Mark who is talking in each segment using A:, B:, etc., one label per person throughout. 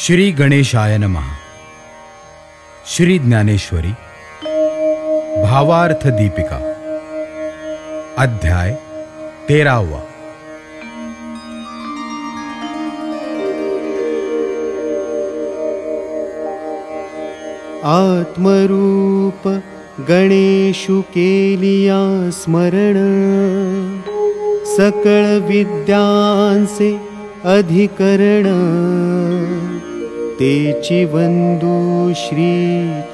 A: श्री गणेशाय नमः। श्री ज्ञानेश्वरी। भावार्थ दीपिका। अध्याय तेरावा।
B: आत्मरूप गणेशु केलिया स्मरण। सकळ विद्यांसे अधिकरण। तेची वंदू श्री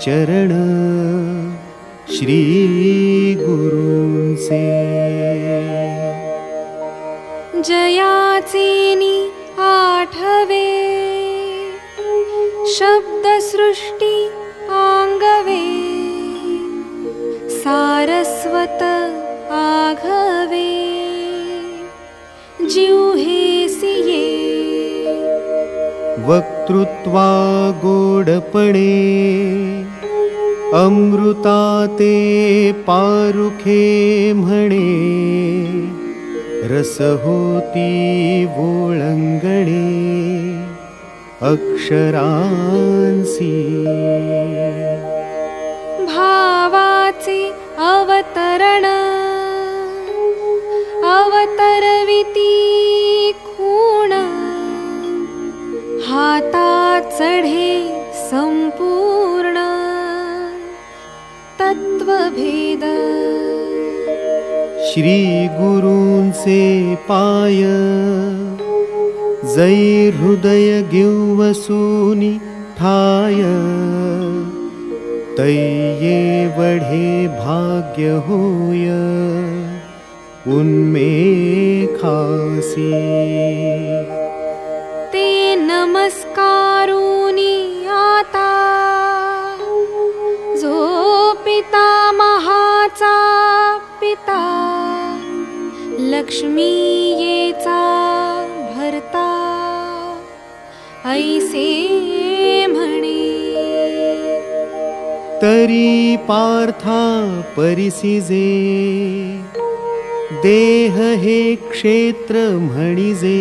B: चरण श्री गुरूंचे
C: जयाचेनी आठवे। शब्दसृष्टी आंगवे सारस्वत आघवे। जिह्वेसिये
B: वक्तृत्वा गोडपणे अमृता ते पारुखे म्हणे रस होती वोळंगणे अक्षरांसी.
C: भावाचे अवतरण अवतरविती चढे संपूर्ण तत्वभेद
B: श्री गुरूंचे पाय। जै हृदय ठाय। तैये वढे भाग्य होय। उन्मेखासी
C: ते नमस्कारुनी आता जो पिता महाचा पिता लक्ष्मी येचा भरता। ऐसे म्हणे।
B: तरी पार्था परिसिजे देह हे क्षेत्र म्हणिजे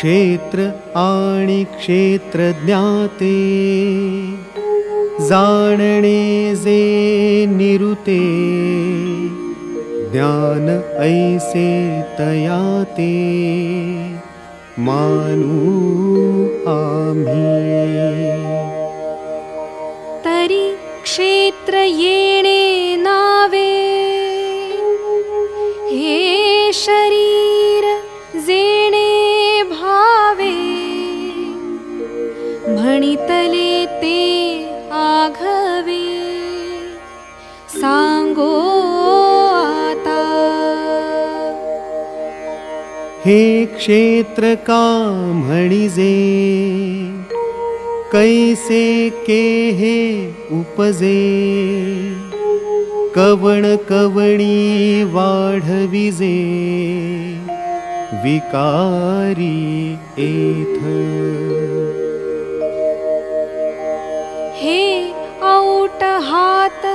B: क्षेत्र आणि क्षेत्र ज्ञाते। जाणणे जे निरुते। ज्ञान ऐसे तयाते। मानू आम्ही।
C: तरी क्षेत्र येणे नावे। हे शरीर सांगो आता।
B: हे क्षेत्र का म्हणिजे कैसे के हे उपजे? कवण कवणी वाढविजे विकारी एथ।
C: हे औट हात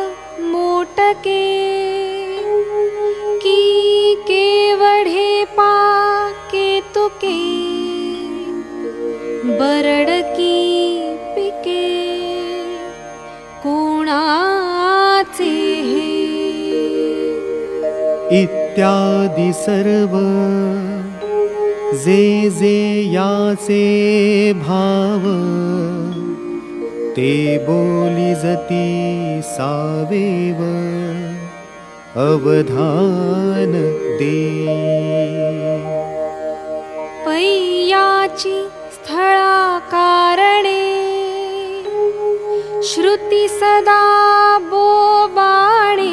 C: मोटके की केवढे पा केतुके बरडकी पिके कोणाचे हे।
B: इत्यादि सर्व जे जे याचे भाव ते बोलिजती सावेव अवधान दे।
C: पैयाची स्थळा कारणे श्रुती सदा बोबाणे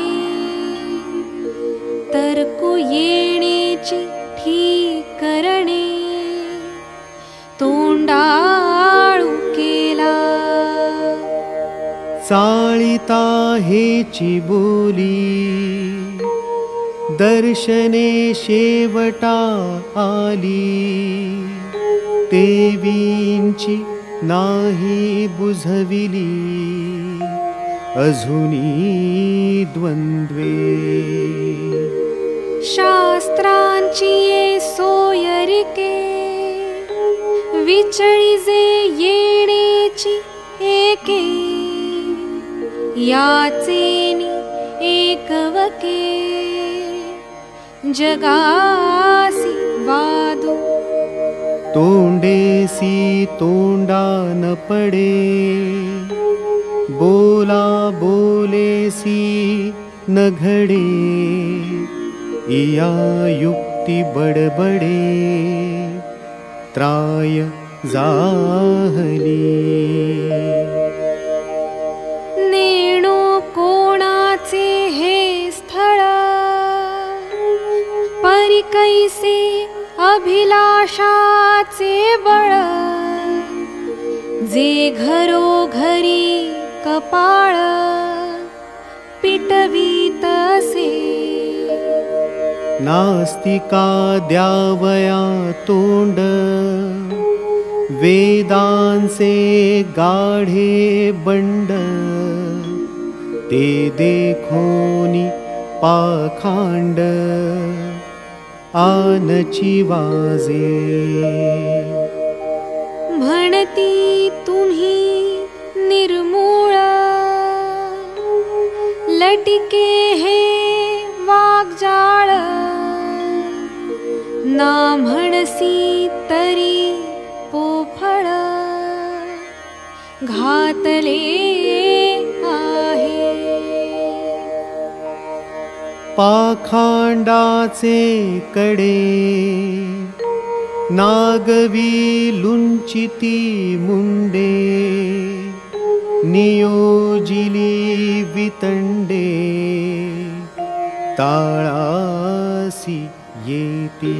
C: तरकु
B: सीता हेची बोली दर्शने शेवटा आली. तेवींची नाही बुझविली. अजुनी द्वन्द्वे.
C: शास्त्रांची ये सोयरिके विचळिजे येणेची एके याचेनी एकवके। जगासी वादू।
B: तोंडेसी तोंडा न पडे। बोला बोलेसी न घडे। इया युक्ती बडबडे त्राय जाहली
C: परिकैसे अभिलाषाचे बळ जे घरो घरी कपाळ पिटवीतसे
B: नास्तिका द्यावया तोंड वेदांचे गाढे बंड ते देखोनी पाखांड आनची वाजे
C: म्हणती तुम्ही निर्मूळ। लटिके हे वाग्जाळ। ना म्हणसी तरी पोफळ। घातले
B: पाखांडाचे कडे नागवी लुंचिती मुंडे नियोजिली वितंडे ताळासी येती.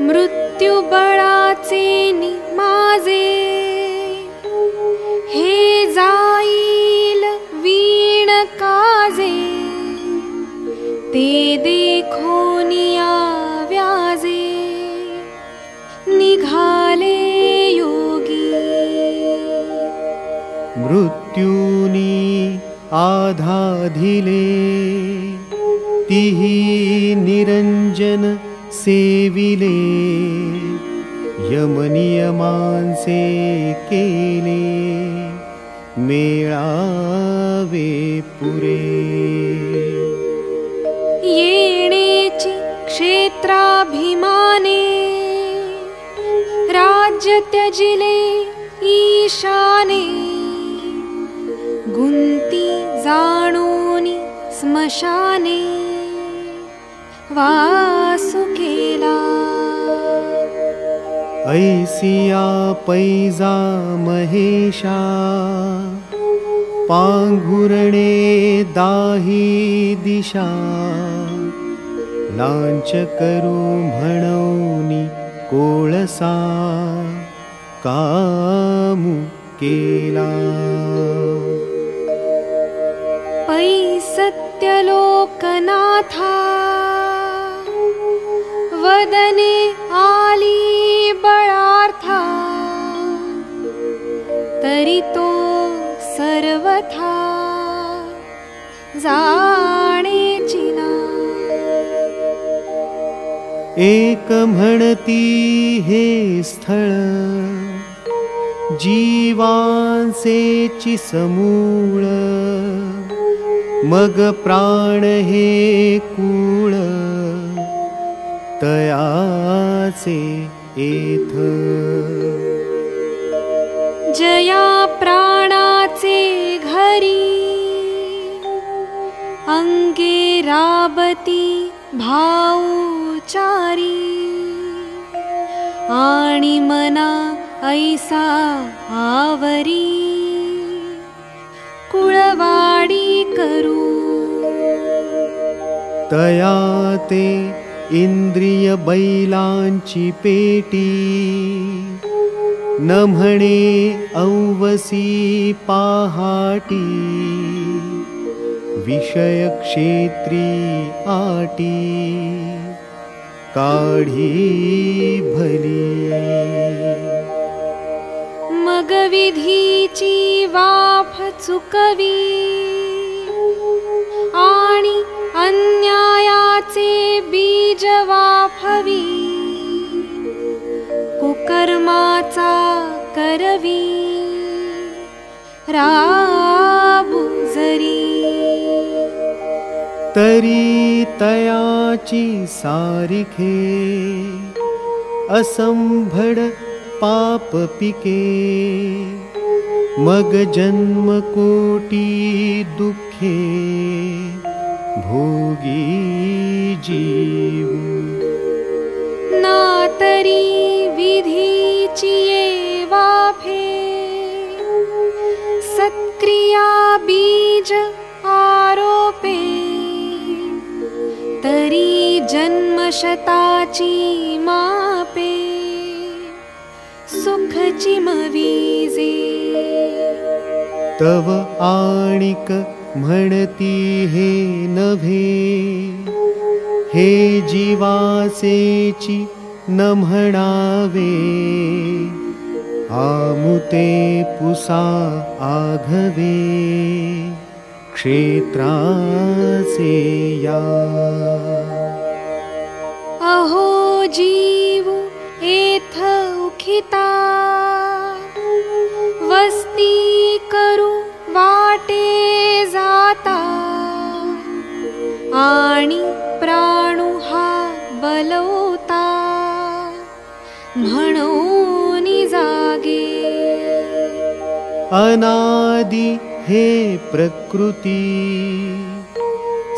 C: मृत्युबळाचे माझे हे जाईल व्याजे। निघाले योगी।
B: मृत्यूनी आधाधिले। तिही निरंजन सेविले। यमनियमांसे केले मेळावे पुरे
C: येणेची क्षेत्राभिमाने राज्य त्यजिले ईशाने गुंती जाणोनी स्मशाने वासु केला
B: ऐसिया पैजा महेशा पांघुरणे दाही दिशा। लांच करू म्हणवनी कोळसा। कामू केला।
C: पै सत्यलोकनाथा। वदने आली बळार्था। तरी तो सर्वथा जाणेची ना
B: एक म्हणती हे स्थळ जीवांसेची समूळ मग प्राण हे कूळ तयाचे एथ।
C: जया प्राणाचे अंगे राबती भाऊचारी आणि मना ऐसा आवरी। कुळवाडी करू।
B: तया ते इंद्रिय बैलांची पेटी न म्हणे औवसी पहाटी विषयक्षेत्री आटी काढी भली।
C: मग विधीची वाफ चुकवी आणि अन्यायाचे बीज वाफवी कुकर्माचा करवी। राबू जरी।
B: तरी तयाची सारिखे असंभड पाप पिके। मग जन्म कोटी दुखे। भोगी जीव।
C: ना सत्क्रिया बीज आरोपे। तरी जन्मशताची मापे। सुख चिमवीजे।
B: तव आणिक म्हणती हे नभे। हे जीवासेची न म्हणावे आमुते पुसा आघवे। क्षेत्रासे या।
C: अहो जीव एथ उखिता। वस्ती करू वाटे जाता। आणि प्राणु हा
B: अनादि हे प्रकृती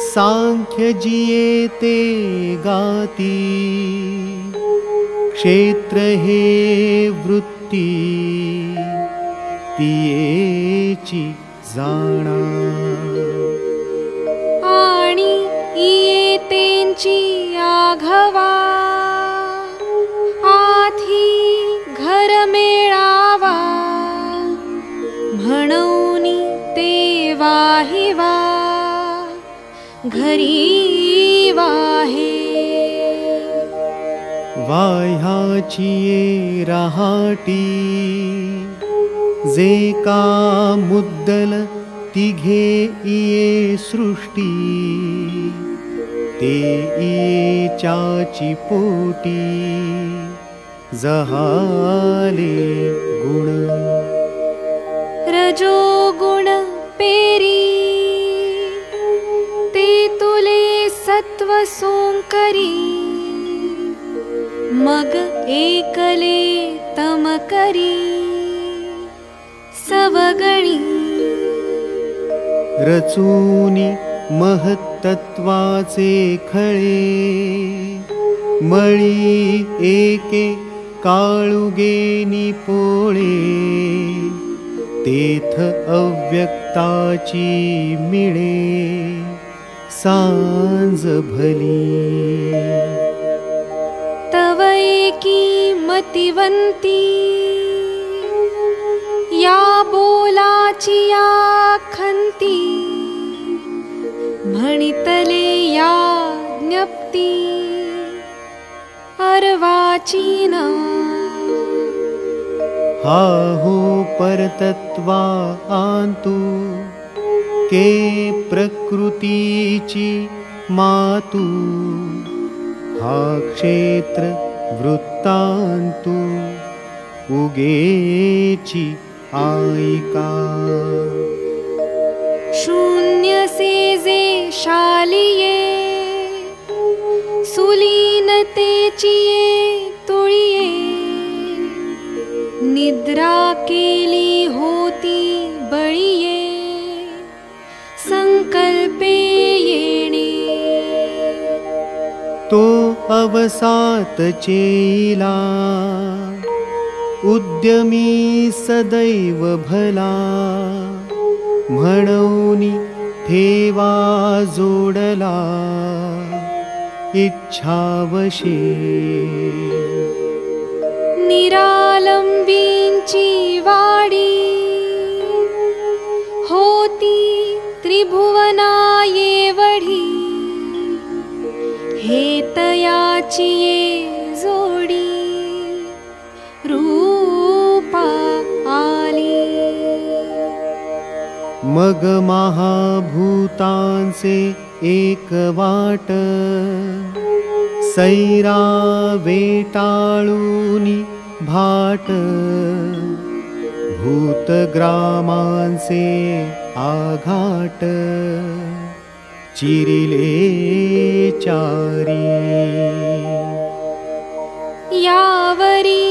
B: सांख्य जियेते गाती क्षेत्र हे वृत्ती जाणा
C: घरी वाहे।
B: वाह्याची ये रहाटी। जे का मुद्दल तिघे इये सृष्टी। ते इये चाची पोटी। जहाले गुण।
C: रजो गुण पेरी सोंकरी मग एकले तम करी सवगणी।
B: रचूनी महत्तत्वाचे खळे। मळी एके काळुगेनी पोळे। तेथ अव्यक्ताची मिळे सांज भली।
C: तव एकी मतिवंती या बोलाची या खंती म्हणितले या ज्ञप्ती। अर्वाची ना।
B: हा हो परतत्वा के प्रकृतीची मातु हा क्षेत्र वृत्तांतु उगेची आईका
C: शून्य से जे शालिये सुलीनतेचिये तुळिये निद्रा केली होती बळिये
B: तो अवसात चेला उद्यमी सदैव भला। म्हणून ठेवा जोडला इच्छावशे।
C: निरालंबी ची वाडी त्रिभुवना येवढी हे तयाची ये जोडी रूपा आली.
B: मग महाभूतांचे एक वाट सैरा वेटाळूनी भाट भूतग्रामांचे आघाट चिरिले चारी।
C: यावरी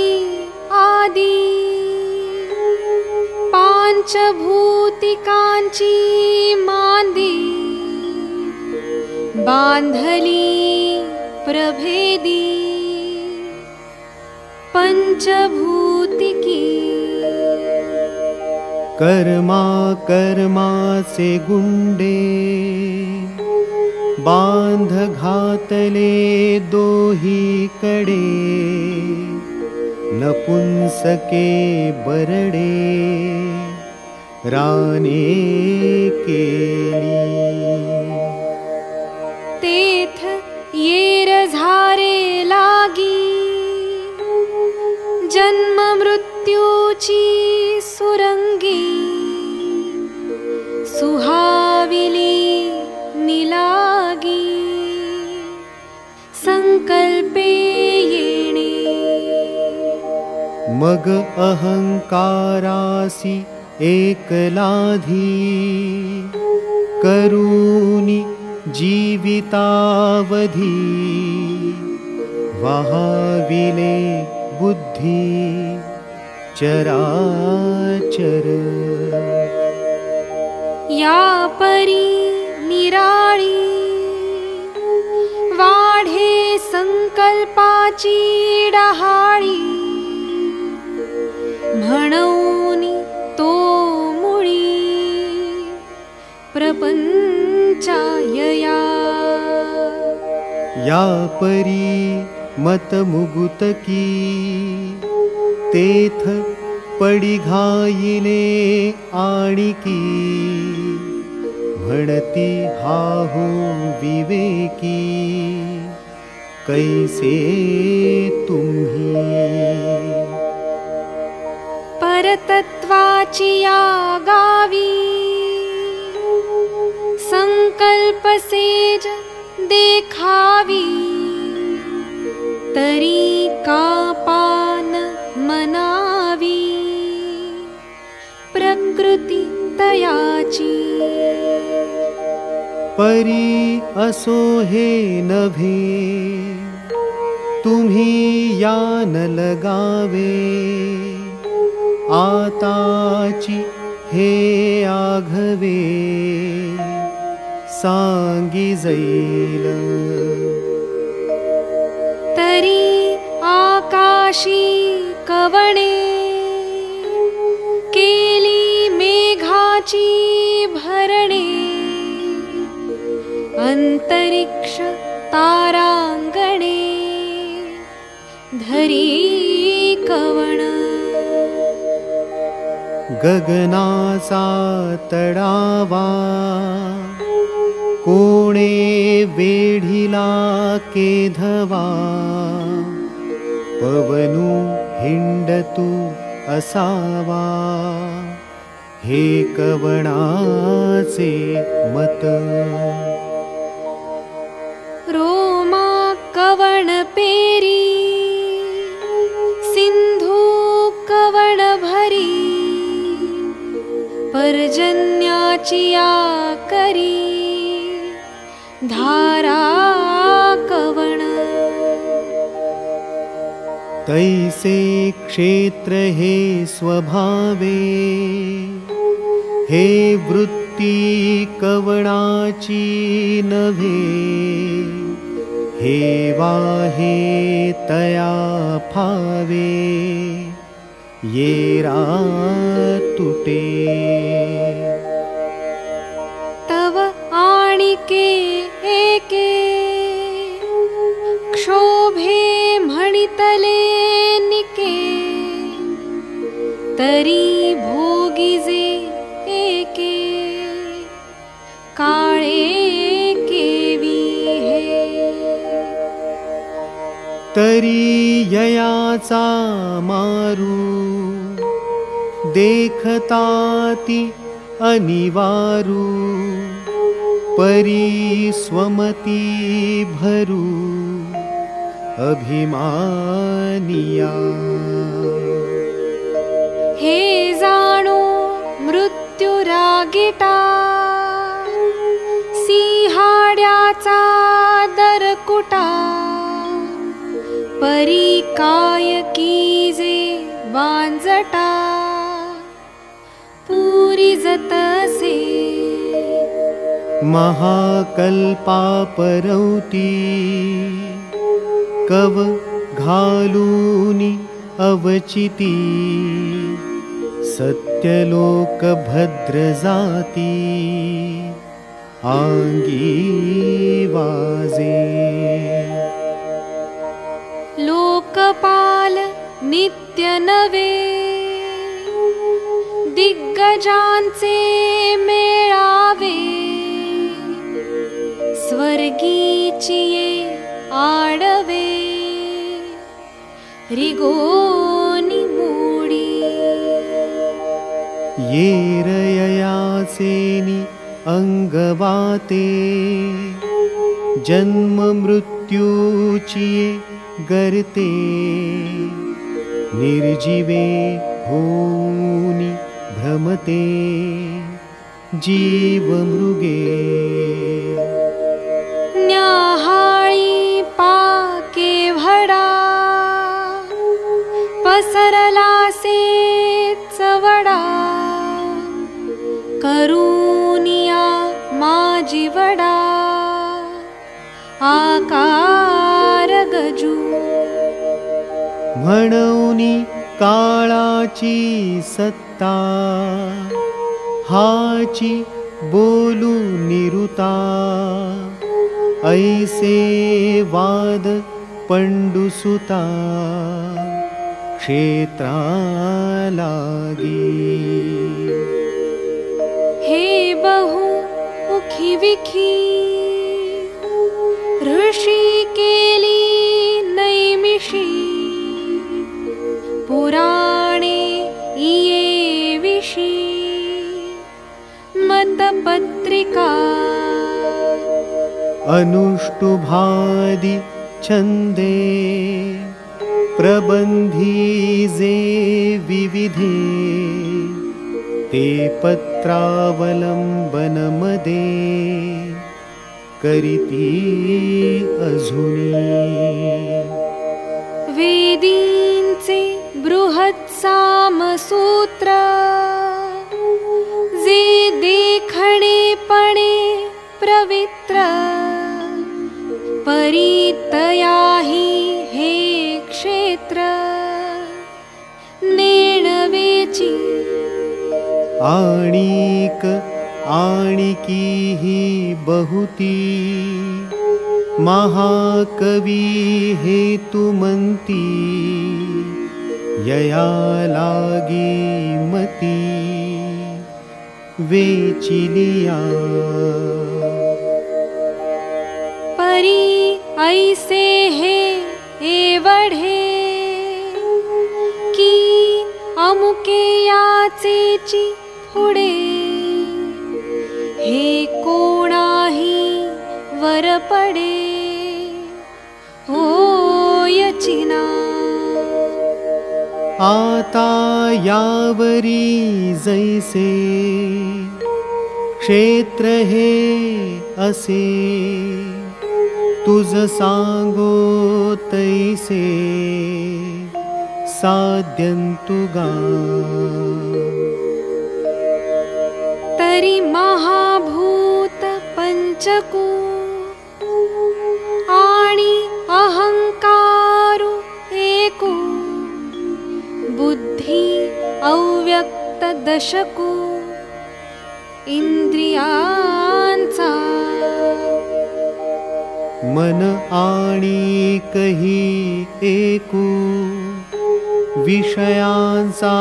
C: आदी पांचभूतिकांची मांदी बांधली प्रभेदी। पंचभूतिकी
B: कर्मा कर्माचे गुंडे। बांध घातले दोही कडे। नपुंसके बरडे। राणे केली।
C: तेथ येर झारे लागी। जन्म मृत्यूची सुरंगी सुहाविली निलागी संकल्पे येणे।
B: मग अहंकारासी एकलाधी करूनी जीवितावधी वहाविले बुद्धी चराचर।
C: या परी निराळी वाढे संकल्पाची डहाळी म्हणून तो मुळी प्रपंचायया।
B: या परी मत मुगुतकी तेथ पडी घाईले आणिकी। म्हणती हाहू विवेकी। कैसे तुम्ही?
C: परतत्वाची या गावी संकल्प सेज देखावी। तरी कापान मनावी। प्रकृती तयाची
B: परी असो हे नभे। तुम्ही यान लगावे। आताची हे आघवे। सांगी जाईल
C: तरी आकाशी कवणे केली मेघाची भरणे। अंतरिक्ष तारांगणे। धरी कवण।
B: गगनाचा तडावा। कोणे वेढिला केधवा। पवनु हिंडतू असावा। हे कवणाचे मत।
C: रोमा कवण पेरी सिंधू कवण भरी पर्जन्याची या करी धारा कवण
B: तैसे क्षेत्र हे स्वभावे। हे वृत्ती कवणाची नभे। हे वाहे तया फावे येरा तुटे
C: तव आणिके एके। क्षोभे तरी भोगिजे एके काळे का है
B: तरि यया मारु देखताति अनिवारू परी स्वमती भरू अभिमानिया।
C: हे जाणो मृत्यू रागिटा सिंहाड्याचा दरकुटा परी काय कीजे वांजटा पुरी जतसे।
B: महाकल्पा परौती कव घालूनि अवचिती सत्यलोक भद्रजाती आङ्गी वाजे
C: लोकपाल नित्य नवे। दिग्गजांचे मेळावे। स्वर्गीची आडवे। रिगोनी
B: येरययासेनि अङ्गवाते। जन्ममृत्यूचिये गर्ते। निर्जीवे होनि भ्रमते। जीवमृगे।
C: न्याहाळी करूनिया माझी वडा। आकार गजू
B: म्हणूनि काळाची सत्ता। हाची बोलू निरुता। ऐसे वाद पंडुसुता क्षेत्रा
C: बहु मुखी विखी ऋषी केली नैमिषी। पुराणे इये विषी। मतपत्रिका।
B: अनुष्टुभादि छन्दे। प्रबन्धीजे विविधे। ते पत्रावलम्बनमदे करिती अजुनी
C: वेदींचे बृहत् सामसूत्र जे देखणेपणे पवित्र परितयाही हे क्षेत्र। नेणवेची
B: आणिक आणिकीही बहुती। महाकवी हेतुमन्ती। यया लागी मती। वेचिलिया
C: परी ऐसे हे एवढे की अमुके याचेची पुढे. हे कोणाही वर पडे. होयचिना
B: आता यावरी जैसे क्षेत्र हे असे. तुझ सांगो तैसे साध्यंतुगा
C: तरी पंचकू आणि अहंकारु एकू। बुद्धी अव्यक्त दशकू। इंद्रियांचा
B: मन आणि कही एकू। विषयांचा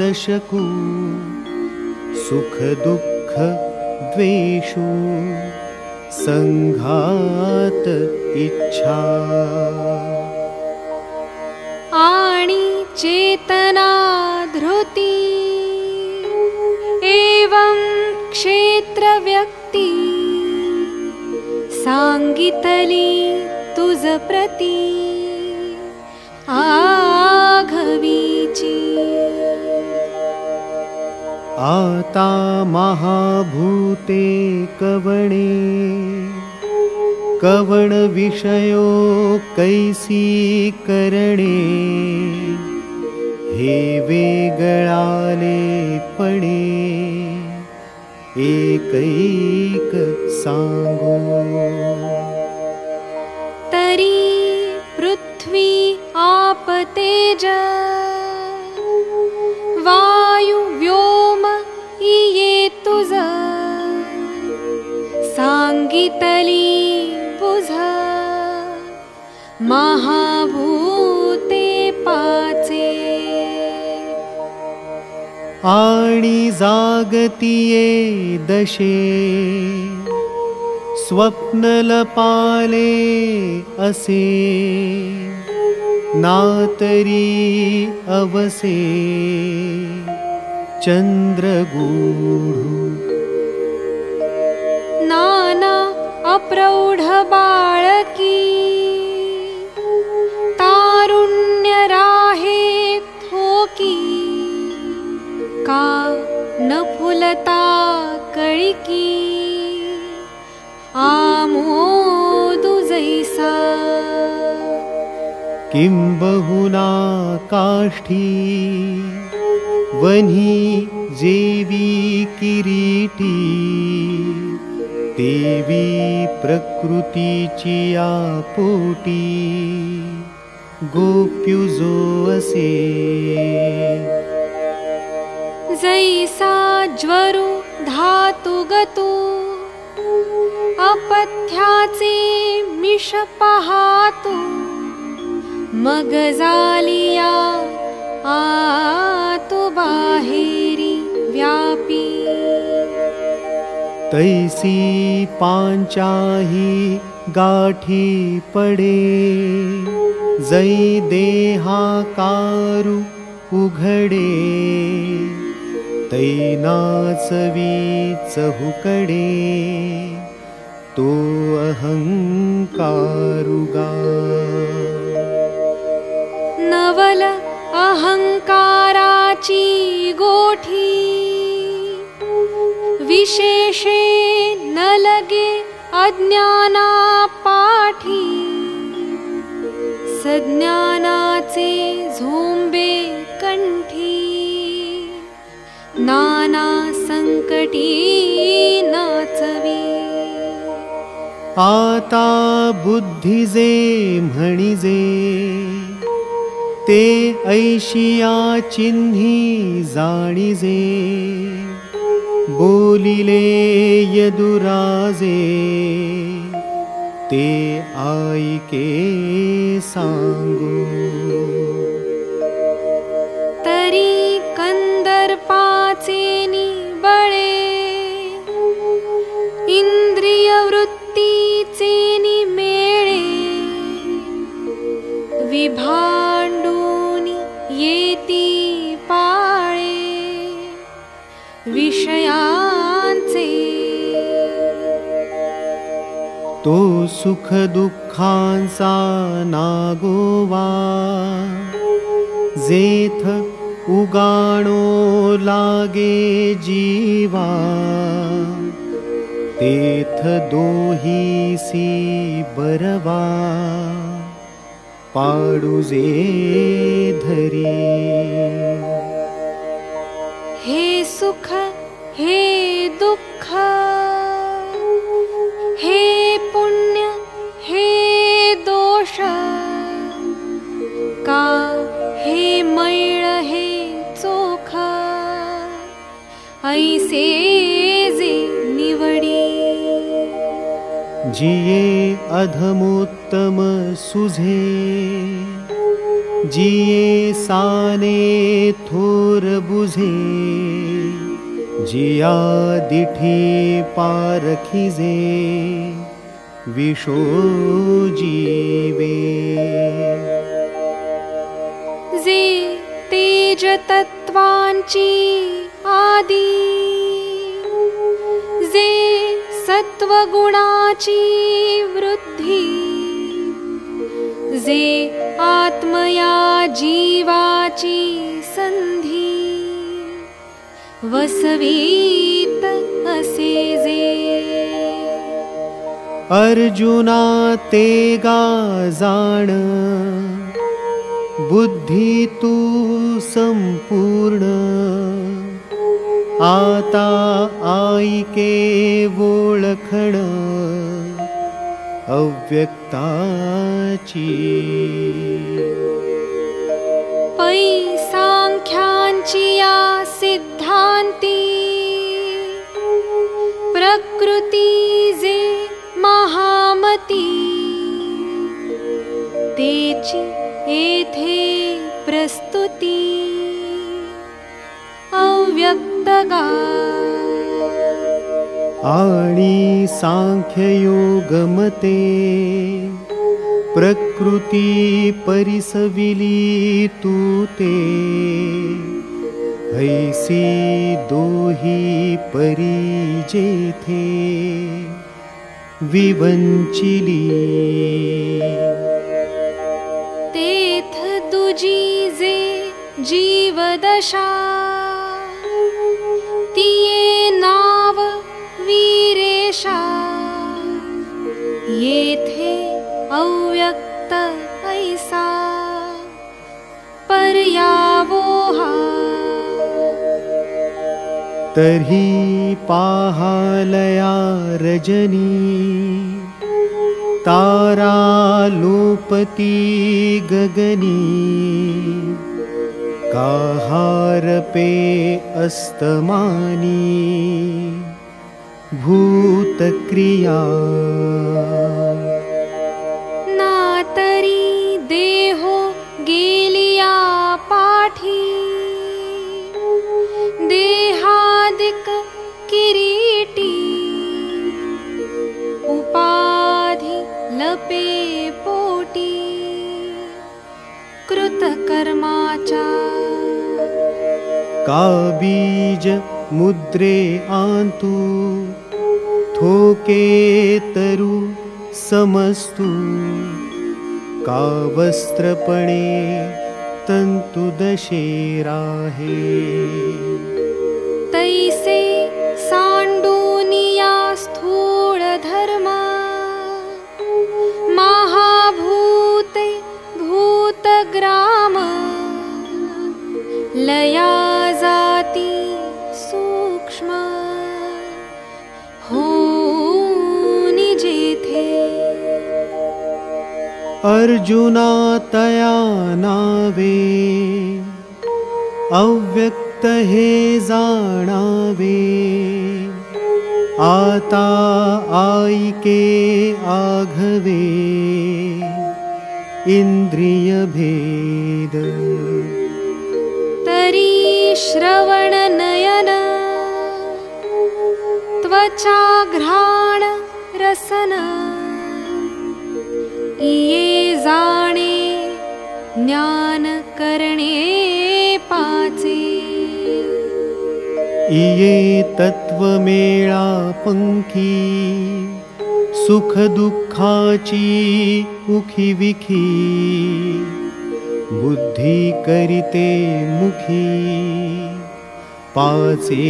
B: दशकू सुखदुःख द्वेषु सङ्घात इच्छा।
C: आणि चेतना चेतनाधृति एवं क्षेत्रव्यक्ति साङ्गितली तुज तुजप्रति आघवीची।
B: आता महाभूते कवणे। कवण विषयो कैसी करणे। हे वेगळाले पणे। एकैक सांगो।
C: तरी पृथ्वी आप सांगितली बुझ महाभूते पाचे।
B: आणि जागतिये दशे। स्वप्नलपाले असे। नातरी अवसे। चन्द्रगूढु
C: अप्रौढ बाळकी तारुण्य राहे थोकी का न फुलता कळिकी। आमोदु जैसा।
B: किंबहुना काष्ठी। वन्ही जेवी किरीटी देवी प्रकृतीची या पोटी गोप्युजो असे।
C: जैसा ज्वरु धातु गतु अपथ्याचे मिष पहातु मग जालिया आतु बाहेरी व्यापी
B: तैसी पांचाही गाठी पडे जै देहाकारू उघडे। तैनाचवी चहुकडे तो अहंकारुगा
C: नवल अहंकाराची गोठी विशेषे न लगे अज्ञाना पाठी सज्ञानाचे झोंबे कंठी। नाना संकटी नाचवी।
B: आता बुद्धिजे म्हणिजे। ते ऐशिया चिन्ही जाणिजे बोलिले यदुराजे ते आईके सांगू
C: तरी कंदर्पाचे निबळे इंद्रियवृत्तीचे निमेळे विभांडूनी
B: तो सुख दुःखांचा नागोवा। जेथ उगाणो लागे जीवा। तेथ दोहीसी बरवा। पाडुजे धरी।
C: हे सुख हे का हे मैळ हे चोख ऐसे जे निवडी.
B: जिये अधमोत्तम सुझे जिये साने थोर बुझे जिया दिठी पारखिजे विशो जीवे।
C: जे ते आदि जे सत्वगुणाची वृद्धी जे आत्मया जीवाची संधी वसवीत असे जे
B: अर्जुना ते गा जाण बुद्धि तू संपूर्ण। आता आईके वोळखण अव्यक्ताची।
C: पै सांख्यांची या सिद्धांती प्रकृती जे प्रस्तुती अव्यक्तगा।
B: आणि सांख्ययोगमते प्रकृती परिसविली तू। ते ऐसी दोही परी जेथे विवंचिली
C: तेथ दुजी जे जीवदशा। तिये नाव वीरेशा। येथे अव्यक्त ऐसा। पर्यावोहा
B: तर्हि पाहालया रजनी तारालोपती गगनी काहारपे अस्तमानी भूतक्रिया।
C: नातरी देहो गेलिया पाठी देहादिक कृतकर्माचा
B: का बीज मुद्रे आंतु थोके तरु समस्तु। का वस्त्रपणे तंतु दशेराहे
C: तैसे सांडूनिया स्थूळ धर्म महाभूते भूतग्राम लया जाती सूक्ष्म। हो जेथे
B: अर्जुना तया नावे। अव्यक्त हे जाणावे। आता आईके आघवे। इंद्रिय भेद
C: तरी श्रवण नयन त्वचा घ्राण रसन। इये जाणे ज्ञान करणे पाचे।
B: इये तत्वमेळा पंखी सुख दुःखाची उखी विखी बुद्धी करिते मुखी पाचे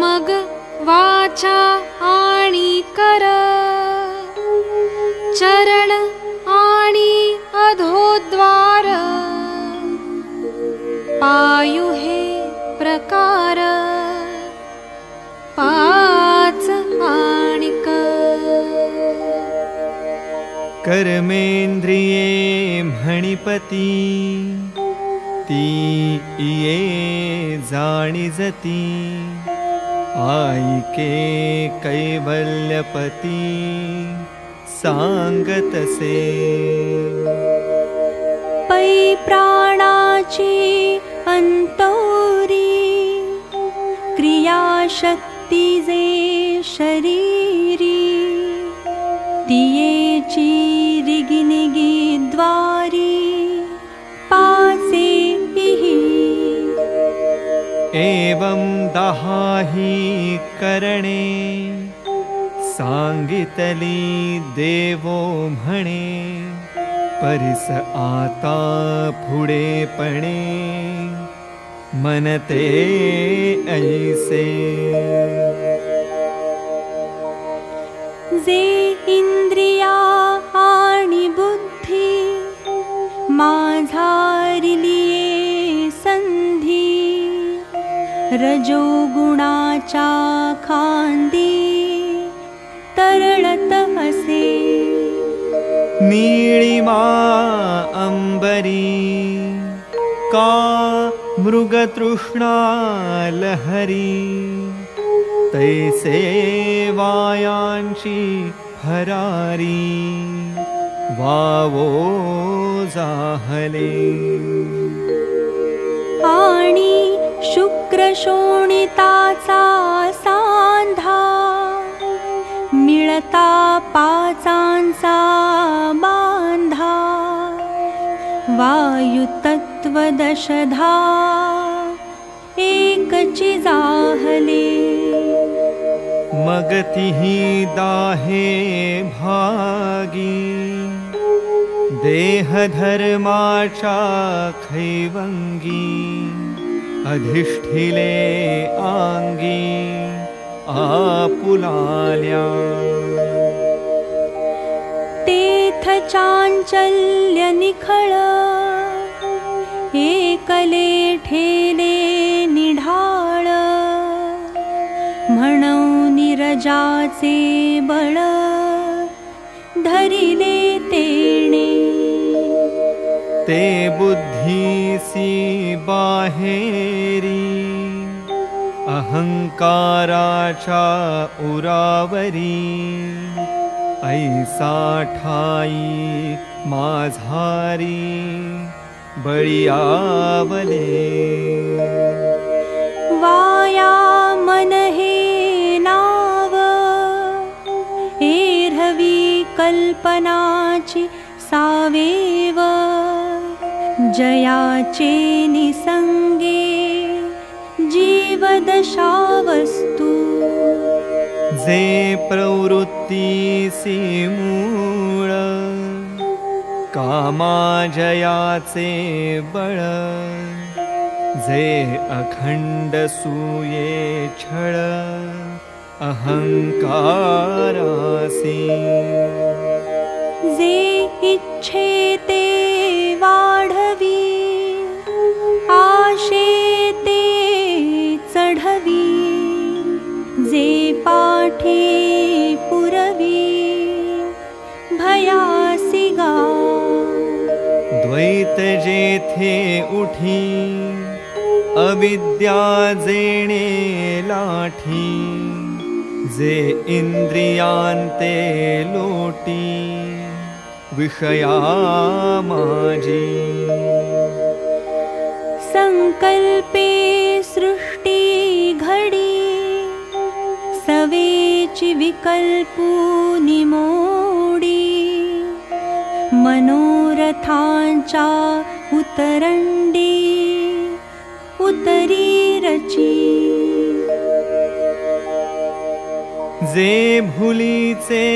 C: मग वाचा आणि कर। चरण आणि अधोद्वार। पायु हे प्रकार
D: कर्मेन्द्रिये म्हणिपती ती इये जाणिजती आईके कैवल्यपती सांगतसे
E: पै प्राणाची अंतोरी क्रियाशक्ती जे शरीरी तियेची पासे एवं
D: दहाहि करणे साङ्गितली देवो मणे परिस आता पुुडेपणे मनते ऐसे।
E: जे इन्द्रिया आणि बुद्ध माझारिलिये संधी रजोगुणाचा खांदी तरळत असे
D: नीळिमा अम्बरी का मृगतृष्णा लहरी तैसे वायांची हरारी वावो जाहले
E: आणि शुक्रशोणिताचा सांधा मिळता पाचांचा बांधा। वायुतत्वदशधा एकची जाहले।
D: मगतिहि दाहे भागी देहधर्माचा खैवङ्गी अधिष्ठिले आङ्गी आपुलाल्या
E: तेथ चाञ्चल्य निखळ एकले ठेले निढाळ म्हणौ निरजाचे बळ धरिले तेणे
D: ते बुद्धीसी बाहेरी। अहङ्काराचा उरावरी। ऐसा ठाई माझारी बळियावले
E: वाया मन हे नाव एरवी कल्पनाची सावेव जयाचे निसंगे जीवदशावस्तु।
D: जे प्रवृत्तीसी मूळ कामाजयाचे बळ जे अखंड सूये छळ अहंकारासी।
E: जे पाठे पुरवी भयासी गा।
D: द्वैत जेथे उठी अविद्या जेणे लाठी जे इंद्रियांते लोटी विषया माजी।
E: संकल्पे सवेची विकल्पूनि मोडी। मनोरथांच्या उतरंडी उतरी रची।
D: जे भुलीचे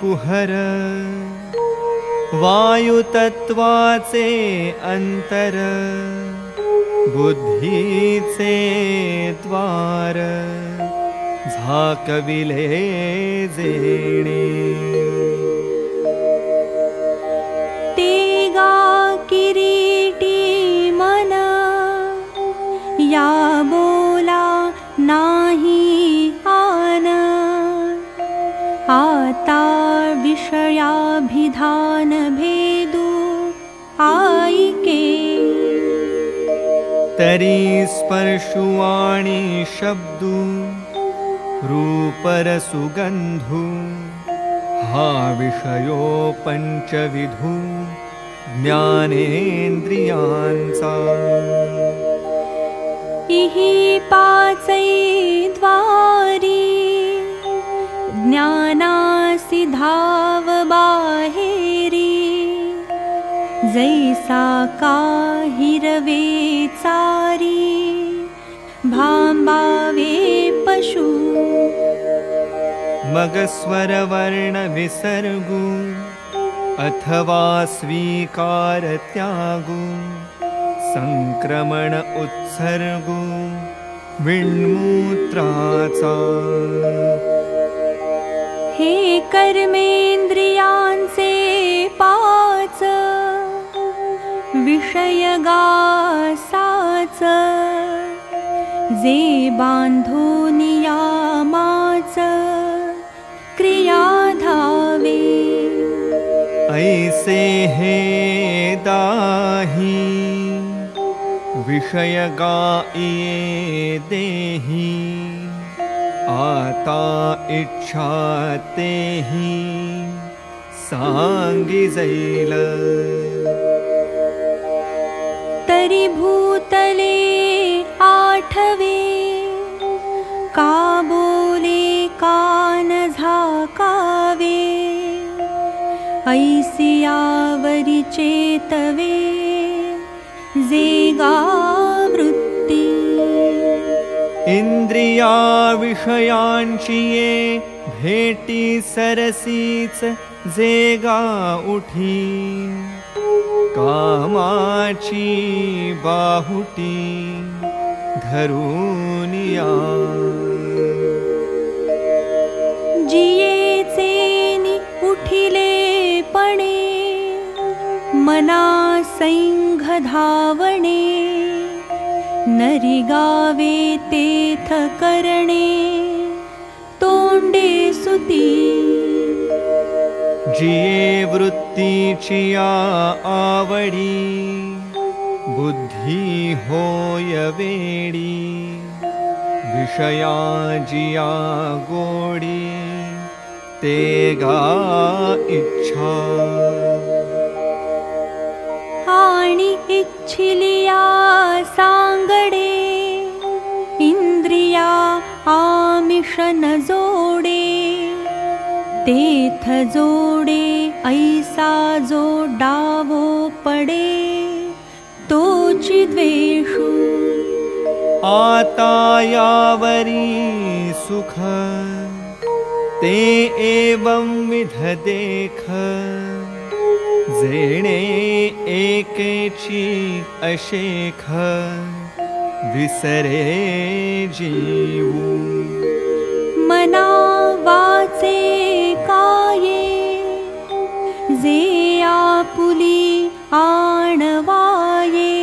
D: कुहर वायुतत्वाचे अंतर बुद्धीचे द्वार झाकविले जेणे।
E: तेगा किरीटी मन या बोला नाही आन। आता विषयाभिधान भेदू आईके।
D: तरी स्पर्शुवाणी शब्दू रूपरसुगन्धु हा विषयो पञ्चविधु ज्ञानेन्द्रियांचा
E: इहि पाचै द्वारी ज्ञानासि धाव बाहेरी जैसा का हिरवे चारी भांबा पशु
D: मगस्वरवर्णविसर्गु अथवा स्वीकारत्यागु सङ्क्रमण उत्सर्गु विण्मूत्राचा
E: हे कर्मेन्द्रियांसे पाच विषयगासाच जे बांधो नियामाच
D: ऐसे हे दाही? विषयगा इये देही आता इच्छा तेही सांगी जैल।
E: तरी भूतले आठवे का बोले कान झाकावे। ऐसियावरी वृत्ती
D: इंद्रिया विषयांची ये भेटी सरसीच जेगा उठी। कामाची बाहुटी धरुनिया।
E: जियेचेनि मना सैंघ धावणे नरी गावे तेथ करणे तोंडे सुती।
D: जिये वृत्तीची या आवडी बुद्धी होय वेडी विषया जिया गोडी ते गा इच्छा
E: आणि इच्छिलिया सांगडे इंद्रिया आमिष जोडे तेथ जोडे ऐसा जो डावो पडे। तोची द्वेषू
D: आता यावरी सुख। ते एवं विध देख जेणे एकेची अशेख विसरे जीवू।
E: मना वाचे काये जे आपुली आणवाये।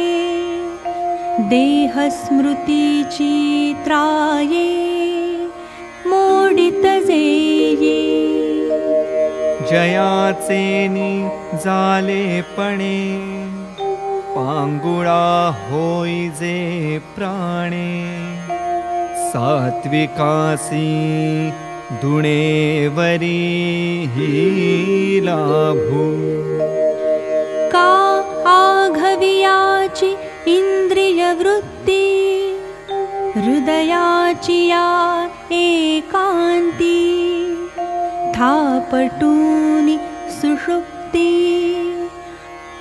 E: देह स्मृतीची त्राये मोडित जेये
D: जालेपणे पांगुळा जे प्राणे। सात्विकासी ही लाभू।
E: का आघवियाची इंद्रियवृत्ती हृदयाची या थापटूनि सुषुप्ती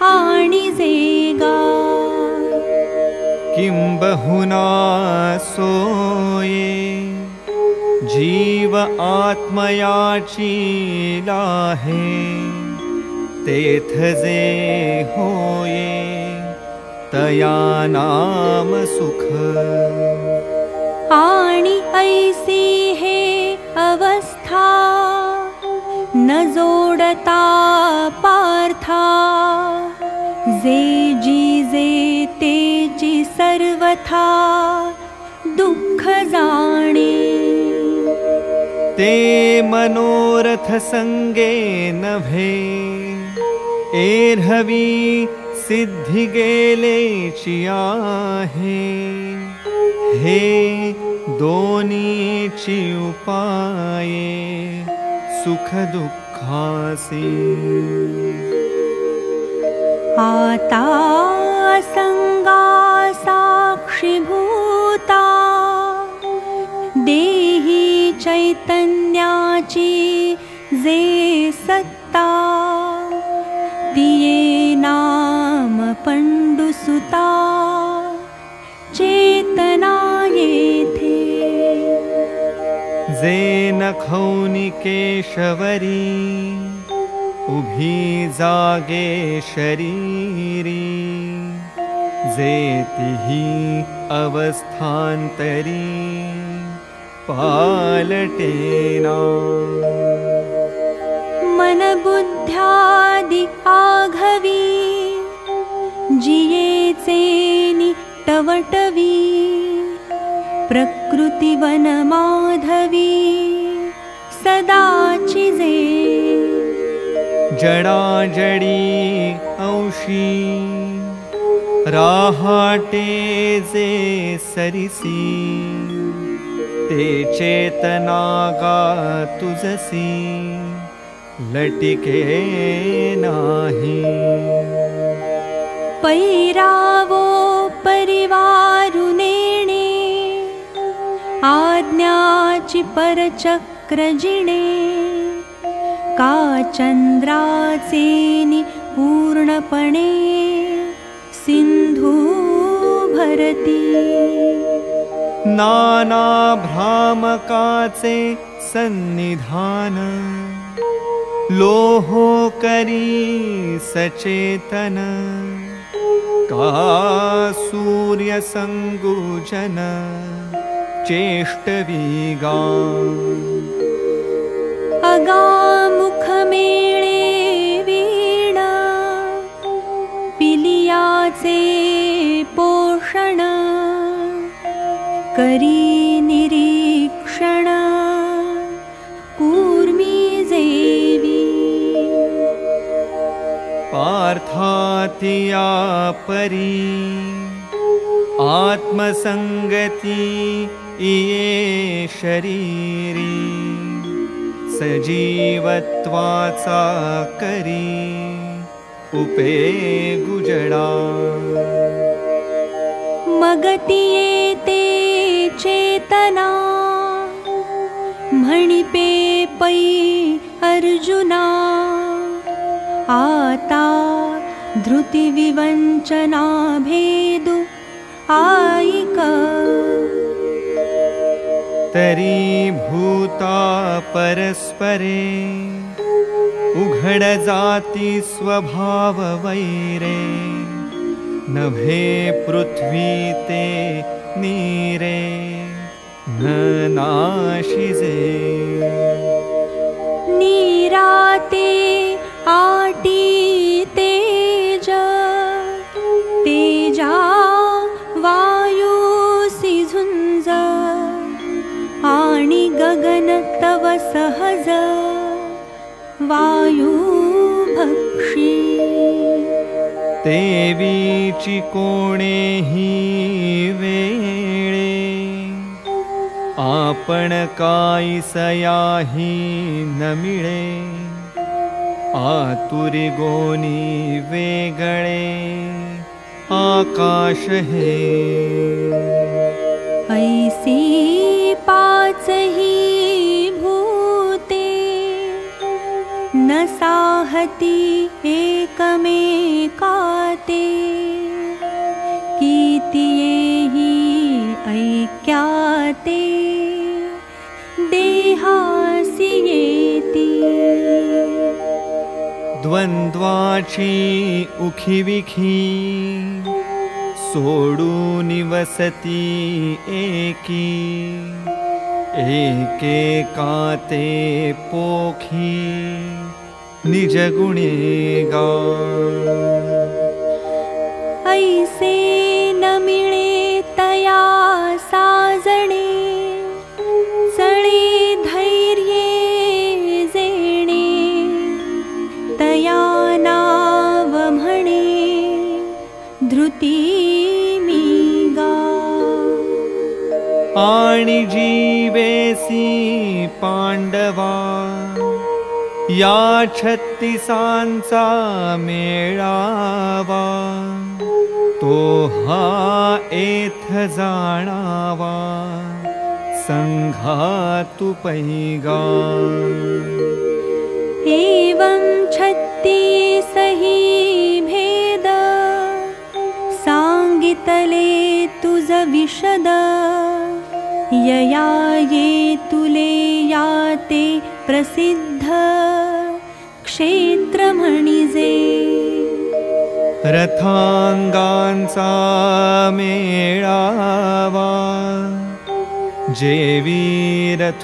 E: आणि जेगा
D: किं बहुना सोये जीव आत्मयाची लाहे तेथ होये तया नाम सुख।
E: आणि ऐसी हे अवस्था न जोडता पार्था। जे जी जे तेची सर्वथा। दुःख जाणे।
D: ते मनोरथ संगे नभे। एर्हवी सिद्धि गेलेची आहे हे दोनीची उपाये सुख दुःखासी
E: आता संगा साक्षीभूता देही चैतन्याची जे सत्ता। तिये नाम पंडुसुता चेतना येथे
D: नखौनि केशवरी उभी जागे शरीरी। जेतिही अवस्थान्तरी पालटेना
E: मनबुद्ध्यादि आघवी जियेचेनि टवटवी प्रकृतिवनमाधवी सदाचिजे
D: जडाजडी औषी राहाटे जे सरिसी ते चेतनागा तुझसी लटिके नाही।
E: पैरावो परिवारुनेणे आज्ञाचि परचक्रजिणे का चन्द्रासेनि पूर्णपणे सिन्धु भरती
D: नानाभ्रामकाचे सन्निधान। लोहो करी सचेतन। का सूर्यसङ्गुजन चेष्टवीगा
E: अगामुखमेळे वीणा पिलियाचे पोषण करी निरीक्षण कूर्मी जेवी
D: पार्थातिया परी आत्मसङ्गति इये शरीरी सजीवत्वाचा करी उपे गुजडा।
E: मगतियेते चेतना म्हणिपे पै अर्जुना। आता धृतिविवञ्चना भेदु आयिक
D: तरी भूता परस्परे। उघड जाती स्वभाव वैरे। नभे पृथ्वी ते नीरे। न नाशिजे
E: नीराते आटी वायू भक्षी
D: देवीची कोणेही वेळे आपण कायसयाही न मिळे। आतुरी गोनी वेगळे आकाश हे।
E: ऐसी पाचही न साहती एकमेकाते। कीतियेही ऐक्याते। देहासि
D: द्वन्द्वाची उखिविखी सोडून वसती एकी एके। काते पोखी निजगुणे गा
E: ऐसे न मिळे तया साजणे चळे धैर्ये जेणे तया नाव म्हणे धृती मी गा
D: आणि जीवेसी पांडवा या छत्तीसांचा मेळावा तो हा एथ जाणावा संघातु पैगा.
E: एवं छत्तीसही भेद सांगितले तुझ विशद यया ये तुले याते प्रसिद्ध क्षेत्रमणिजे
D: रथाङ्गांसा मेळावा। जे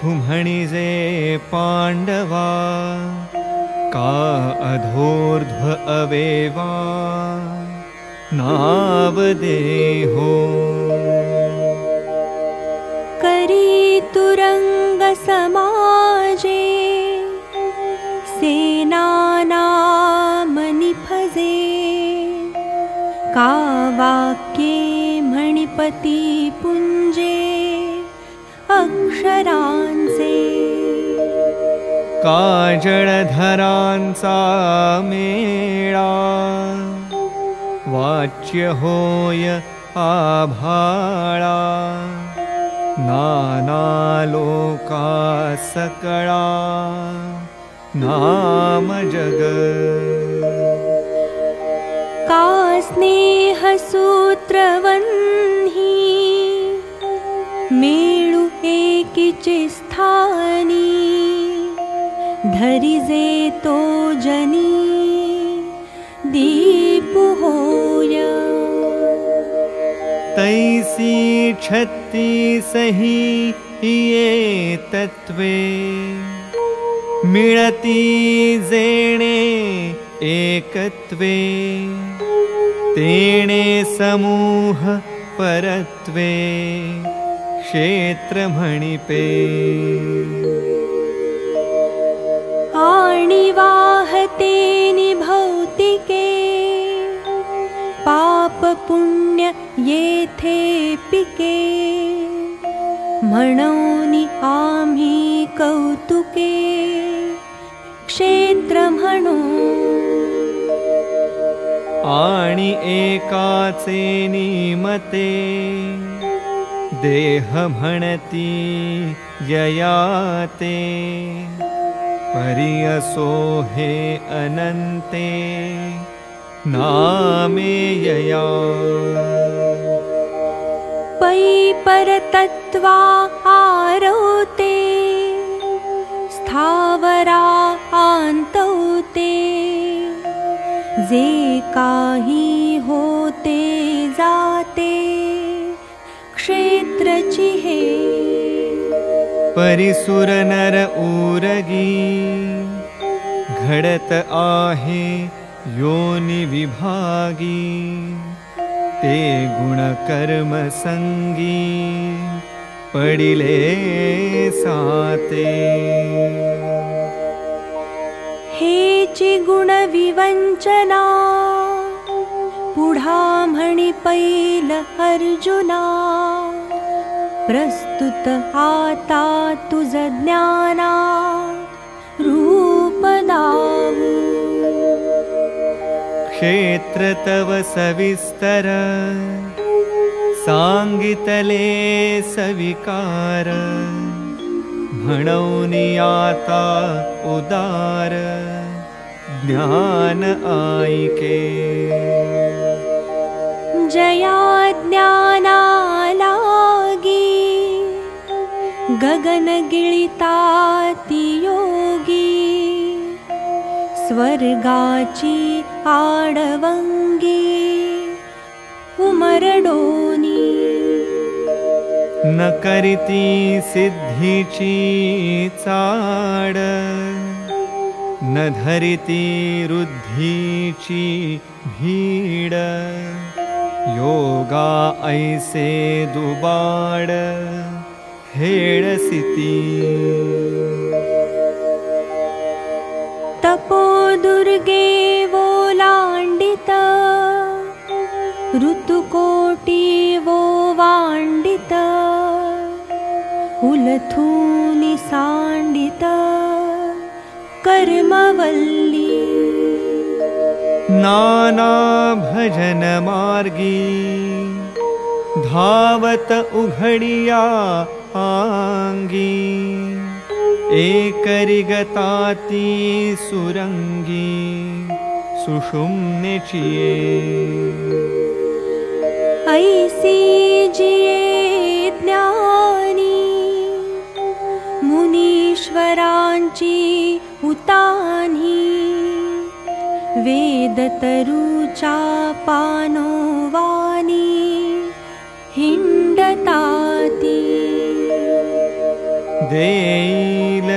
D: म्हणिजे पाण्डवा का अधोर्ध्व अवेवा। नावदेहो
E: करी तुरंग समाजे सेनानामनिफजे का वाक्ये मणिपति पुञ्जे। अक्षरांसे
D: काजळधरांसा मेळा। वाच्य होय आभाळा। नानालोका सकळा नाम जग
E: का स्नेहसूत्रवह्नि मेळु एकिचे स्थानी धरिजे तो जनी दीपु होय।
D: तैसी छत्ती सही ये तत्वे मिळती जेणे एकत्वे तेणे समूह परत्वे क्षेत्र म्हणिपे
E: आणि वाहते निभौतिके पाप पुण्य येथे पिके म्हणोनि आम्ही कौतुके क्षेत्र म्हणू
D: आणि एकाचे निमते देह म्हणती ययाते परियसो हे अनन्ते नामे यया।
E: पै परतत्त्वा आरोते स्थावरा आन्तौते जे काही होते जाते क्षेत्रचिहे।
D: परिसुर नर उरगी घडत आहे योनि विभागी ते गुणकर्म संगी पडिले साते।
E: हेची गुणविवञ्चना पुढा म्हणि पैल अर्जुना प्रस्तुत आता तुझ ज्ञाना रूपदावू
D: क्षेत्र तव सविस्तर सांगितले सविकार। आता उदार। ज्ञान आईके
E: जया ज्ञानालागी। गगन गिळिताति योगी। स्वर्गाची आडवंगी। उमरडोनी
D: न करिती सिद्धीची चाड न धरिती रुद्धीची भीड। योगा ऐसे दुबाड हेळसिती
E: तपो दुर्गे वो लाण्डित साण्डित कर्मवल्ली।
D: नाना भजन मार्गी। धावत उघडिया आंगी। एकरिगताती सुरंगी सुषुम्नेचिये
E: ऐसी जिये ज्ञानी ईश्वरांची उतानी। वेदतरुचा पानोवानी हिंडताती।
D: देईल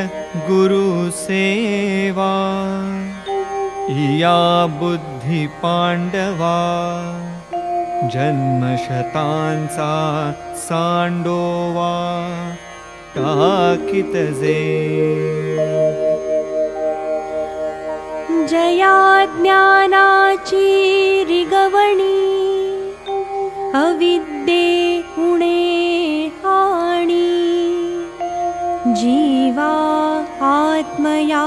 D: गुरुसेवा इया बुद्धि पाण्डवा जन्मशतांसा सांडोवा
E: जया ज्ञानाची रिगवणी अविद्ये उणे हाणी। जीवा आत्मया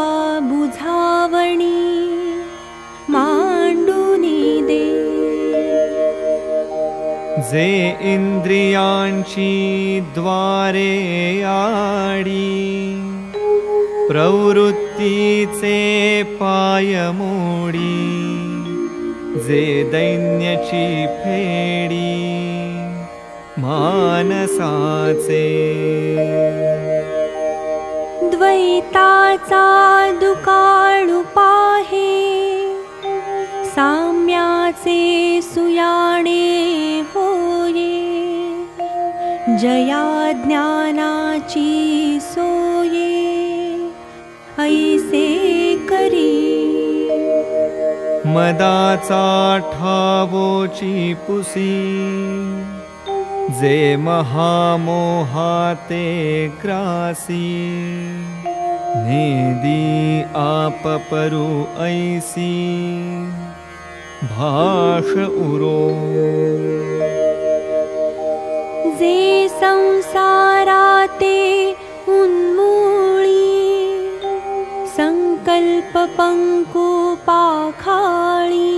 E: बुझावणी
D: जे इन्द्रियांची द्वारे आडी। प्रवृत्तीचे पायमोडी जे दैन्यची फेडी मानसाचे
E: द्वैताचा दुकाळू पाहे साम्याचे सुयाणे जया ज्ञानाची सोये ऐसे करी।
D: मदाचा ठावोची पुसी जे महामोहाते ग्रासी। नेदी आपपरु ऐसी भाष उरो
E: जे संसाराते उन्मूळी। संकल्प पंकु पाखाळी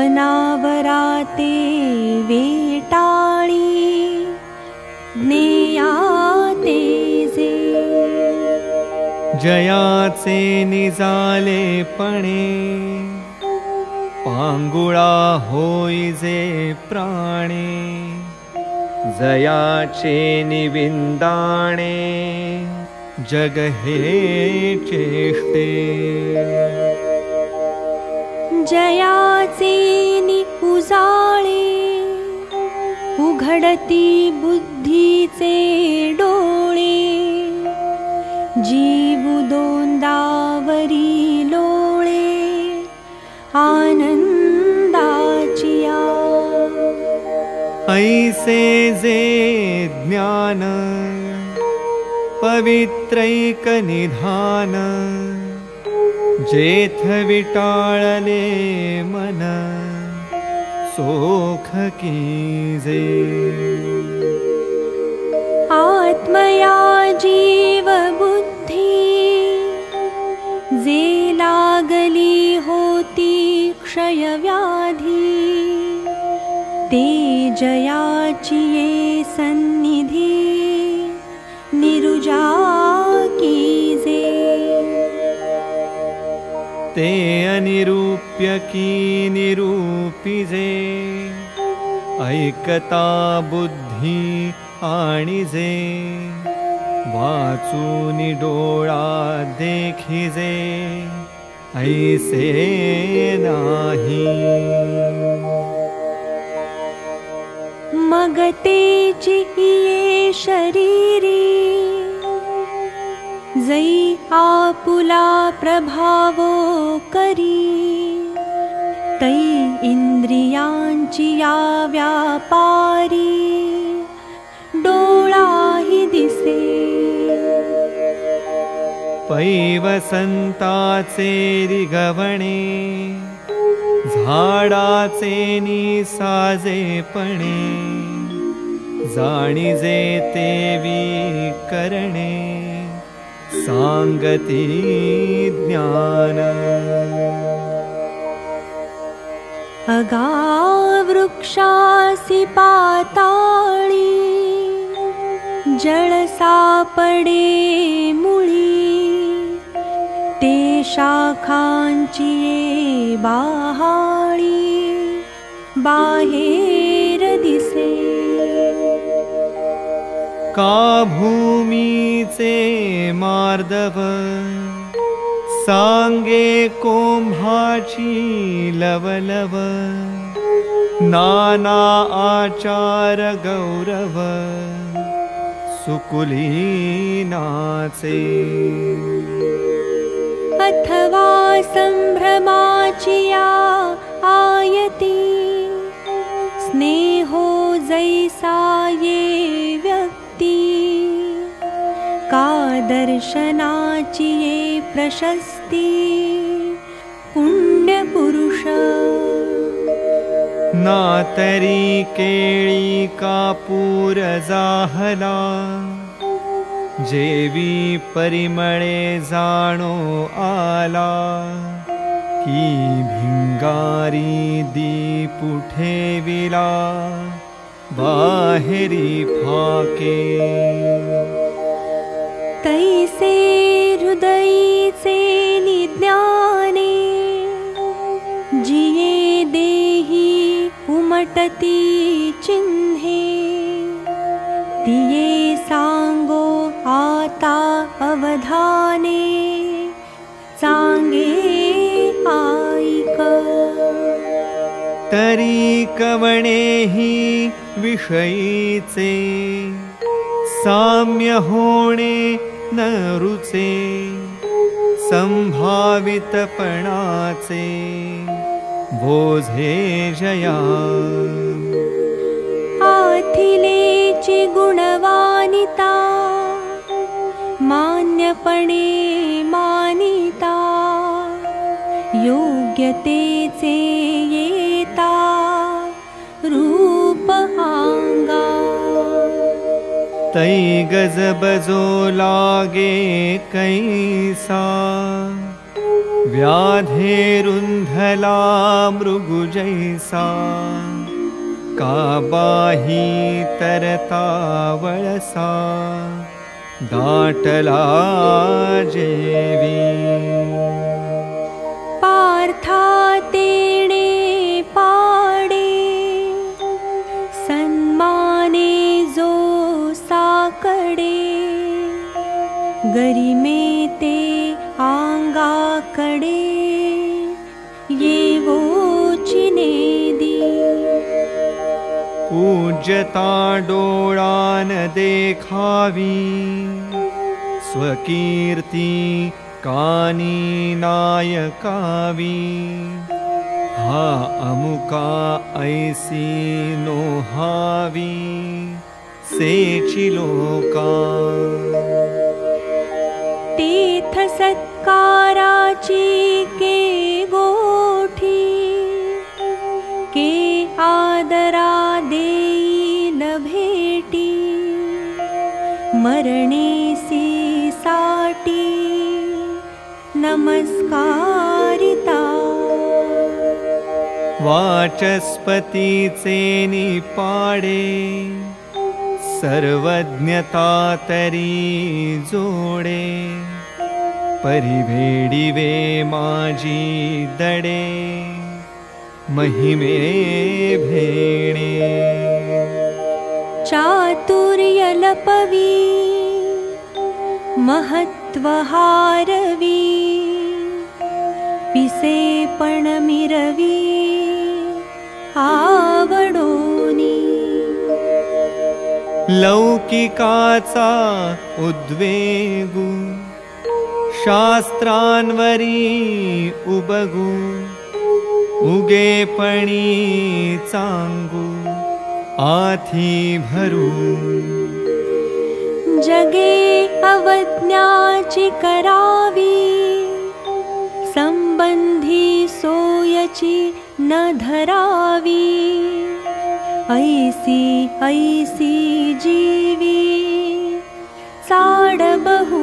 E: अनावराते वेटाळी। ज्ञेयाते जे
D: जयाचे निजाले पणे। पांगुळा होईजे प्राणे जयाचे निविंदाणे जग हे चेष्टे
E: जयाचे निपुजाळे उघडती बुद्धीचे डोळे। जीव दोंदावरी लोळे आनंदाचिया
D: ऐसे जे ज्ञान पवित्रैक निधान जेथ विटाळले मन सोख कीजे।
E: आत्मया जीव बुद्धी जे लागली होती क्षयव्याधी जयाची ये सन्निधी निरुजा कीजे
D: ते अनिरूप्य की निरूपिजे ऐकता बुद्धी आणिजे वाचून डोळा देखिजे ऐसे नाही
E: मगतेची ये शरीरी। जै आपुला प्रभावो करी। तै इंद्रियांची या व्यापारी। डोळाही दिसे।
D: पैवसंताचे रिगवणे झाडाचे निसाजेपणे जाणिजे तेवी करणे सांगती ज्ञान.
E: अगा वृक्षासि पाताळी मुळी ते शाखांची ये बाहाळी बाहेर दिसे।
D: का भूमीचे मार्दव कोंभाची लवलव नाना आचार गौरव सुकुलीनाचे
E: अथवा सम्भ्रमाचिया आयति। स्नेहो जैसा ये व्यक्ति का दर्शनाची ये प्रशस्ति पुण्यपुरुष।
D: नातरी केळी कापूर जाहला जेवी परिमळे जाणो आला की भिंगारी दीपुठे विला बाहेरी फाके.
E: तैसे हृदयीचे निज्ञाने जिये देही उमटती चिन्हे तिये सांगो आता अवधाने चांगे आईक
D: तरी कवणेही विषयीचे साम्य होणे न रुचे संभावितपणाचे बोझे जया।
E: आथिलेची गुणवानिता मान्यपणे मानिता योग्यतेचे येता रूप
D: गजबजो लागे कैसा व्याधेरुन्धला मृगुजैसा काबाही तरता वळसा दाटला जेवी पूज्यता डोळान देखावी। स्वकीर्ती कानी नायकावी। हा अमुका ऐसी नोहावी सेची लोका।
E: तीर्थ सत्काराची के गोठी मरणेसी साटी। नमस्कारिता।
D: वाचस्पतीचे निपाडे। सर्वज्ञता तरी जोडे। परिभेडिवे माझी दडे। महिमे भेणे
E: चातुर्यलपवी महत्त्वहारवी मिरवी आवडोनी
D: लौकिकाचा उद्वेगू शास्त्रांवरी उबगू उगेपणी चांगू आथी भरू।
E: जगे अवज्ञाची करावी संबंधी सोयची न धरावी। ऐसी ऐसी जीवी चाड बहु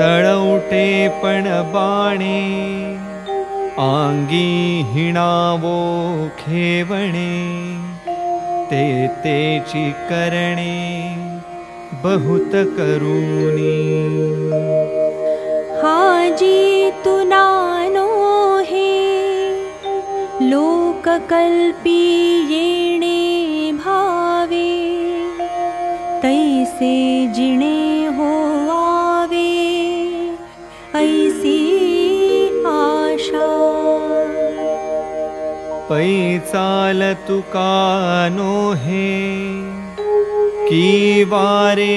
D: तळवटे पण बाणे आंगी हिणावो खेवणे ते तेची करणे बहुत करुणी।
E: हाजी तुनानो हे लोककल्पी येणे भावे
F: ऐसे जिणे
D: पै चाल तुकानो हे। की वारे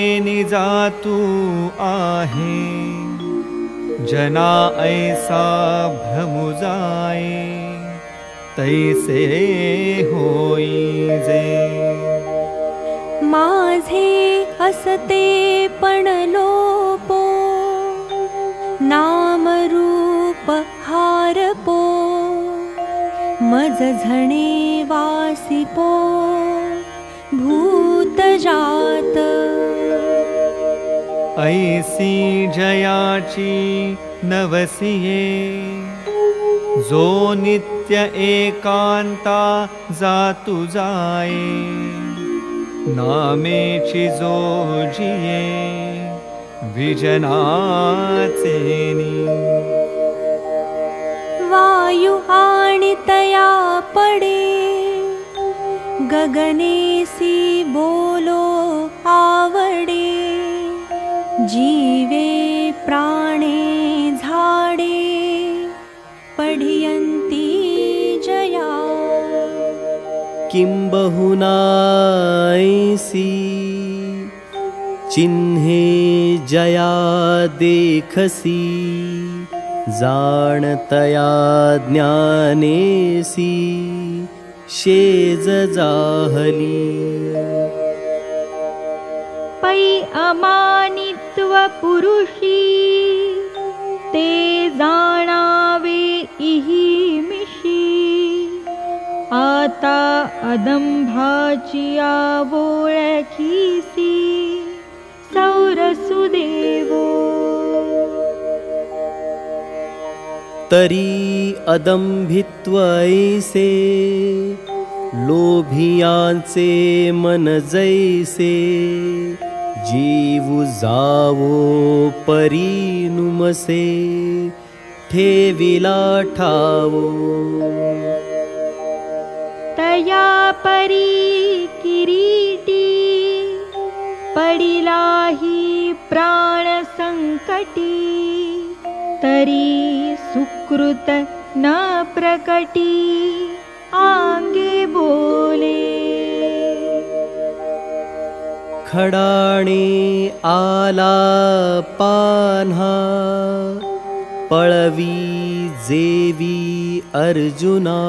D: जना ऐसा भ्रमु जाए तैसे जे।
F: माझे असते पण लोपो नामरूप मज झणे वासिपो भूत जात
D: ऐसी जयाची नवसिये जो नित्य एकांता जातु जाये नामेची जो जिये विजनाचेनी
F: वायु आणितया पडे। गगनेसी बोलो आवडे। जीवे प्राणे झाडे। पढियन्ति जया।
G: किं बहुनायसि चिह्ने जया देखसि जाणतया ज्ञानेसि शेज जाहली
F: पै अमानित्व पुरुषी ते जाणावे इही मिशी आता अदंभाची आवोळखीसी सौरसुदेवो
G: तरी अदंभित्वैसे लोभियांचे मन जैसे जीवु जावो परीनुमसे ठेविला ठावो
F: तया परी किरीटी पडिलाही प्राण संकटी तरी सुकृत न प्रकटी। आंगे बोले।
G: खडाणे आला पान्हा पळवी जेवी अर्जुना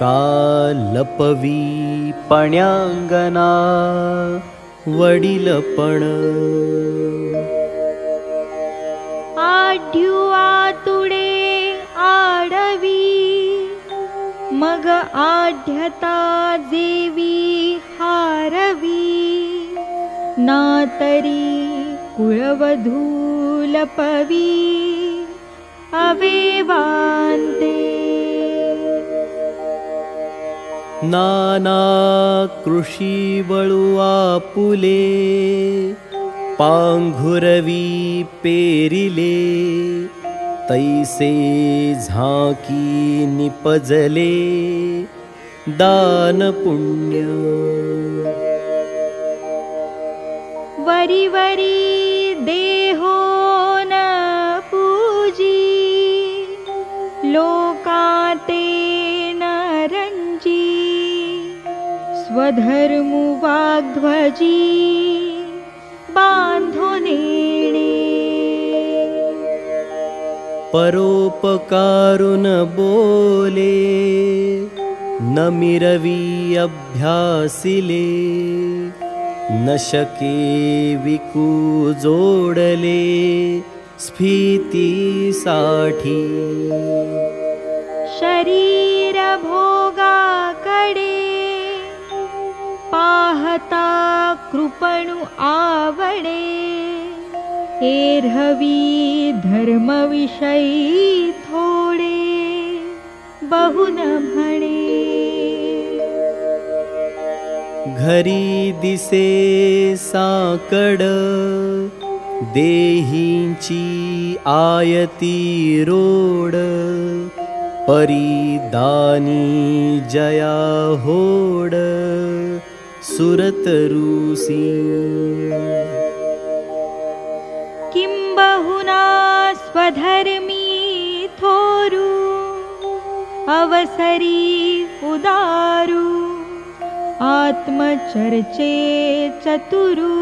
G: कालपवी पण्याङ्गना वडिलपण
F: आढ्यू आतुडे आडवी मग आढ्यता जेवी हारवी नातरी कुळवधूलपवी अवेवान्ते
G: नाना कृषी बळुआ पुले पांघुरवी पेरिले तैसे झाकी निपजले दान पुण्य
F: वरी वरी देहो न पूजी लोकाते न रंजी स्वधर्मु वाग्ध्वजी बांधो नेणे
G: परोपकारुन बोले न मिरवी अभ्यासिले न शके विकू जोडले स्फीतीसाठी
F: शरीर भोगाकडे पाहता कृपणु आवडे एर्हवी धर्मविषयी थोडे बहुन म्हणे।
G: घरी दिसे साकड देहींची आयती रोड परिदानी जया होड सुरतरुषि
F: किं बहुना स्वधर्मी थोरु अवसरी उदारु आत्मचर्चे चतुरु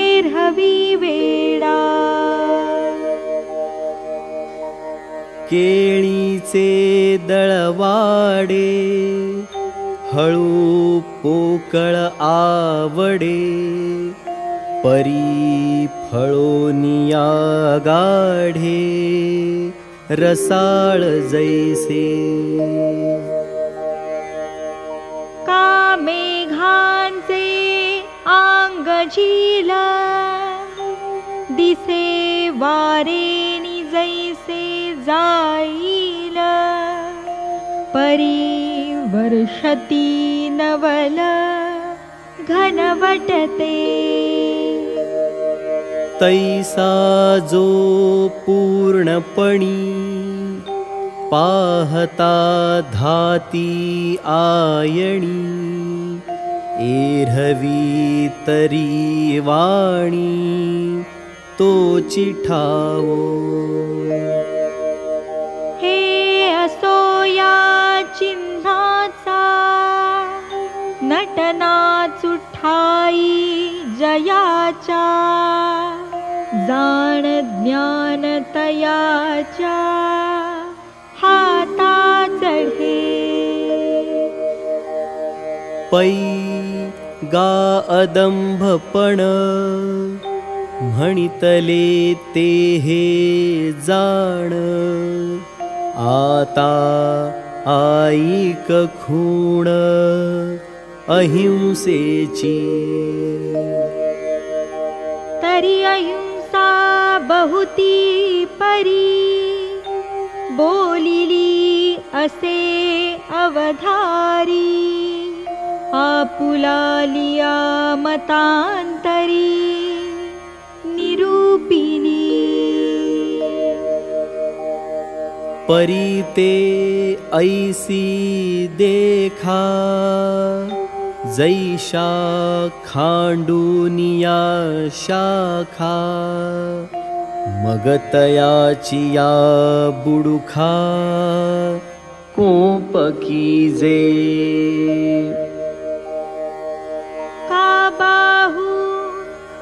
F: एर्हवी वेडा।
G: केळीचे दळवाडे हळू पोकळ आवडे परी फळोनिया गाढे रसाळ जैसे.
F: का मेघांचे आंग झीला दिसे वारेनी जैसे जाईल परी वर्षती नवल घनवटते।
G: तैसा जो पूर्णपणी पाहता धाती आयणी एरहवी तरी वाणी तो चिठावो
F: जाण ज्ञान तयाच्या हाता चढे।
G: पै गा अदंभपण म्हणितले ते हे जाण। आता आईक खूण अहिंसेची।
F: तरी अहिंसा बहुती परी। बोलिली असे अवधारी। आपुलालिया मतांतरी निरूपिली।
G: परी ते ऐसी देखा। जैशा खांडूनिया शाखा मगतयाची या बुडुखा कोपकीजे
F: का बाहू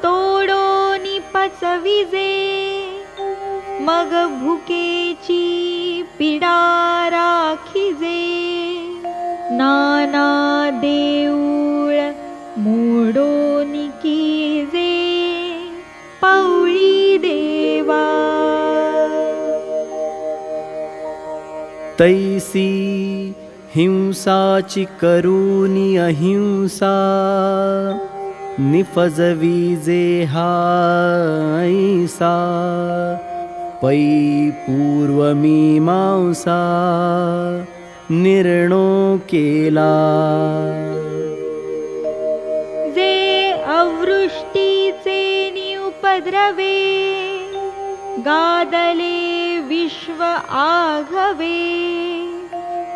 F: तोडोनी पचविजे मग भुकेची पिडा राखिजे। नाना देऊळ मोडोनी
G: तैसी हिंसाची करूनी अहिंसा निफजविजे हायसा पै पूर्वमीमांसा निर्णो केला।
F: जे अवृष्टीचे नि उपद्रवे गादले विश्व आघवे।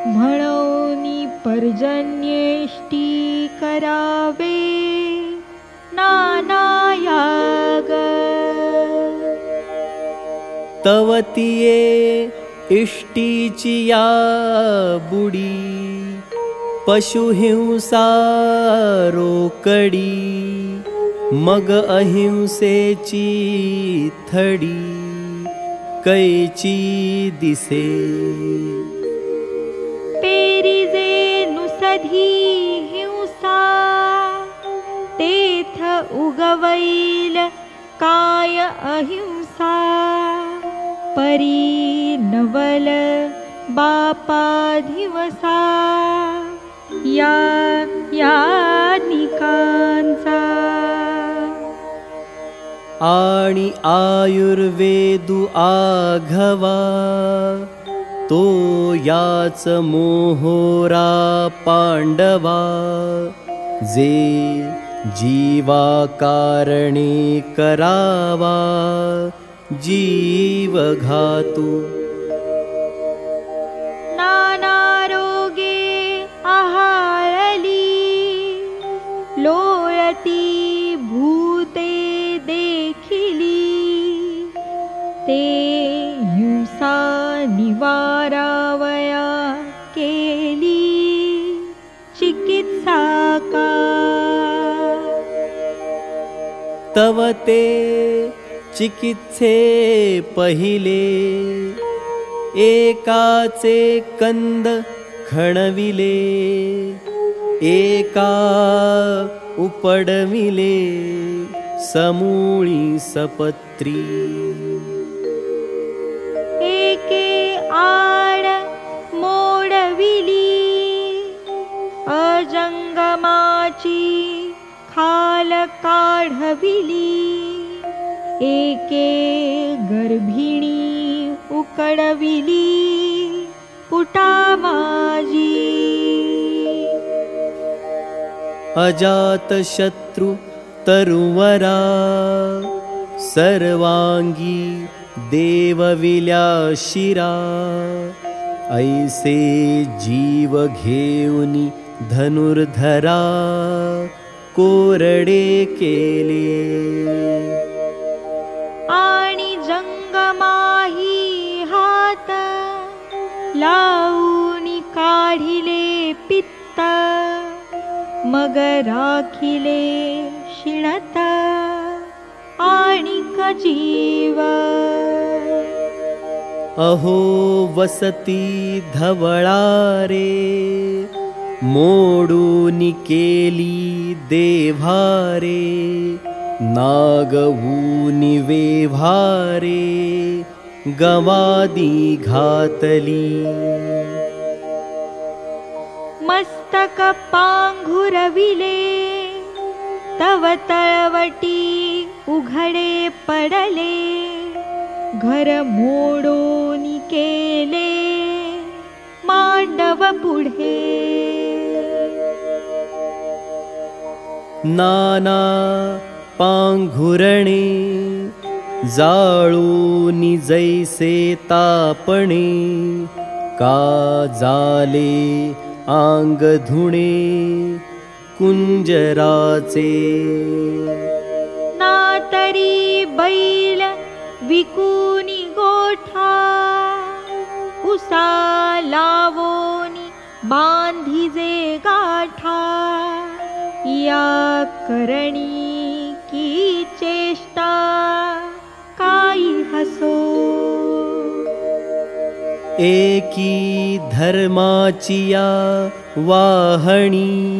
F: म्हणोनी पर्जन्येष्टी करावे। नानायाग।
G: तवतिये इष्टीची या बुडी। पशुहिंसा रोकडी। मग अहिंसेची थडी कैची दिसे
F: पेरिजे नुसधी हिंसा तेथ उगवैल काय अहिंसा। परी नवल बापा दिवसा या या निकांचा
G: आणि आयुर्वेदु आघवा। तो याच मोहोरा पांडवा जे जीवा कारणे करावा जीव घातू
F: नाना रोगे ते हिंसा निवारावया केली चिकित्सा का?
G: तव ते चिकित्से पहिले एकाचे कंद खणविले एका उपडविले समूळी सपत्री
F: मोडविली अजंगमाची खाल काढविली एके गर्भिणी उकडविली पुटा माझी
G: अजातशत्रु तरुवरा सर्वाङ्गी देवविल्या शिरा ऐसे जीव घेऊनि धनुर्धरा कोरडे केले।
F: आणि जंगमाही हात लावून काढिले पित्त मग राखिले शिणत आणि जीव
G: अहो वसती धवळारे मोडूनि केली देभारे नागवूनि वेभारे गवादी घातली।
F: मस्तक पांघुरविले तव तळवटी उघडे पडले घर मोडून केले मांडव पुढे.
G: नाना पांघुरणे जाळूनि जैसे तापणे का जाले आंग धुणे
F: नातरी बैल विकुनी गोठा। उसा लावोनी बांधिजे गाठा। या करणी की चेष्टा काही हसो।
G: एकी धर्माची या वाहणी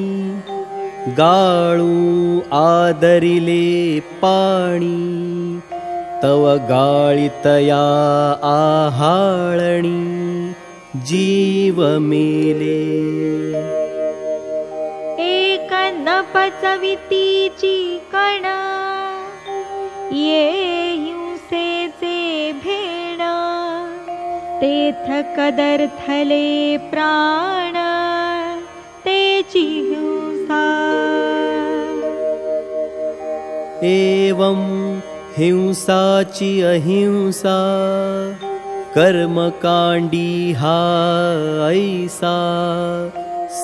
G: गाळू आदरिले पाणी तव गाळितया आहाळणी जीव मेले
F: एक न पचवितीची कण ये हिंसेचे भेण तेथ कदर्थले प्राण तेची हिंसा
G: एवं हिंसाची अहिंसा कर्मकाण्डी हा ऐसा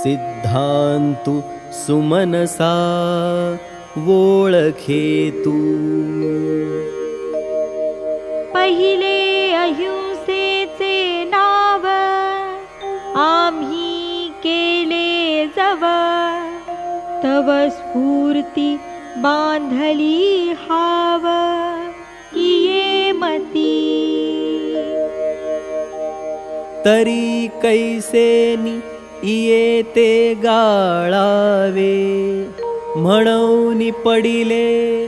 G: सिद्धान्तु सुमनसा वोळखेतु।
F: पहिले अहिंसेचे नाव आम्ही केले जव तव स्फूर्ती बांधली हाव ये मती।
G: तरी कैसेनी येते गाळावे म्हणून पडिले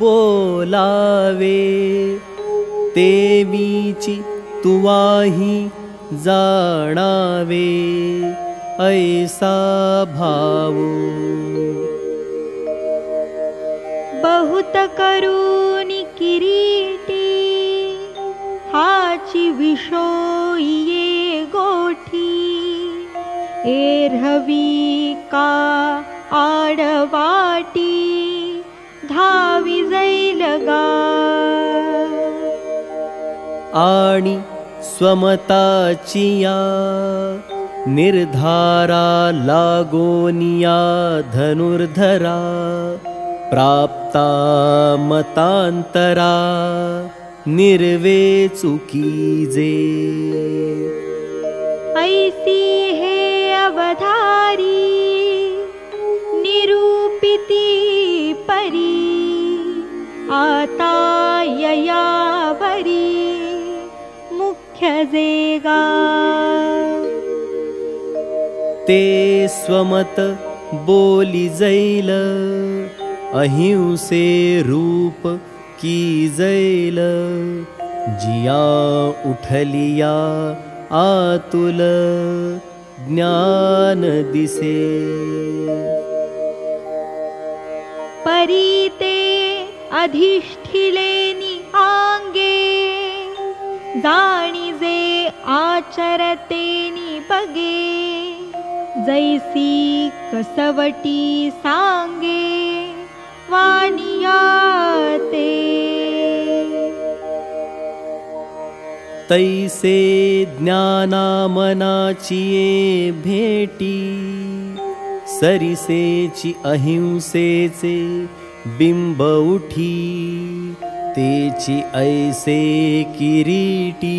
G: बोलावे। तेवीची तुवाही जाणावे ऐसा भाव
F: बहुत करूनी किरीटी विषोये गोठी एरहवी का आडवाटी धावी जैल गा।
G: आणि स्वमताचिया निर्धारा लागोनिया धनुर्धरा प्राप्ता मतान्तरा निर्वे चुकीजे
F: ऐसी हे अवधारी निरूपिती परी आता ययावरी मुख्य जेगा।
G: ते स्वमत बोली जैल अहिंसे रूप की जैल जिया उठलिया आतुल ज्ञान दिसे।
F: परीते अधिष्ठिलेनि आंगे जाणिजे आचरतेनि बगे जैसी कसवटी सांगे वानियाते
G: तैसे ज्ञानामनाचिये भेटी सरिसेची अहिंसेचे बिंब उठी तेची ऐसे किरीटी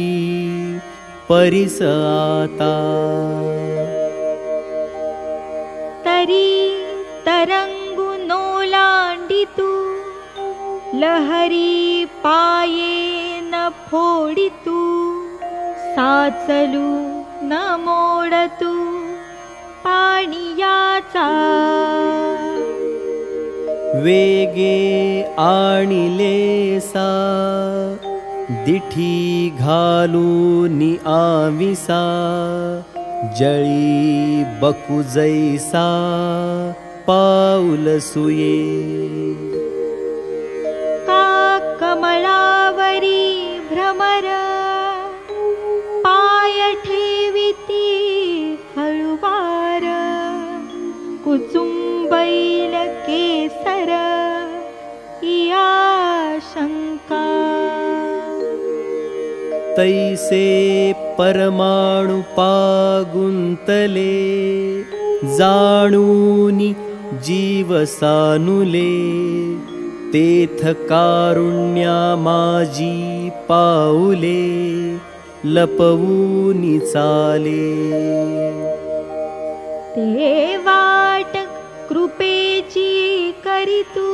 G: परिस आता
F: तरी तरंगु नोलांडितु लहरी पाये न फोडितु साचलू न मोडतु पाणियाचा
G: वेगे आणिले सा दिठी घालूनि आविसा जळी बकु जैसा पाऊल सुये
F: का कमळावरी भ्रमर पाय ठेविती हळुवार कुचुंबैल केसर या शंका।
G: तैसे परमाणु पागुंतले जाणूनि जीव सानुले तेथ कारुण्या माजी पाऊले लपवूनि चाले।
F: ते वाट कृपेची करितू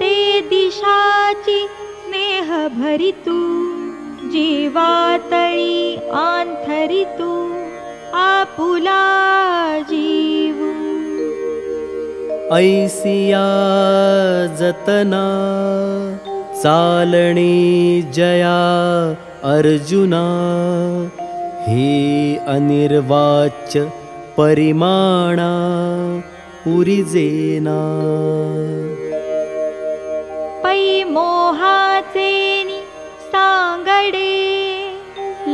F: ते दिशाची स्नेह भरितू जीवातळी आंथरितू आपुला जीवू
G: ऐसिया जतना चालणे जया अर्जुना हे अनिर्वाच्य परिमाणा पुरिजेना
F: पै मोहाचेनि सांगडे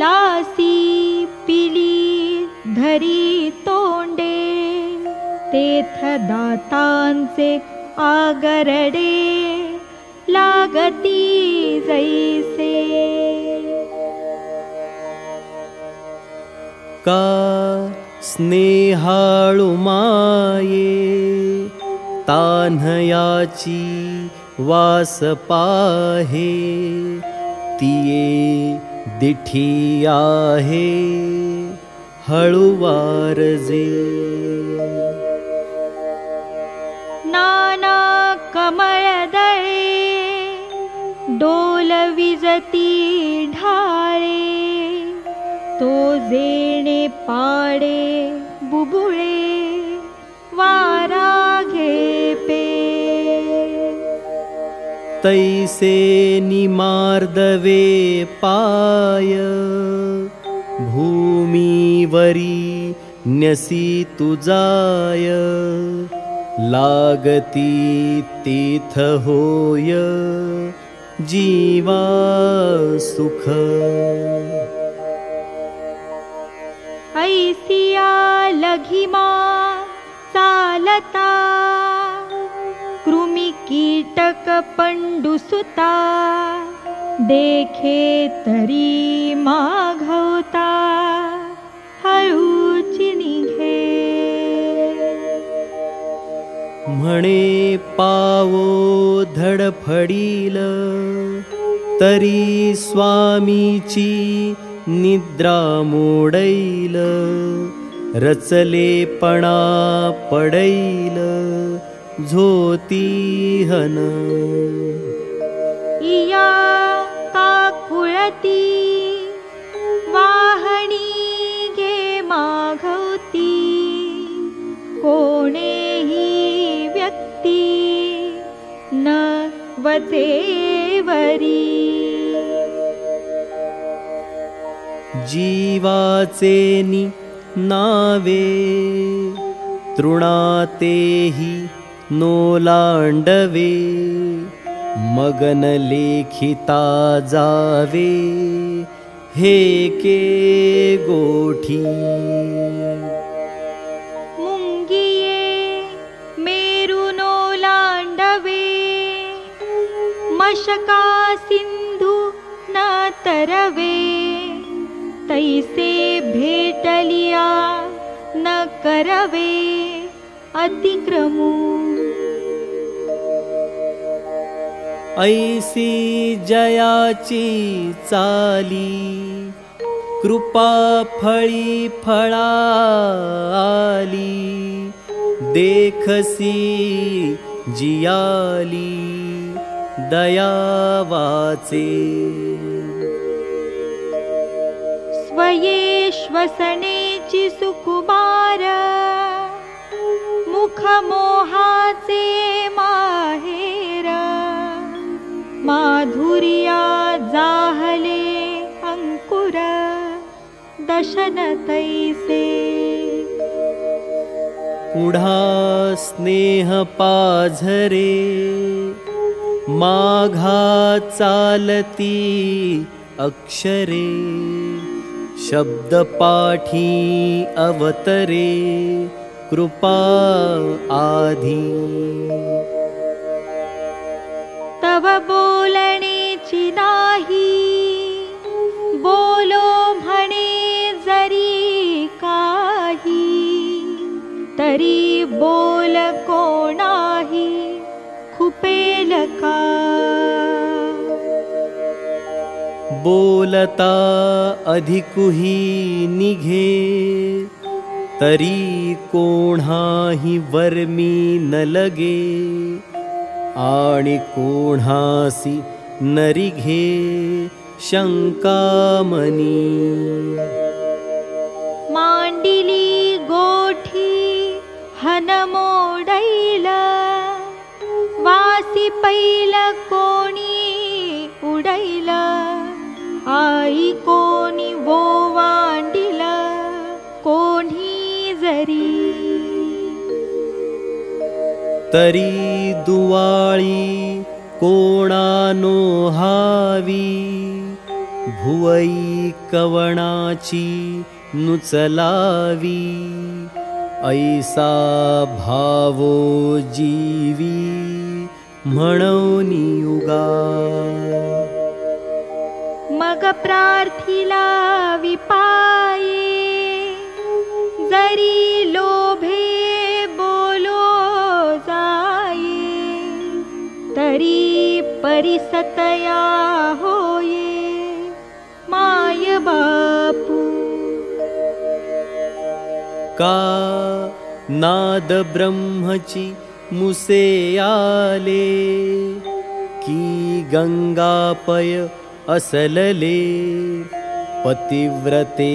F: लासी पिली धरी तोंडे आगरडे लागती जैसे।
G: का स्नेहाळु माये तान्हयाची वास पाहे तिये दिठी आहे हळुवारजे
F: कमळदळे डोल विजती ढाळे तो जेणे पाडे बुबुळे वारा घेपे
G: तैसे निमार्दवे पाय भूमीवरी न्यसी तुजाय लागती तीथ होय जीवा सुख।
F: ऐसिया लघिमा चालता कृमी कीटक पंडुसुता देखे तरी माघवता हळूची निघे
G: म्हणे पावो धडफडील तरी स्वामीची निद्रा मोडैल रचलेपणा पडैल
F: काकुळती वाहणी गे माघवती कोणेही वचेवरी
G: जीवाचे नि नावे तृणातेहि नोलाण्डवे मगन लेखिता जावे हे के गोठी
F: मशका सिंधू न तरवे तैसे भेटलिया न करवे अतिक्रमू।
G: ऐसी जयाची चाली कृपा फळी फळाली देखसी जियाली दया वाचे
F: स्वये श्वसनेची सुकुमार मुखमोहाचे माहेर माधुर्या जाहले अंकुर दशन तैसे
G: पुढा स्नेह पाझरे माघा चालती अक्षरे शब्दपाठी अवतरे कृपा आधी।
F: तव बोलणेची नाही बोलो म्हणे जरी काही तरी बोल कोणाही
G: बोलता अधिकुही निघे तरी कोणाही वर्मी न लगे आणि कोणासी नरिघे शंकामनी।
F: मांडिली गोठी हन वासी पैल कोणी उडैल आई कोणी वोवांडिल कोणी जरी
G: तरी दुवाळी कोणानो हावी भुवई कवणाची नुचलावी ऐसा भावो जीवी म्हणूनी युगा
F: मग प्रार्थिला विपाये जरी लोभे बोलो जाये तरी परिसतया होये माय बापू।
G: का नाद ब्रह्मची मुसे आले की गंगापय असलले पतिव्रते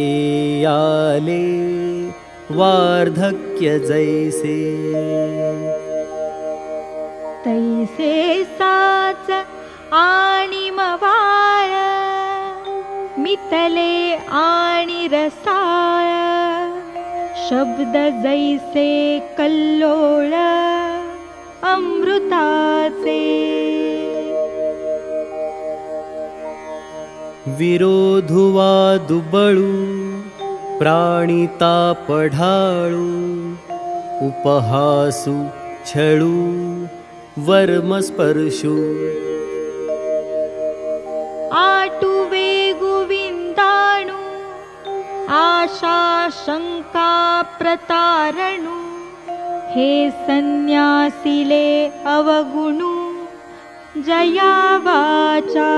G: आले वार्धक्य जैसे।
F: तैसे आणि मवाळ मितले आणि रसाळ शब्द जैसे कल्लोळ अमृताचे।
G: विरोधुवा दुबळू प्राणिता पढाळू उपहासु छळू वर्मस्पर्शू।
F: आटु आशा शङ्का प्रतारणु हे सन्न्यासिले अवगुणु जया वाचा।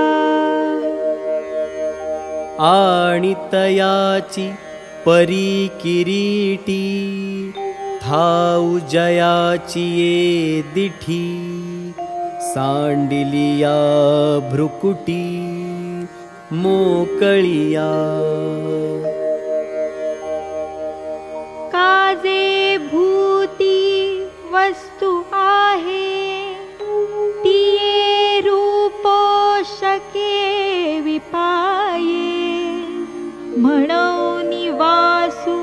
G: आणितयाची परी किरीटी थाऊ जयाची ये दिठी सांडिलिया भ्रुकुटी मोकळिया।
F: काजे भूती वस्तु शके विपाये। वासु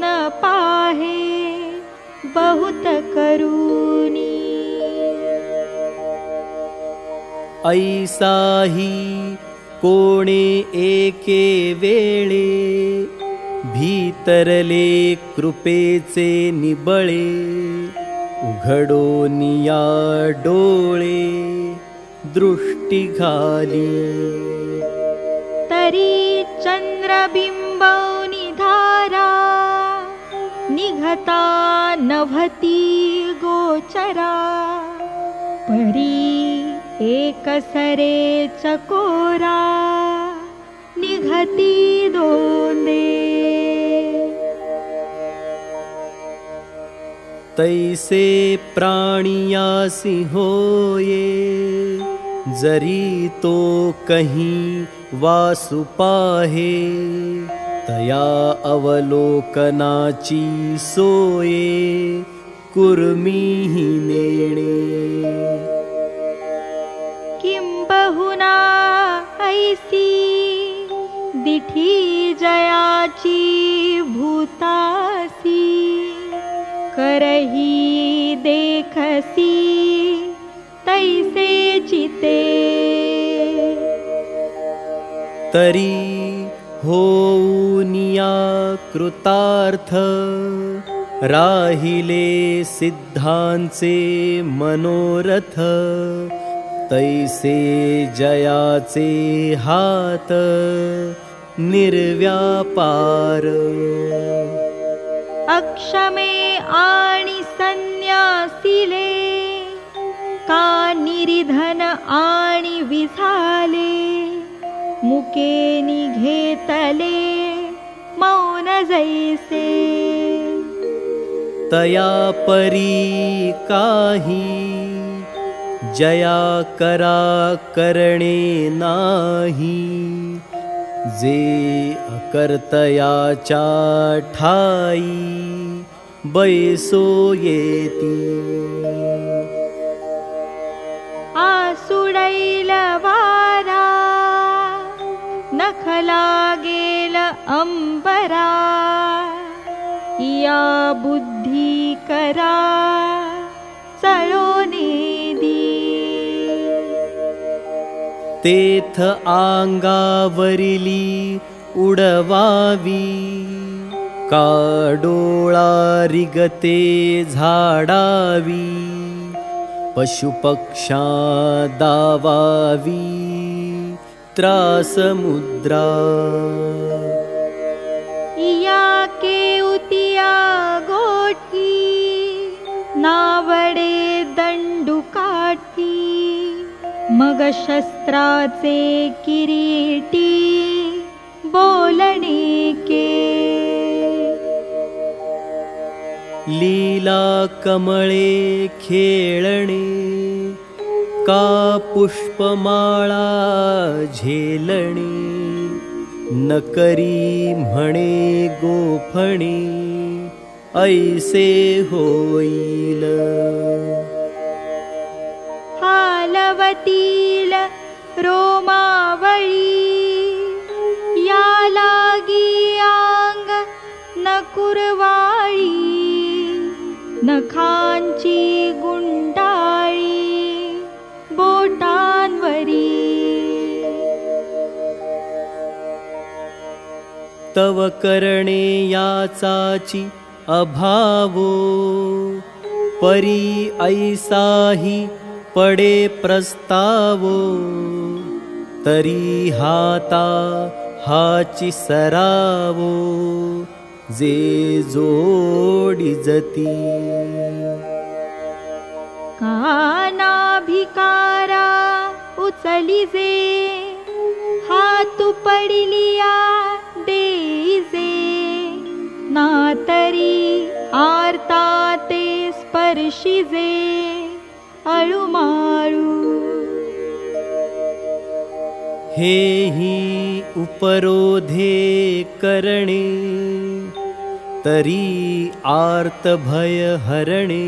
F: न पाहे। बहुत करूनी
G: ऐसाही कोणे एके वेळे भीतरले कृपेचे निबळे उघडो निया डोळे दृष्टी घाली।
F: तरी चंद्रबिंब निधारा निघता नभती गोचरा। परी एकसरे चकोरा निघती दोंदे
G: तैसे प्राणियासी होये जरी तो कहीं वासु पाहे। तया अवलोकनाची सोये कुर्मीही नेणे।
F: किं बहुना ऐसी दिठी जयाची भूतासी करही देखसी तैसे चिते
G: तरी होऊनिया कृतार्थ राहिले सिद्धांचे मनोरथ तैसे जयाचे हात निर्व्यापार
F: अक्षमे आणि संन्यासिले का निरिधन आणि विझाले मुके निघेतले मौन जैसे।
G: तया परी काही जया करा करणे नाही जे अकर्तयाच्या ठाई बैसो येती।
F: आसुडैल वारा नख लागेल अंबरा या बुद्धी करा
G: तेथ आंगावरिली उडवावी। काडोळा रिगते झाडावी। पशुपक्षा दावावी। त्रासमुद्रा।
F: या केउतिया गोठी नावडे मग शस्त्राचे किरीटी बोलणे के.
G: लीला कमळे खेळणे का पुष्पमाळा झेलणे नकरी म्हणे गोफणे ऐसे होईल.
F: हालवतील रोमावळी. या लागी आंग न कुरवाळी नखांची गुंडाळी बोटांवरी.
G: तव करणे याचाची अभावो. परी ऐसाही पडे प्रस्तावो तरी हाता हाची सरावो जे जोडी जती।
F: कानाभिकारा उचलिजे हात पडिलिया देईजे नातरी आर्ता ते स्पर्शिजे अळुमाळू
G: हे हि उपरोधे करणे तरी आर्तभयहरणे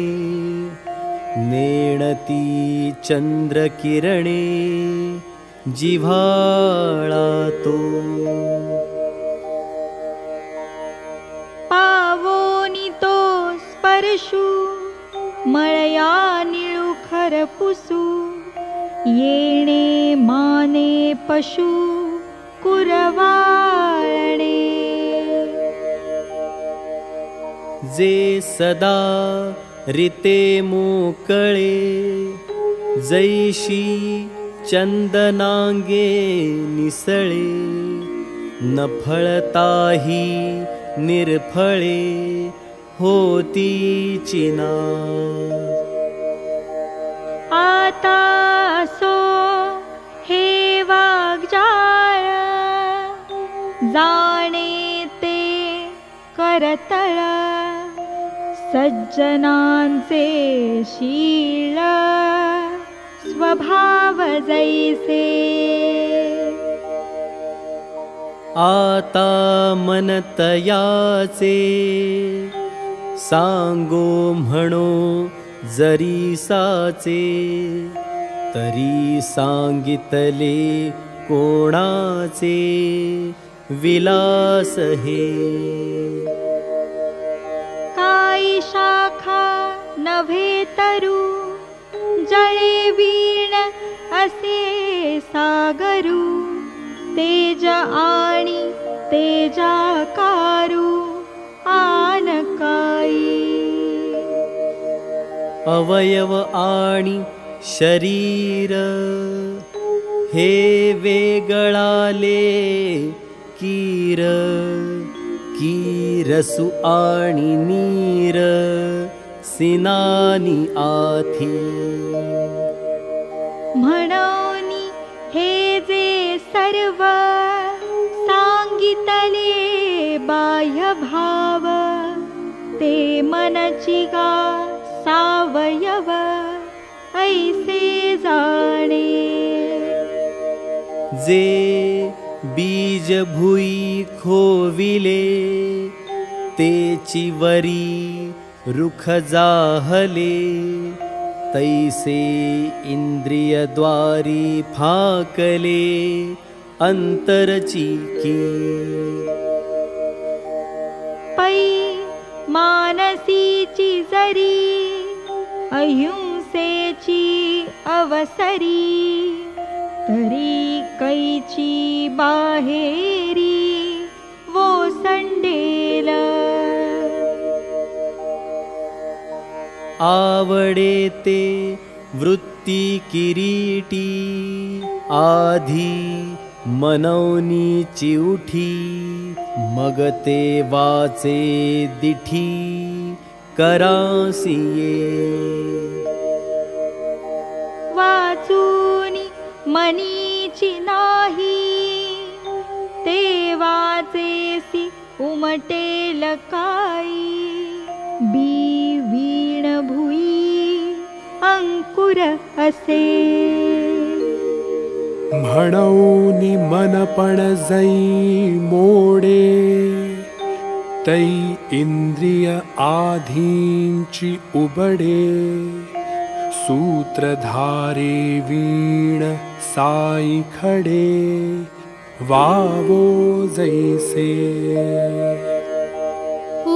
G: नेणती चन्द्रकिरणे जिभाळातो
F: पावोनि तो स्पर्शु मळया निळू खरपुसू येणे माने पशु कुरवाळणे
G: जे सदा रिते मोकळे जैशी चंदनांगे निसळे न फळताही निर्फळे होती चिना
F: हे वाग्जाळ जाणे ते करतळ सज्जनांचे शीळ स्वभाव जैसे।
G: आता मनतयाचे सांगो म्हणो जरी साचे तरी सांगितले कोणाचे विलास हे.
F: काई शाखा नव्हे तरु जळे वीण असे सागरू तेज आणि तेजाकारू
G: अवयव आणि शरीर। हे वेगळाले कीर। कीरसु आणि नीर। सिनानी आथी।
F: म्हणोनी हे जे सर्व सांगितले बाह्य भाव ते मनची गा सावयव ऐसे जाणे
G: जे बीज भुई खोविले तेची वरी रुख जाहले। तैसे इंद्रियद्वारी फाकले अंतरची की
F: पै मानसीची जरी अहिंसेची अवसरी तरी कैची बाहेरी वो संडेल।
G: आवडे ते वृत्ती किरीटी आधी मनवनी चिउठी मग ते वाचे दिठी करासिये
F: वाचूनी मनीची नाही ते वाचेसी उमटेल काई बी वीण भुई अंकुर असे
H: मनपण जै मोडे तै इंद्रिय आधींची उबडे। सूत्रधारे वीण साई खडे वावो जैसे।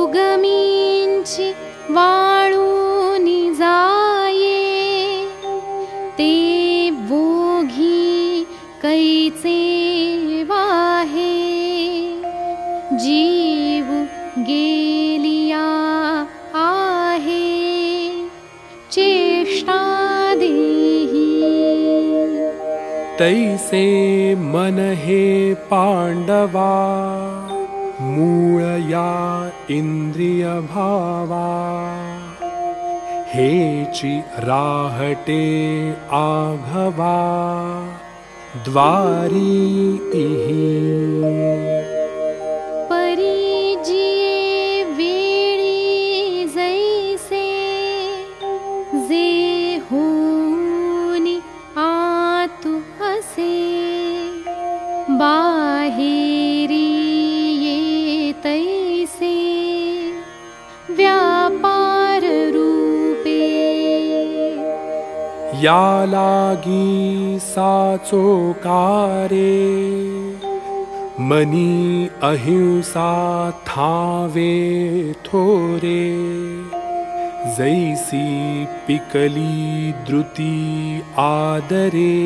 I: उगमींची वाळूनी जाये जीव गेलिया आहे। चेष्टा देही
H: तैसे मन हे पांडवा मूळ या इंद्रिय भावा। हेचि राहटे आघवा द्वारी इहि
I: या
H: लागी साचो कारे। मनी अहिंसा थावे थोरे। जैसी पिकली द्रुती आदरे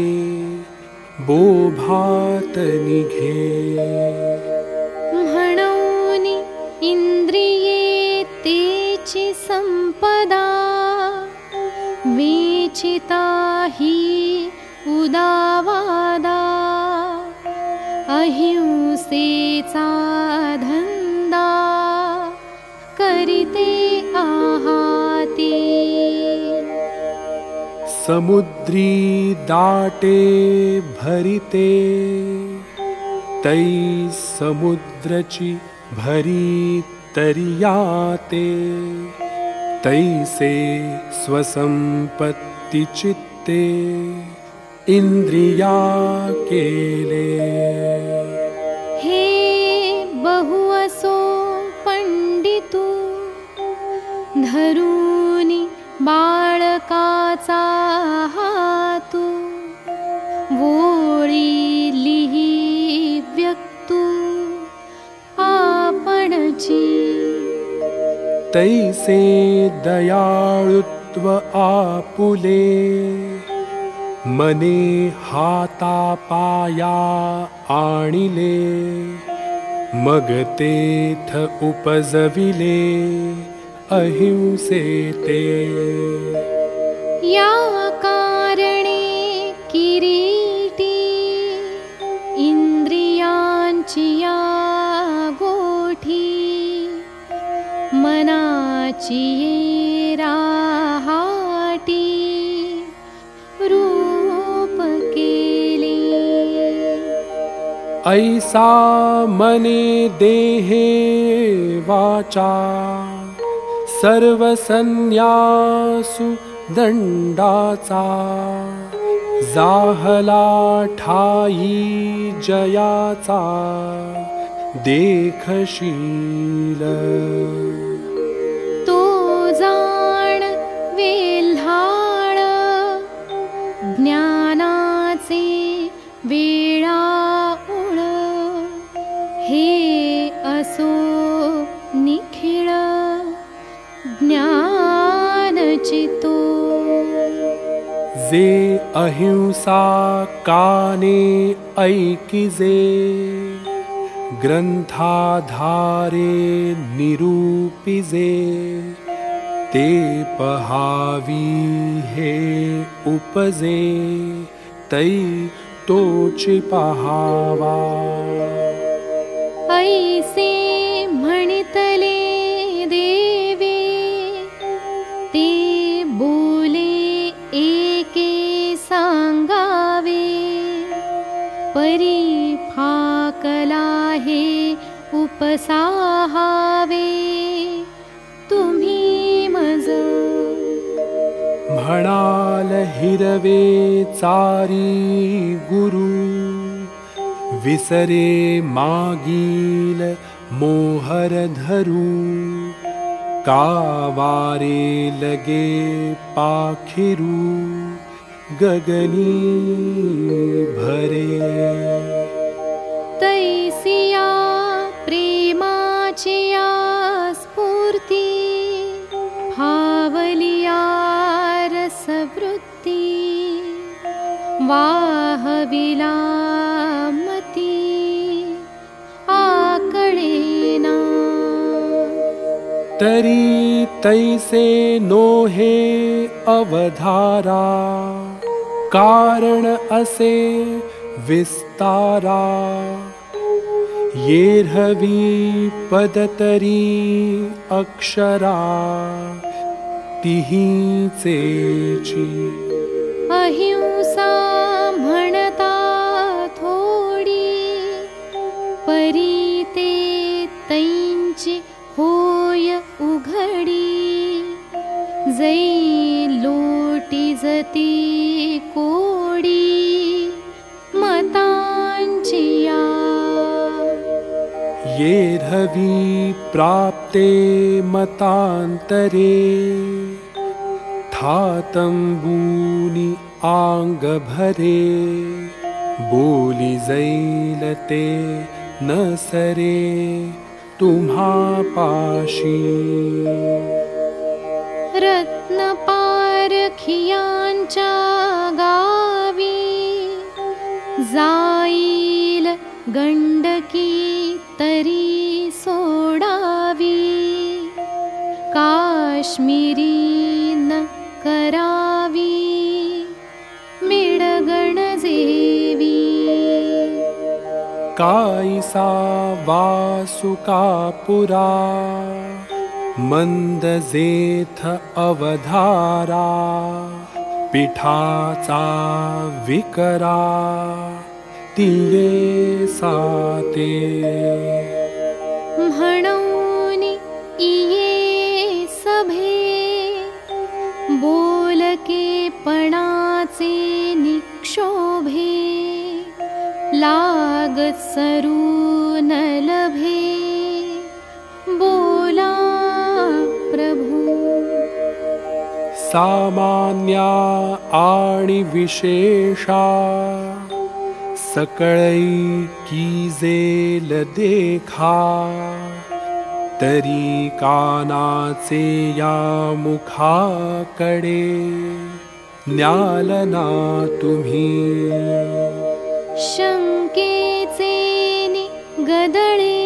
H: बोभात निघे।
I: म्हणून इंद्रिये तेची संपदा वेचिता ही उदावादा। अहिंसेचा धंदा करीते आहाती।
H: समुद्री दाटे भरिते तै समुद्रची भरी तरियाते तैसे स्वसंपत्ति चित्ते इंद्रिया केले
I: हे बहु असो पंडितू धरूनी बाळकाचा हातू वोळी लिही व्यक्तू आपणची।
H: तैसे दयाळुत्व आपुले। मने हाता पाया आणिले। मग तेथ उपजविले अहिंसे ते
I: या कारणे किरीटी इंद्रियांची या गोठी मनाची
H: ऐसा मने देहे वाचा। सर्वसन्यासु दण्डाचा। जाहला ठाई जयाचा। देखशील।
I: तो जाण वेल्हाळ। ज्ञानाचे वेळाउळ
H: जे अहिंसा काने ऐकिजे ग्रंथाधारे निरूपिजे ते पहावी हे उपजे तै तोची पहावा।
I: ऐसे उपसाहावे तुम्ही मज।
H: म्हणाल हिरवे चारी गुरु विसरे मागील मोहर धरू। कावारे लगे पाखिरू गगनी भरे
I: प्रेमाचिया स्फूर्ती भावलिया रसवृत्ती वाहविला मती आकडेना।
H: तरी तैसे नोहे अवधारा कारण असे विस्तारा पदतरी अक्षरा
I: अहिंसा म्हणता थोडी परी ते तैंची होय उघडी। जै लोटी जती कोडी
H: येरहवी प्राप्ते मतान्तरे ठातम्बूनि आङ्गभरे बोलि जैलते न सरे तुम्हा पाशी
I: रत्नपारखियांच्या गावी जाईल गंडकी तरी सोडावी काश्मीरी न मिडगण जेवी.
H: कायसा वासुकापुरा मन्दजेथ अवधारा पिठाचा विकरा तिये साते।
I: म्हणून इये सभे बोलके पणाचे निक्षोभे लाग सरू न लभे बोला प्रभू।
H: सामान्या आणि विशेषा देखा तरी कानाचे या मुखाकडे न्यालना तुम्ही.
I: शङ्केचे नि गदळे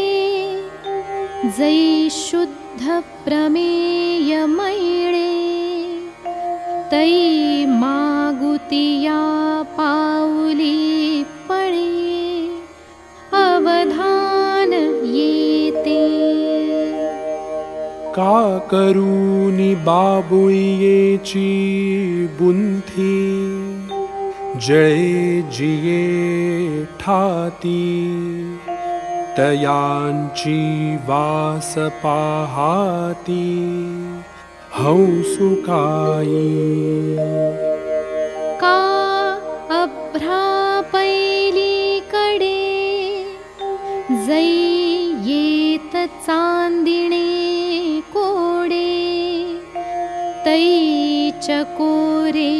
I: जै शुद्ध प्रमेय मैळे तै मागुतिया पाऊली
H: का करूनि बाबुयेची बुंथी जळे जिये ठाती तयांची वास पाहाती हंसुकाई
I: का अभ्रा पैलीकडे जै येत चांदिणे चकोरे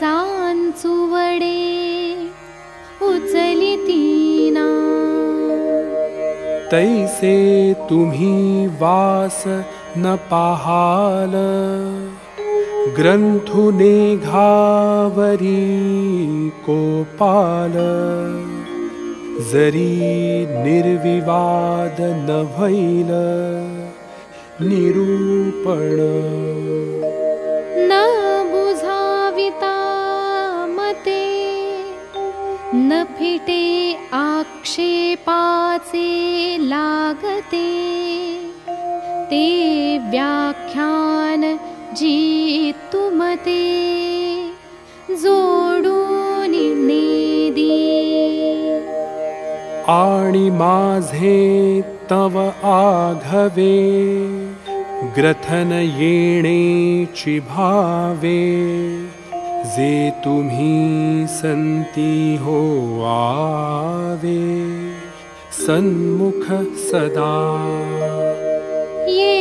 I: चांचुवडे उचली तीना।
H: तैसे तुम्ही वास न पाहाल ग्रंथुने घावरी कोपाल। जरी निर्विवाद न भैल निरूपण
I: न फिटे आक्षेपाचे लागते। ते व्याख्यान जी तुमते जोडून नेदी
H: आणि माझे तव आघवे। ग्रथन येणेची भावे जे संती हो आवे सन्मुख सदा।
I: येर्हवी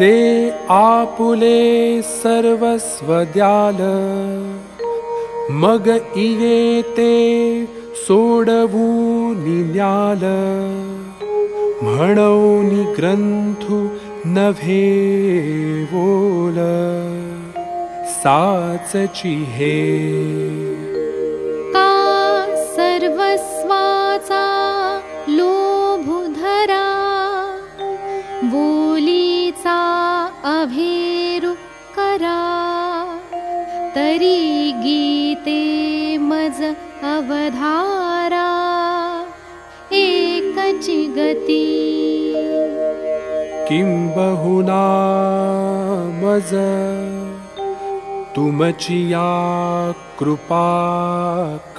H: जे आपुले सर्वस्व द्याल मग इये ते सोडवूनि न्याल म्हणूनि बोल साचची हे
I: अवधारा एकचि गती।
H: किं बहुना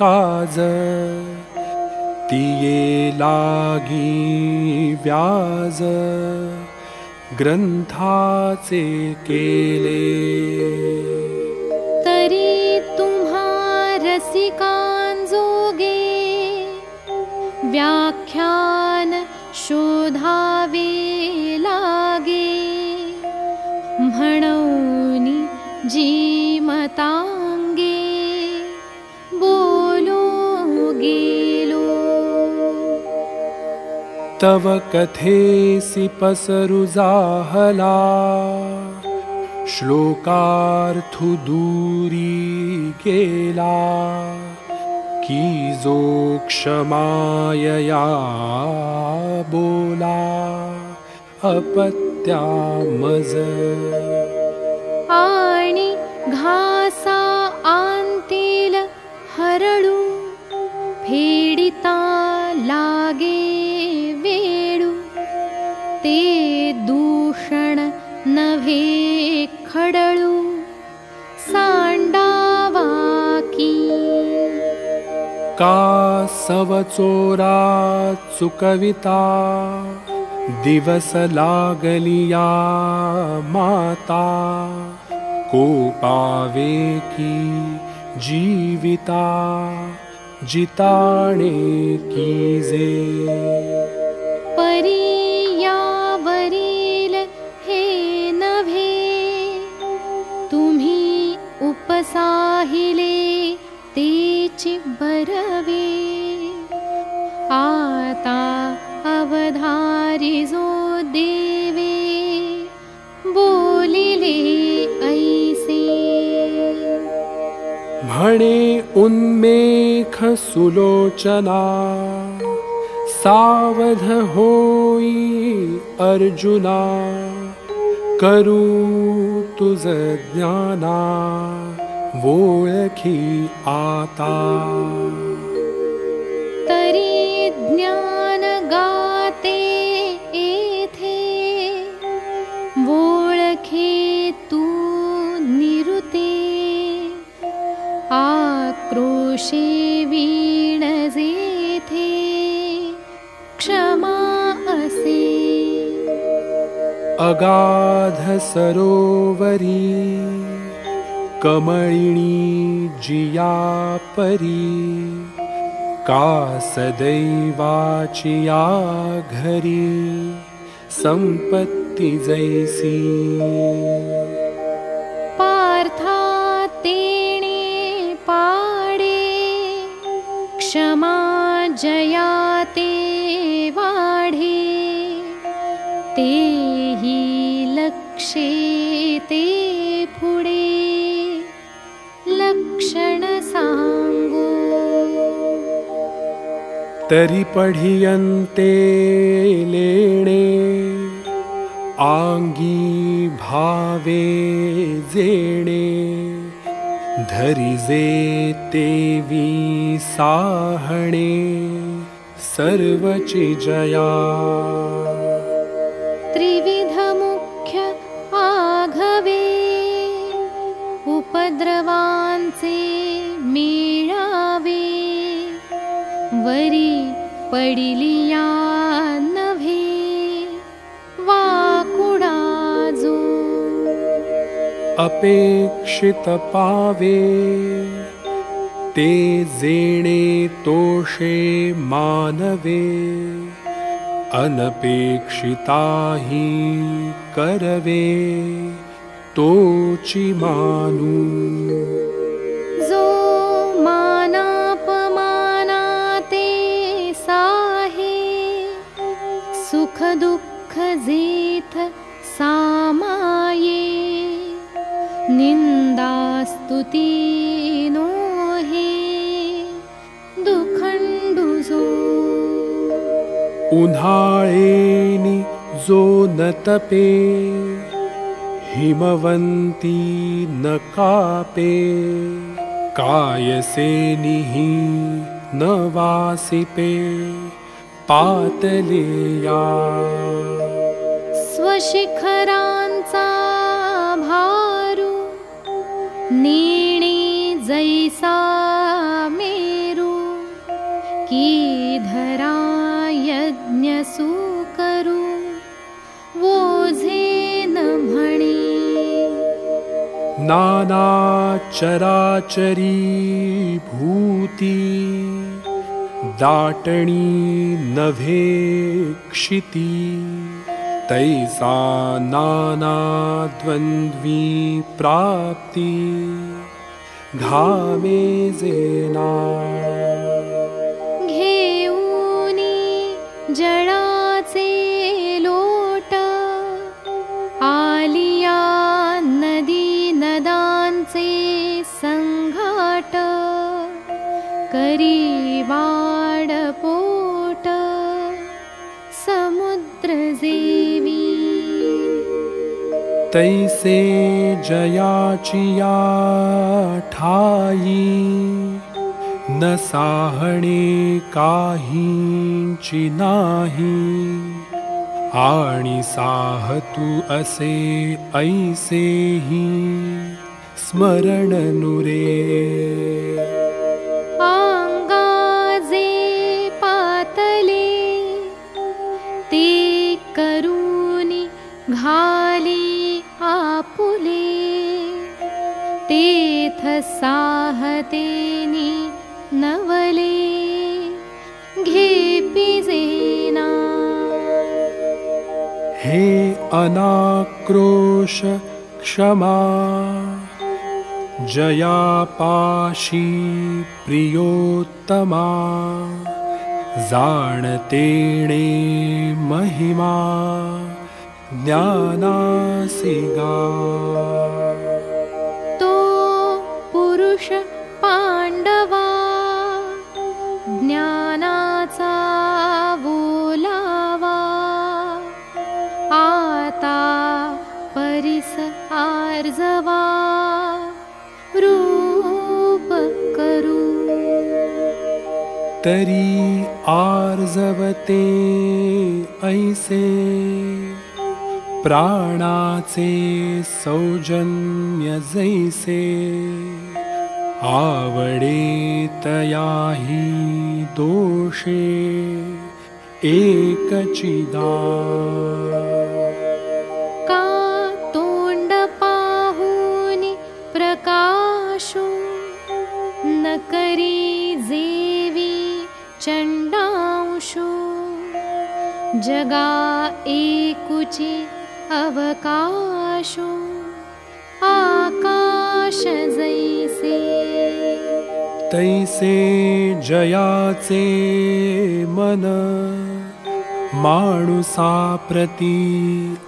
H: काज। तिये लागी व्याज ग्रंथाचे केले
I: व्याख्यान शोधावे लागे। म्हणौनी जी मतांगे बोलो गेलो।
H: तव कथेसि पसरुजाहला श्लोकार्थु दूरी गेला क्षमायया बोला अपत्या मज
I: आंतील हरळू फेडिता लागे वेळू ते दूषण नव्हे खडळू का
H: सवचोरा चुकविता दिवस लागलिया माता। कोपावे की जीविता। जिताणे कीजे।
I: परियावरील हे नभे तुम्ही उपसाहिले तेची बरवे। आता अवधारी जो देवे बोलिले ऐसे।
H: म्हणे उन्मेख सुलोचना सावध होई अर्जुना करू तुझ ज्ञाना ओळखी आता।
I: तरी ज्ञान गाते येथे ओळखे तू निरुते। आक्रोशे वीण जेथे। क्षमा असे।
H: अगाध सरोवरी कमळिणी जिया परी का सदैवाचिया घरी संपत्ती जैसी।
I: पार्था तेणे पाडे क्षमा जयाते वाढे तेही लक्षे ते
H: तरी पढियन्ते लेणे आंगी भावे जेणे धरिजे तेवी साहणे सर्वची जया
I: त्रिविध मुख्य आघवे उपद्रवांचे मेळावे। वरी पडिलिया नव्हे वाकुडा जो
H: अपेक्षित पावे ते जेणे तोषे मानवे अनपेक्षिताही करवे तोची मानू
I: हे दुखंडुजो
H: उन्हाळेनी जो न तपे हिमवन्ती न कापे कायसेनिः न वासिपे पातलेया।
I: स्वशिखरांचा नेणे जैसा मेरू की धरा यज्ञ सुकरू वोझे न म्हणे।
H: नाना चराचरी भूती दाटणी नभे क्षिती नाना द्वन्द्वी प्राप्ती घामे जेना
I: घेऊनी जळाचे लोट आलिया नदी नदांचे संघाट करी
H: तैसे जयाचिया ठाई न साहणे आणि साहतू असे ऐसेही स्मरण नुरे।
I: आंगाजे पातले ते करूनी घाली साहतेनी नवले घेपिजेना
H: हे अनाक्रोश क्षमा जयापाशी प्रियोत्तमा जाणतेणे महिमा ज्ञानासिगा तरी आर्जवते ऐसे प्राणाचे सौजन्य जैसे आवडे तयाही दोषे एकचिदा।
I: का तोंड पाहुनी प्रकाशो न करी चंडांशो जगा एकुची अवकाशो। आकाश जैसे।
H: तैसे जयाचे मन। माणुसाप्रती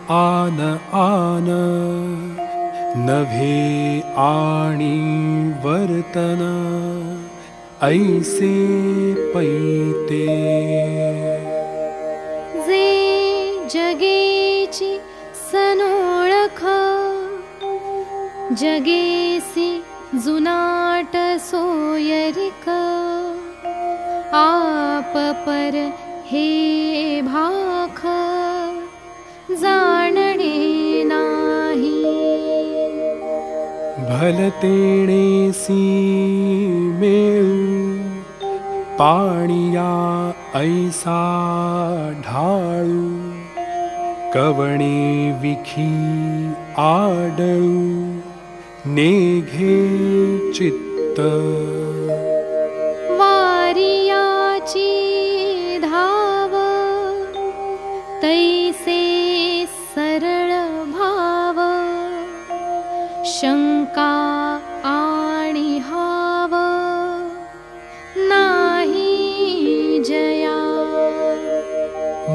H: आन आन। नभे आणि वर्तन ऐसे पैते
I: जे जगेची सनोळख जगेसी जुनाट सोयरिक आप पर हे भाख जाणणे नाही।
H: भलतेणेसी मेळू पाणिया ऐसा ढाळू कवणे विखी आडळू नेघे चित्त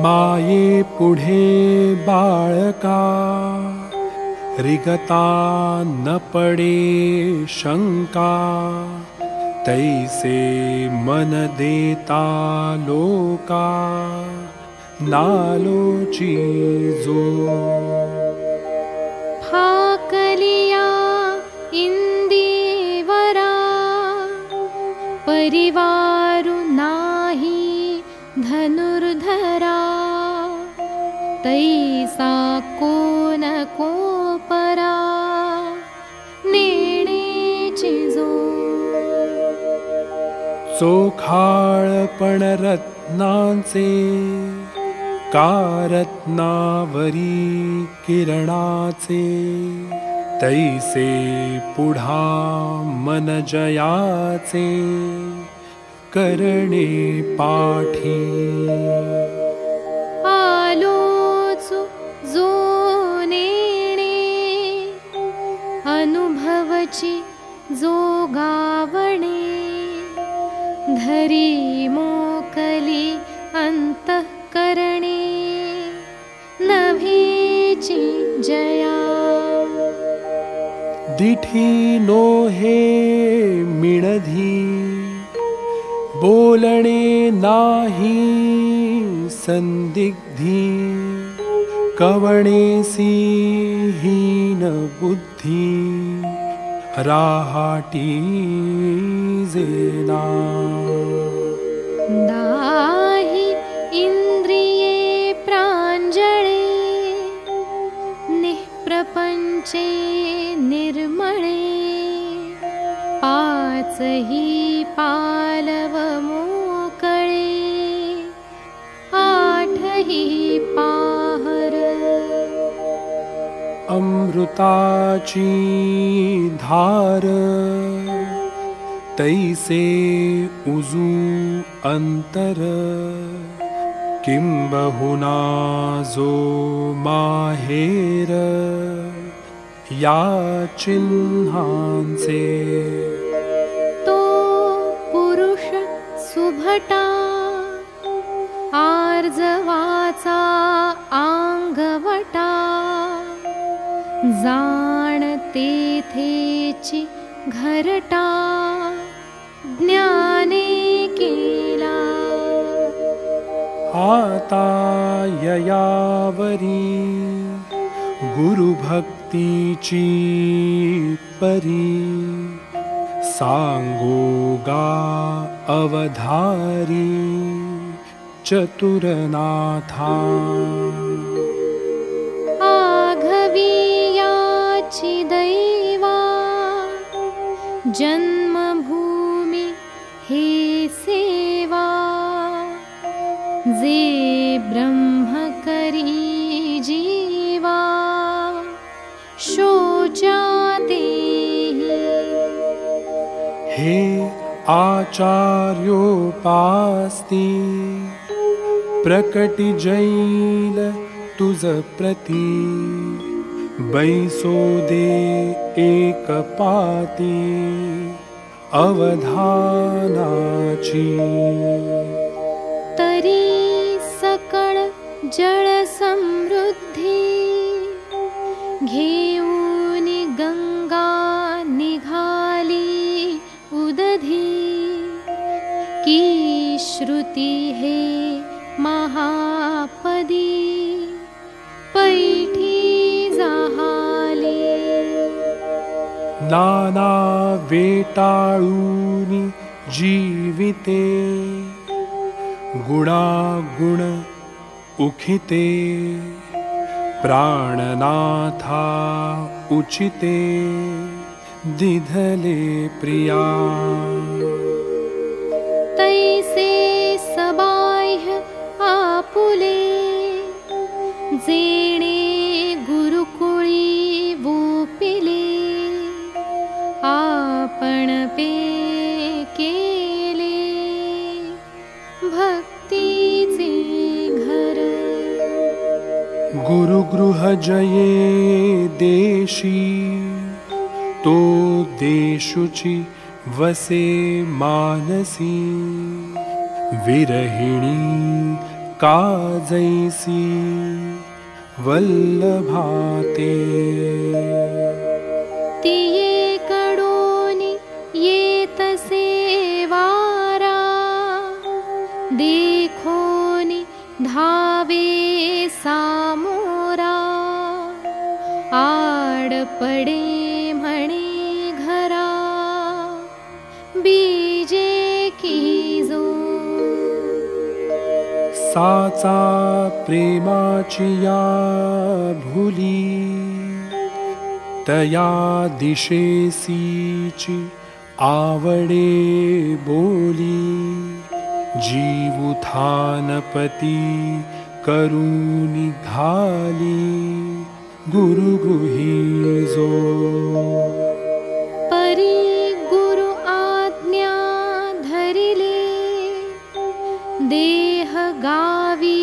H: माये पुढे बाळका रिगता न पडे शङ्का तैसे मन देता लोका नालो जो।
I: फाकलिया इन्दीवरा परिवार
H: चोखाळपण रत्नांचे कारत्नावरी किरणाचे तैसे पुढा मन जयाचे करणे पाठी
I: नभेची जया।
H: दिठी नो हे मिणधी बोलणे नाही कवणेसी हीन बुद्धी राहाटी जेना
I: निर्मळे पाचहि पालव मोकळे। आठहि पाहर।
H: अमृताची धार तैसे उजू अंतर। किंबहुना जो माहेर या चिन्हांचे
I: तो पुरुष सुभटा आर्जवाचा आंगवटा जाण तेथेची घरटा ज्ञाने केला।
H: आता ययावरी परी सांगोगा अवधारी। चतुरनाथा।
I: आघवीयाची दैवा। जन्मभूमी हे
H: हे आचार्योपास्ति प्रकटि जैल तुज प्रति बैसो दे एक पाती अवधानाची।
I: तरी सकळ जळ समृद्धी श्रुती हे महापदी पैठी जाहाली।
H: नाना वेटाळूनि जीविते गुणागुण उखिते प्राणनाथा उचिते। दिधले प्रिया गुरुगृह जये देशी तो देशुची वसे मानसी। विरहिणी काजैसी वल्लभाते।
I: कडोनी येतसे वारा देखोनी धावे सामोरा पडे मणि घरा बीजे
H: कीजो कि प्रेमाचिया भुली तया दिशेसीची आवडे बोली। आवडे बोलि घाली। गुरु गुहिजो
I: परी गुरु आज्ञा धरिले देह गावी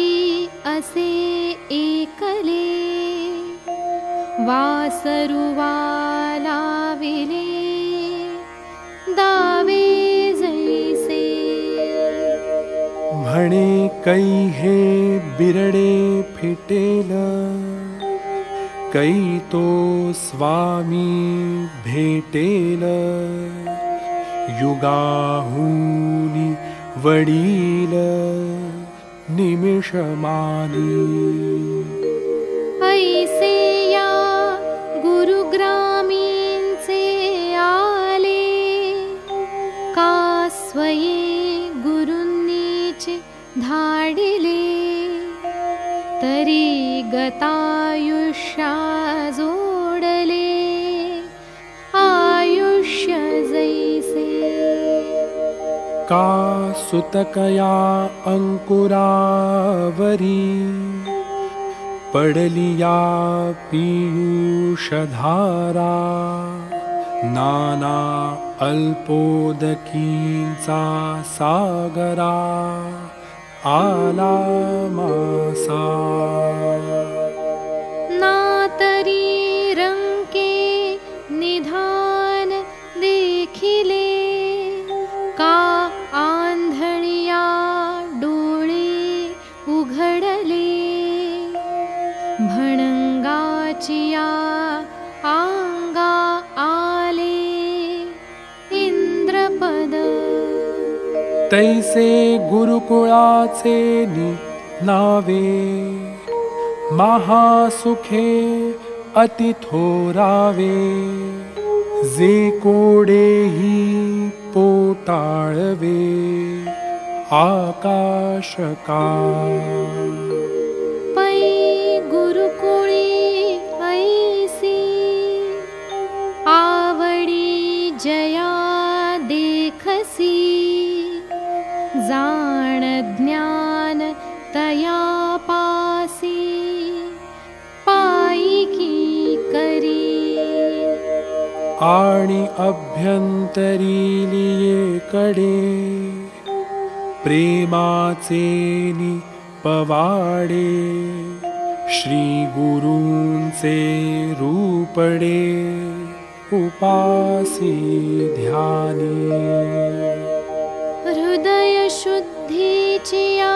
I: असे एकले वासरुवाला विले दावे जैसे।
H: म्हणे कै हे बिरडे फिटेल कै तो स्वामी भेटेल युगाहुनी वडील निमिषमानी।
I: ऐसे या गुरुग्रामींचे आले का स्वये गुरुंनीच धाडिले तरी गतायुष्या जोडले आयुष्य जैसे।
H: का सुतकया अंकुरावरी पडलिया पीयूषधारा नाना अल्पोदकींचा सागरा आला मासा
I: निधान का आंधळिया डोळे उघडले भणंगाचिया आंगा आले इंद्रपद.
H: तैसे गुरुकुळाचे नि नावे महासुखे अतिथोरावे जे कोडेही पोटाळवे आकाशका आणि अभ्यंतरी कडे प्रेमाचे नि पवाडे। श्री गुरूंचे रूपडे उपासी ध्यानी।
I: हृदय शुद्धीचिया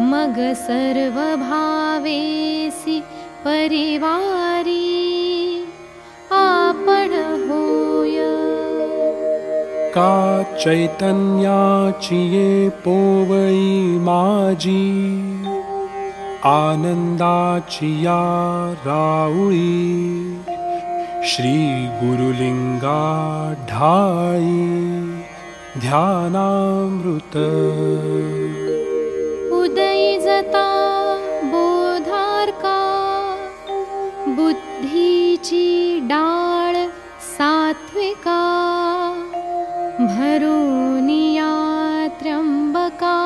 I: मग सर्व भावेसी परिवारी आपण होय।
H: का चैतन्याची ये पोवळी माझी आनंदाची या राऊळी श्री गुरुलिंगा ढाळी ध्यानामृत।
I: उदय जता बोधारका बुद्धीची डाळ सात्विका भरोनिया त्र्यंबका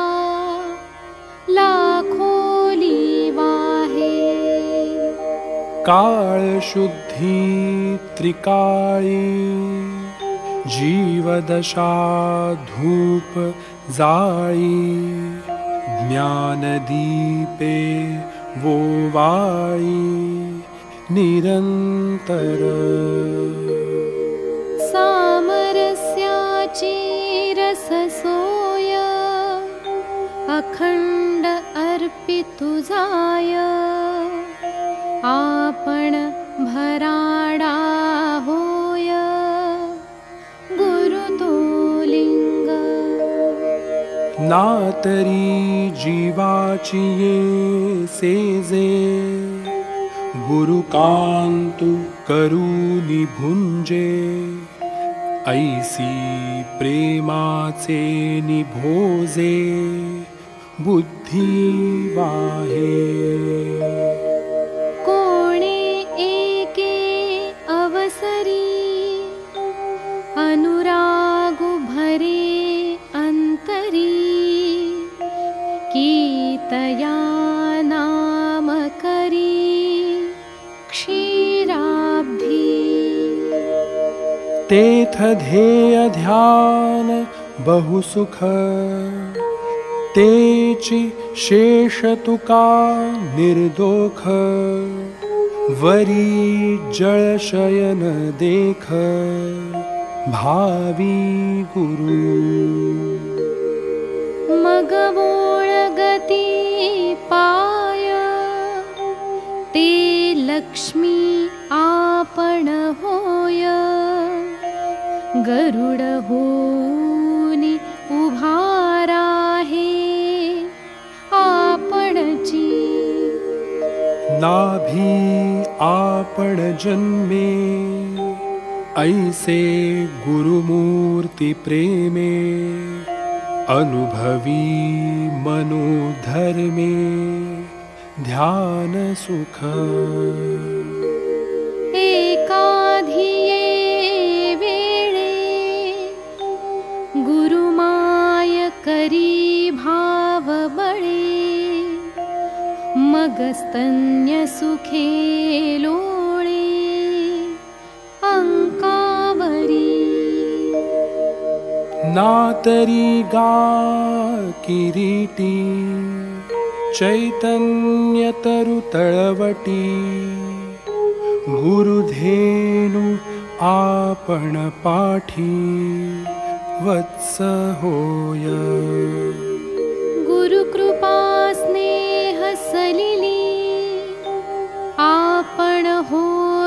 I: लाखोली वाहे
H: काळ शुद्धी त्रिकाळी जीवदशा धूप जाळी ज्ञानदीपे वोवाळी निरंतर
I: सामरस्याची रससोय अखंड अर्पितुजाय आपण भराडा
H: नातरी जीवाची ये सेजे। गुरुकान्तु करूनि भुञ्जे ऐसी प्रेमाचे निभोजे। बुद्धि तेथ ध्येय ध्यान बहु सुख तेची शेष तुका निर्दोख। वरी जळ शयन देख। भावी गुरु।
I: मगवोळ गती पाय। ते लक्ष्मी आपण होय गरुड होनी उभारा हे आपणची
H: नाभी आपण जन्मे ऐसे गुरुमूर्ति प्रेमे अनुभवी मनोधर्मे ध्यान
I: मगस्तन्य सुखे लोळे अंकावरी
H: नातरी गा किरीटी चैतन्य तरु तळवटी गुरुधेनु आपण पाठी वत्स होय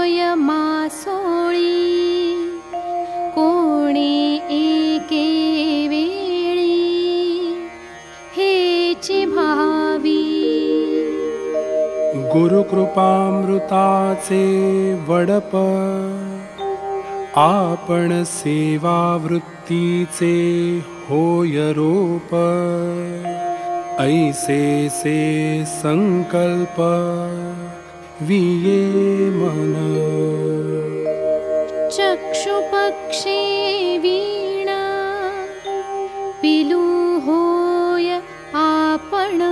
I: होय मासोळी कोणे एके वेळी हेची भावी.
H: गुरुकृपामृताचे वडप आपण सेवावृत्तीचे होय रोप ऐसे से संकल्प विये मन।
I: चक्षुपक्षे वीणा पिलू होय आपण।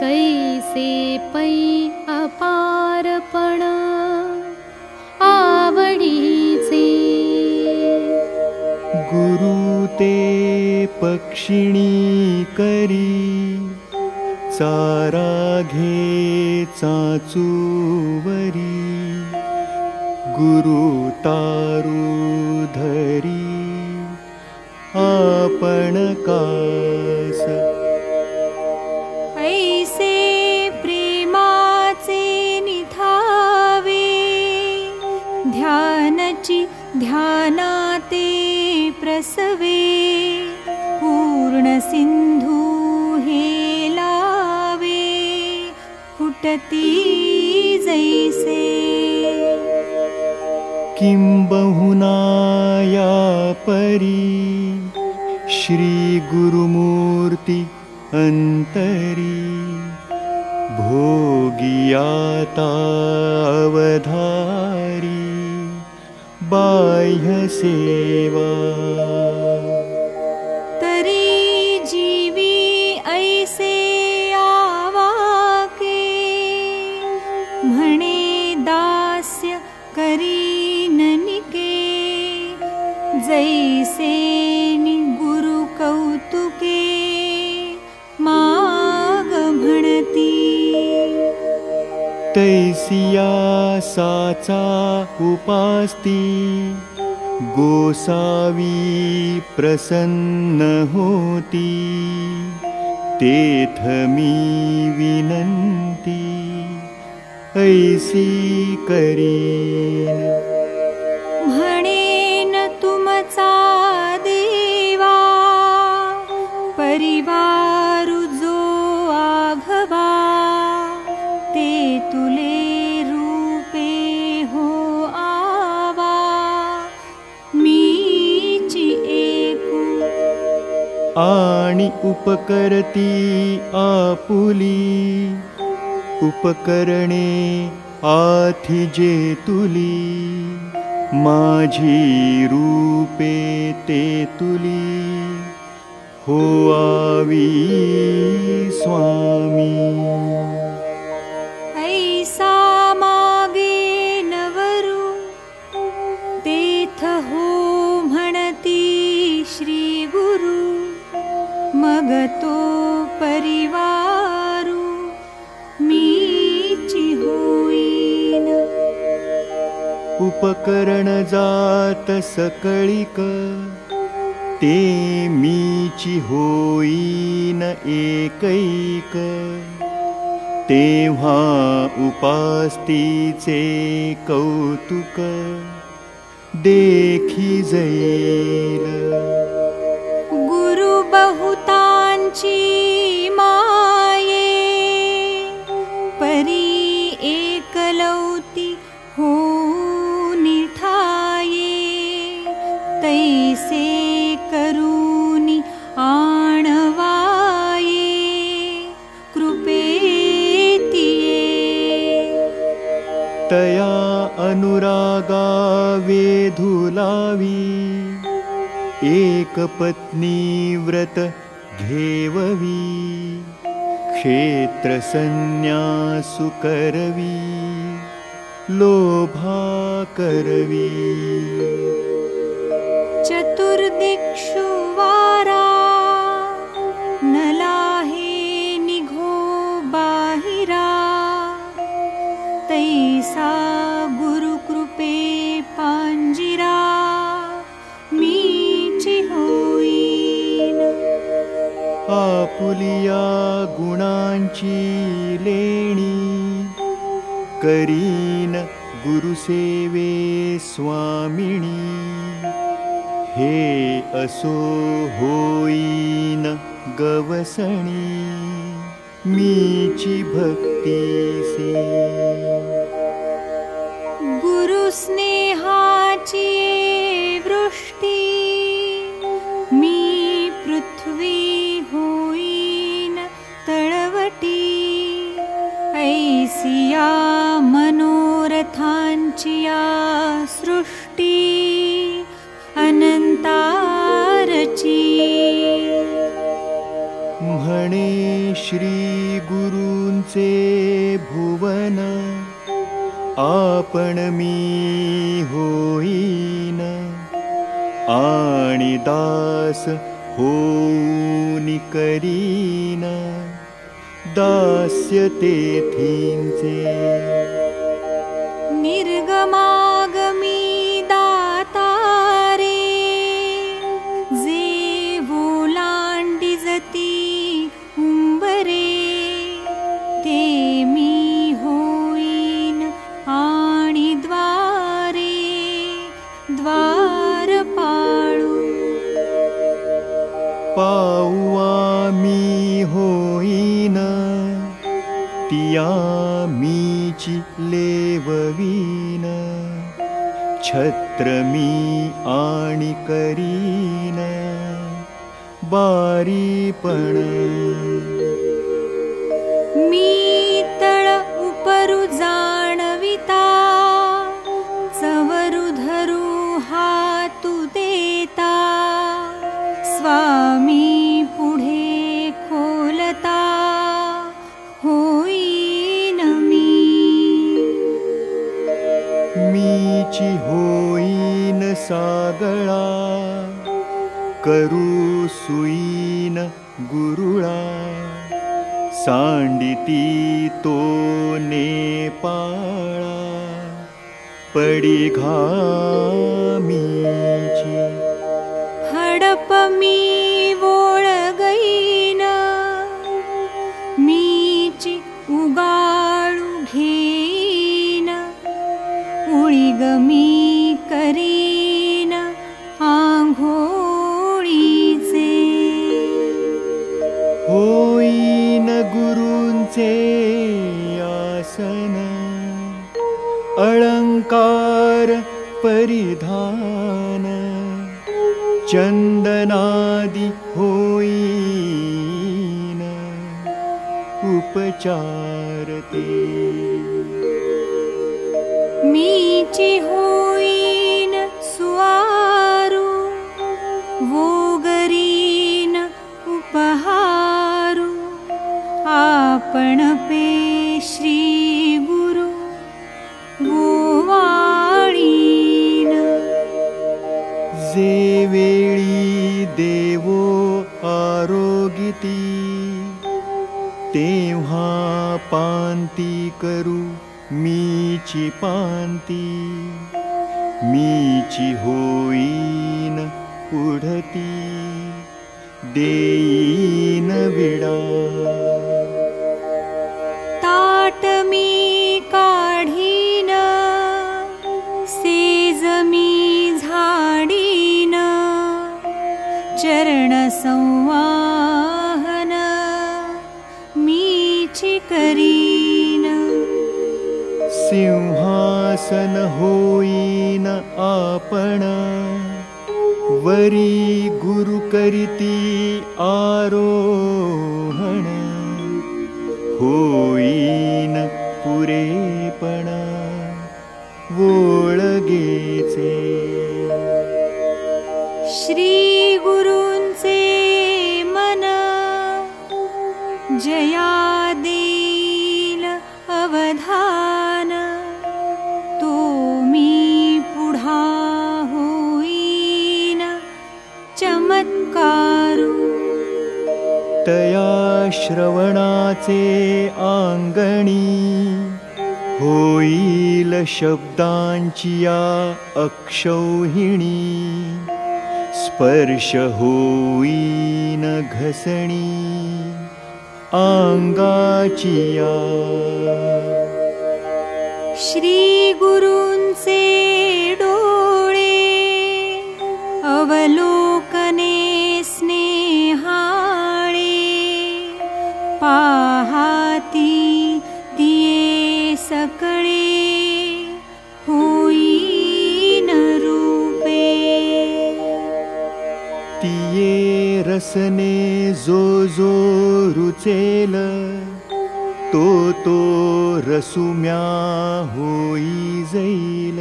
I: कैसे पै अपारपण आवडीचे।
J: गुरु ते पक्षिणी करी चारा घे चाचूवरी गुरु तारू धरी आपण कास।
K: ऐसे प्रेमाचे निधावे ध्यानची ध्यानाते प्रसवे पूर्ण जैसे।
J: किंबहुना या परी श्री गुरुमूर्ती अंतरी भोगियाता तैसिया साचा उपास्ती गोसावी प्रसन्न होती तेथ मी विनंती ऐसी करीन उपकरती आपुली। उपकरणे आथि जेतुली माझी रूपे ते तुली। हो आवी स्वामी उपकरण जात सकळिक ते मीची होईन एकैक. तेव्हा उपास्तीचे कौतुक देखी जाईल
K: गुरु बहुतांची
J: वेधुलावी एक पत्नी व्रत घेववी। क्षेत्र संन्यासु करवी। लोभा करवी।
K: चतुर्दिक्षु
J: गुणांची लेणी करीन गुरुसेवे स्वामिनी। हे असो होईन गवसणी मीची भक्तीसे
K: गुरुस्नेहाची मनोरथांची या सृष्टी अनंतारची
J: म्हणे श्री गुरूंचे भुवन आपण मी होईन। आणि दास होऊन करीन दास्य तेथींचे
K: निर्गमागमी दातारे जे ओलांडी जती उंबरे ते मी द्वारे द्वार पाळू.
J: पाऊआ मी होईन तिया मीची लेववीन छत्र मी आणि करीन बारीपण सुईन गुरुळा सांडिती तो नेपाळा पडी घामीची
K: मीची
J: होईन
K: सुवारू वोगरीन उपहारू आपण पे श्री गुरु गोवाळीन
J: जे वेळी देवो आरोगिती पांती करू मीची पांती मीची होईन पुढती देईन विडा।
K: ताट
J: सिंहासन होईन आपण। वरी गुरु करीती आरोहण। होईन पुरेपण। वोळगेचे।
K: श्री
J: शब्दांची या अक्षौहिणी स्पर्श होईन घसणी अंगाची या
K: श्री गुरूंचे डोळे अवलोकने पाहाती दिये सकळे होईन रूपे।
J: तिये रसने जो जो रुचेल तो तो रसुम्या होई जाईल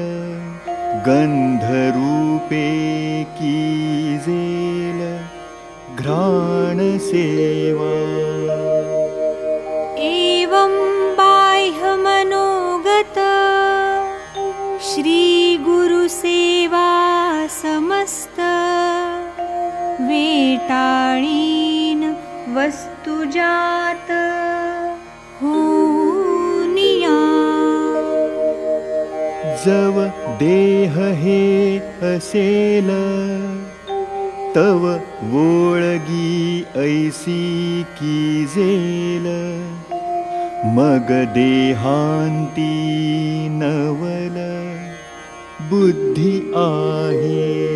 J: गंधरूपे कीजेल घ्राण
K: बाह्यमनोगत श्रीगुरुसेवा समस्त वेटाळीन वस्तुजात होनिया।
J: जव देह हे असेल तव वोळगी ऐसी कीजेल मग देहांती नवल बुद्धी आहे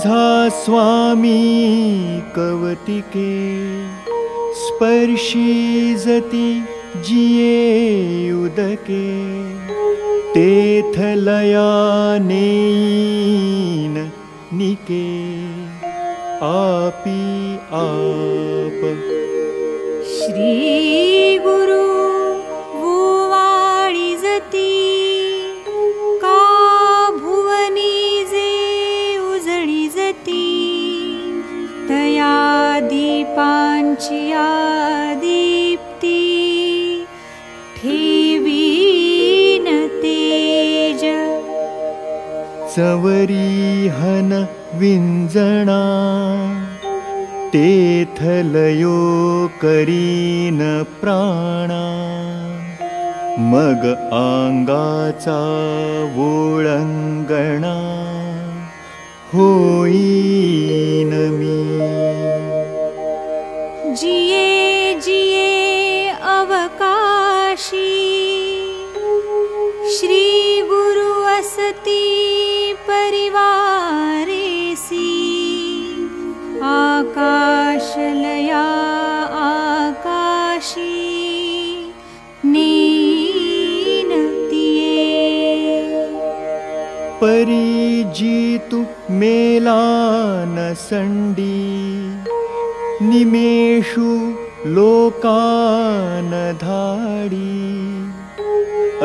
J: माझा स्वामी कवतिके स्पर्शी जती जिये उदके तेथ लया नेईन निके आपी आप।
K: श्री
J: चवरी हन विंजणा तेथ लयो करीन प्राणा। मग आंगाचा वोळंगणा। होईन मी।
K: जिये जिये अवकाशी। श्री
J: परिजितु मेलान सण्डी निमेषु लोकान धाडी।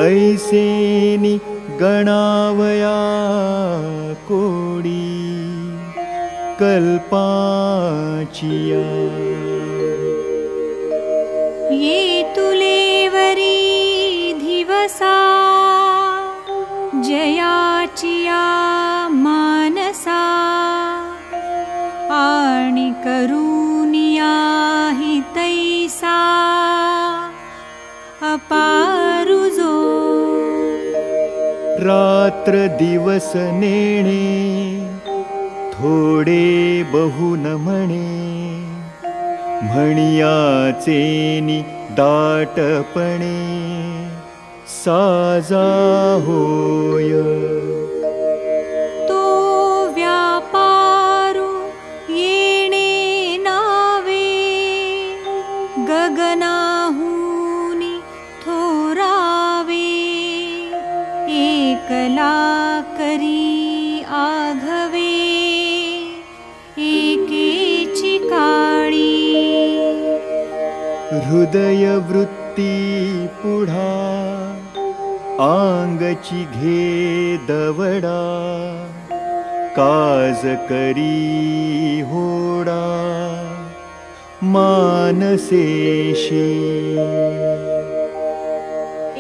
J: ऐसेनि गणावया कोडी कल्पाचिया।
K: ये तुलेवरी दिवसा जयाचिया मानसा आणि करुनिया हि तैसा अपारुजो।
J: रात्र दिवस नेणे थोडे बहु न म्हणे म्हणियाचेनी दाटपणे साजा होय हृदयवृत्ती पुढा आंगची घे दवडा काज करी होडा मानसेशी।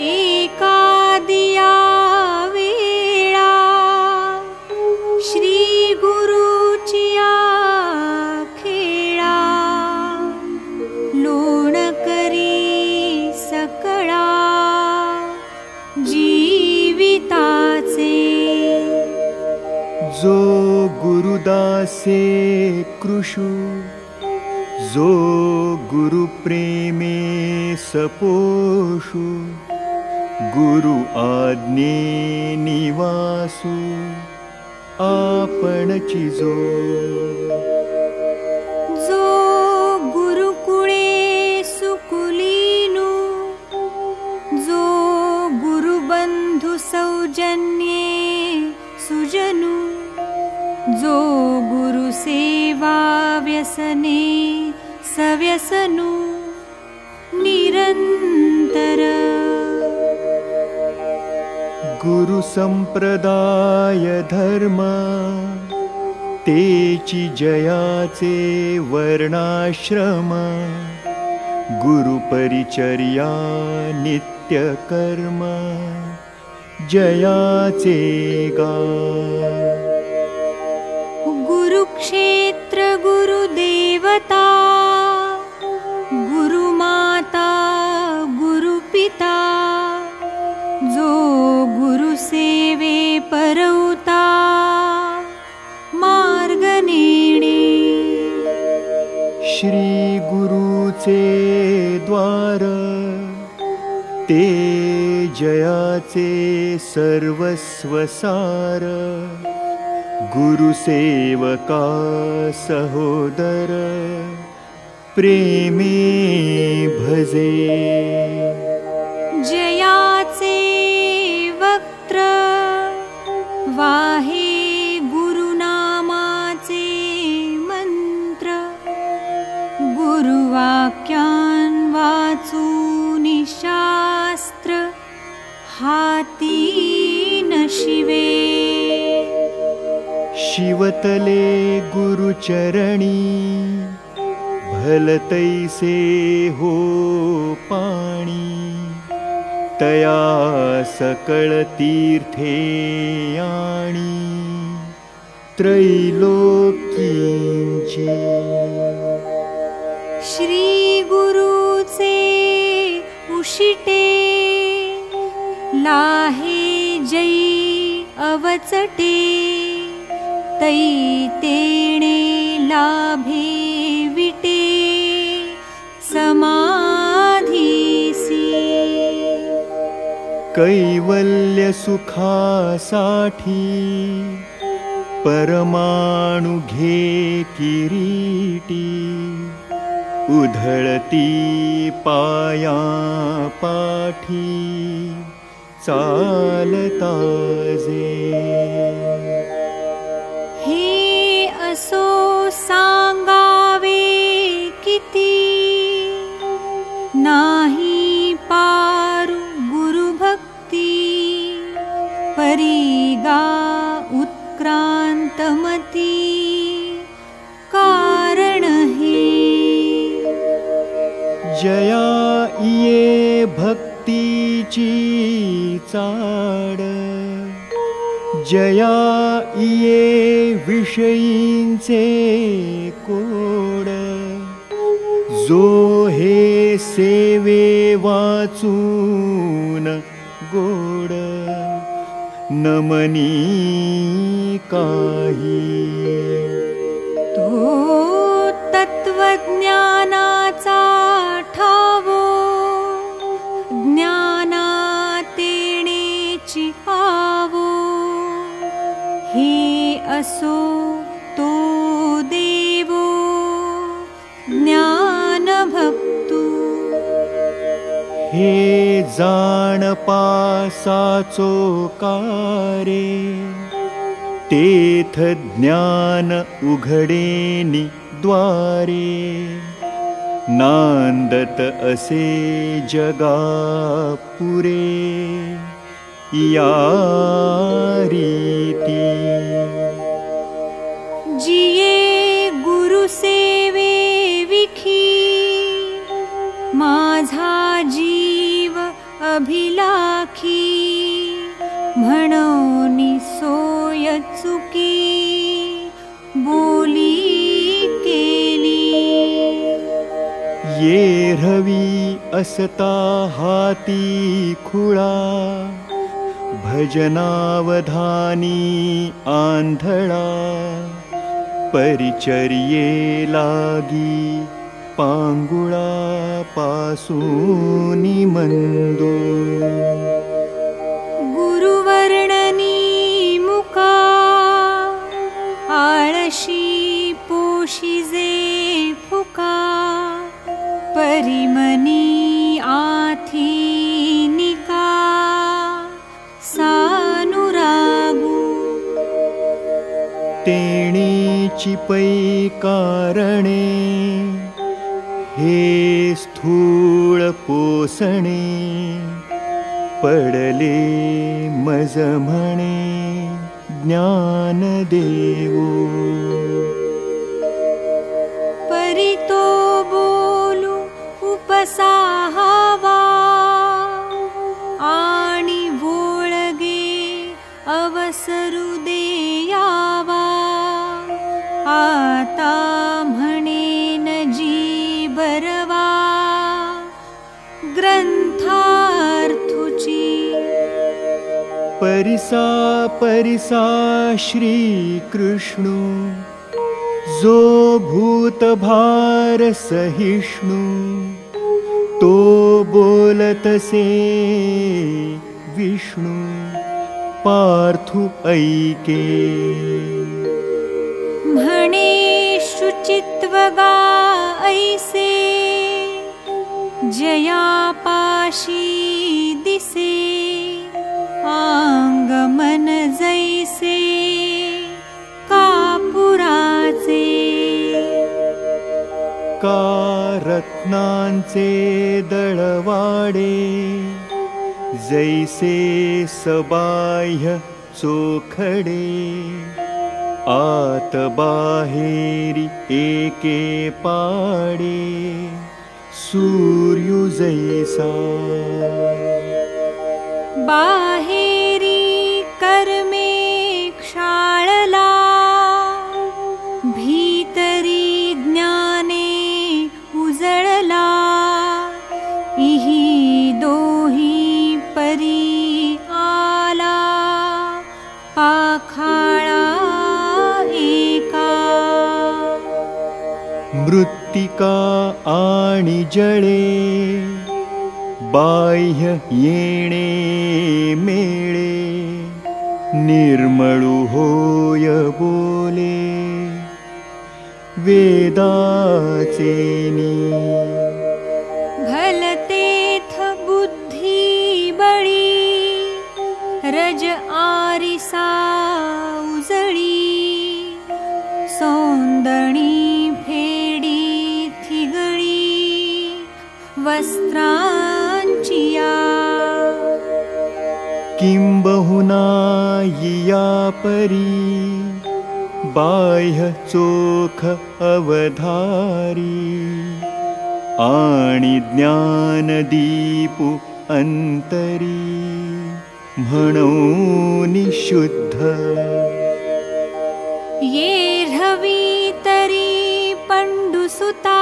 K: एकादिया
J: गुरुदासे कृषु। जो गुरुप्रेमे सपोषु। गुरु आज्ञे निवासु। आपणची जो
K: गुरुसेवा व्यसने सव्यसनु निरन्तर।
J: गुरुसम्प्रदाय धर्म तेची जयाचे वर्णाश्रम गुरुपरिचर्या नित्यकर्म जयाचे गा
K: गुरुक्षेत्र गुरुदेवता गुरुमाता गुरुपिता जो गुरुसेवे परवता मार्ग नेणे
J: श्री गुरुचे द्वार ते जयाचे सर्वस्वसार गुरुसेवका सहोदर प्रेमे भजे शिवतले गुरुचरणी भलतैसे हो पाणी। तया सकळ तीर्थे आणि त्रैलोक्यींची
K: श्री गुरुचे उशिटे लाहे जई अवचटे तै तेणे लाभे विटे समाधीसी।
J: कैवल्य सुखासाठी परमाणु घे किरीटी उधळती पाया पाठी चालताजे
K: किती। नाही पारु गुरुभक्ती। परिगा उत्क्रांतमती कारण हे।
J: जया इये भक्तीची चाड जया इये विषयींचे कोड। जो हे सेवे वाचून गोड। नमनी काही।
K: तो तत्त्वज्ञानाचा असो तो देवो ज्ञानभक्तु।
J: हे जाण पासाचो कारे तेथ ज्ञान उघडेनि द्वारे। नांदत असे जगा पुरे या रीती
K: अभिलाखी म्हणोनी सोय चुकी बोली केली.
J: येरवी असता हाती खुळा भजनावधानी आंधळा परिचर्ये लागी पांगुळा पासूनी मंदो
K: गुरुवर्णनी मुका आळशी पोशिजे फुका परिमनी आथी निका सानुरागू।
J: तेणीची पै कारणे हे स्थूळ पोसणे पडले मज म्हणे ज्ञान देवो.
K: परितो बोलू उपसाहावा
J: परिसा परिसा श्री कृष्णु जो भूतभार सहिष्णु तो बोलतसे विष्णु पार्थु ऐके।
K: म्हणे शुचित्वगा ऐसे जया पाशी दिसे आंगमन जैसे कापुराचे।
J: का रत्नांचे दळवाडे जैसे सबाह्य चोखडे आत बाहेरी एके पाडे सूर्यु जैसा।
K: बाहेरी कर्मे क्षाळला। भीतरी ज्ञाने उजळला। इही दोही परी आला। पाखाळा एका।
J: मृत्तिका आणि जळे बाह्य येणे मेळे निर्मळु होय बोले। वेदाचेनी।
K: भलतेथ बुद्धि बळी। रज आरिसा
J: बहुना यिया परी बाह्य चोख अवधारी। आणि ज्ञानदीपु अन्तरी म्हणूनि शुद्ध
K: ये रवीतरी पण्डुसुता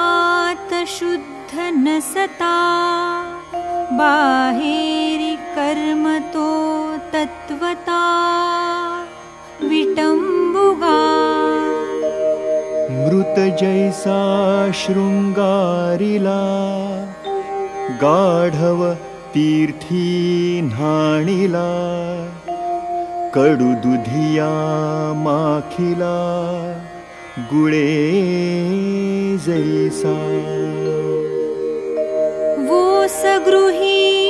K: आतशुद्ध नसता बाहेरि कर्मतो तत्त्वता विटम्बुगा।
J: मृत जैसा शृङ्गारिला गाढव तीर्थी न्हाणिला कडुदुधिया माखिला गुळे जैसा।
K: वो सगृही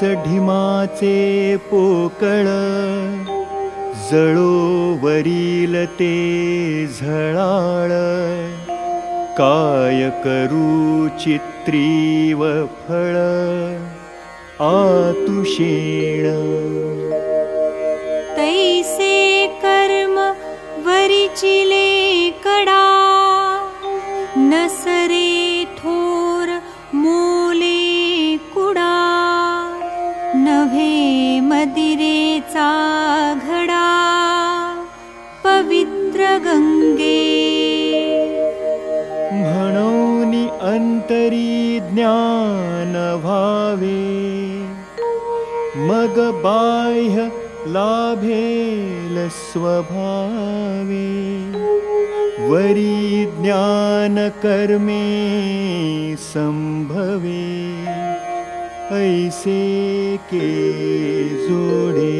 J: सढिमाचे पोकळ जळोवरील ते झळाळ. काय करू चित्रीव फळ आतुषेण
K: तैसे कर्म वरिचिले
J: मग बाह्य लाभेल स्वभावे वरी ज्ञान कर्मे संभवे ऐसे के जोडे।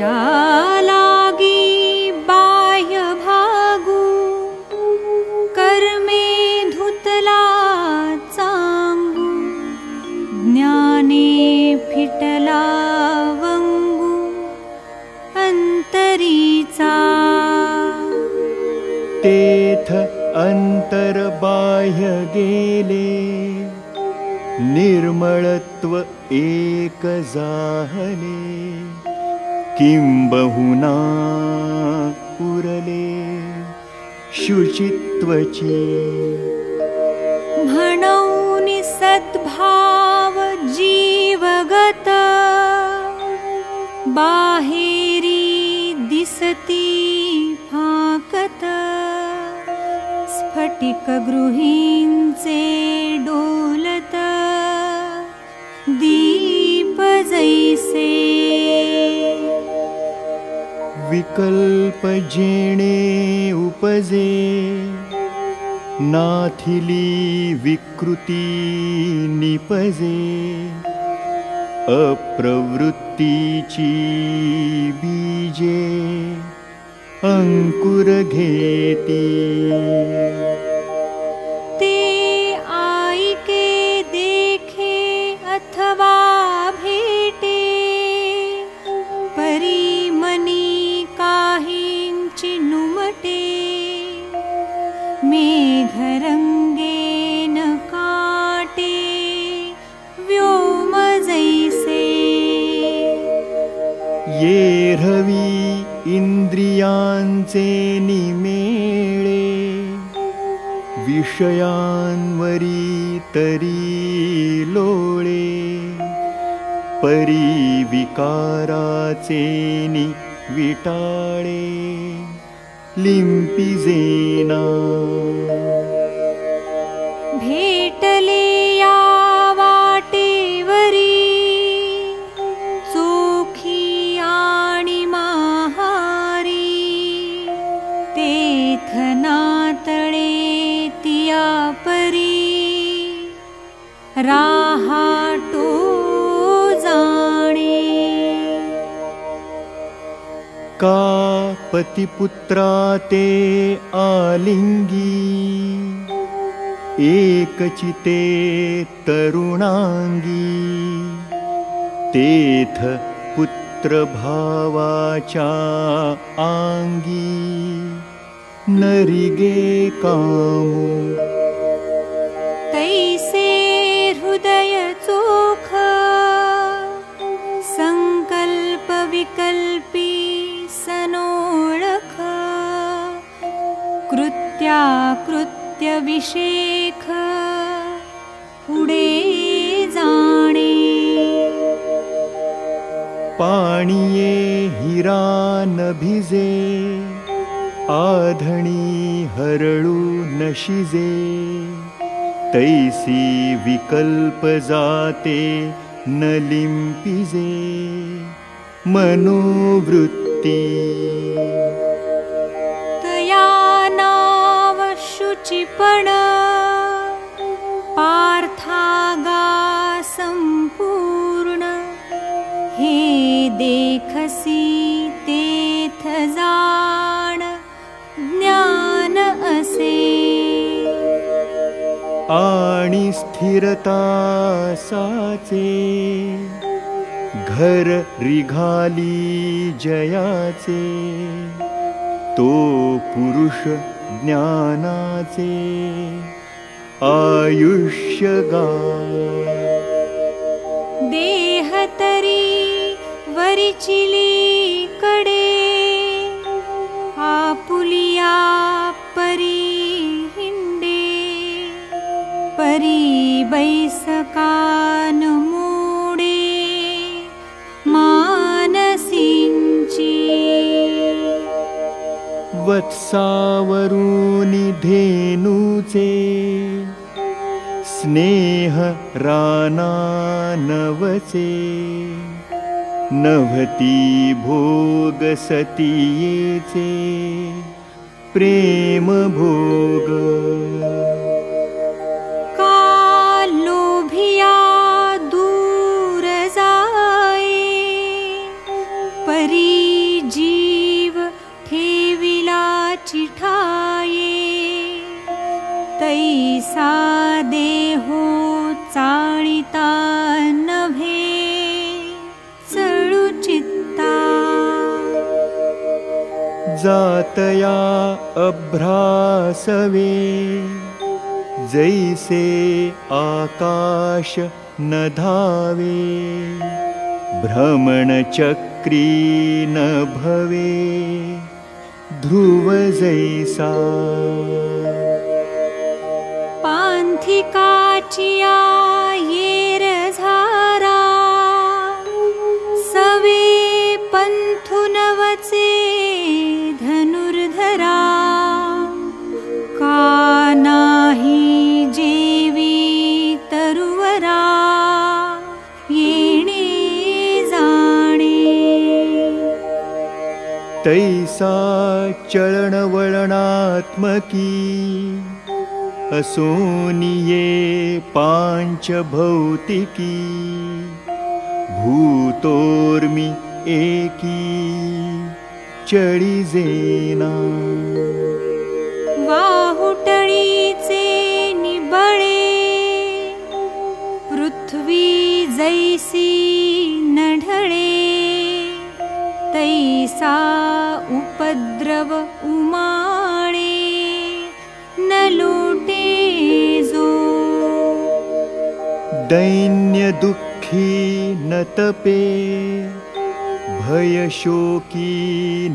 K: या
J: अंतर बाह्य गेले निर्मळत्व एक जाहले किंबहुना उरले शुचित्वची।
K: म्हणून सद्भाव जीवगत बाहेरी दिसती स्फटिक गृहींचे डोलत दीप जैसे
J: विकल्प जेणे उपजे नाथिली विकृती निपजे। अप्रवृत्तीची बीजे अंकुर रवी इंद्रियांचे निमेळे विषयांवरी तरी लोळे परी विकाराचे नि विटाळे लिम्पिजेना का पतिपुत्रा ते आलिङ्गी। एकचिते तरुणाङ्गी। तेथ पुत्रभावाचा आङ्गी। नरिगे
K: तैसे कृत्याकृत्य विशेख पुढे जाणे।
J: हिरा न भिजे आधणी हरळू नशिजे। तैसी विकल्प जाते न लिम्पिजे मनोवृत्ती
K: शुचिपण पार्थागा संपूर्ण हे देखसी तेथ जाण। ज्ञान असे।
J: आणि स्थिरता साचे। घर रिघाली जयाचे। तो पुरुष ज्ञानाचे आयुष्य गा
K: देह तरी वरिचिली कडे आपुलिया परी हिंडे परी बैसकान मानसिंची
J: वत्सावरुनि धेनुचे। स्नेह रानानवचे। नभती भोग सतीयेचे प्रेम भोग जातया अभ्रासवे। जैसे आकाश न धावे भ्रमणचक्री न भवे। ध्रुव जैसा।
K: पांथिकाचिया
J: तैसा चलनवलनात्मकी। असोनिये पाञ्चभौतिकी। भूतोर्मि एकी। चळिजेना
K: वाहुटळीचे निबळे। पृथ्वी जैसी नढळे। तैसा उपद्रव उमाणे न लोटे जो।
J: दैन्यदुःखी न तपे भयशोकी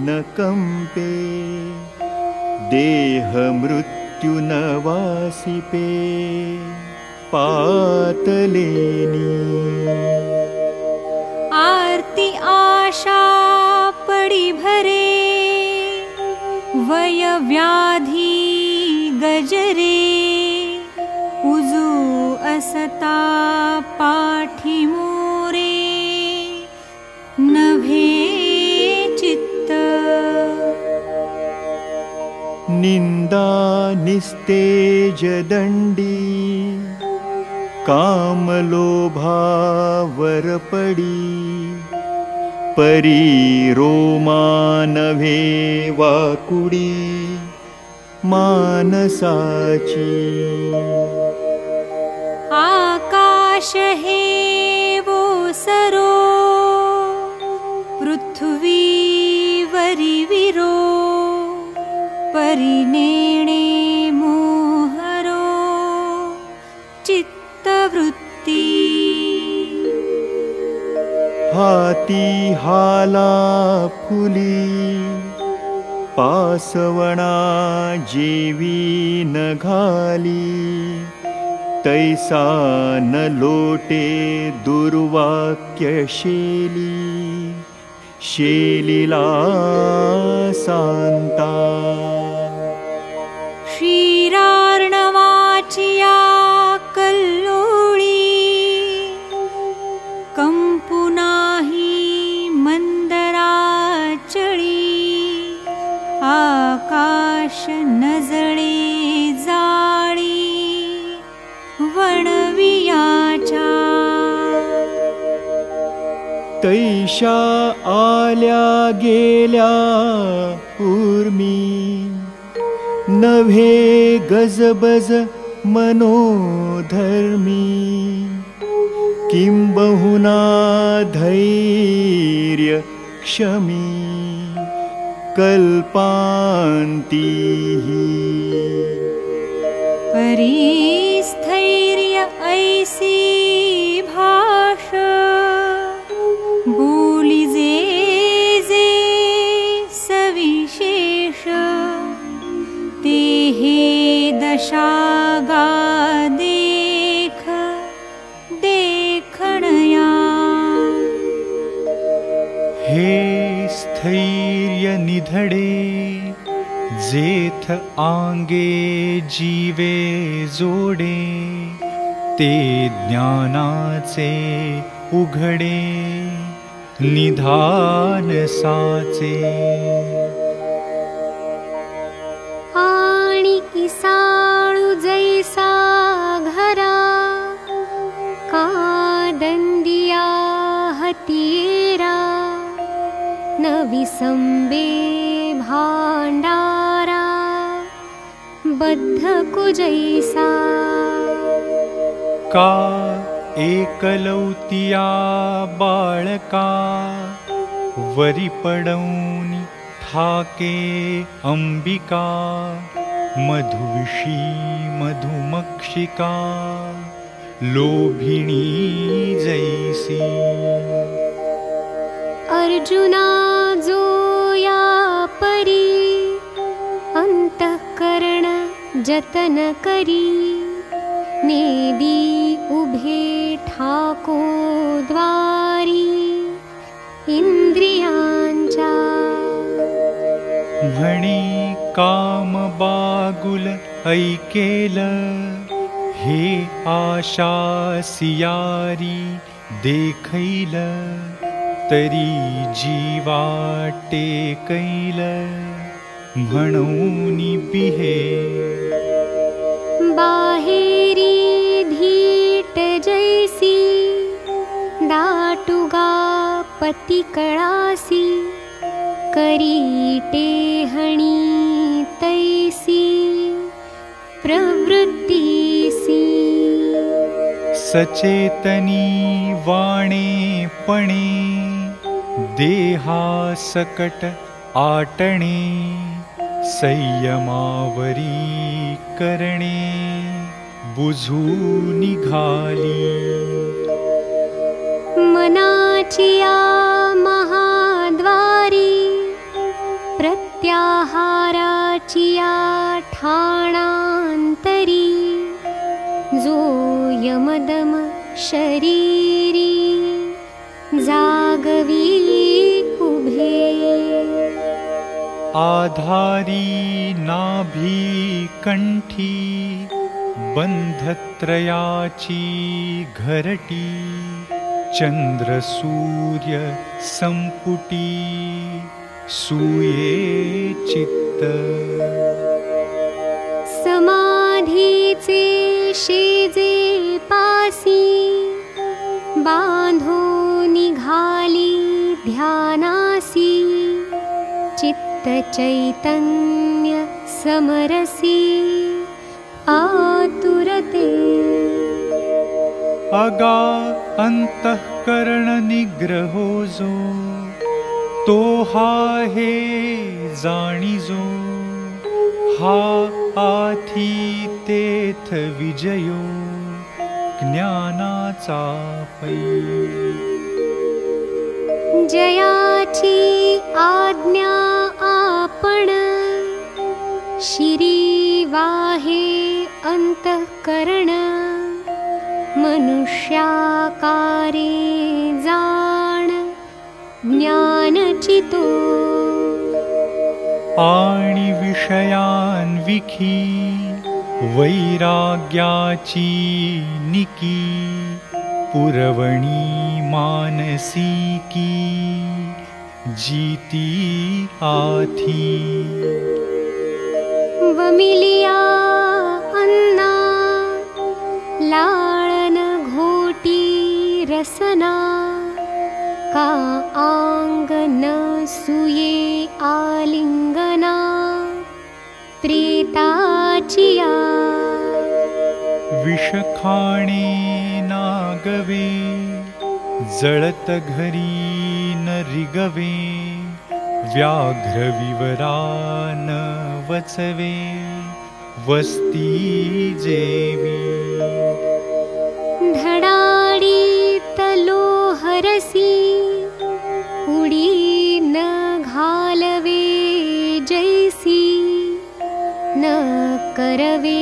J: न कम्पे देहमृत्यु न वासिपे पातलेनी
K: आर्ति आशा पडी वयव्याधि गजरे उजु असता पाठिमोरे नभे चित्त।
J: निन्दा निस्तेजदण्डी कामलोभावरपडी परी रोमानभे वाकुडी मानसाची।
K: आकाश हे वो सरो पृथ्वी वरिविरो परिनेणे
J: हाती हाला पासवणा जेवी न घाली। तैसा न लोटे दुर्वाक्य शेली शेलिला सांता
K: क्षीरार्णवाचिया
J: तैषा आल्या गेल्या उर्मी। नभे गजबज मनोधर्मी। किंबहुना धैर्य क्षमी कल्पान्ती।
K: परिस्थैर्य ऐसी
L: आंगे जीवे जोडे ते ज्ञानाचे उघडे निधान साचे।
M: आणि इसाळू जैसा घरा कादंदिया हतीरा न विसंबे भांडारा बद्ध कुजैसा
L: का एकलौतिया बाळका वरी पडौनी ठाके अंबिका मधुविशी मधुमक्षिका लोभिणी जैसी।
M: अर्जुना जो जतन करी नेदी उभे ठाको द्वारी इंद्रियांच्या
L: म्हणी काम बागुल ऐकेल। हे आशा सियारी देखैल तरी जीवा टेकैल म्हणून बिहे
M: बाहेरी धीट जैसी दाटुगा पती कळासी करी टेहणी तैसी प्रवृत्तीसी
L: सचेतनी वाणे पणे देहा सकट आटणे संयमावरी करणे बुझू निघाली।
M: मनाचिया महाद्वारी प्रत्याहाराचिया ठाणान्तरी जो यमदम शरीरी
L: आधारी नाभी कंठी बन्धत्रयाची घरटी चन्द्रसूर्य सम्पुटी सूये चित्त।
M: समाधीचे शेजे पासी बांधो निघाली ध्यानासी चैतन्य समरसी आतुरते।
L: अगा अंतःकरणनिग्रहो जो तो हा हे जाणिजो हा आथी तेथ विजयो ज्ञानाचा पै।
M: जयाची आज्ञा आपण शिरी वाहे अंतःकरण मनुष्याकारे जाण। ज्ञानचितो।
L: आणि विषयान्विखी वैराग्याची निकी। पुरवणी मानसिकी जीती आथी
M: वमिलिया अन्ना लाळन घोटी रसना का आंग न सुये आलिंगना प्रेताचिया
L: विषखाणे नागवे जळत घरी न रिगवे व्याघ्रविवरा न वचवे वस्ती जेवी
M: धडाडी तलो हरसी उडी न घालवे जैसी न करवे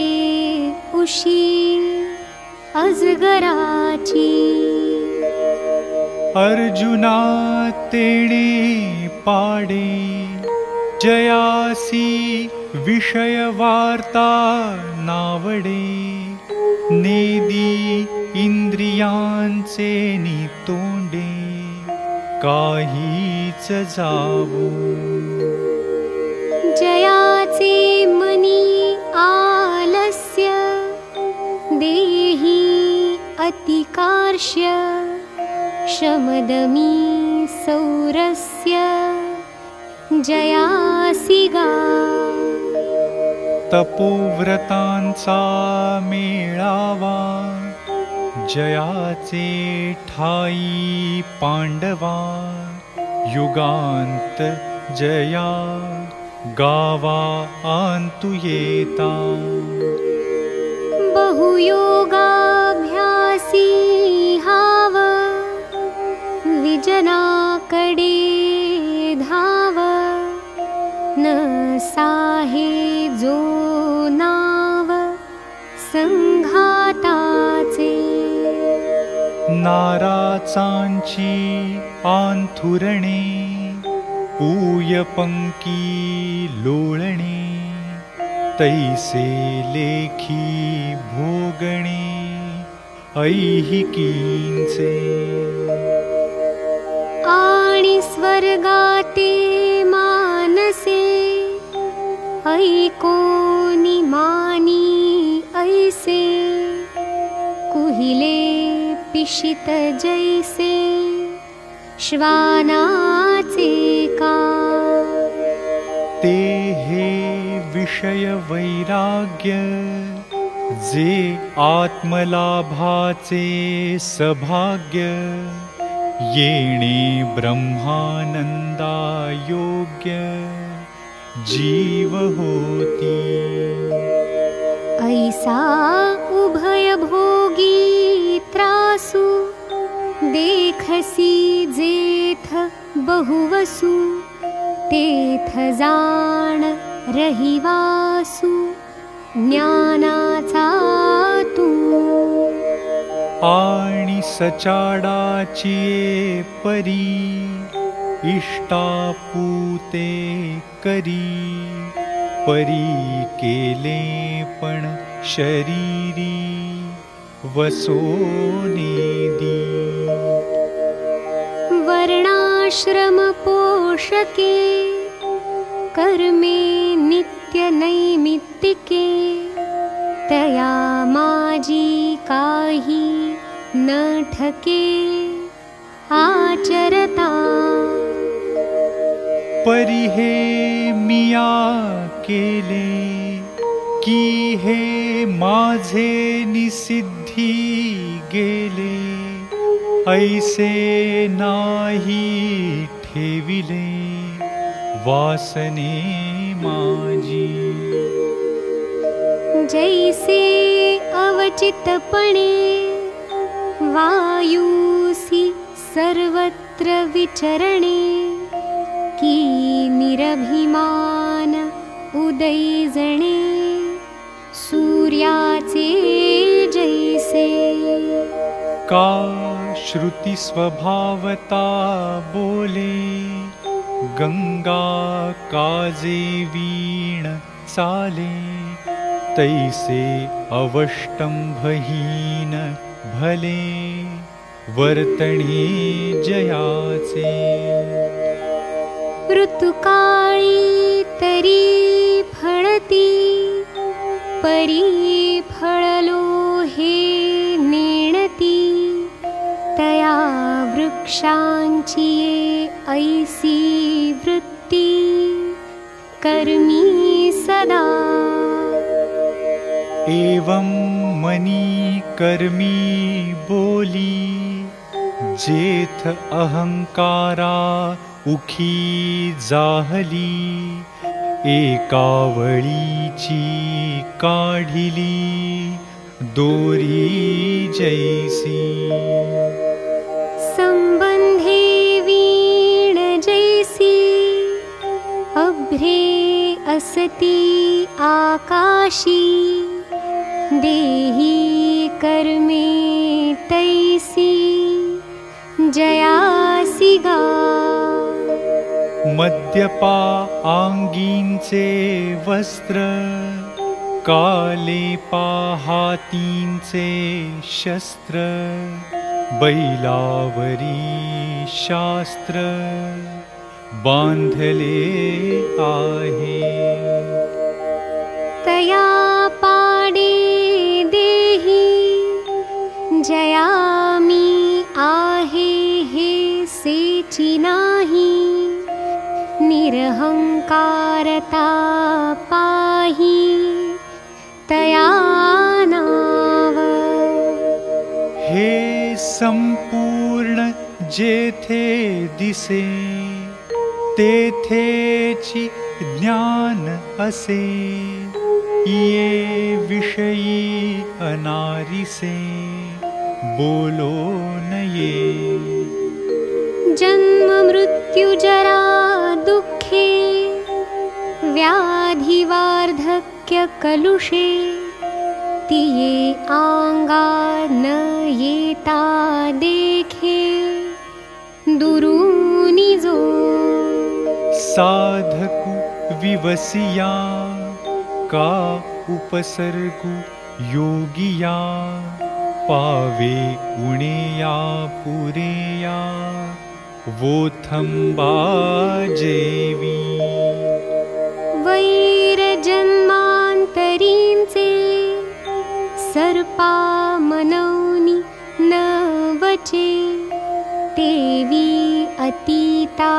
M: उशी अजगराची
L: अर्जुना तेणे पाडे। जयासी विषयवार्ता नावडे। नेदी इंद्रियांचे नितोंडे काहीच जावो।
M: जयाचे मनी आलस्य। देही अतिकार्ष्य शमदमी सौरस्य जयासिगा
L: तपोव्रतांचा मेळावा जयाचे ठाई पांडवा युगांत जया गावा आंतु येता
M: बहुयोगाभ्यासी विजनाकडे धाव. न साहे जो नाव संघाताचे.
L: नाराचांची आंथुरणे. पूयपंकी लोळणे. तैसे लेखी भोगणे. ऐहिकींचे.
M: आणि स्वर्गाते मानसे ऐकोनी मानी ऐसे कुहिले पिशित जैसे श्वानाचे का।
L: ते हे विषय वैराग्य जे आत्मलाभाचे सभाग्य येणे ब्रह्मानंदा योग्य जीव होती
M: ऐसा उभय भोगी त्रासु देखसी जेथ बहुवसु तेथ जाण रहिवासु ज्ञानाचा तू
L: आणि सचाडाची परी इष्टापूते करी। परी केले पण शरीरी वसोनेदी
M: वर्णाश्रमपोषके कर्मे नित्यनैमित्तिके तया माजी काही न ठके आचरता।
L: परिहे मिया केले की हे माझे निसिद्धी गेले ऐसे नाही ठेविले वासने माजी
M: जैसे अवचितपणे वायुसि सर्वत्र विचरणे की निरभिमान उदैजणे सूर्याचे जैसे।
L: का श्रुति स्वभावता बोले गंगा काजे वीण चाले तैसे अवष्टंभहीन भले वर्तणे जयाचे।
M: ऋतुकाळी तरी फळती परी फळलो हे नेणती। तया वृक्षांची ऐसी वृत्ती कर्मी सदा।
L: एवं मनी कर्मी बोली जेथ अहंकारा उखी जाहली एकावळीची काढिली दोरी जैसी।
M: सम्बन्धे वीण जैसी अभ्रे असति आकाशी देही कर्मे तैसी जयासि गा।
L: मद्यपा आंगींचे वस्त्र काले पाहातींचे शस्त्र बैलावरी शास्त्र बांधले आहे।
M: तया सेची नाही निरहंकारता पाही तया नाव
L: हे संपूर्ण जेथे दिसे तेथेची ज्ञान असे ये विषयी अनारिसे बोलो नये
M: जन्म मृत्यु जरा दुःखे व्याधि वार्धक्य कलुषे तिये आंगा न येता देखे। दुरुनी जो
L: साधकु विवसिया का उपसर्गु योगिया पावे उणेया पुरेया वोथंबा जेवी
M: वैरजन्मान्तरींचे सर्पा मनौनि न वचे तेवी अतीता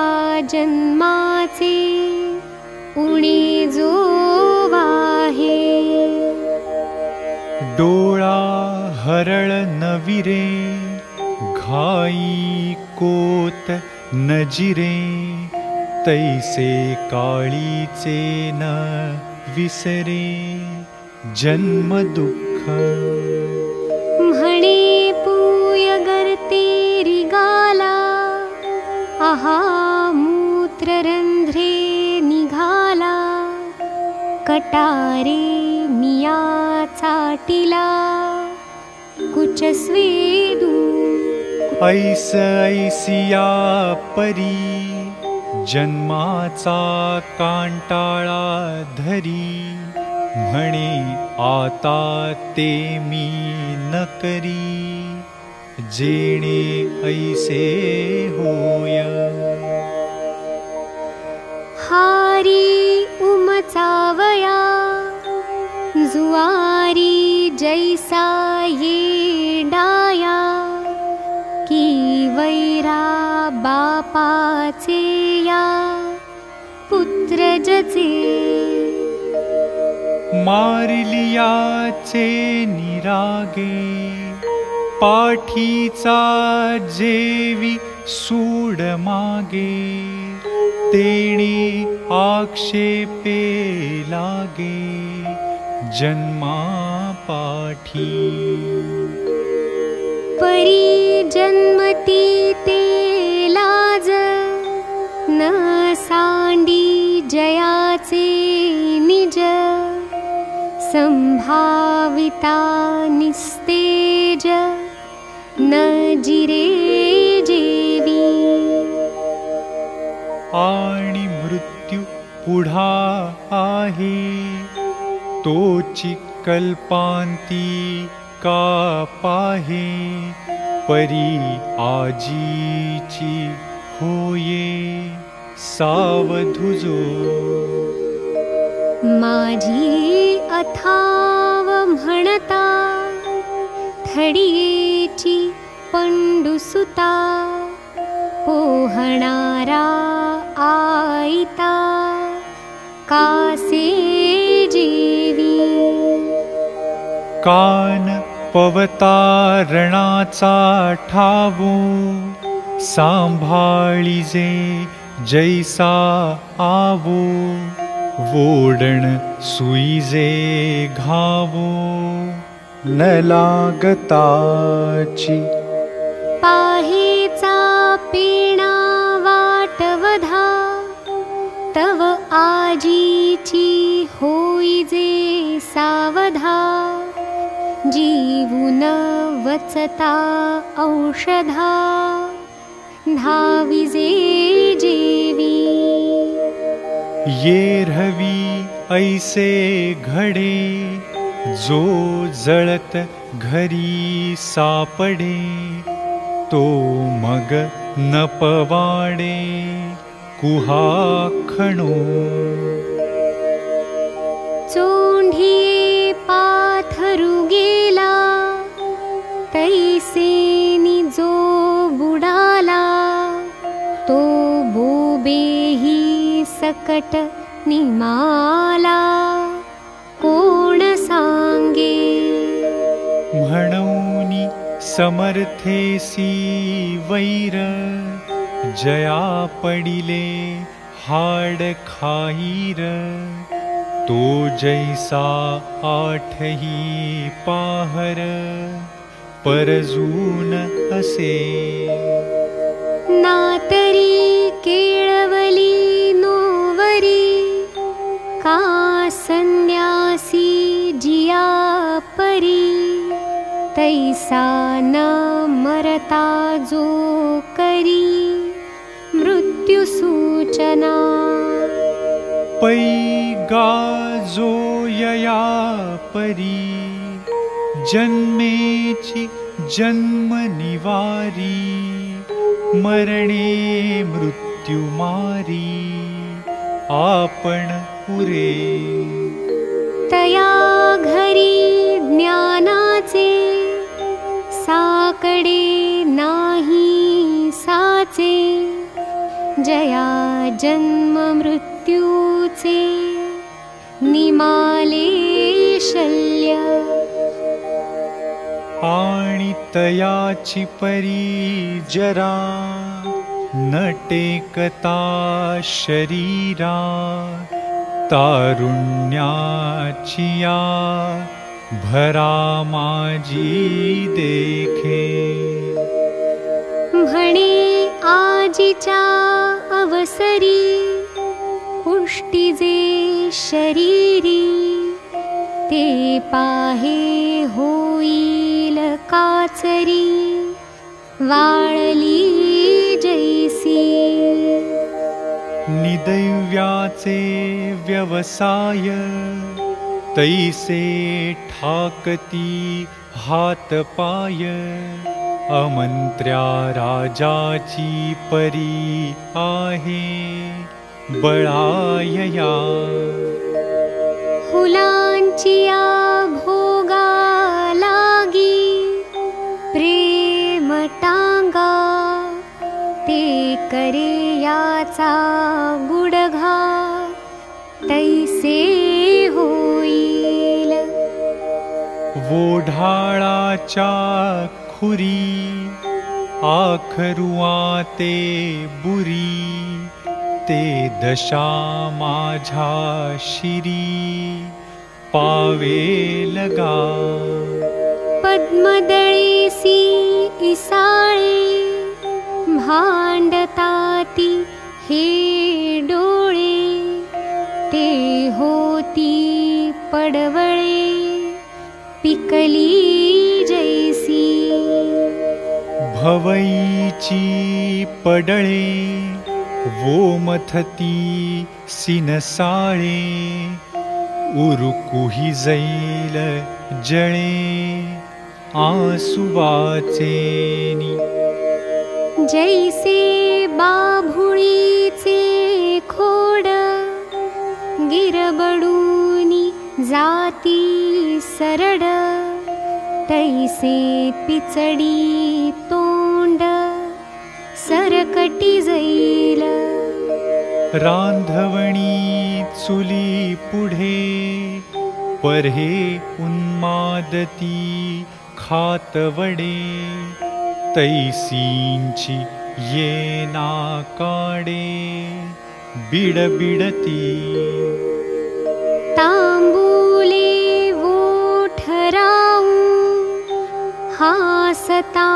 M: जन्माचे उणे जो वाहे
L: डोळा हरळ नविरे घाई कोत नजिरे तैसे काळीचे न विसरे जन्म दुःख।
M: म्हणे पूय गर्तेरी गाला आहा मूत्ररंध्रे निघाला कटारे मिया चाटिला कुचस्वेदू
L: ऐस ऐसिया परी जन्माचा कांटाळा धरी म्हणे आता ते मी न करी जेणे ऐसे होय.
M: हारी उमचावया जुवारी जैसा ये डाया वैरा बापाचे या पुत्र जचे
L: मारिलियाचे निरागे जेवी सूड मागे तेणे आक्षेपे लागे जन्मा पाठी
M: परी जन्मती ते लाज न सांडी जयाचे निज संभाविता निस्तेज न जिरे जेवी।
L: आणि मृत्यू पुढा आहे तोची कल्पांती का पाहे परी आजीची होये सावधुजो।
M: माझी अथाव म्हणता थडीची पंडुसुता पोहणारा आईता कासे जेवी।
L: कान पवतारणाचा ठावो सांभाळिजे जैसा आवो। वोडण सुईजे घावो। न लागताची
M: पाहेचा पेणा वाटवधा तव आजीची होईजे सावधा जीवुन वचता औषधा धाविजे जेवी।
L: ये रवी ऐसे घडे जो जळत घरी सापडे तो मग न पवाडे कुहा खणो
M: चोंढिये पाथरु गेला तैसेनी जो बुडाला तो बोबेही सकट निमाला। कोण सांगे?
L: म्हणूनी समर्थेसी वैर जया पडिले हाड खाईर तो जैसा आठही पाहर परजून असे
M: नातरी केळवली नोवरी का संन्यासी जिया परी तैसा न मरता जो करी मृत्यु सूचना
L: पै गाजो यया परी। जन्मेची जन्म निवारी मरणे मृत्यू मारी। आपण पुरे।
M: तया घरी ज्ञानाचे साकडे नाही साचे। जया जन्म मृत्यूचे निमाले शल्य
L: आणि तयाची परी जरा न टेकता शरीरा तारुण्याचिया भरा माझी देखे।
M: म्हणे आजीच्या अवसरी पुष्टीजे शरीरी ते पाहे होईल काचरी वाळली जैसी।
L: निदैव्याचे व्यवसाय तैसे ठाकती हात पाय अमंत्र्या राजाची परी आहे बळायया।
M: फुलांचिया भोगा लागी प्रेम टांगा ते करे याचा गुडघा तैसे होईल।
L: वोढाळाच्या खुरी आखरुआ ते बुरी ते दशा माझ्या शिरी पावे लगा।
M: पद्मदळेसी इसाळे भांडताती हे डोळे ते होती पडवळे पिकली जैसी।
L: भवईची पडळे वो मथती सिनसाळे उरुकुही जैल जळे आसु वाचेनी
M: जैसे बाभुळीचे खोड गिरबडूनी जाती सरड तैसे पिचडी तोंड सरकटी जैल
L: रांधवणी चुली पुढे पर्हे उन्मादती खातवडे। तैसींची येना काडे बिडबिडती।
M: तांबूले हासता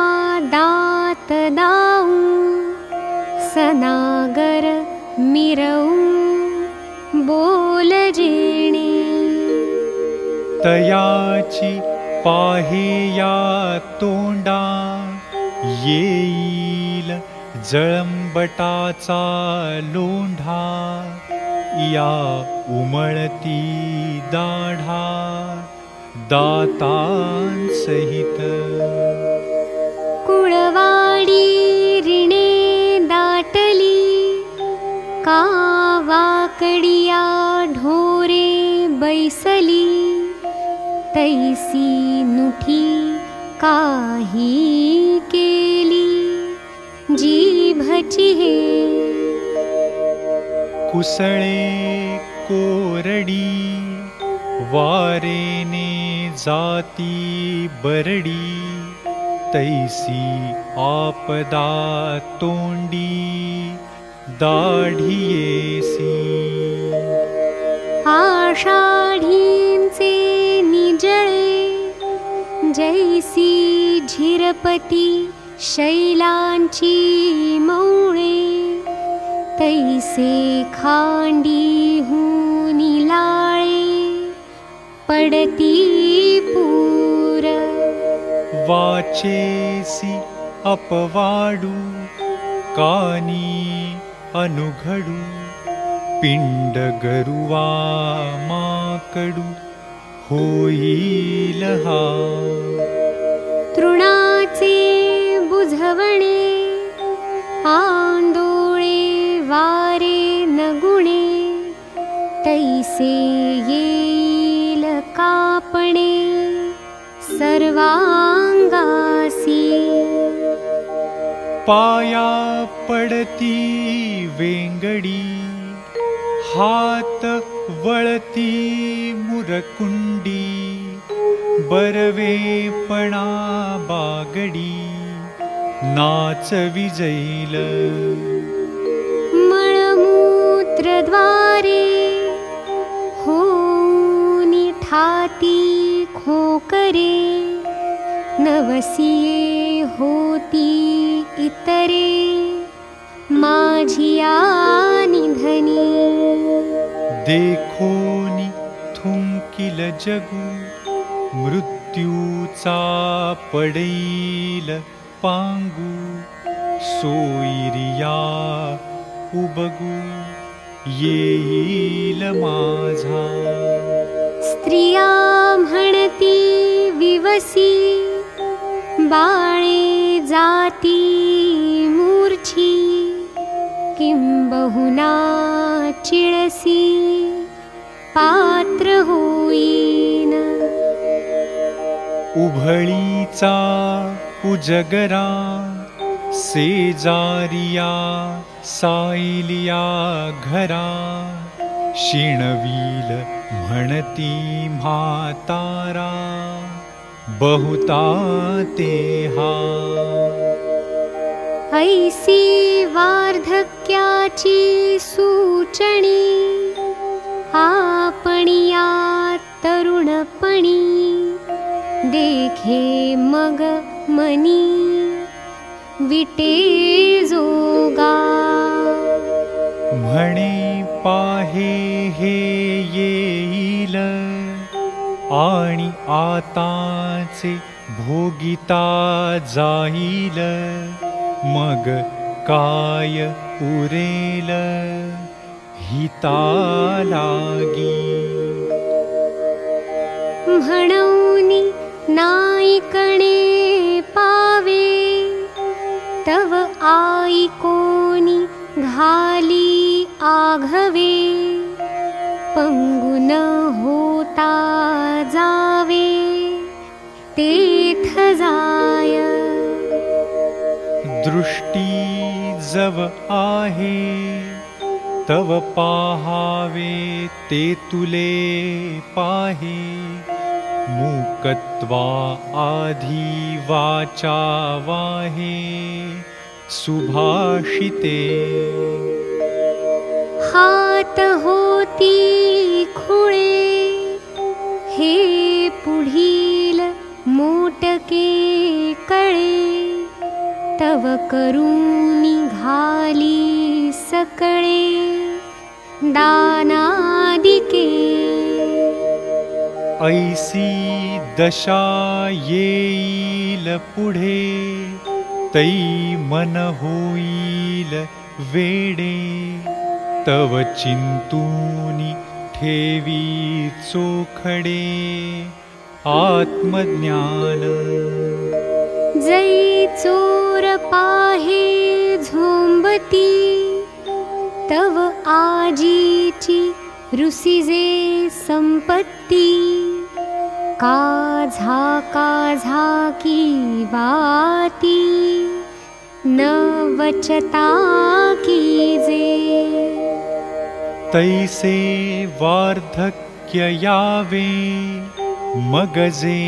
M: दात सनागर मिरऊ बोल जेणे।
L: तयाची पाहेया तोंडा येईल जळंबटाचा लोंढा या उमळती दाढा दातांसहित।
M: कुळवाडी रिणे दाटली कावाकडिया ढोरे बैसली तैसी नुठी काही केली जीभची हे
L: कुसळे कोरडी वारेने जाती बरडी तैसी आपदा तोंडी दाढियेसी
M: आषाढींचे निजळे जैसी झिरपती शैलांची मौळे तैसे खांडी हुनी लाळे पडती पूर।
L: वाचेसी अपवाडू कानी अनुघडू पिंड गरुवा माकडू होईल हा
M: तृणाचे बुझवणे आंदोळे वारे नगुणे तैसे येईल सर्वांगासी
L: पाया पडती वेंगडी हात वळती मुरकुंडी बरवेपणा बागडी नाच विजैल
M: मळमूत्रद्वारे होनी ठाती खोकरे नवसिये होती इतरे माझिया निधनी
L: देखोनी थुंकिल जगू मृत्यूचा पडैल पांगू सोयरिया उबगू येईल माझा
M: स्त्रिया म्हणती विवसी बाळे जाती मूर्छी किं बहुना पात्र होईन।
L: उभळीचा उजगरा सेजारिया साईलिया घरा शिणवील म्हणती म्हातारा बहुता ते हा
M: ऐसी वार्धक्याची सूचणी आपणिया तरुणपणी देखे मग मनी विटे जोगा।
L: म्हणे पाहे हे येईल. आणि आताचे भोगिता जाईल. मग काय उरेल? हिता लागी.
M: म्हणौनी नाईकणे पावे. तव आई कोणी घाली. आघवे पंगुन होता जावे तेथ जाय।
L: दृष्टी जव आहे तव पाहावे ते तुले पाहे। मूकत्वा आधी वाचा वाहे सुभाषिते
M: हात होती खुळे हे पुढील मोटके कळे। तव करूनी घाली सकळे। दानादिके।
L: ऐसी दशा येईल पुढे। तै मन होईल वेडे तव चिंतूनी ठेवी चोखडे आत्मज्ञान।
M: जै चोर पाहे झोंबती तव आजीची रुसिजे संपत्ती। का वाती न वचता कीजे
L: तैसे वार्धक्य यावे मगजे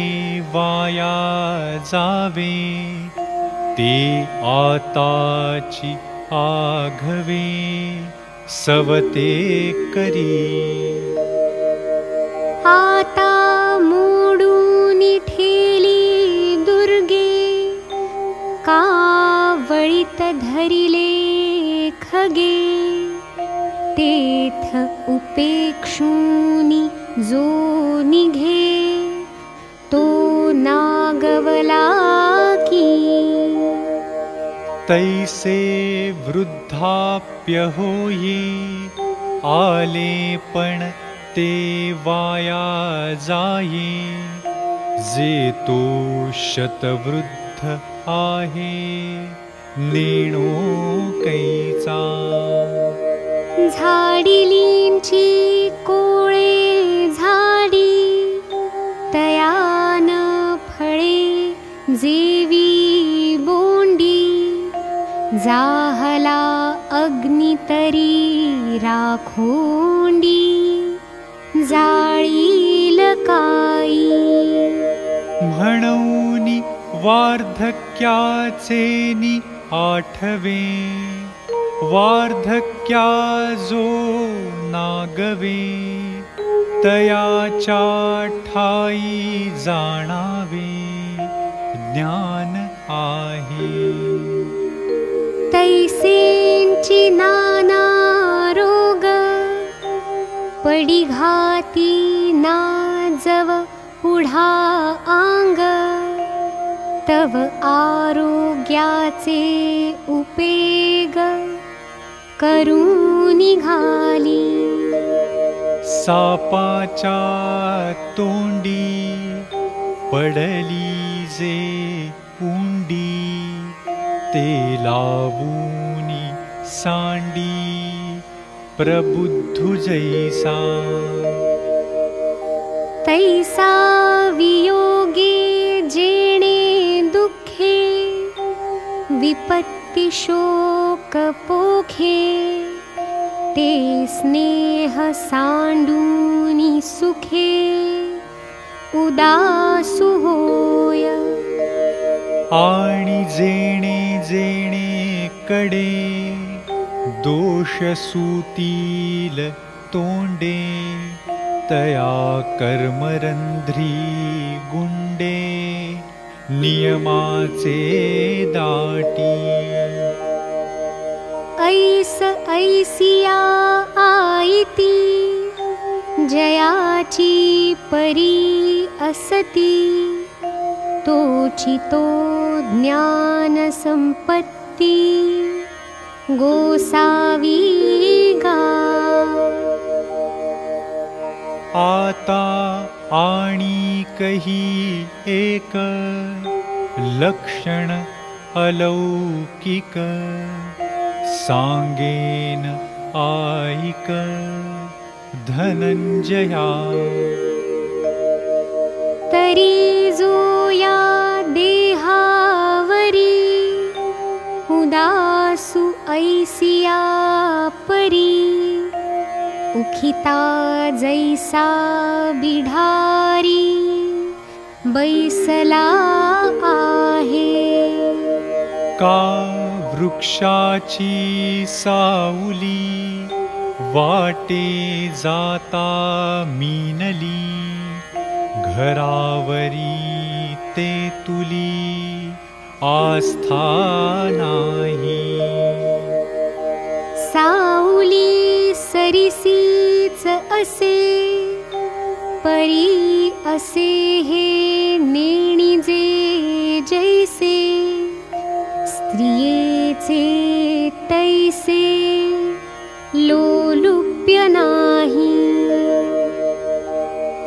L: वाया जावे ते आताची आघवे सवते करी।
M: आता मोडूनी ठेली दुर्गे का वळीत धरिले खगे तेथ उपेक्षूनी जो निघे तो नागवला की
L: तैसे वृद्धाप्य होये आले पण ते वाया जाये। जे तो शतवृद्ध आहे नेणो कैचा
M: झाडिलींची कोळे झाडी तयान फळे जेवी बोंडी जाहला अग्नितरी राखोंडी जाळील काई.
L: म्हणूनी वार्धक्याचे नि आठवे वार्धक्या जो नागवे तयाच्या ठाई जाणावे ज्ञान आहे।
M: तैसेंची नाना रोग पडी घाती ना जव पुढा आंग तव आरोग्याचे उपेग निघाली
L: तोंडी पडली जे उंडी ते लावूनी सांडी प्रबुद्धु जैसा
M: तैसा वियोगे जेणे दुःखे विपत्तिशोकपोखे ते स्नेह सांडूनि सुखे
L: जेणे जेणे कडे दोष सूतील तोंडे तया कर्मरंध्री गुंडे नियमाचे दाटी
M: ऐस ऐसिया आईती जयाची परी असती। तोची तो ज्ञान संपत्ती गोसावी गा।
L: आता आणि कही एक लक्षण अलौकिक सांगेन आईक धनंजया
M: तरी जो या देहावरी उदासु ऐसिया परी उखिता जैसा बिढारी बैसला आहे।
L: का वृक्षाची सावली वाटे जाता मीनली घरावरी ते तुली आस्था नाही.
M: सावली सरिसीच असे परी असे हे नेणिजे जैसे स्त्रियेचे तैसे लोलुप्य नाही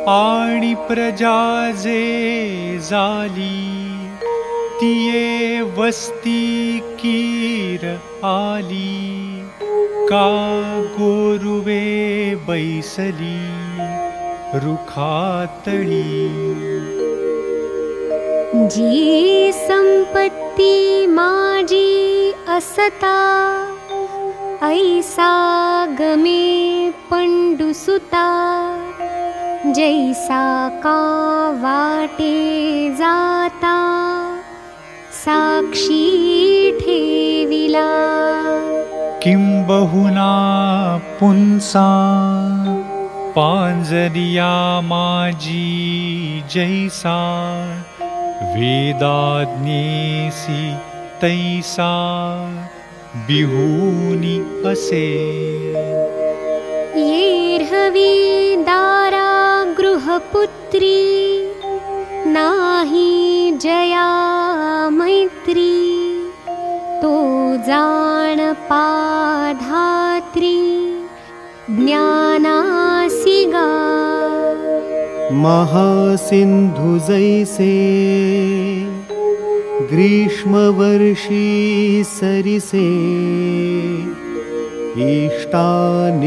L: आणि प्रजा जे झाली तिये वस्ती कीर आली का गोरुवे बैसली रुखातळी
M: जी संपत्ती माझी असता ऐसा गमे पंडुसुता जैसा का वाटे जाता साक्षी ठेविला।
L: किंबहुना पुंसा पांजरिया माझी जैसा वेदाज्ञेसी तैसा बिहूनी असे।
M: येर्हवी दारा गृहपुत्री नाही जया मैत्री तो जाण पाधात्री ज्ञानासिगा
B: महासिन्धु जैसे ग्रीष्मवर्षी सरिसे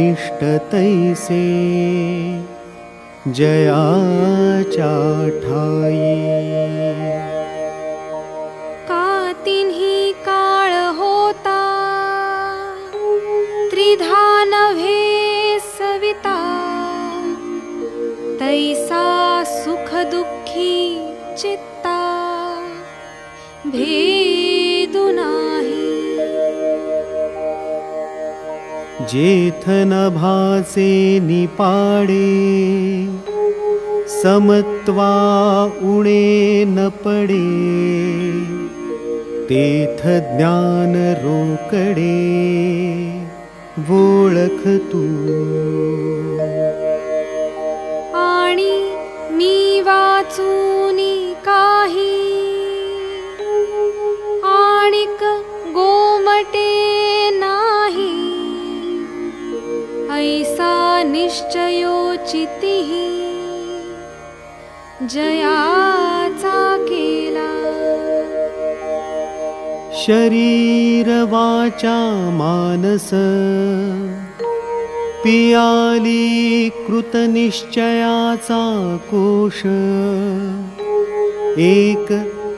B: इष्टानिष्टतैसे जयाच्या ठाई
C: का तिन्ही काळ होता त्रिधा नव्हे तैसा सुख दुःखी चित्ता भेदु नाही।
B: जेथ न भासे निपाडे समत्वा उणे न पडे तेथ ज्ञान रोकडे वोळख तू
C: मी वाचूनी काही. आणिक गोमटे नाही. ऐसा निश्चयो चितिः जयाचा केला.
B: शरीर वाचा मानस पियाली कृतनिश्चयाचा कोश एक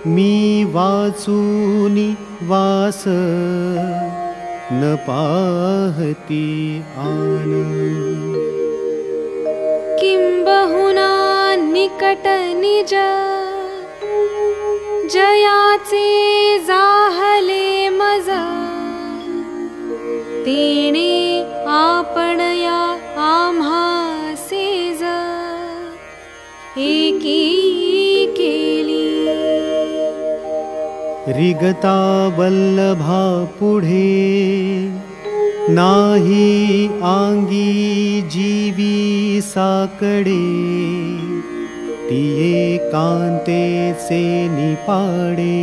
B: मी वाचूनि वास न पाहती आन।
C: किं बहुना मज तेणे आपणया आम्हा सेज एकी केली।
B: रिगता वल्लभा पुढे नाही आंगी जीवी साकडे। तिये कांतेचे निपाडे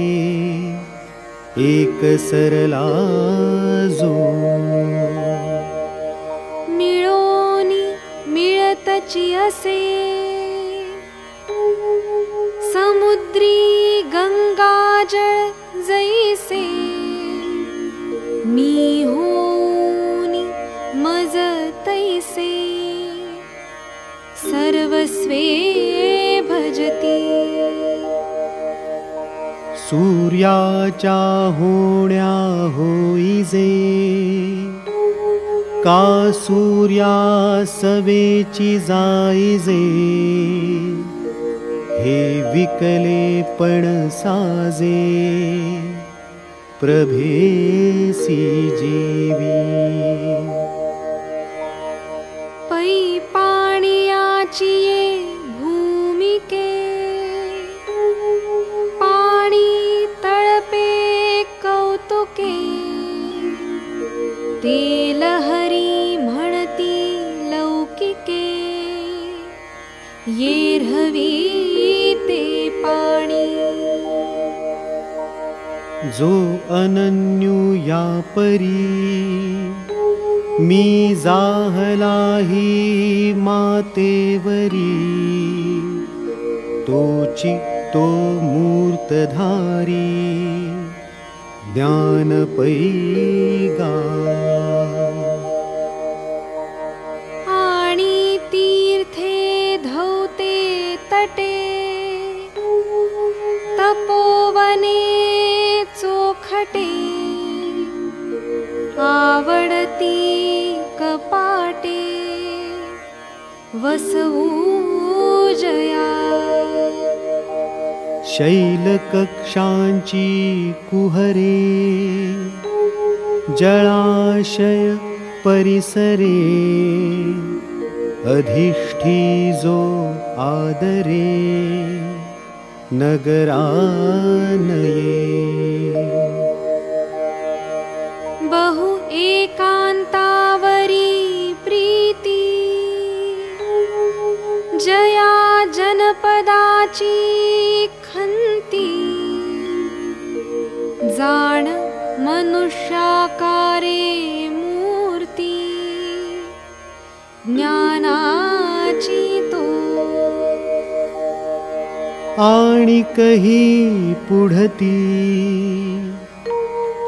B: एक सरला
C: असे समुद्री गंगाजळ जैसे मी होनी मज तैसे। सर्वस्वे भजती।
B: सूर्याच्या होण्या होईजे का सूर्या सवेची जाईजे हे विकले पण साजे प्रभेसी जीवी।
C: पै पाणियाची ये भूमिके पाणी तळपे कौतुके ते लहरी
B: जो अनन्यू या परी मी जाहलाही मातेवरी। तोची तो मूर्तधारी ज्ञान
C: तटे तपोवने चोखटे। आवडती कपाटे। वसवू जया।
B: शैलकक्षांची कुहरे। जळाशय परिसरे। अधिष्ठी जो आदरे नगरानये।
C: बहु एकान्तावरी प्रीती। जया जनपदाची खंती जाण मनुष्याकारे मूर्ती। ज्ञानाची
B: कही पुढती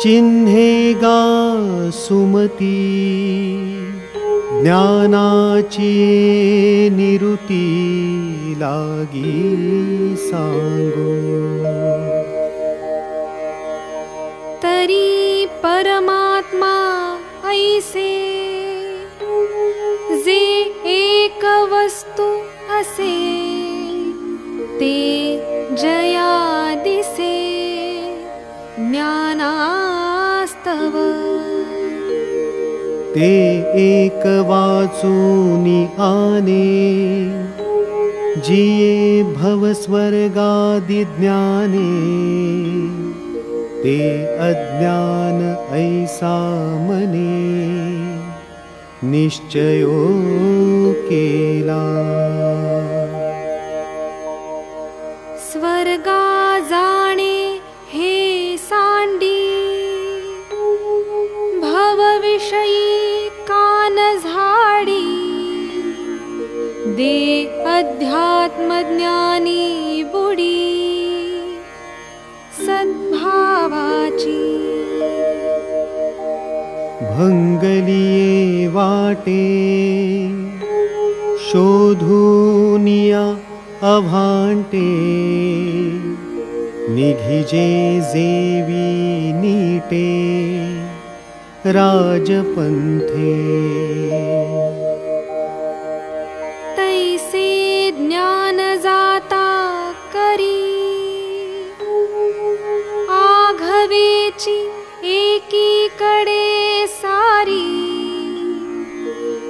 B: चिन्हे गा सुमती ज्ञानाची निरुती लागी सांगू।
C: तरी परमात्मा ऐसे जे एक वस्तू असे ते जया दिसे ज्ञानास्तव।
B: ते एक वाचूनि आने जिये भवस्वर्गादि ज्ञाने ते अज्ञान ऐसा मने निश्चयो केला
C: स्वर्गा जाणे हे सांडी। भवविषयी कान झाडी। अध्यात्मज्ञानी बुडी। सद्भावाची।
B: भङ्गलिये वाटे। शोधुनिया अभाण्टे निघिजे जेवी नीटे। राजपन्थे
C: तैसे ज्ञान जाता करी। आघवेची एकीकडे सारी।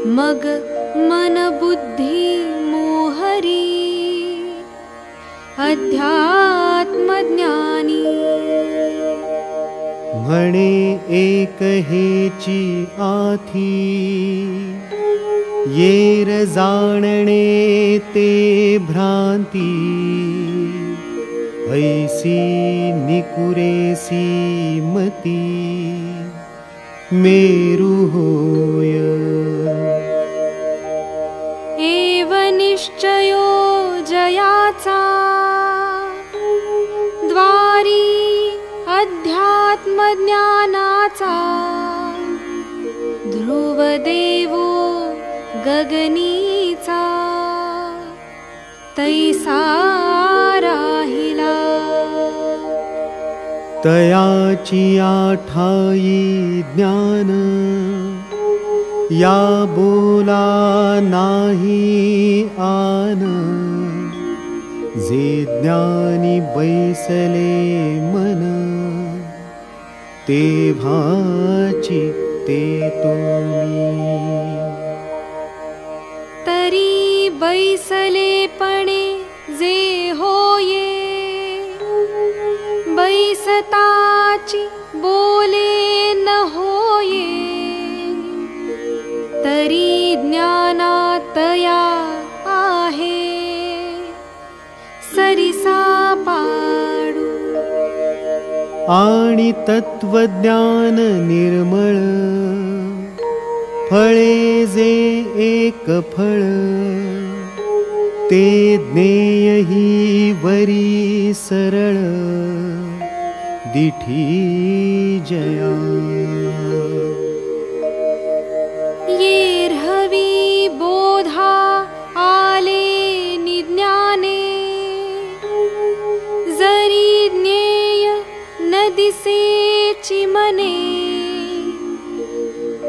C: मग मन बुद्धी मोहरी अध्यात्मज्ञानी।
B: म्हणे एक हेची आथी। येर जाणणे ते भ्रांती। ऐसी निकुरेसी मती। मेरु होय।
C: एव निश्चयो जयाचा अध्यात्मज्ञानाचा ध्रुवदेवो गगनीचा तैसा राहिला।
B: तयाची आठाई ज्ञान या बोला नाही आन। जे ज्ञानी बैसले मन ते भाची ते तुम्ही।
C: तरी बैसलेपणे जे होये। बैसताची बोले न होये। तरी ज्ञानातया
B: आणि तत्वज्ञान निर्मळ फळे जे एक फळ ते ज्ञेयही वरी सरळ दिठी जया।
C: येर्हवी बोधा दिसेची मने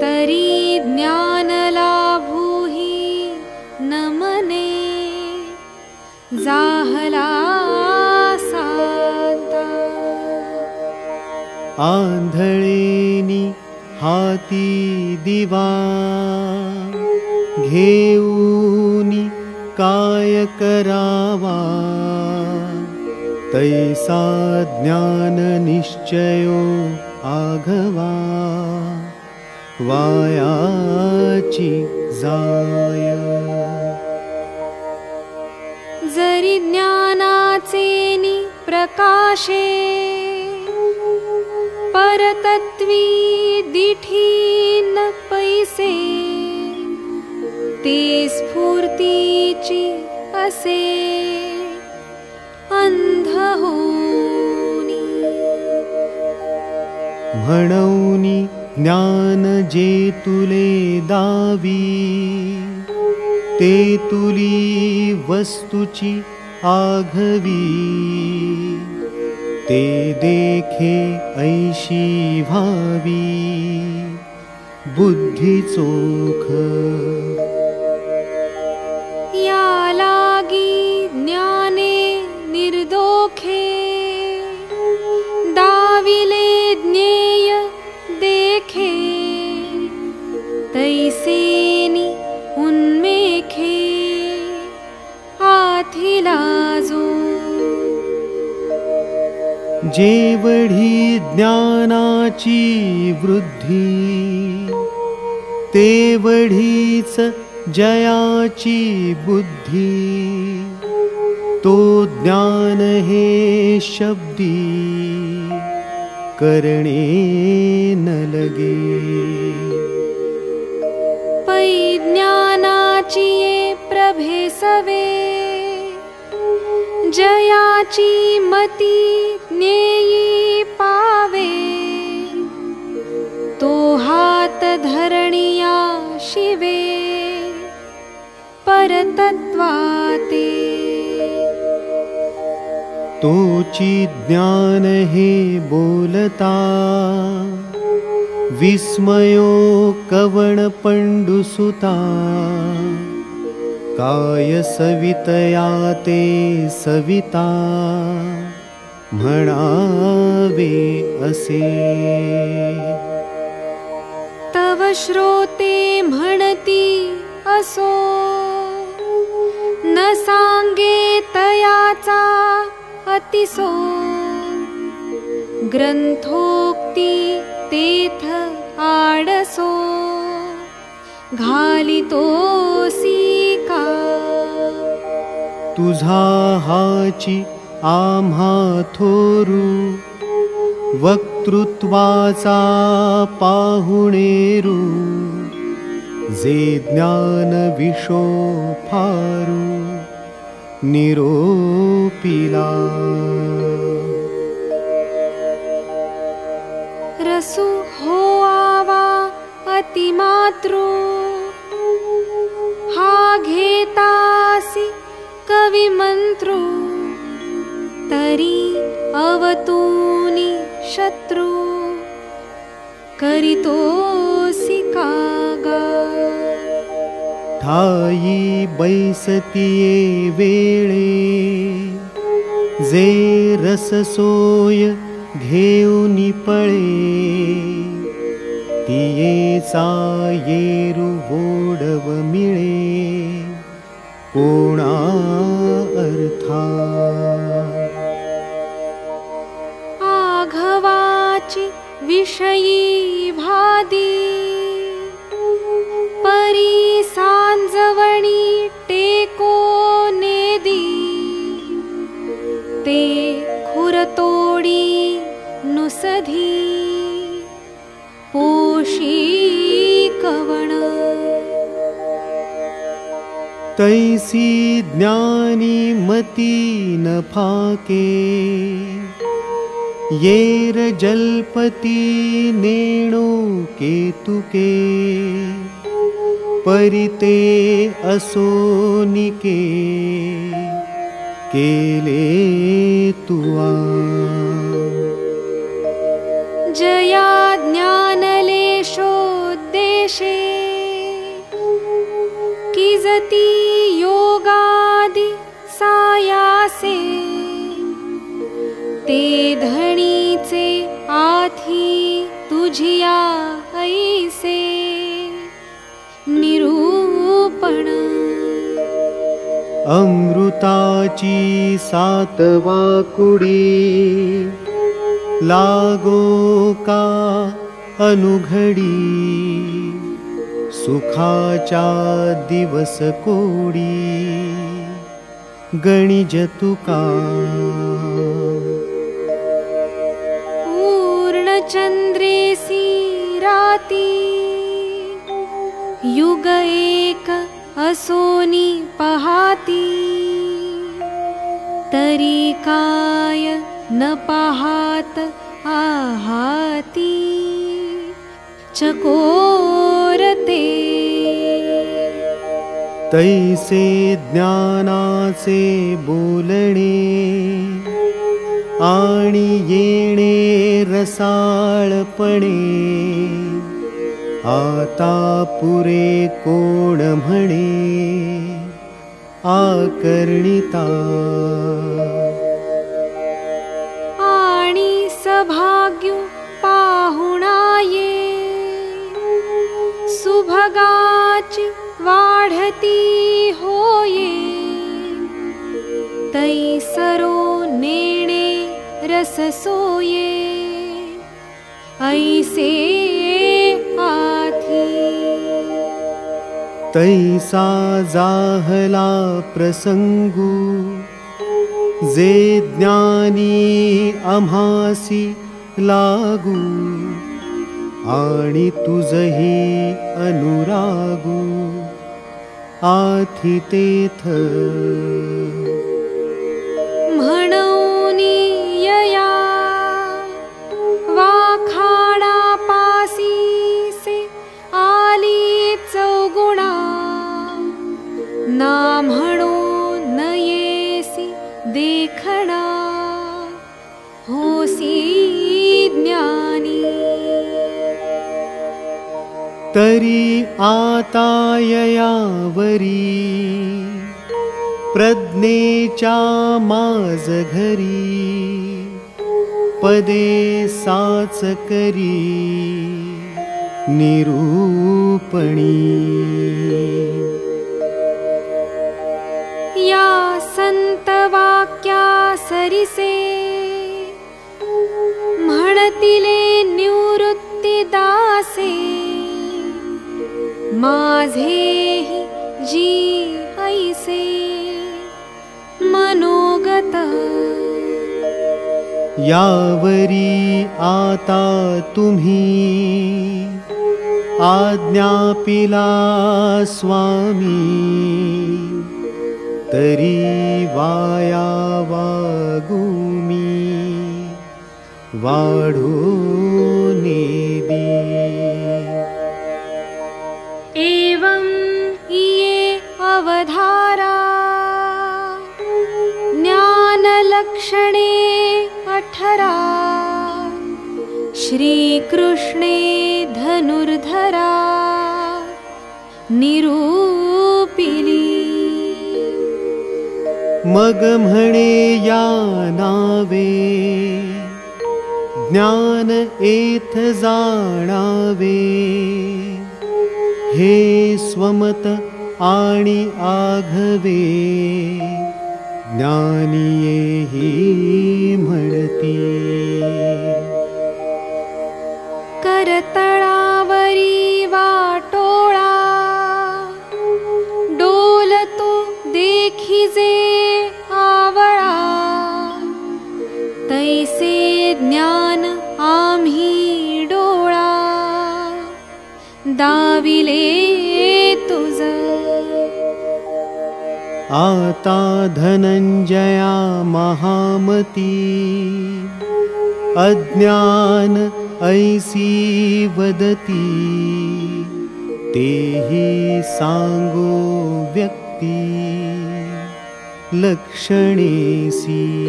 C: तरी ज्ञान लाभूही न मने। जाहला सांता।
B: आंधळेनी हाती दिवा घेऊनी काय करावा? तैसा ज्ञान निश्चयो आघवा वायाची जाय।
C: जरी ज्ञानाचेनि प्रकाशे परतत्वी दिठी न पैसे ते स्फूर्तीची असे। अंध होनी
B: म्हणौनी ज्ञान जे तुले दावी। ते तुली वस्तुची आघवी। ते देखे ऐशी भावी। बुद्धी चोख जेवढी ज्ञानाची वृद्धी तेवढीच जयाची बुद्धी तो ज्ञान हे शब्दी करणे न लगे.
C: पै ज्ञानाची ये प्रभेसवे ज्ञानाची मती ज्ञेयी पावे। तो हात धरणिया शिवे। परतत्वाते।
B: तोची ज्ञान हे बोलता। विस्मयो कवण पंडुसुता काय सवितया ते सविता म्हणावे असे।
C: तव श्रोते म्हणती असो न सांगे तयाचा अतिसो। ग्रंथोक्ती तेथ आडसो घालितोसी
B: तुझा हाची आम्हा थोरू वक्तृत्वाचा पाहुणेरू जे ज्ञान विशो फारू निरोपिला।
C: रसु हो आवा अतिमातृ हा घेतासि कविमन्त्रु तरी अवतूनि शत्रु करितोसि कागा।
B: ठाई बैसतिये वेळे जे रससोय घेऊनी पळे तियेचा येरु वोडव मिळे
C: आघवाची विषयी भादी परी सांजवणी टेको नेदी। ते खुरतोडी नुसधी। पोशी कवण
B: तैसी ज्ञानी मती न फाके। येर जल्पती नेणो केतुके। परिते असोनिके। केले तुआ
C: जया ज्ञानलेशोद्देशे। किजती ते धणीचे आधी तुझिया ऐसे निरूपण.
B: अमृताची सातवा कुडी लागो का अनुघडी सुखाचा दिवस कोडी गणिजतुका
C: राती युग एक असोनी पहाती। तरी काय न पाहात आहाती। चकोरते।
B: तैसे ज्ञानाचे बोलणे आणि येणे रसाळपणे आता पुरे कोण म्हणे आकर्णिता.
C: आणि सभाग्यु पाहुणाये सुभगाच वाढती होये तैसरो नेणे रससोये ऐसे आथी
B: तैसा जाहला प्रसंगू जे ज्ञानी आम्हासी लागू आणि तुझही अनुरागू आथी तरी आताययावरी प्रज्ञेच्या माज घरी पदे साच करी निरूपणी।
C: या संतवाक्या सरिसे। म्हणतिले निवृत्ती दासे माझे जी ऐसे मनोगत।
B: यावरी आता तुम्ही आज्ञापिला स्वामी तरी वाया वागुमी वाढो
C: अवधारा। ज्ञानलक्षणे अठरा। श्रीकृष्णे धनुर्धरा। निरूपिली
B: मग म्हणे या नावे। ज्ञान एथ जाणावे। हे स्वमत आणि आघवे ज्ञानिये ही म्हणती
C: करतळावरी वाटोळा डोलतो देखिजे आवळा। तैसे ज्ञान आम्ही डोळा दाविले तुझ
B: आता धनञ्जया महामती अज्ञान ऐसी वदती। तेहि सांगो व्यक्ती। लक्षणेसी।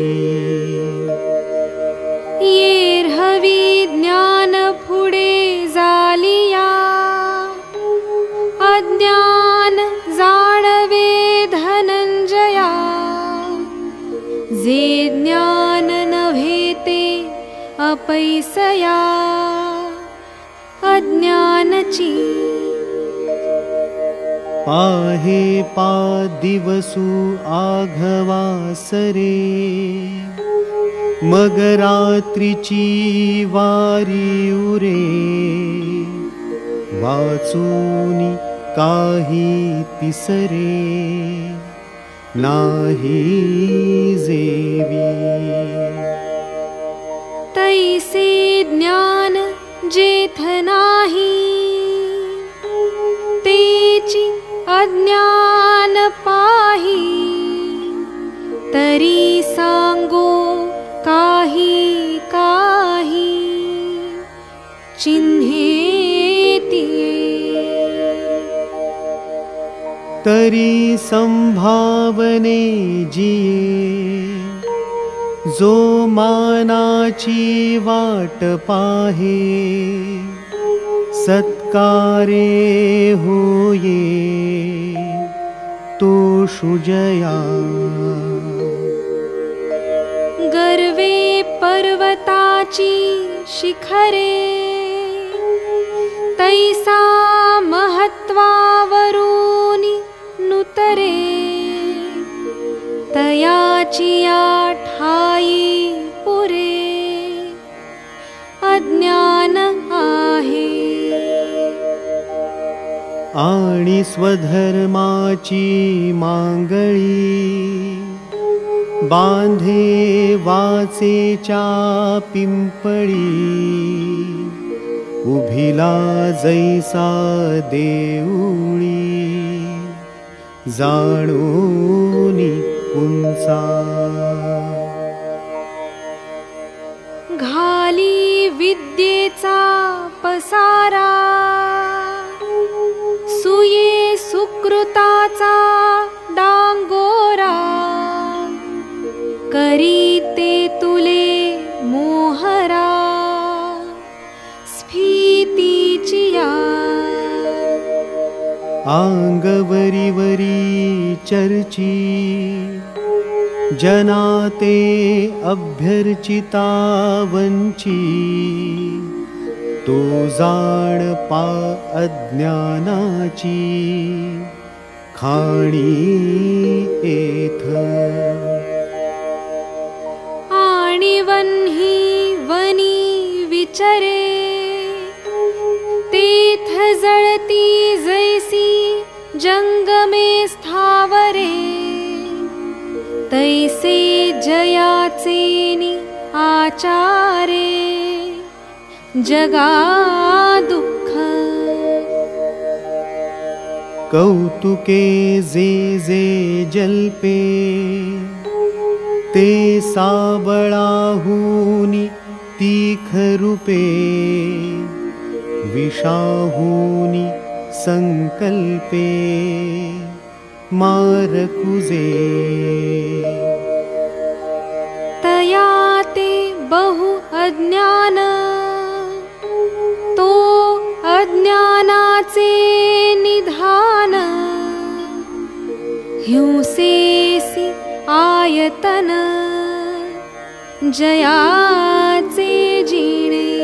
C: येर्हवी ज्ञान जे ज्ञान नव्हे ते अपैसया अज्ञानची
B: पाहे पा दिवसु आघवासरे। मग रात्रीची वारी उरे। वाचूनी काही तिसरे नाही जेवी
C: तैसे ज्ञान जेथ नाही तेची अज्ञान पाही। तरी सांगो काही काही। चिन्हे
B: तरी संभावने जिये। जो मानाची वाट पाहे सत्कारे होये। तो शुजया
C: गर्वे पर्वताची शिखरे तैसा ठाई पुरे। अज्ञान आहे।
B: आणि स्वधर्माची मांगळी। बांधे वाचेच्या पिंपळी। उभिला जैसा देऊळी। जाणूनी उंचा
C: घाली विद्येचा पसारा सुये सुकृताचा डांगोरा करीते तुले मोहरा स्फीतीची या
B: आङ्गवरिवरी चर्ची जनाते अभ्यर्चिता वञ्ची। तो जाण पा अज्ञानाची। खाणी एथ।
C: आणि वन्ही वनी विचरे। तेथ जळती जैसी जंगमे स्थावरे तैसे जयाचेनी आचारे जगा दुःख
B: कौतुके जे जे जल्पे ते साबळाहूनि तीखरूपे विषाहूनि सङ्कल्पे मारकुजे।
C: तया ते बहु अज्ञान। तो अज्ञानाचे निधान। हिंसेसी आयतन। जयाचे जिणे।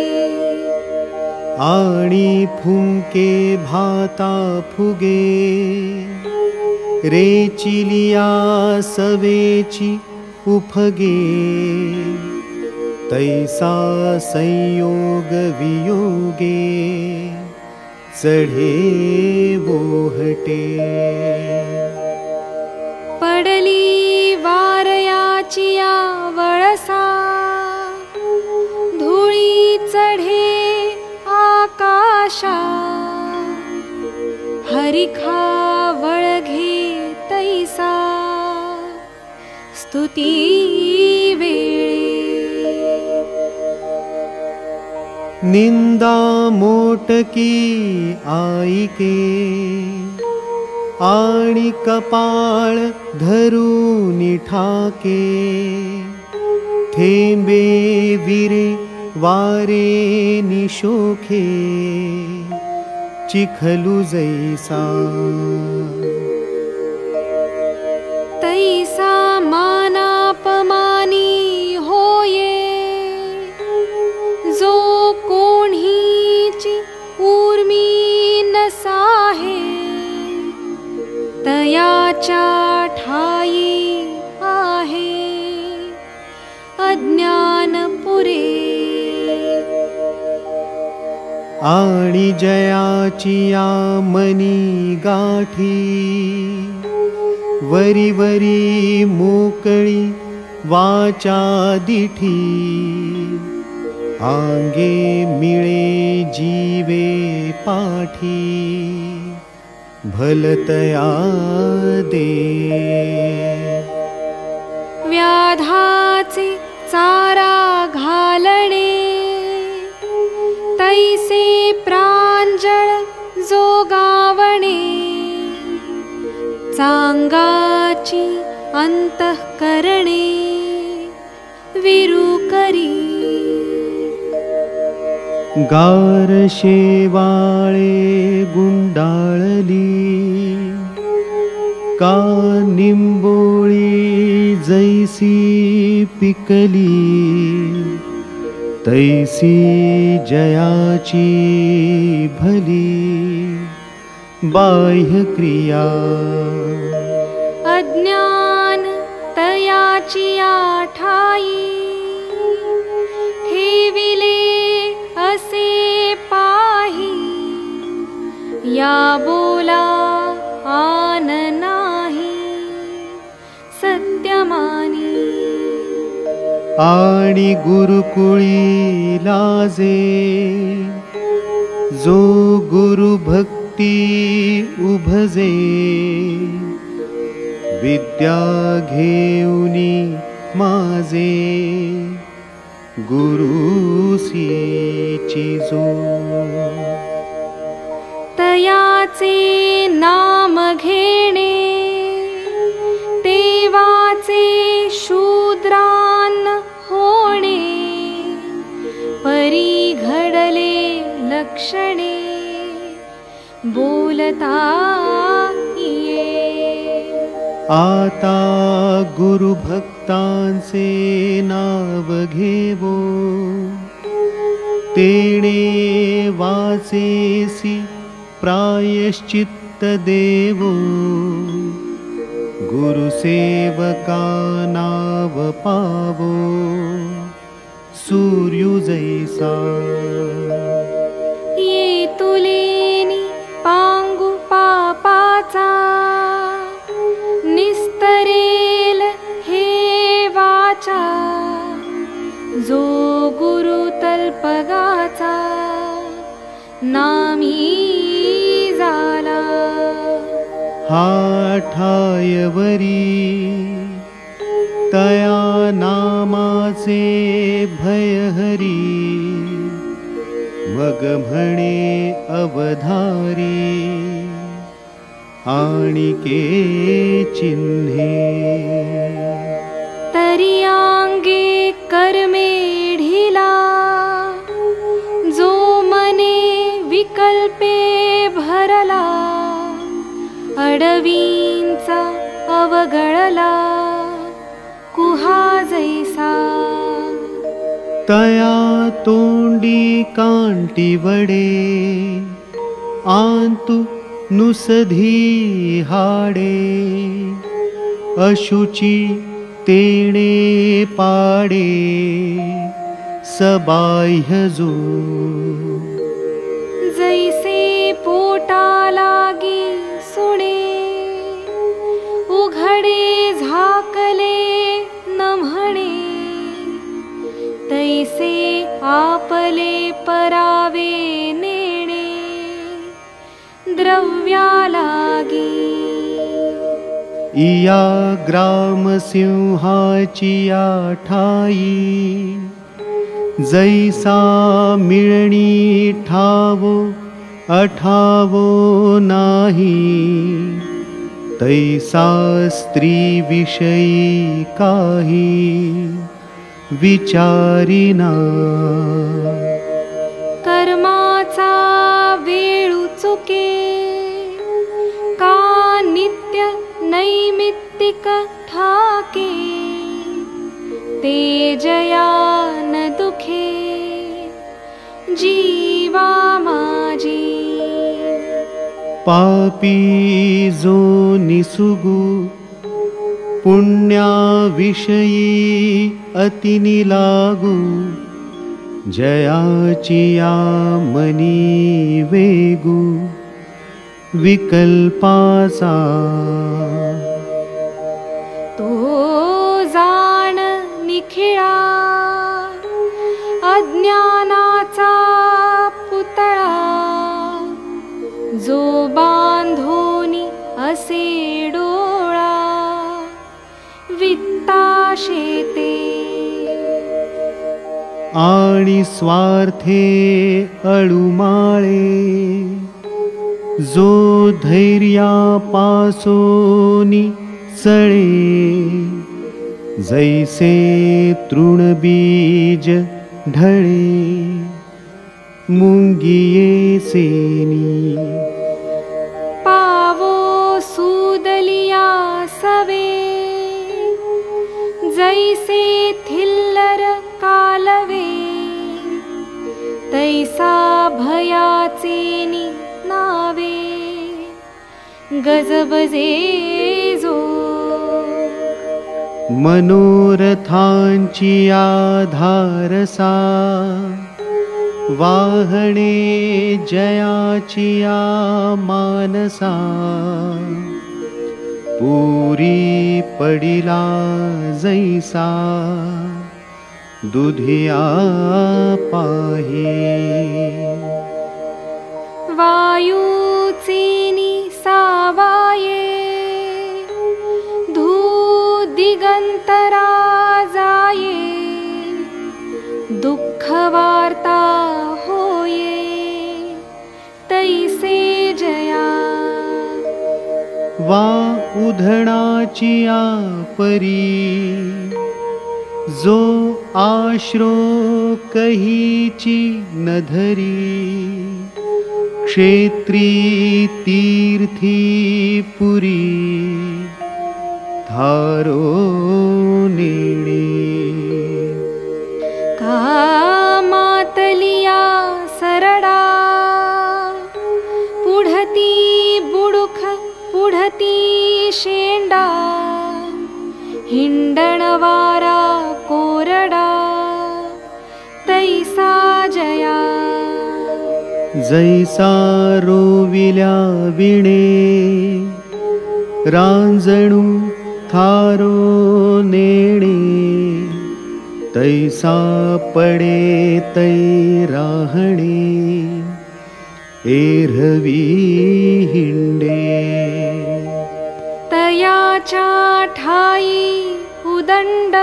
B: आणि फुंके भाता फुगे रेचिलिया सवेची उफगे तैसा संयोग वियोगे। चढे बोहटे।
C: पडली वारयाचिया वळसा। धुळी चढे आकाशा। हरिखा स्तुती वेळे
B: निंदा मोटकी आईके आणि कपाळ धरून ठाके थेंबे विरे वारे निशोखे चिखलू जैसा
C: तयाच्या ठाई आहे। अज्ञान पुरे
B: आणि जयाची या मनी गाठी। वरी वरी मोकळी वाचा दिठी। आंगे मिळे जीवे पाठी भलतया दे
C: व्याधाचे चारा घालणे तैसे प्रांजळ जोगावणे चांगाची अंतःकरणे विरू
B: गार शेवाळे का निंबोळी जैसी पिकली तैसी जयाची भली बाह्य क्रिया।
C: अज्ञान तयाची आठाई ठेविले या बोला आन नाही सत्यमानी।
B: आणि गुरुकुळी लाजे जो गुरु भक्ती उभजे विद्या घेऊनी माझे। गुरुसी चिजो
C: नाम घेणे तेवाचे शूद्रान होणे घडले लक्षणे बोलता
B: आता गुरुभक्तांचे नाव घेवो तेणे वासेसी प्रायश्चित्त देवो गुरुसेवका नाव पावो सूर्युजैसा।
C: ये तुलेनी पांगु पापाचा निस्तरेल हे वाचा। जो गुरु तल्पगाचा नामी
B: हा ठायवरी तया नामाचे भयहरी मग म्हणे अवधारी आणिके चिन्हे।
C: तरियांगे कर्मे ढिला अडवींचा अवगळला कुहा जैसा
B: तया तोंडी कांटी वडे आंतु नुसधी हाडे. अशुची तेणे पाडे सबाह्य जो
C: जैसे पोटा लागी सुणे उघडे झाकले न म्हणे तैसे आपले परावे नेणे द्रव्या लागी
B: इया ग्रामसिंहाची ठाई जैसा मिळणी ठावो अठावो नाही स्त्री विषयी काही विचारिना
C: कर्माचा वेळू चुके का नित्य नैमित्तिक ठाके ते जया न दुखे जीवा माझी
B: पापी जो निसुगु पुण्याविषयी अतिनि लागू जयाचिया मनी वेगु विकल्पासा
C: तो जाण निखिळा अज्ञानाचा जो बांधोनी असे डोळा वित्ता शेते.
B: आणि स्वार्थे अळुमाळे. जो धैर्यापासोनी सळे. जैसे तृणबीज ढळे. मुंगिये सेनी
C: जैसे थिल्लर कालवे तैसा भयाचे नि नावे। गजबजे जो
B: मनोरथांची आधारसा वाहणे जयाचिया मानसा पुरी पडिला जैसा दुधिया पाहे।
C: वायुचेनी सावाये धू दिगंतरा जाये दुःख वार्ता होये तैसे जया
B: वा उधणाचिया परी जो आश्रो कहीची नधरी क्षेत्री तीर्थी पुरी। थारो नेणे
C: शेंडा हिंडणवारा कोरडा तैसा जया
B: जैसा रोविल्या विणे रांजणू थारो नेणे तैसा पडे तै राहणे एरवी हिंडे
C: तयाच्या ठाई उदंड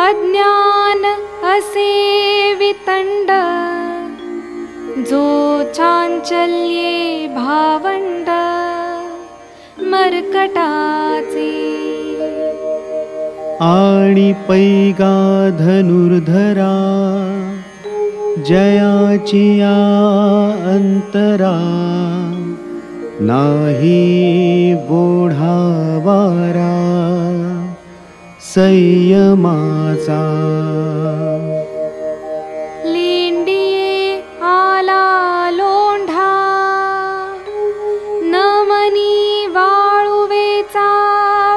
C: अज्ञान असे वितंड जो चांचल्ये भावंड मरकटाचे।
B: आणि पैगा धनुर्धरा। जयाचिया अंतरा संयमाचा.
C: लेंडिये आला लोंढा नमनी वाळुवेचा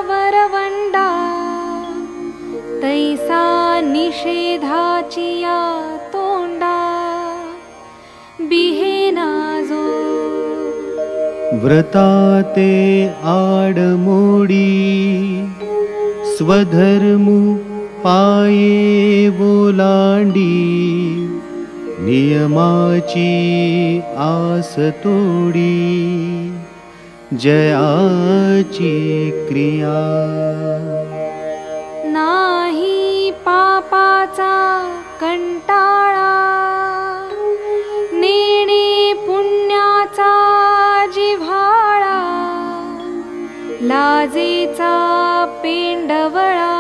C: वरवंडा तैसा निषेधाचिया
B: व्रताते आडमोडी स्वधर्मु पाये बोलांडी नियमाची आस तोडी जयाची क्रिया.
C: नाही पापाचा कंटाळा नेणे पुण्याचा लाजेचा पेंडवळा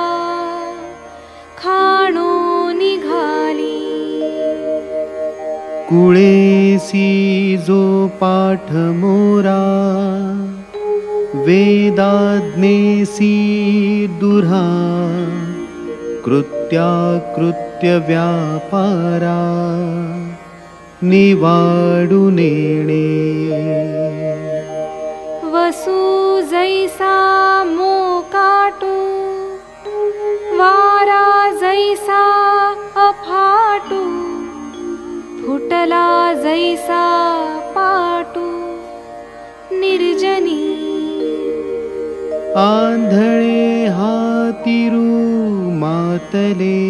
C: खाणो निघाली.
B: कुळेसी जो पाठ मोरा वेदाज्ञेसी दुरा कृत्याकृत्य व्यापारा निवाडू नेणे.
C: वसु जैसा मोकाटू वारा जैसा अफाटू फुटला जैसा पाटू निर्जनी।
B: आंधळे हातिरू मातले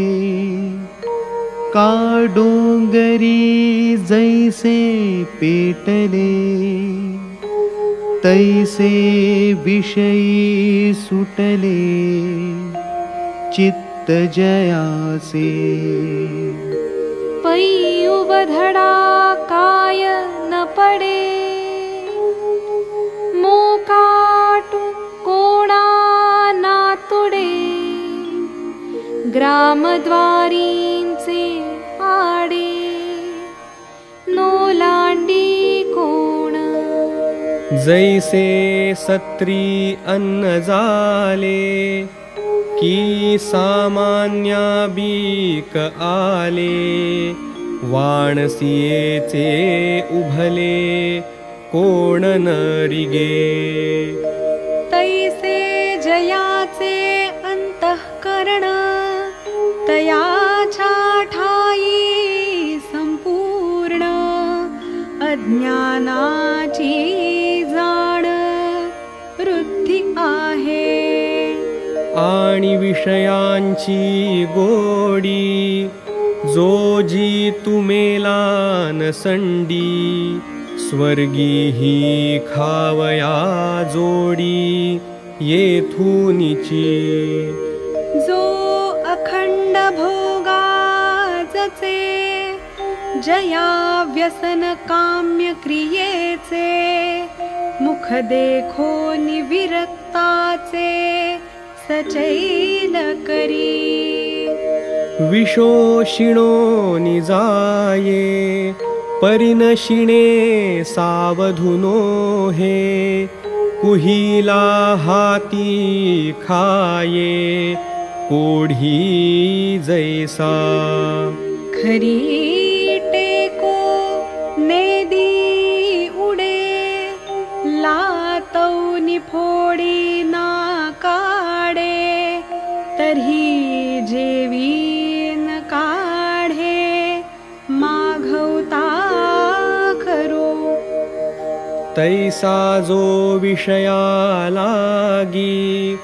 B: का डोंगरी जैसे पेटले तैसे विषयी सुटले चित्त जयासे
C: पै उबधडा काय न पडे। मोकाटू कोणा नातुडे ग्रामद्वारींचे आडे। नोलांडी कोण
N: जैसे सत्री अन्न झाले की सामान्या बीक आले वाणसियेचे उभले कोण नरिगे।
C: तैसे जयाचे अंतःकरण तयाच्या ठाई संपूर्ण अज्ञानाची
N: आणि विषयांची गोडी जो जी तुमेला नसंडी स्वर्गी ही खावया जोडी येथूनिची
C: जो अखंड भोगाचे जया व्यसन काम्य क्रियेचे मुख देखो निविरक्ताचे सचैल करी।
N: विशोषिणो निजाये परिनशिणे सावधुनो हे। कुहिला हाती खाये कोढी जैसा।
O: खरी
N: तैसा जो विषया लागी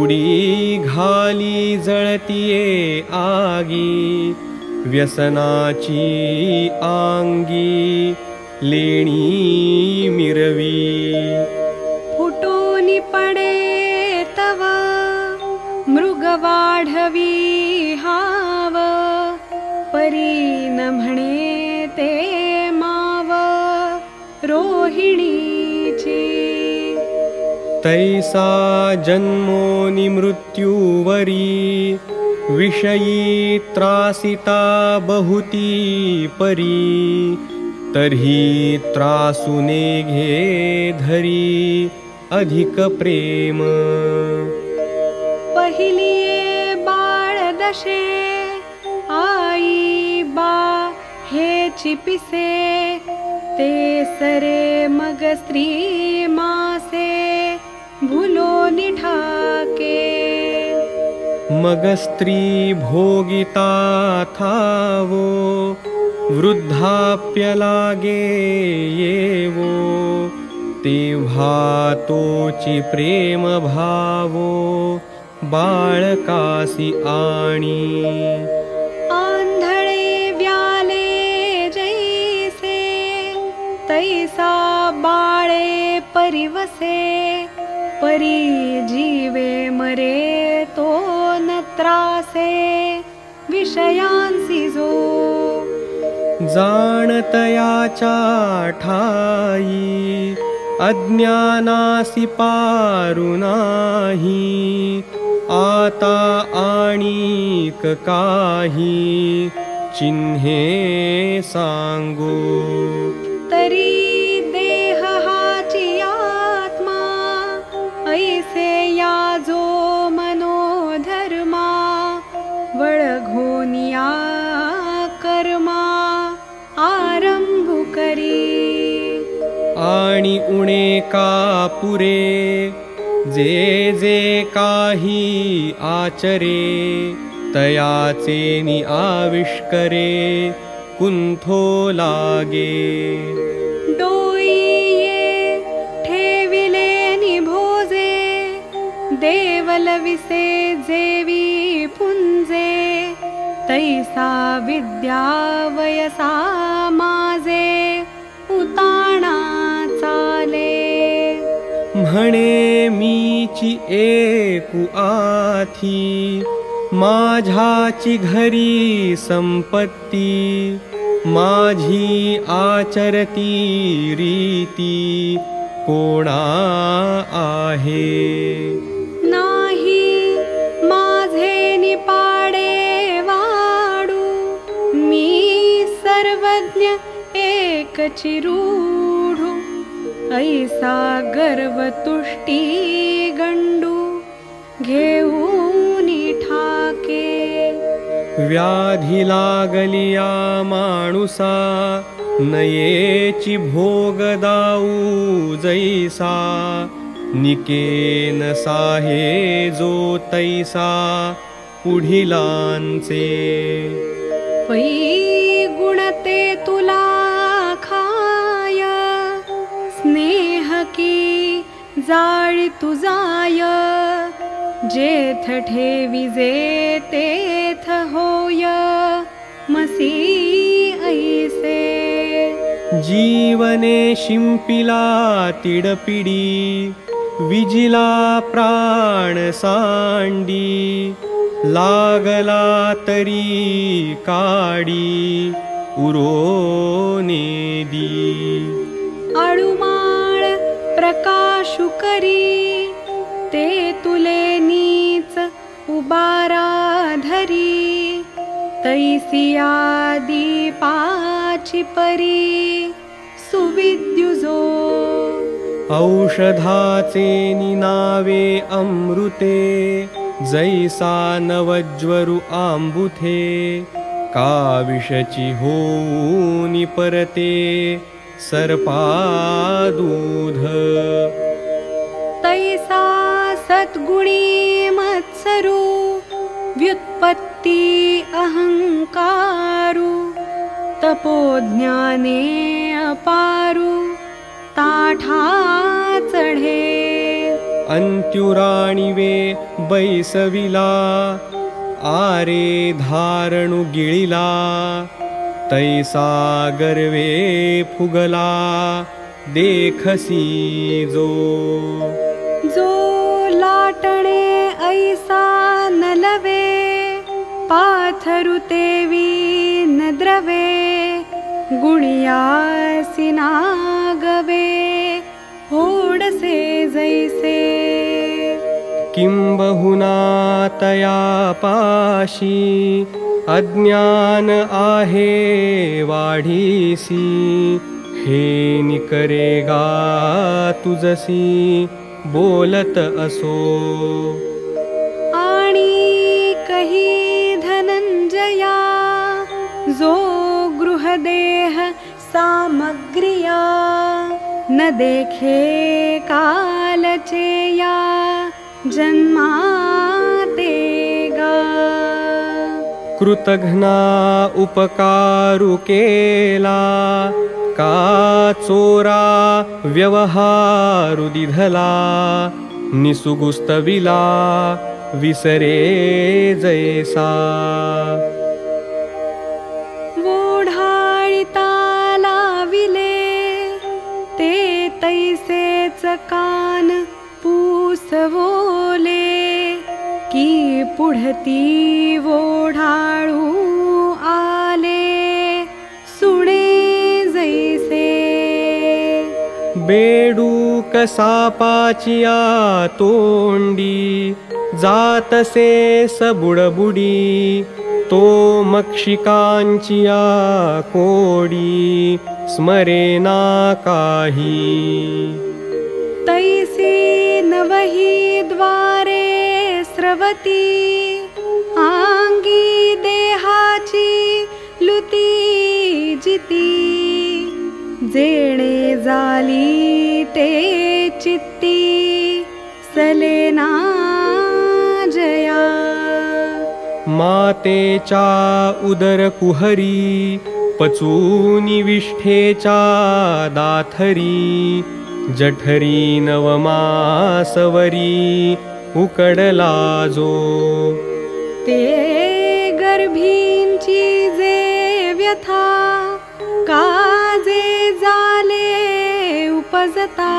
N: उडी घाली जळतीये आगी व्यसनाची आंगी लेणी मिरवी.
O: फुटोनि पडे तव मृगवाढवी हाव परी न म्हणे रोहिणीची
N: तैसा जन्मोनि मृत्युवरी विषयी त्रासिता बहुती परी तर्हि त्रासुने घे धरी अधिक प्रेम।
O: पहिलिये बाळ दशे आई बा हे चिपिसे ते सरे मग स्त्री मासे भुलो निठाके।
N: मग स्त्री भोगिता थावो वृद्धाप्य लागे येवो तेव्हा तोची प्रेम भावो बाळकासी आणी
O: बाळे परिवसे परी जीवे मरे तो न त्रासे विषयांसी जो।
N: जाणतयाच्या ठाई अज्ञानासी पारु नाही आता आणिक काही चिन्हे सांगू।
O: तरी
N: पुरे जे जे काही आचरे तयाचे नि आविष्करे कुंथो लागे।
O: डोईये ठेविले निभोजे देवल विसे जेवी पुंजे तैसा विद्या वयसा माजे
N: म्हणे मीची एकू आथी माझ्याची घरी संपत्ती माझी आचरती रीती कोणा आहे?
O: नाही माझे निपाडे वाडू मी सर्वज्ञ एक चिरूढू ऐसा गर्वतुष्टी गंडू घेऊन ठाके।
N: व्याधी लागलिया माणुसा नयेची भोग दाऊ जैसा। निकेन साहे जो तैसा पुढिलांचे।
O: पै जाळी तुझाय जेथ ठेवी जे तेथ होय. मसी ऐसे
N: जीवने शिंपिला तिडपिडी विजिला प्राण सांडी लागला तरी काडी
O: आळुमाळ प्रकाशु करी ते तुले नीच उबारा धरी तै ऐसिया दीपाची परी सुविद्युजो।
N: औषधाचे निनावे अमृते जैसा नवज्वरु आंबुथे काविषची होऊनी परते सर्पादूध
O: तैसा सद्गुणी मत्सरू व्युत्पत्ती अहङ्कारु तपोज्ञाने अपारु ताठा चढे।
N: अंत्युराणिवे बैसविला आरे धारणु गिळिला तैसा गर्वे फुगला देखसी जो।
O: जो लाटणे ऐसा नलवे पाथरुतेवी न द्रवे गुणियासी नागवे होडसे जैसे।
N: किंबहुना तया पाशी अज्ञान आहे वाढीसी हे निकरेगा तुझसी बोलत असो।
O: आणि कही धनंजया जो गृहदेह सामग्रिया न देखे कालचेया जन्मातेगा
N: कृतघ्ना उपकारु केला का चोरा व्यवहारु दिधला निसुगुस्तविला विसरे जयसा?
O: वोढाळिता लाविले ते तैसेच कान पूसवोले की पुढती वोढाळू
N: बेडूक सापाचिया तोंडी जातसे सबुडबुडी तो मक्षिकांचिया कोडी स्मरेना काही।
O: तैसी नवही द्वारे स्रवती आंगी देहाची लुती जिती जेणे जाली ते चित्ती सलेना जया।
N: मातेचा उदर कुहरी पचूनी विष्ठेचा दाथरी जठरी नवमासवरी उकडला जो
O: ते गर्भींची जे व्यथा जाले उपजता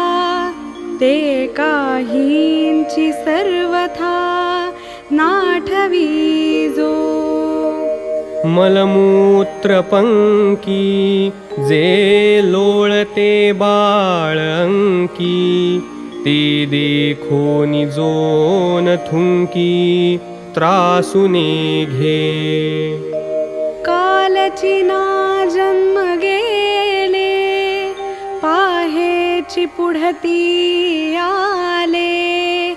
O: ते काहींची सर्वथा नाठवी जो
N: मलमूत्रपंकी जे लोळते बाळ अंकी ते देखोनी जोन थुंकी त्रासुने घे।
O: कालची ना जन्म गेले पाहेची पुढती आले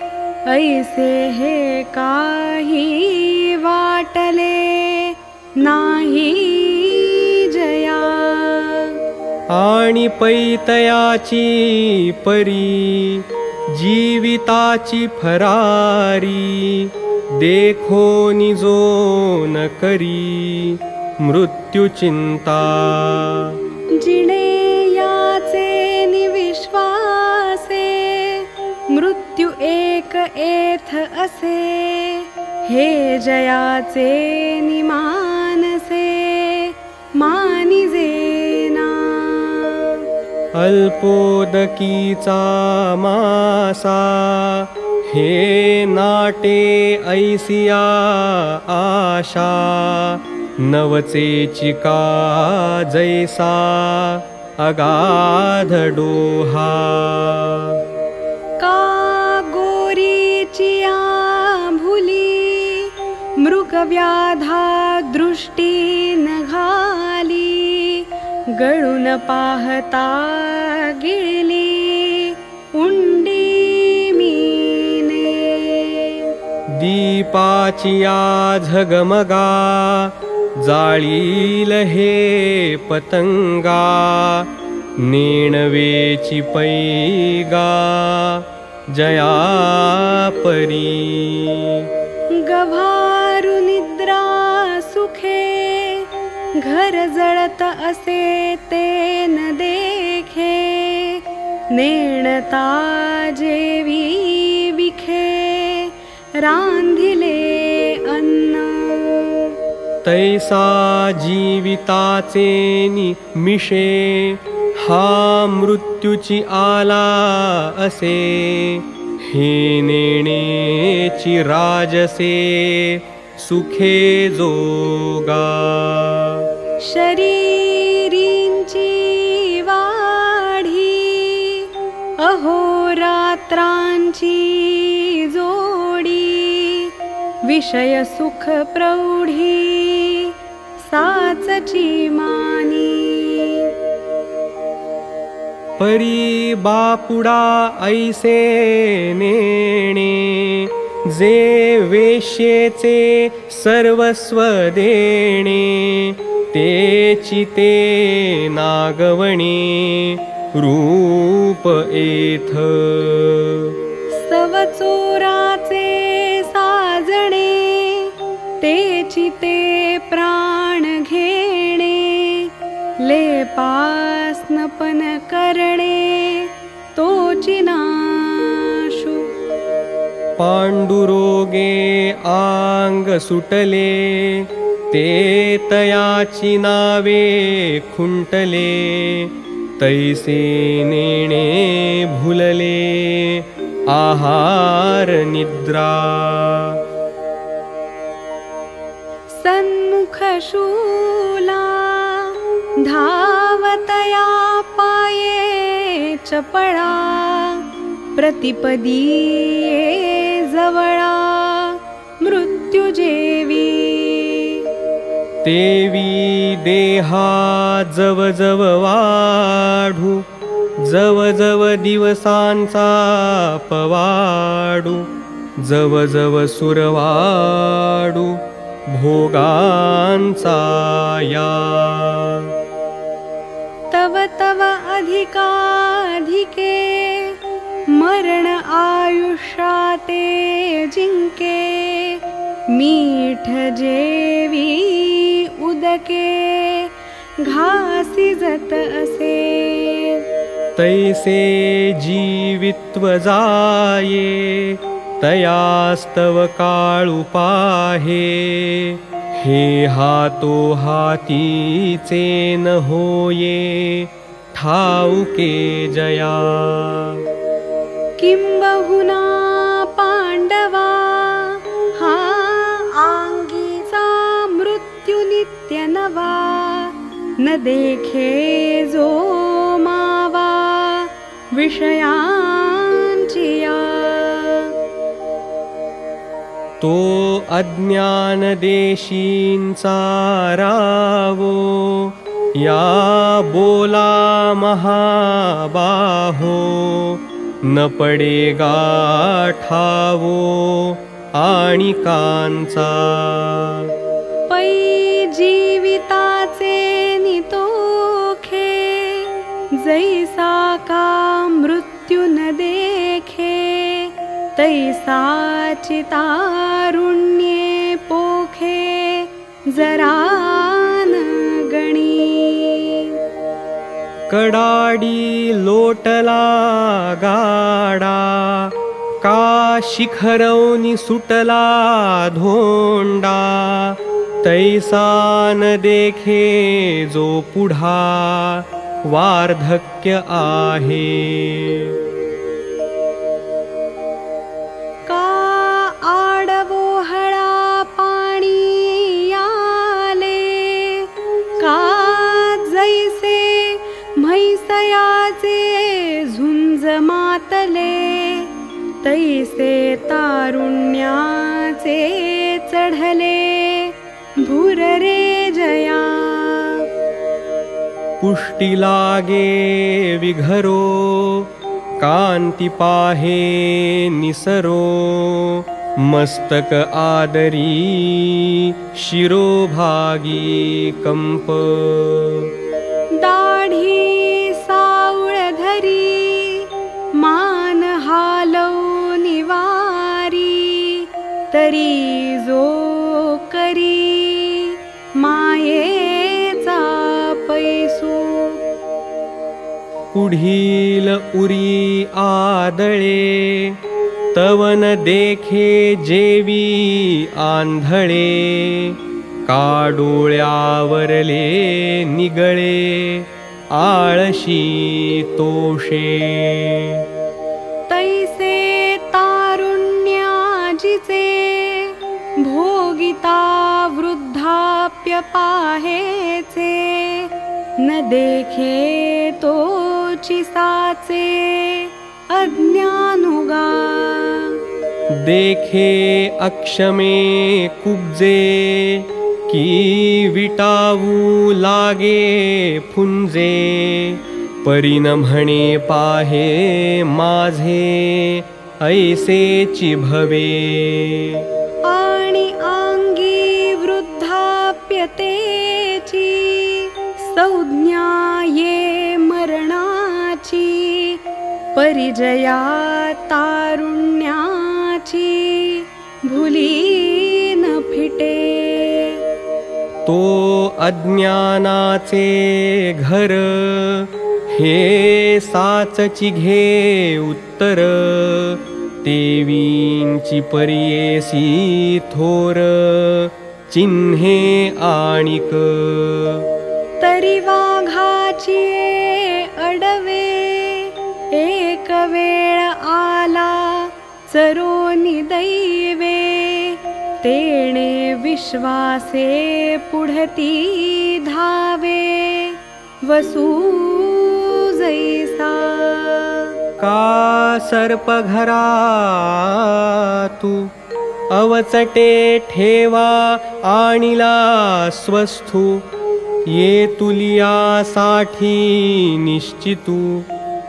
O: ऐसे हे काही वाटले नाही जया।
N: आणि पैतयाची परी जीविताची फरारी देखो निजो न करी मृत्युचिंता।
O: जिणे एक एथ असे हे जयाचे निमानसे मानिजेना
N: अल्पोदकीचा मासा हे नाटे ऐसिया आशा नवचेची का जैसा अगाध डोहा
O: गोरीचिया भुली मृगव्याधा दृष्टी गळून पाहता गिळली उंडी मीने।
N: दीपाचिया झगमगा जाळील हे पतंगा नेणवेची पैगा जया परी
O: गभारु घर जळत असे ते न देखे नेणता जेवी विखे रांधिले अन्न.
N: तैसा जीविताचे मिशे हा मृत्यूची आला असे. हे नेणेची राजसे सुखे जोगा
O: शरीरींची वाढी अहोरात्रांची जोडी विषय सुख प्रौढी साचची मानी।
N: परी बापुडा ऐसे नेणे जे वेश्येचे सर्वस्व देणे ते नागवणे रूप एथ।
O: सवचोराचे साजणे ते प्राण घेणे लेपास्नपन करणे तोची नाशु।
N: पांडुरोगे आंग सुटले ते तयाची नावे खुंटले तैसे नेणे भुलले आहार निद्रा।
O: सन्मुख शूला धावतया पाये चपळा प्रतिपदी ये जवळा मृत्युजेवी
N: तेवी देहा जव जव जव जव दिवसांचा पवाडू जव भोगांचा या.
O: तव तव अधिकाधिके मरण आयुष्याते जिंके मीठ जेवी उदके घासी जत असे।
N: तैसे जीवित्व जाये तयास्तव काळू पाहे हे हातो हातीचे न होये ठाऊके जया।
O: किंबहुना पांडवा न देखे जो मावा विषयांची या
N: तो रावो या बोला महाबाहो न पडे गाठावो आणि कांचा
O: पै जीविताचे जैसा का मृत्यू न देखे तैसा चितारुण्ये पोखे जरा न गणी।
N: कडाडी लोटला गाडा का शिखरवनी सुटला न देखे जो पुढा वार्धक्य आहे।
O: का आडवो हळा पाणी आले? का जैसे म्हैसयाचे झुंज मातले? तैसे तारुण्याचे चढले? भूर रे जया
N: दृष्टि लागे विघरो कान्ति पाहे निसरो मस्तक आदरी शिरोभागी कम्प।
O: दाढी सावळ धरी मान हालौ निवारी तरी
N: उरी आदळे तवन देखे जेवी आंधळे काडोळ्यावरले निगळे आळशी तोषे.
O: तैसे तारुण्याजिचे भोगिता वृद्धाप्य पाहेचे न देखे तोची साचे अज्ञानुगा।
N: देखे अक्षमे कुब्जे की विटावू लागे फुंजे। परिण म्हणे पाहे माझे ऐसेची भवे
O: परिजया तारुण्याची भुली न फिटे।
N: तो अज्ञानाचे घर हे साचची घे उत्तर तेवींची परियेसी थोर चिन्हे आणिक।
O: तरी वाघाची अडवे वेळ आला चरोनी दैवे तेणे विश्वासे पुढती धावे. वसू जैसा।
N: का सर्प घरा तू? अवचटे ठेवा आणिला स्वस्थू ये तुलियासाठी निश्चितू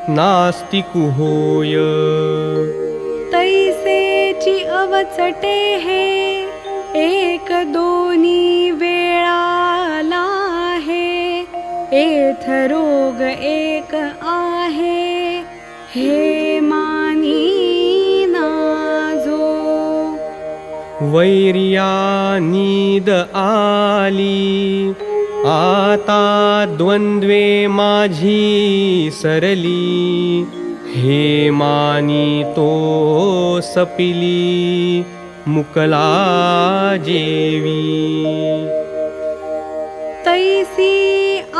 N: नास्तिकु होय
O: तैसेची अवचटे हे एक दोनी वेळाला हे एथ रोग एक आहे हे मानी नाजो।
N: वैर्या नीद आली आता द्वंद्वे माझी सरली। हे मानी तो सपिली मुकला जेवी।
O: तैसी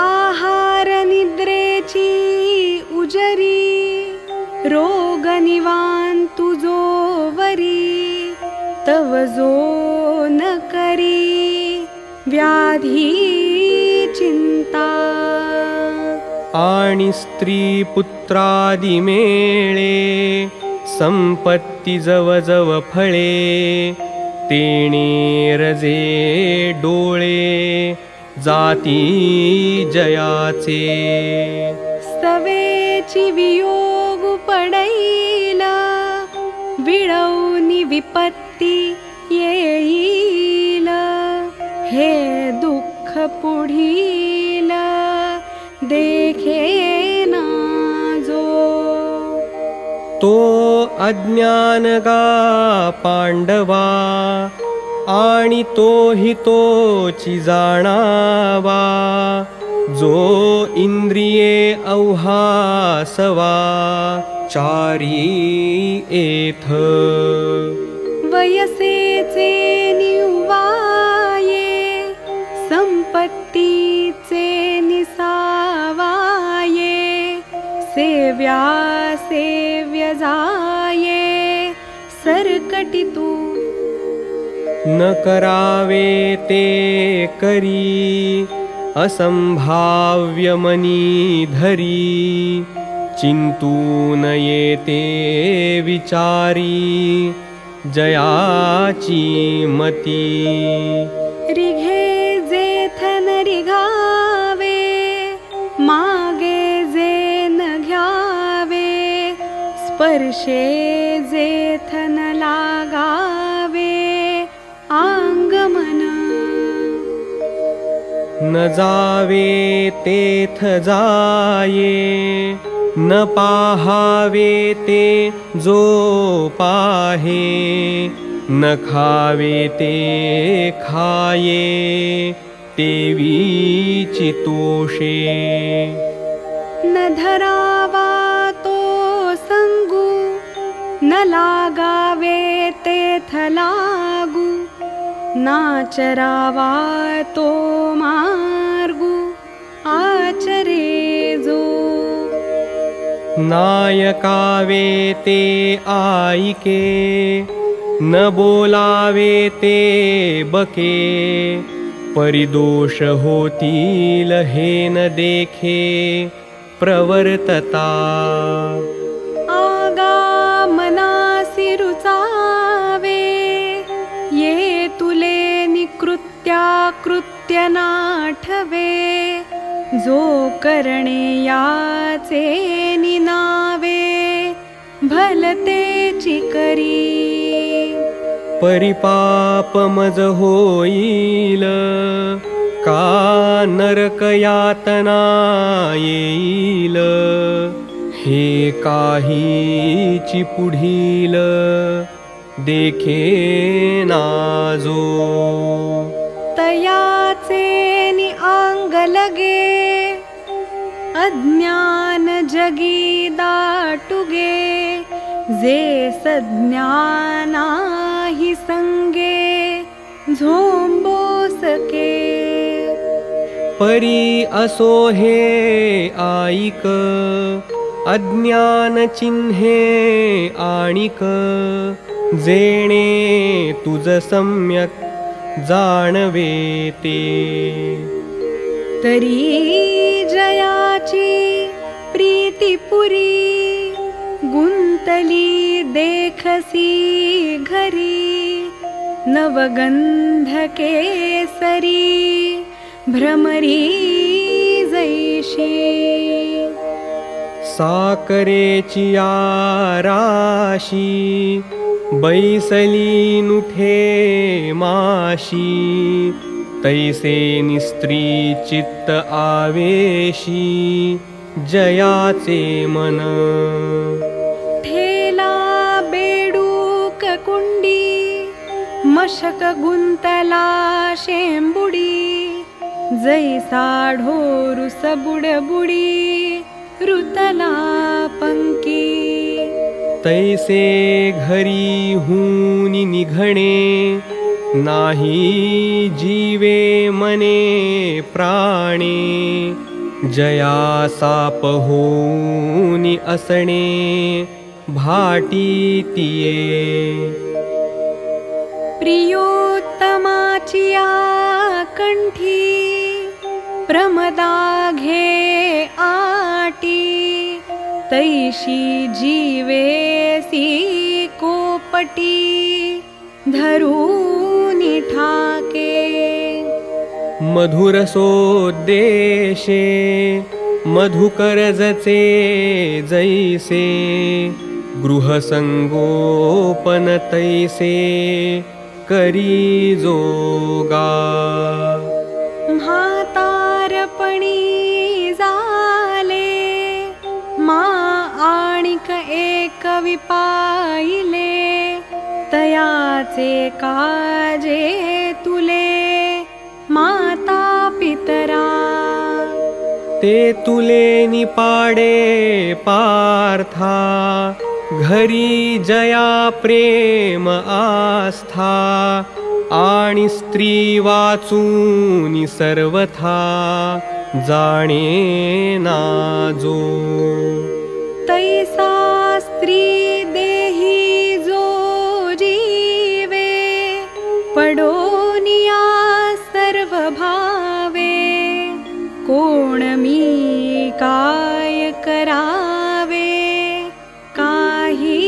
O: आहार निद्रेची उजरी रोग निवान तुझो वरी तव जो न करी व्याधी चिंता
N: आणि स्त्री पुत्रादि मेळे संपत्ती जव जव फळे तेणे रजे डोळे जाती जयाचे।
O: सवेची वियोग पडैल विळवनी विपत्ती येईल हे दुःख पुढील देखे ना जो
N: तो अज्ञान गा पांडवा आणि तोही तोची जाणावा जो इंद्रिये औहासवा चारी एथ
O: वयसेचे संपत्तीचे निसावाये सेव्या सेव्य जाये सरकटी तू।
N: न करावे ते करी असंभाव्य मनी धरी चिंतून येते विचारी जयाची मती
O: स्पर्शे जेथन लागावे आंगमन
N: न जावे तेथ जाये न पाहावे ते जो पाहे न खावे ते खाये तेवी चितोषे
O: न धरावा तो न लागू नाचरावा तो मार्गू आचरे जो
N: नायकावे ते आईके न बोलावे ते बके परिदोष होतील हे न देखे प्रवर्तता
O: कृत्य नाठवे जो करणे याचे निनावे भलतेची करी
N: परिपापमज होईल का नरकयातना येईल हे काहीची पुढील देखे नाजो
O: तयाचे नि अंग लगे अज्ञान जगी दाटुगे जे सज्ञानाहि संगे झोंबो सके
N: परी असो हे आईक अज्ञान चिन्हे आणिक जेणे तुझ सम्यक जाणवे ते
O: तरी जयाची प्रीतिपुरी गुंतली देखसी घरी नवगंध केसरी भ्रमरी जैशी
N: साकरेची राशी बैसली नुठे माशी। तैसे निस्त्री चित्त आवेशी जयाचे मन।
O: ठेला बेडूक कुंडी मशक गुंतला शेंबुडी जैसा ढोरू सबुडबुडी पंकी
N: तैसे घरी हूनी निघणे नाही जीवे मने प्राणे। जया साप होऊनी असणे भाटी तिये
O: प्रियोत्तमाची या तैशी जीवेसी कोपटी धरूनी ठाके।
N: मधुरसोद्देशे मधुकरजचे जैसे गृहसंगोपन तैसे करी
O: एक विपाईले तयाचे काजे तुले माता पितरा
N: ते तुले निपाडे पार्था घरी जया प्रेम आस्था आणि स्त्री वाचून सर्वथा जाणे नाजो
O: तैसा देही जो जीवे पडोनिया सर्व भावे कोण मी काय करावे काही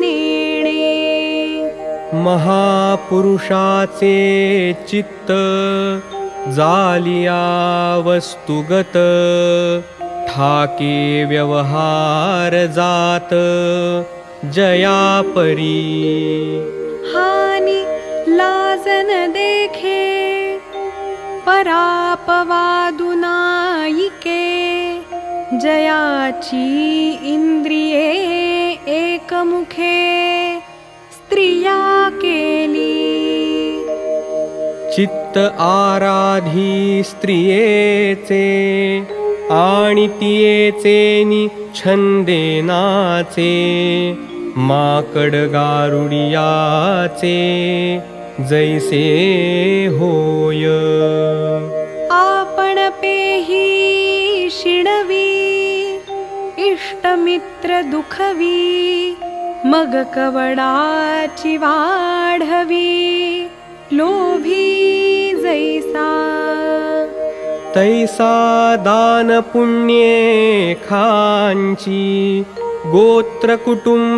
O: नेणे।
N: महापुरुषाचे चित्त जालिया वस्तुगत ठाके व्यवहार जात जया परी।
O: हानि लाजन देखे परापवादुनायिके जयाची इंद्रिये एकमुखे स्त्रिया केली।
N: चित्त आराधी स्त्रियेचे छंदेनाचे माकड गारुडियाचे जैसे होय।
O: आपण पेही शिणवी इष्टमित्र दुखवी मग कवडाची वाढवी लोभी जैसा
N: तैसा दान पुण्ये खांची गोत्र कुटुंबावंची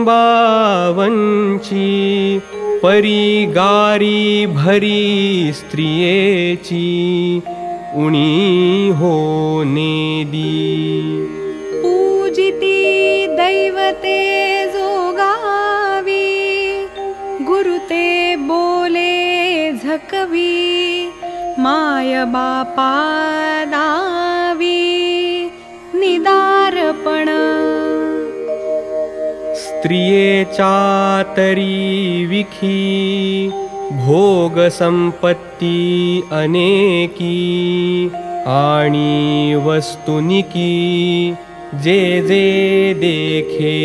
N: परी गारी भरी स्त्रियेची उणी हो नेदी।
O: पूजिती दैवते जोगावी गुरुते बोले झकवी माय बापा दावी निदारपण।
N: स्त्रियेच्या तरी विखी भोग संपत्ती अनेकी आणि वस्तुनिकी जे जे देखे।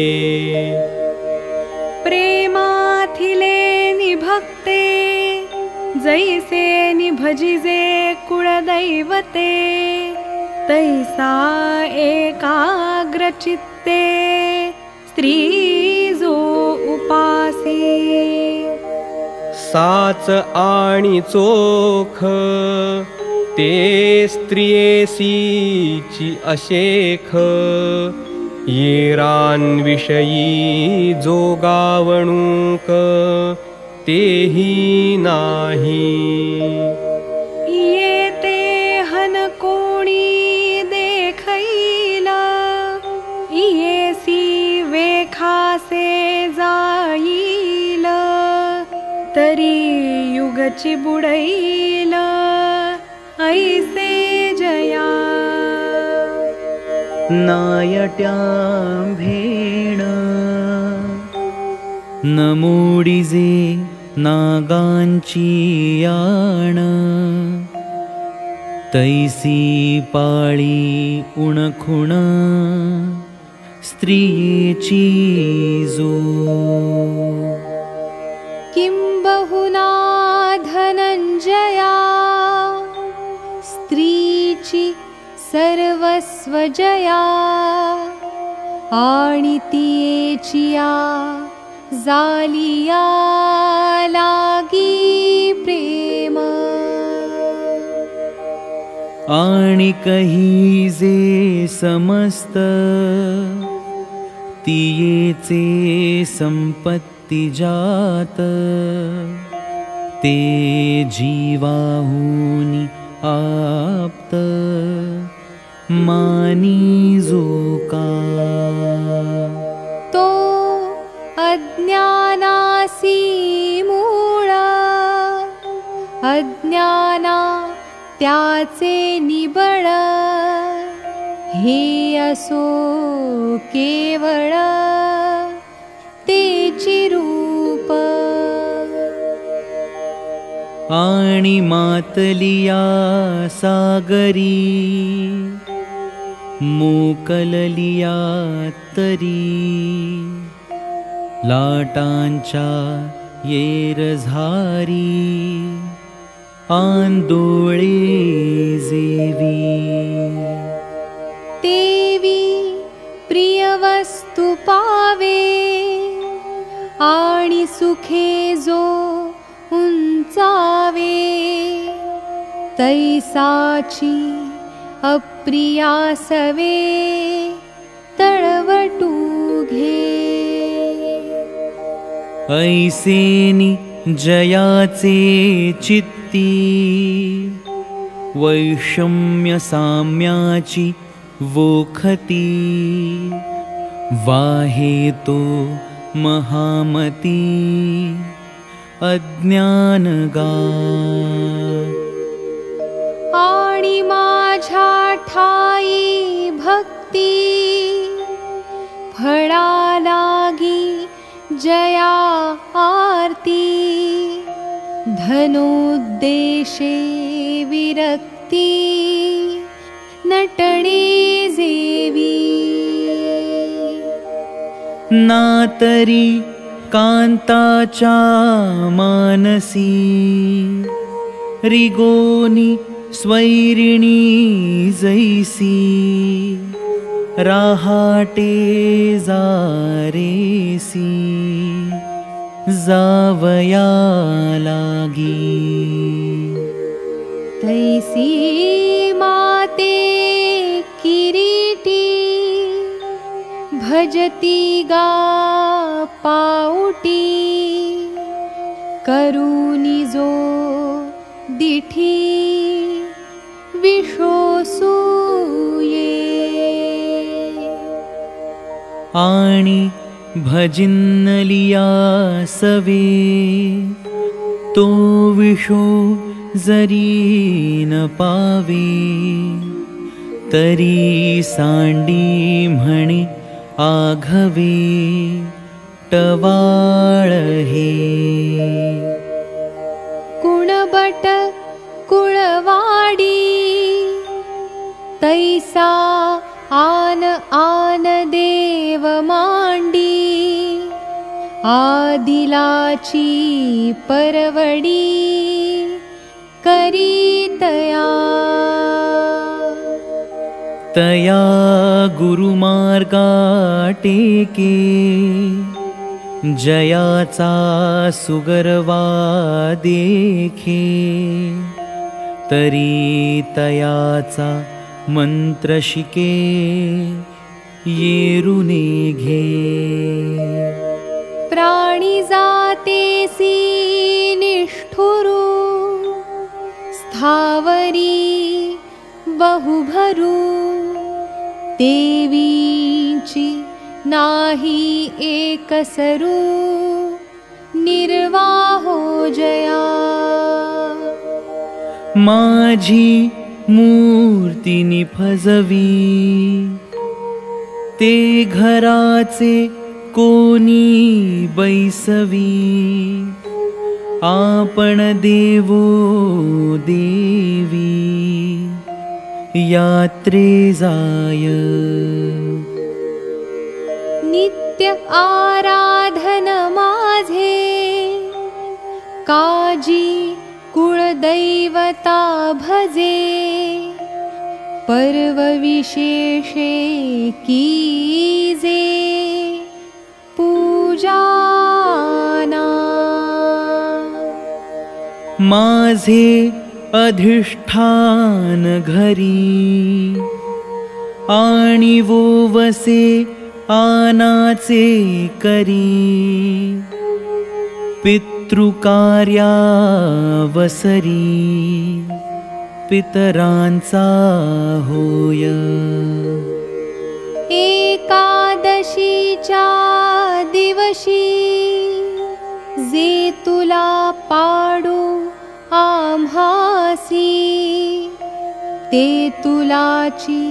O: प्रेमाथिले निभक्ते जैसे निभजिजे कुळदैवते तैसा एकाग्रचित्ते स्त्री जो उपासी।
N: साच आणि चोख ते स्त्रियेसीची अशेख येरांविषयी जो गावणूक तेही नाही।
O: येते हन कोणी देखैल येसी वेखासे जाईल तरी युगची बुडैल ऐसे जया।
P: नायट्यां भेण न मोडिजे नागांची याण तैसी पाळी उणखुण। स्त्रियेची जो
Q: किं बहुना धनञ्जया स्त्रीची सर्वस्वजया। आणि तियेचिया जालिया लागी प्रेम।
P: आणि कही जे समस्त जात। ते जीवाहुनी आप्त मानी जो का
Q: तो अज्ञानासी मूळ अज्ञाना त्याचे निबळ। हे असो रूप।
P: आणि मातलिया सागरी। मोकललिया तरी आंदोळे जेवी.
Q: देवी प्रिय वस्तु पावे आणि सुखे जो उंचावे. तैसाची अप्रियासवे तळवटू घे
P: ऐसेनि जयाचे चित्ती। वैषम्य साम्याची वोखती वाहेतो महामती। अज्ञानगा।
Q: आणि माझ्या ठाई भक्ती। फळा लागी जया आरती। धनुद्देशे विरक्ती। नटणे जेवी
P: नातरी कान्ताचा मानसी। रिगोनि स्वैरिणी जैसी। राहाटे जारेसी। जावया लागी।
Q: तैसी माते किरीटी भजती गा पाऊटी। करुनी जो दिठी विशोसूये
P: आणि भजिन्नलिया सवे। तो विशो जरी न पावे। तरी सांडी म्हणे आघवे। टवाळ हे।
Q: कुणबट कुळवाडी तैसा आन आन देव मांडी आदिलाची परवडी करीतया.
P: तया गुरुमार्गा टेके जयाचा सुगरवा देखे. तरी येरुने घे
Q: प्राणी जातेसी निष्ठुरू स्थावरी बहुभरू। देवीची नाही एकसरू निर्वाहो जया
P: निफजवी ते घराचे कोणी बैसवी। आपण देवो देवी। यात्रे जाय।
Q: नित्य आराधन माझे। काजी कुळदैवता भजे। पर्व विशेषे कीजे पूजाना।
P: माझे अधिष्ठान घरी। आणि वो वसे आनाचे करी। पितृकार्या वसरी पितरांचा होय।
Q: एकादशीच्या दिवशी जे तुला पाडू आम्हासी ते तुलाची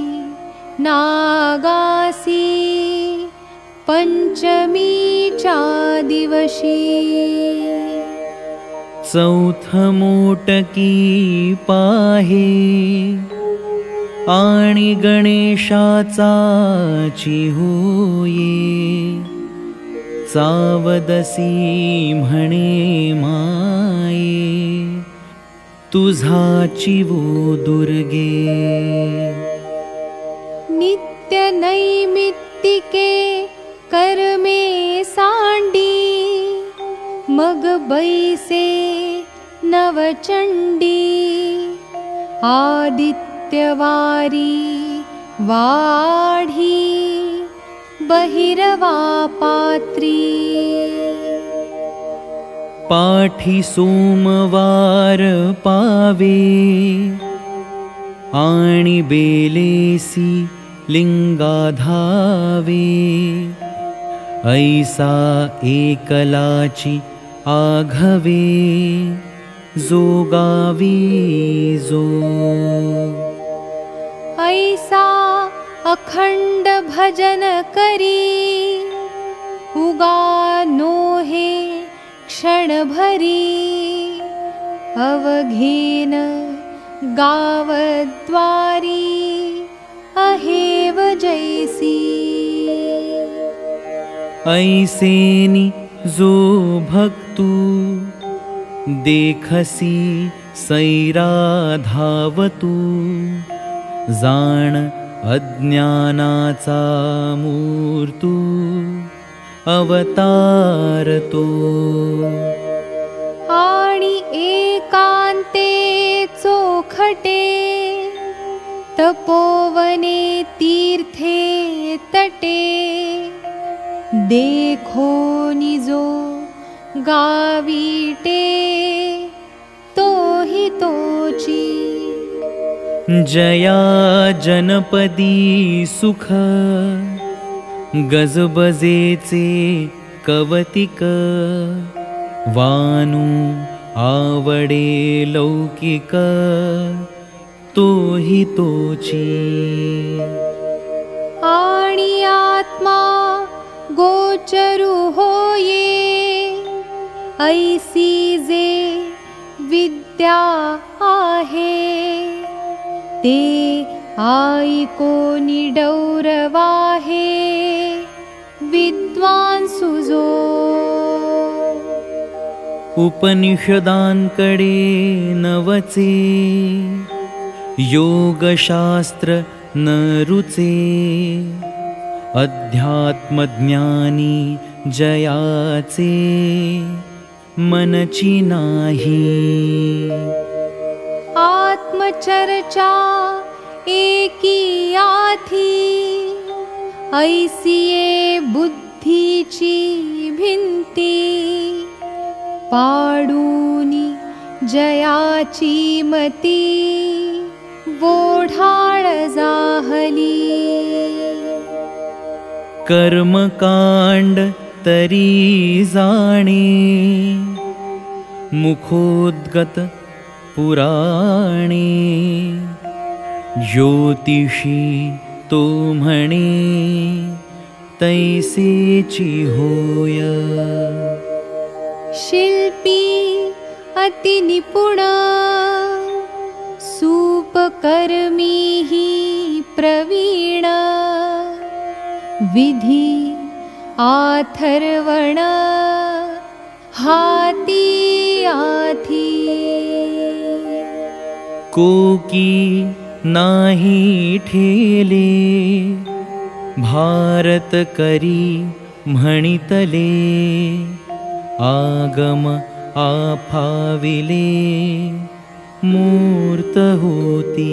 Q: नागासी पंचमीच्या दिवशी
P: चौथ मोटकी पाहे आणि गणेशाचाची होये चावदसी म्हणे माये तुझाची वो दुर्गे।
Q: नित्य नैमित्तिके कर्मे सांडी मग बैसे नवचंडी आदित्यवारी वाढी बहिरवा पात्री।
P: पाठी सोमवार पावे आणि बेलेसी लिङ्गाधावे ऐसा एकलाची आघवे जो
Q: ऐसा अखंड भजन करी उगा नो हे क्षण भरी। अवघेन गावद्वारी अहेव जैसी
P: ऐसेनि जो भक्तु। देखसी सैराधावतु। जाण अज्ञानाचा मूर्तू। अवतारतो।
Q: आणि एकांते चोखटे तपोवने तीर्थे तटे देखो निजो गावीटे तो हि तोची।
P: जया जनपदी सुख गजबजेचे कवतिक। वानु आवडे लौकिक तोहि तोची।
Q: आणि आत्मा गोचरु होये ऐसी जे विद्या आहे। ते आईको निडौरवाहे। विद्वान सुजो।
P: उपनिषदांकडे नवचे। योगशास्त्र न रुचे अध्यात्मज्ञानी जयाचे मनची नाही।
Q: आत्मचर्चा एकी आथी ऐसिये बुद्धीची भिंती। पाडूनी जयाची मती बोढाळ जाहली
P: कर्मकाण्ड तरी जाणे। मुखोद्गत पुराणे। ज्योतिषी तो म्हणे तैसेची होय।
Q: शिल्पी अतिनिपुण सूपकर्मी प्रवीण विधि आथर्वण हाती आथी।
P: कोकी नाही ठेले भारत करी म्हणितले आगम आफाविले मूर्त होती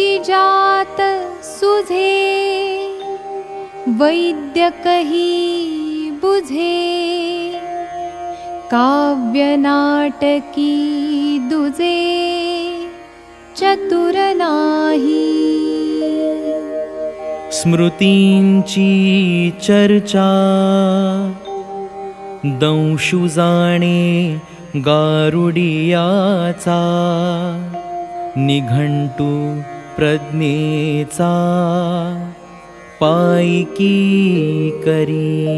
Q: नीतिजात सुझे वैद्य कही बुझे। काव्यनाटकी दुजे चतुर नाही।
P: स्मृतींची चर्चा दंशु जाणे गारुडियाचा निघंटू प्रज्ञेचा पायकी करी।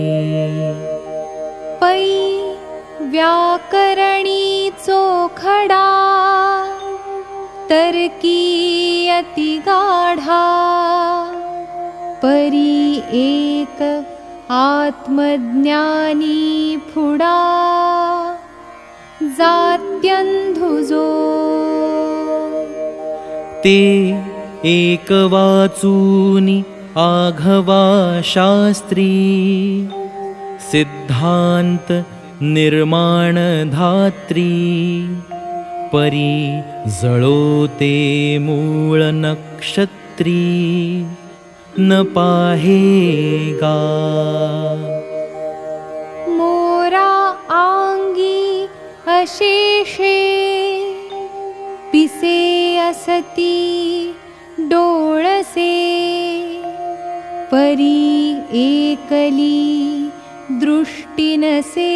Q: पै व्याकरणी चोखडा तर्की अति गाढा। परी एक आत्मज्ञानी फुडा जात्यंधुजो
P: ते एक वाचूनि आघवा शास्त्री। सिद्धान्त निर्माण धात्री परी जळोते मूळ नक्षत्री न पाहेगा
Q: मोरा आंगी अशेषे। पिसे असती डोळसे परी एकली दृष्टिनसे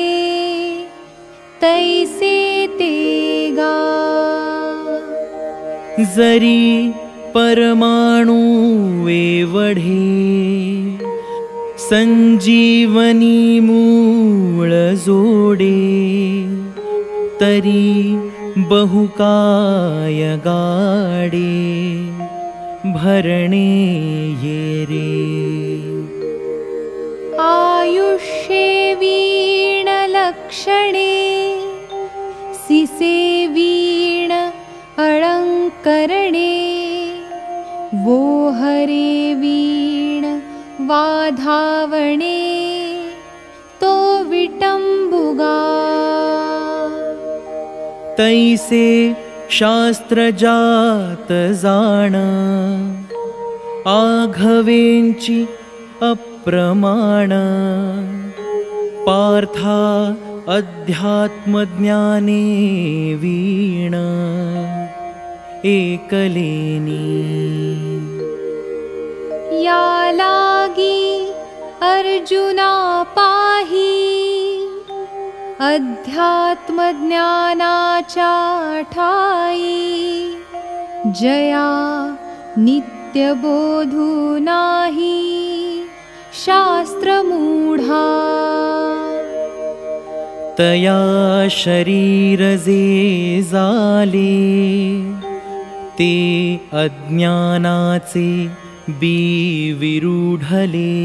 Q: तैसे ते गा।
P: जरी परमाणु एवढे संजीवनी मूळ जोडे तरी बहुकाय गाडे भरणे ये रे।
Q: आयुष्ये वीणलक्षणे सिसे वीण अलङ्करणे वो हरे वीण वाधावणे तो विटम्बुगा।
P: तैसे शास्त्रजात जाण आघवेंची अप्रमाण। पार्था अध्यात्मज्ञाने वीण। एकलेनी।
Q: या लागी अर्जुना पाही अध्यात्मज्ञानाच्या ठाई जया नित्यबोधू नाही शास्त्रमूढा।
P: तया शरीरजे जाले ते बी विरूढले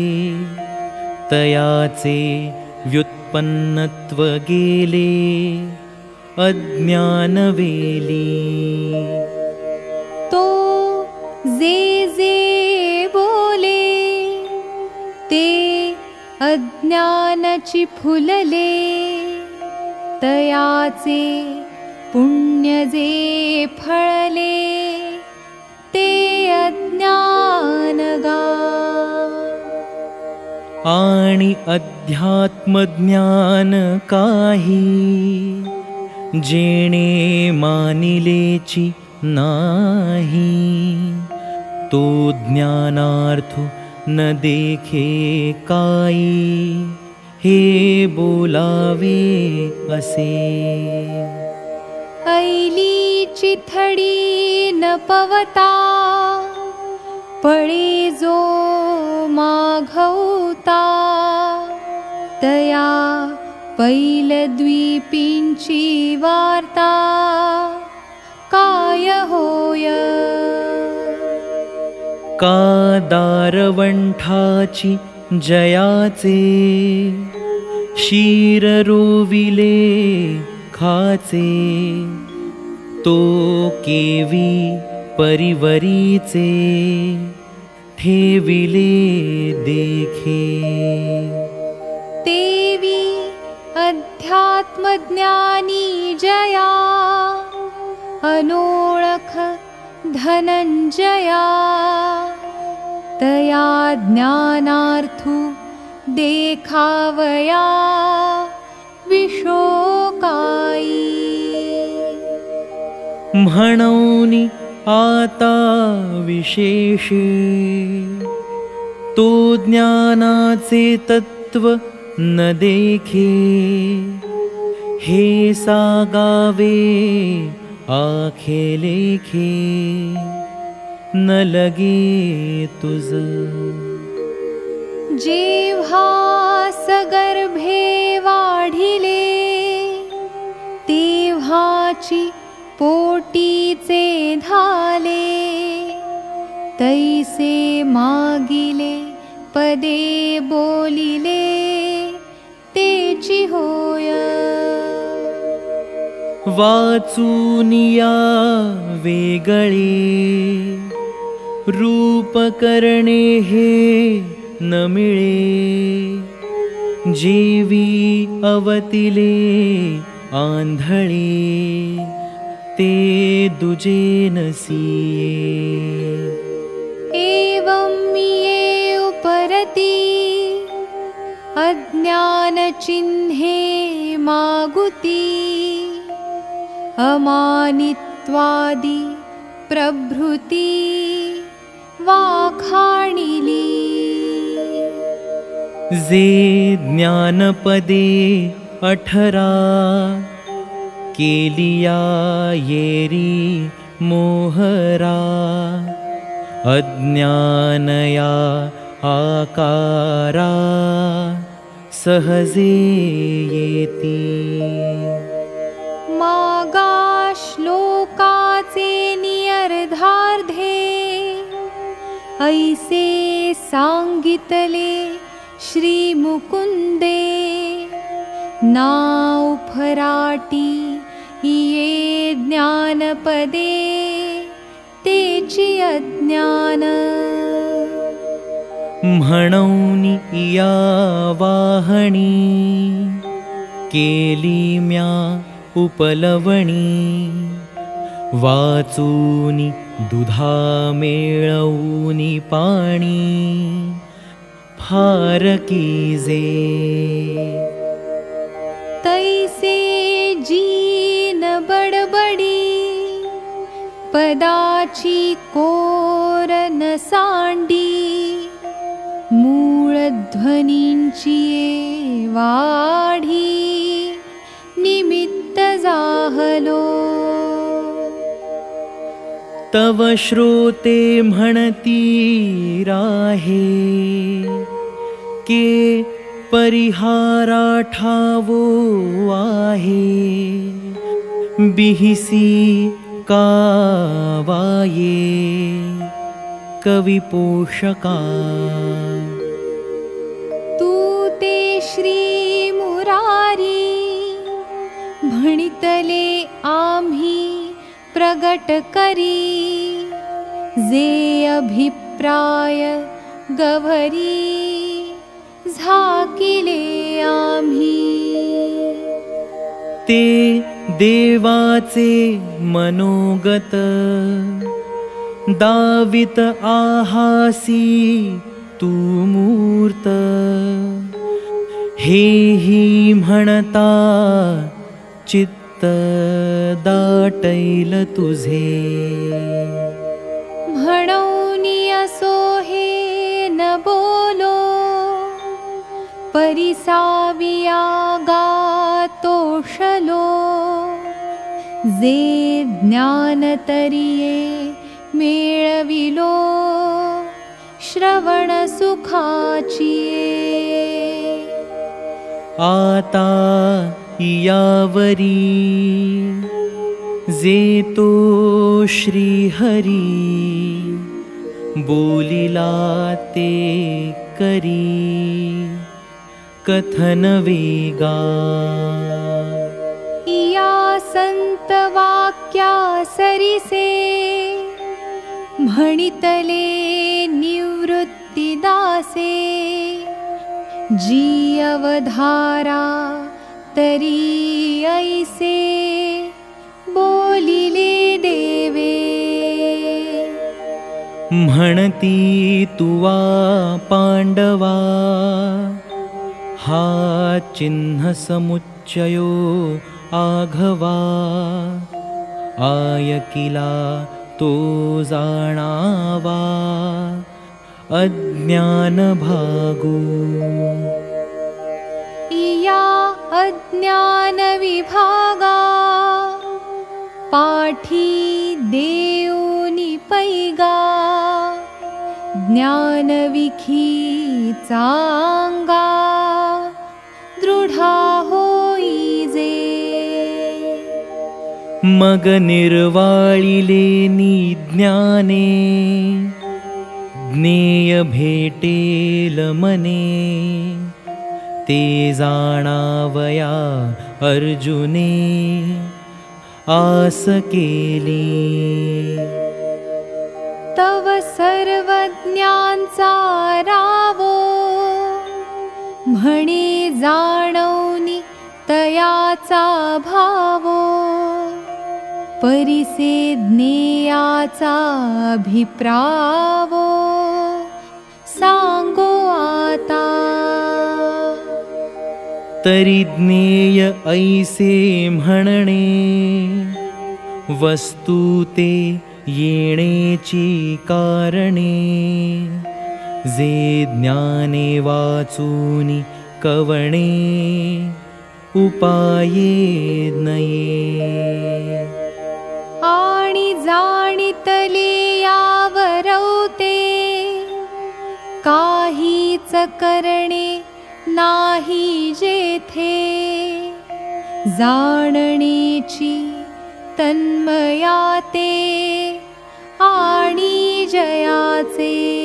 P: तयाचे व्युत्पन्नत्व गेले अज्ञानवेली।
Q: तो जे जे बोले ते अज्ञानची फुलले तयाचे पुण्य जे फळले ते अज्ञानगा
P: आणि अध्यात्मज्ञान काही? जेणे मानिलेची नाही? तो ज्ञानार्थ न देखे काई हे बोलावे असे।
Q: ऐली चिथडी न पवता पळे जो माघवता। तया पैलद्वीपींची वार्ता। काय होय?
P: का दारवंठाची जयाचे? शीर रोविले खाचे? तो केवी परिवरीचे ठेविले देखे।
Q: देवी अध्यात्मज्ञानी जया अनोळख धनञ्जया तया ज्ञानार्थु देखावया विशोकाई।
P: म्हणौनि आता विशेषे तो ज्ञानाचे तत्व न देखे। हे सागावे आखे लेखे। न लगे तुझ।
Q: जेव्हा सगर्भे वाढिले तेव्हाची पोटीचे धाले तैसे मागिले पदे बोलिले तेची होय।
P: वाचूनिया वेगळे रूप करणे हे न मिळे जीवी अवतिले आंधळे ते दुजे नसिये
Q: एवं ये उपरति अज्ञानचिह्ने मागुति अमानित्वादि प्रभृति वाखाणिली।
P: जे ज्ञानपदे अठरा केलिया येरी मोहरा अज्ञानया आकारा सहजे येती।
Q: मागा श्लोकाचे नियर्धार्धे ऐसे सांगितले श्रीमुकुन्दे नाउ फराटी ये ज्ञानपदे
P: म्हणौनि इया वाहणी केली म्या उपलवणी। वाचूनि दुधा मेळवूनि पाणी फारकीजे
Q: तैसे जीन बडबडी पदाची कोर न सांडी मूळध्वनींची ये वाढी निमित्त जाहलो.
P: तव श्रोते म्हणती राहे के ठावो आहे बिहिसी कावाये कविपोषका।
Q: तू ते श्री मुरारी भणितले आम्ही प्रगट करी। जे अभिप्राय गवरी झाकिले आम्ही
P: ते देवाचे मनोगत. दावित आहासी तू मूर्त. हे ही म्हणता चित्त दाटैल तुझे.
Q: म्हणौनी असो हे न बोलो परिसाविया गातोषलो जे ज्ञान तरिये मेळविलो श्रवण सुखाचिये
P: आता यावरी जे तो श्रीहरी बोलिला ते करी कथन वेगा
Q: या संत वाक्या सरिसे। म्हणितले निवृत्ती दासे। जी अवधारा तरी ऐसे। बोलिले देवे।
P: म्हणती तुवा पांडवा हा चिन्ह आघवा। आयकिला तो जाणावा। अज्ञान भागू।
Q: या अज्ञान विभागा। पाठी देऊनी पैगा। ज्ञानविखी चांगा। दृढा होईजे
P: मग निर्वाळिले ज्ञाने ज्ञेय भेटेल मने ते जाणावया अर्जुने आस
Q: तव सर्वज्ञांचा रावो म्हणे जाणवनी तयाचा भावो परिसे ज्ञेयाचा अभिप्रावो सांगो आता।
P: तरी ज्ञेय ऐसे म्हणणे वस्तू ते येणेची कारणे जे ज्ञाने वाचूनि कवणे उपाये नये
Q: आणि जाणितले यावरवते काहीच करणे नाही जेथे. जाणणेची तन्मयाते आणि जयाचे.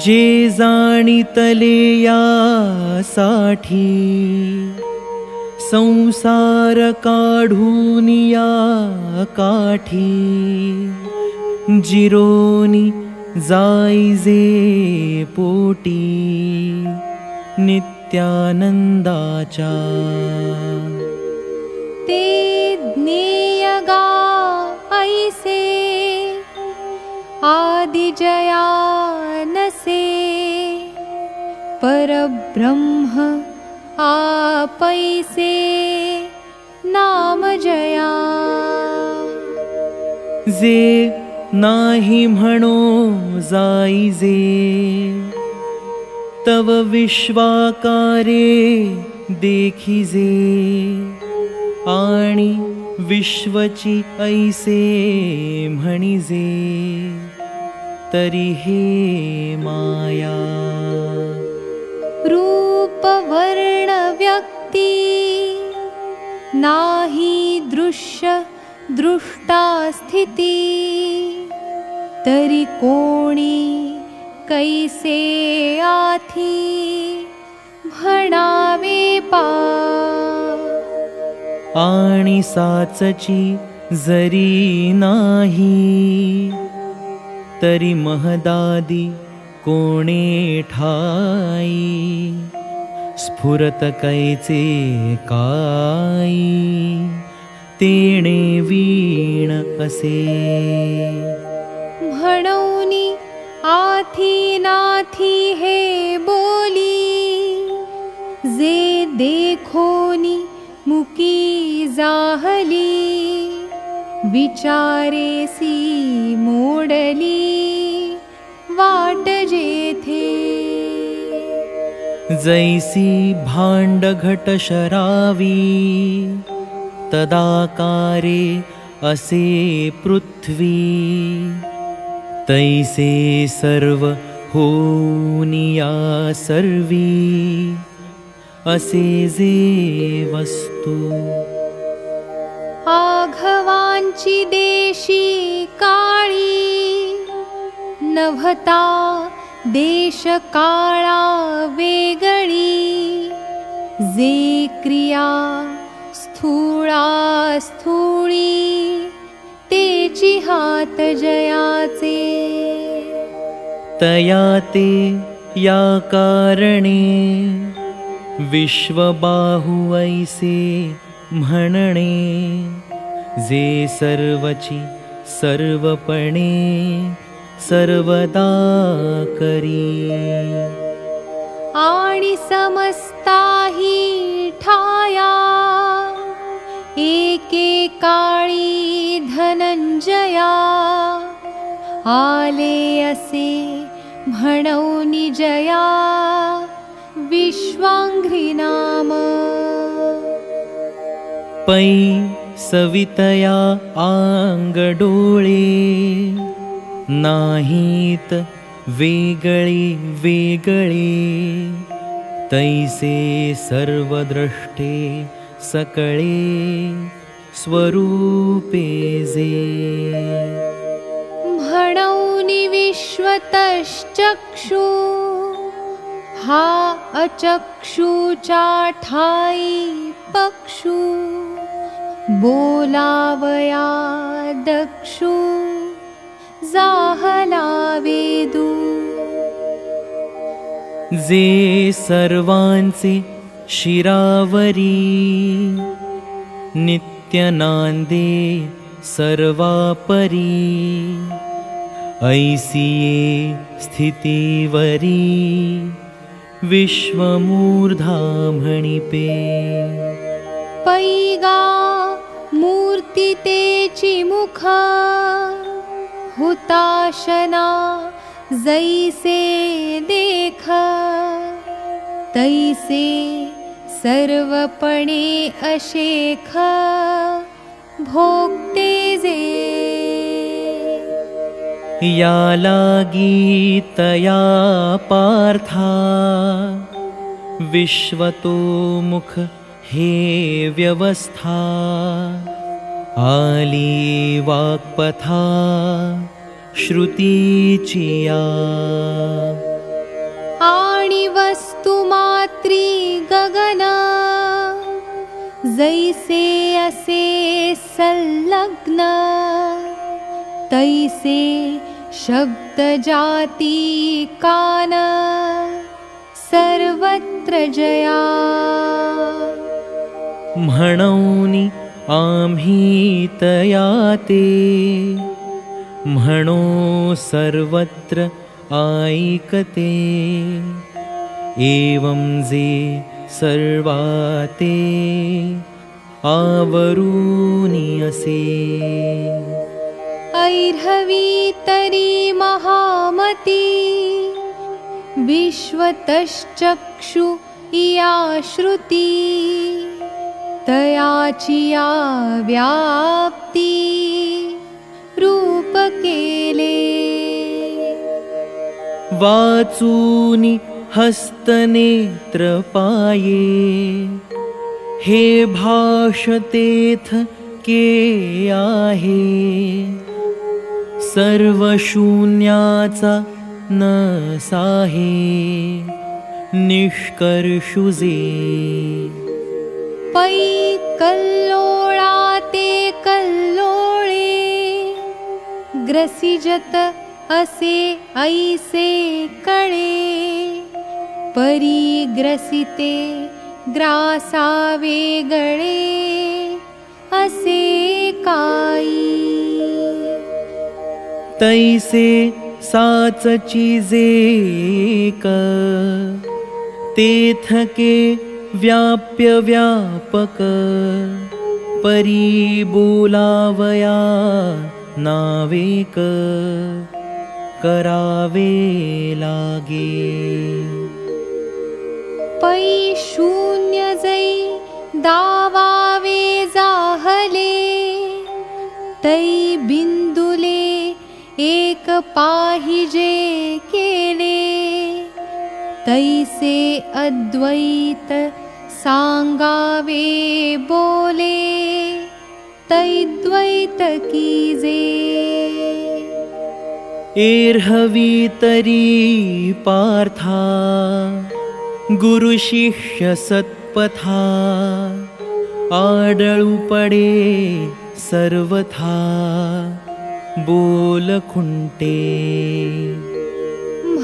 P: जे जाणितले यासाठी संसार काढून या काठी जिरोनी जाईजे पोटी नित्यानंदाच्या
Q: ते ज्ञेयगा ऐसे आदिजया नसे परब्रह्म आपैसे नाम जया।
P: जे नाही म्हणो जाईजे तव विश्वाकारे देखिजे आणि विश्वची ऐसे म्हणिजे तरी हे माया
Q: दृश्य दृष्टा स्थिती तरी कोणी कैसे आथी? म्हणावे पा।
P: आणि साचची जरी नाही तरी महदादी कोणे ठाई स्फुरत कैचे काई तेणे वीण असे।
Q: म्हणूनी आथी नाथी हे बोली जे देखोनी मुकी जाहली विचारेसी मोडली वाट जेथे
P: जैसी भाण्ड घट शरावी तदाकारे असे पृथ्वी तैसे सर्व होनिया सर्वी असे जे वस्तू।
Q: आघवांची देशी काळी नभता देश काळा वेगळी जे क्रिया स्थूळा स्थूळी तेची हात जयाचे।
P: तया ते या कारणे विश्वबाहु ऐसे म्हणणे जे सर्वची सर्वपणे सर्वदा करी।
Q: आणि समस्ताही ठाया। एके काळी धनंजया। आले असे म्हणौनि जया। नाम।
P: पै सवितया आंगडोळे नाहीत वेगळे वेगळे तैसे सर्वद्रष्टे सकळे स्वरूपे जे।
Q: म्हणौनि विश्वतश्चक्षु हा अचक्षुचा ठाई पक्षु बोलावया दक्षु वेदू
P: जे सर्वांचे शिरावरी नित्यनांदे सर्वापरी ऐसिये स्थितीवरी विश्वमूर्धा म्हणिपे
Q: पैगा मूर्ति तेची मुख हुताशना जैसे देख तैसे सर्वपणे अशेख भोक्ते जे
P: या लागी तया पार्था विश्वतो मुख हे व्यवस्था आली वाक्पथा श्रुतीचिया।
Q: आणि वस्तुमात्री गगन जैसे असे संलग्न तैसे शब्द जाती कान सर्वत्र जया।
P: म्हणौनि आम्ही तया ते म्हणो सर्वत्र ऐकते एवं जे सर्वाते आवरूनि असे
Q: ऐर्हवी तरी महामती विश्वतश्चक्षु या श्रुती तयाची या व्याप्ती रूप केले
P: वाचूनि हस्तनेत्र पाये हे भाषतेथ के आहे? सर्वशून्याचा न साहे। निष्कर्षुजे
Q: पै कल्लोळा ते कल्लोळे ग्रसिजत असे ऐसे कळे परिग्रसिते ग्रासावे गळे असे काई।
P: तैसे साचचिजे क तेथके व्याप्य व्यापक परी बोलावया नावेक करावे लागे।
Q: पै शून्य जै दावावे जाहले तै बिंदुले एक पाहिजे केले तैसे अद्वैत सांगावे बोले तैद्वैत कीजे।
P: एर्हवी तरी पार्था गुरुशिष्य सत्पथा आडळू पडे सर्वथा बोल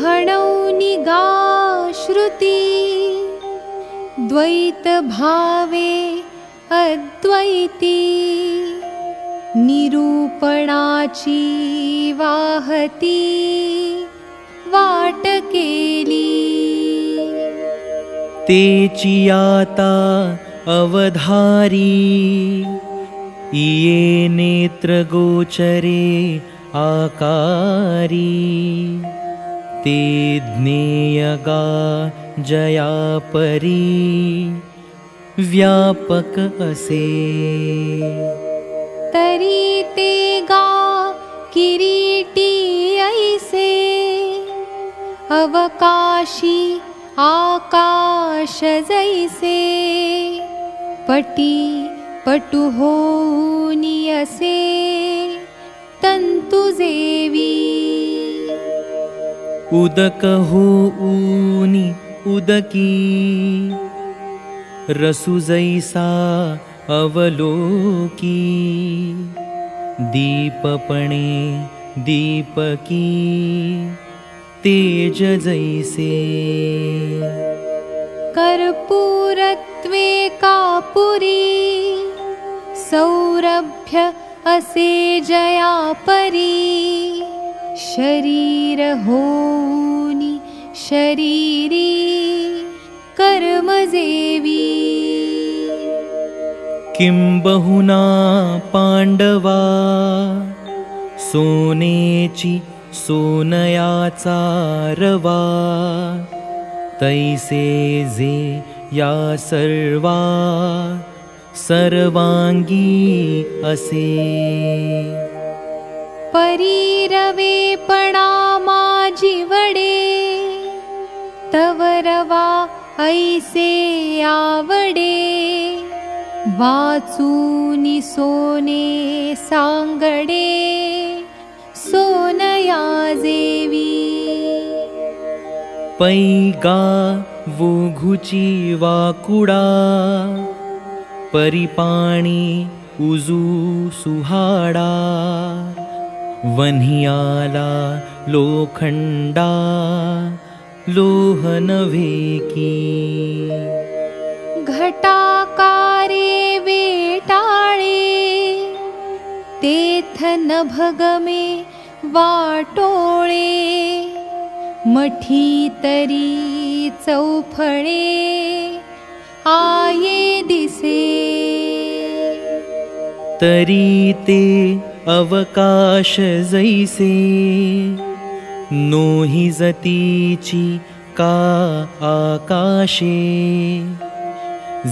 P: खुंटे
Q: म्हणौनि गा श्रुती। द्वैत भावे अद्वैती। निरूपणाची वाहती वाट केली
P: तेची आता अवधारी। ये नेत्र गोचरे आकारी ते ज्ञेयगा जया परी व्यापक असे
Q: तरी ते गा किरीटी ऐसे अवकाशी आकाश जैसे पटी पटु होनी असे तंतु जेवी
P: उदक हो ऊनी उदकी। रसु जैसा अवलोकी। दीपपणे दीपकी। तेज जैसे।
Q: कर्पूरत्वे कापुरी। सौरभ्य असे जया परी शरीर कर्मजेवी
P: किं बहुना पाण्डवा सोनेची सोनयाचा रवा तैसे जे या सर्वा सर्वांगी असे
Q: परीरवेपणा माझी वडे तवरवा ऐसे आवडे। वाचूनि सोने सांगडे सोनया जेवी।
P: पैगा वोघुची वाकुडा परिपाणी उजू सुहाडा वन्ह्याला लोखंडा लोहनवेकी
Q: घटाकारे वेटाळे तेथ नभगमे वाटोळे मठी तरी चौफळे आये दिसे।
P: तरी ते अवकाश जैसे नोही जतीची का आकाशे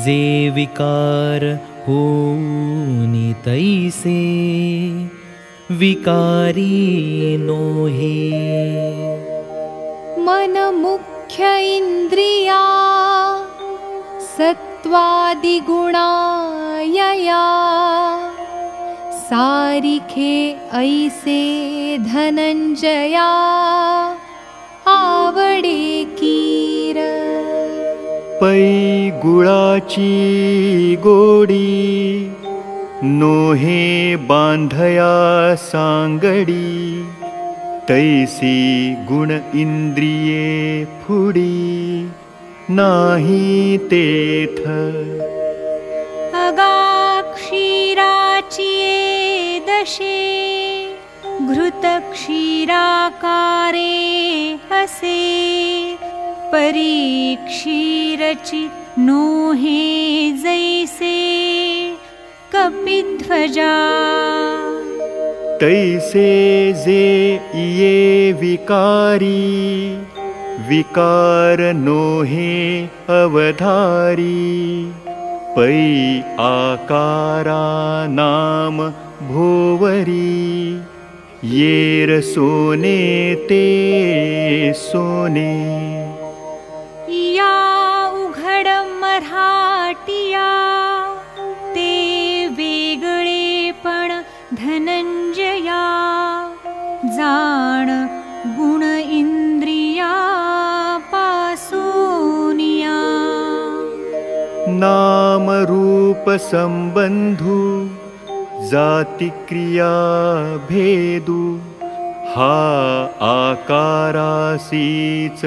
P: जे विकार होनी तैसे विकारी नोहे।
Q: मन मुख्य इन्द्रिया सत्त्वादिगुणायया सारिखे ऐसे धनञ्जया आवडे कीर।
J: पै गुळाची गोडी नोहे बांधया सांगडी तैसी गुण इंद्रिये फुडी नाही तेथ
K: दशे घृतक्षीराकारे असे परीक्षीरचि नोहे जैसे। कपिध्वजा।
J: तैसे जे ये विकारी। विकार अवधारी। पै आकारा नाम भोवरी येर सोने ते सोने।
K: या उघड मराठिया ते वेगळे पण धनंजया। जाण गुण इंद्रिया पासूनिया
J: नाम रूप संबंधू जाती क्रिया भेदू हा आकारासीच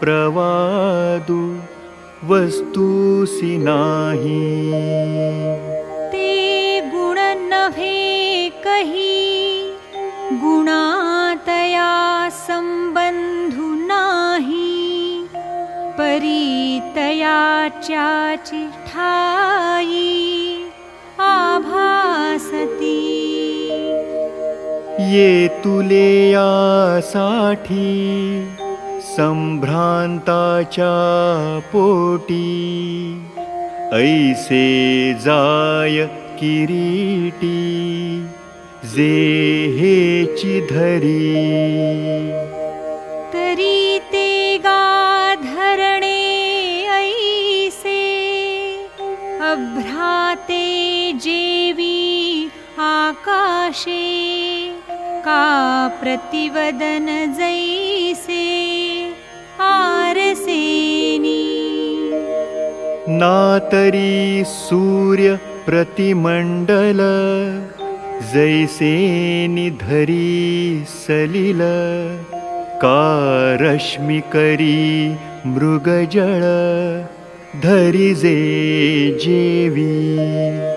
J: प्रवादू। वस्तूसी नाही।
K: ते गुण नव्हे कही। गुणातया संबंधु नाही। परितयाच्याची ठाई
J: ये तुले यासाठी संभ्रांताच्या पोटी। ऐसे जाय किरीटी जे हेची धरी
K: तरी ते गाधरणे ऐसे अभ्राते जेवी आकाशे प्रतिवदन जैसे आरसेनी
J: नातरी सूर्य प्रतिमंडल जैसे निधरी सलिल का रश्मी करी मृगजळ धरी जे जेवी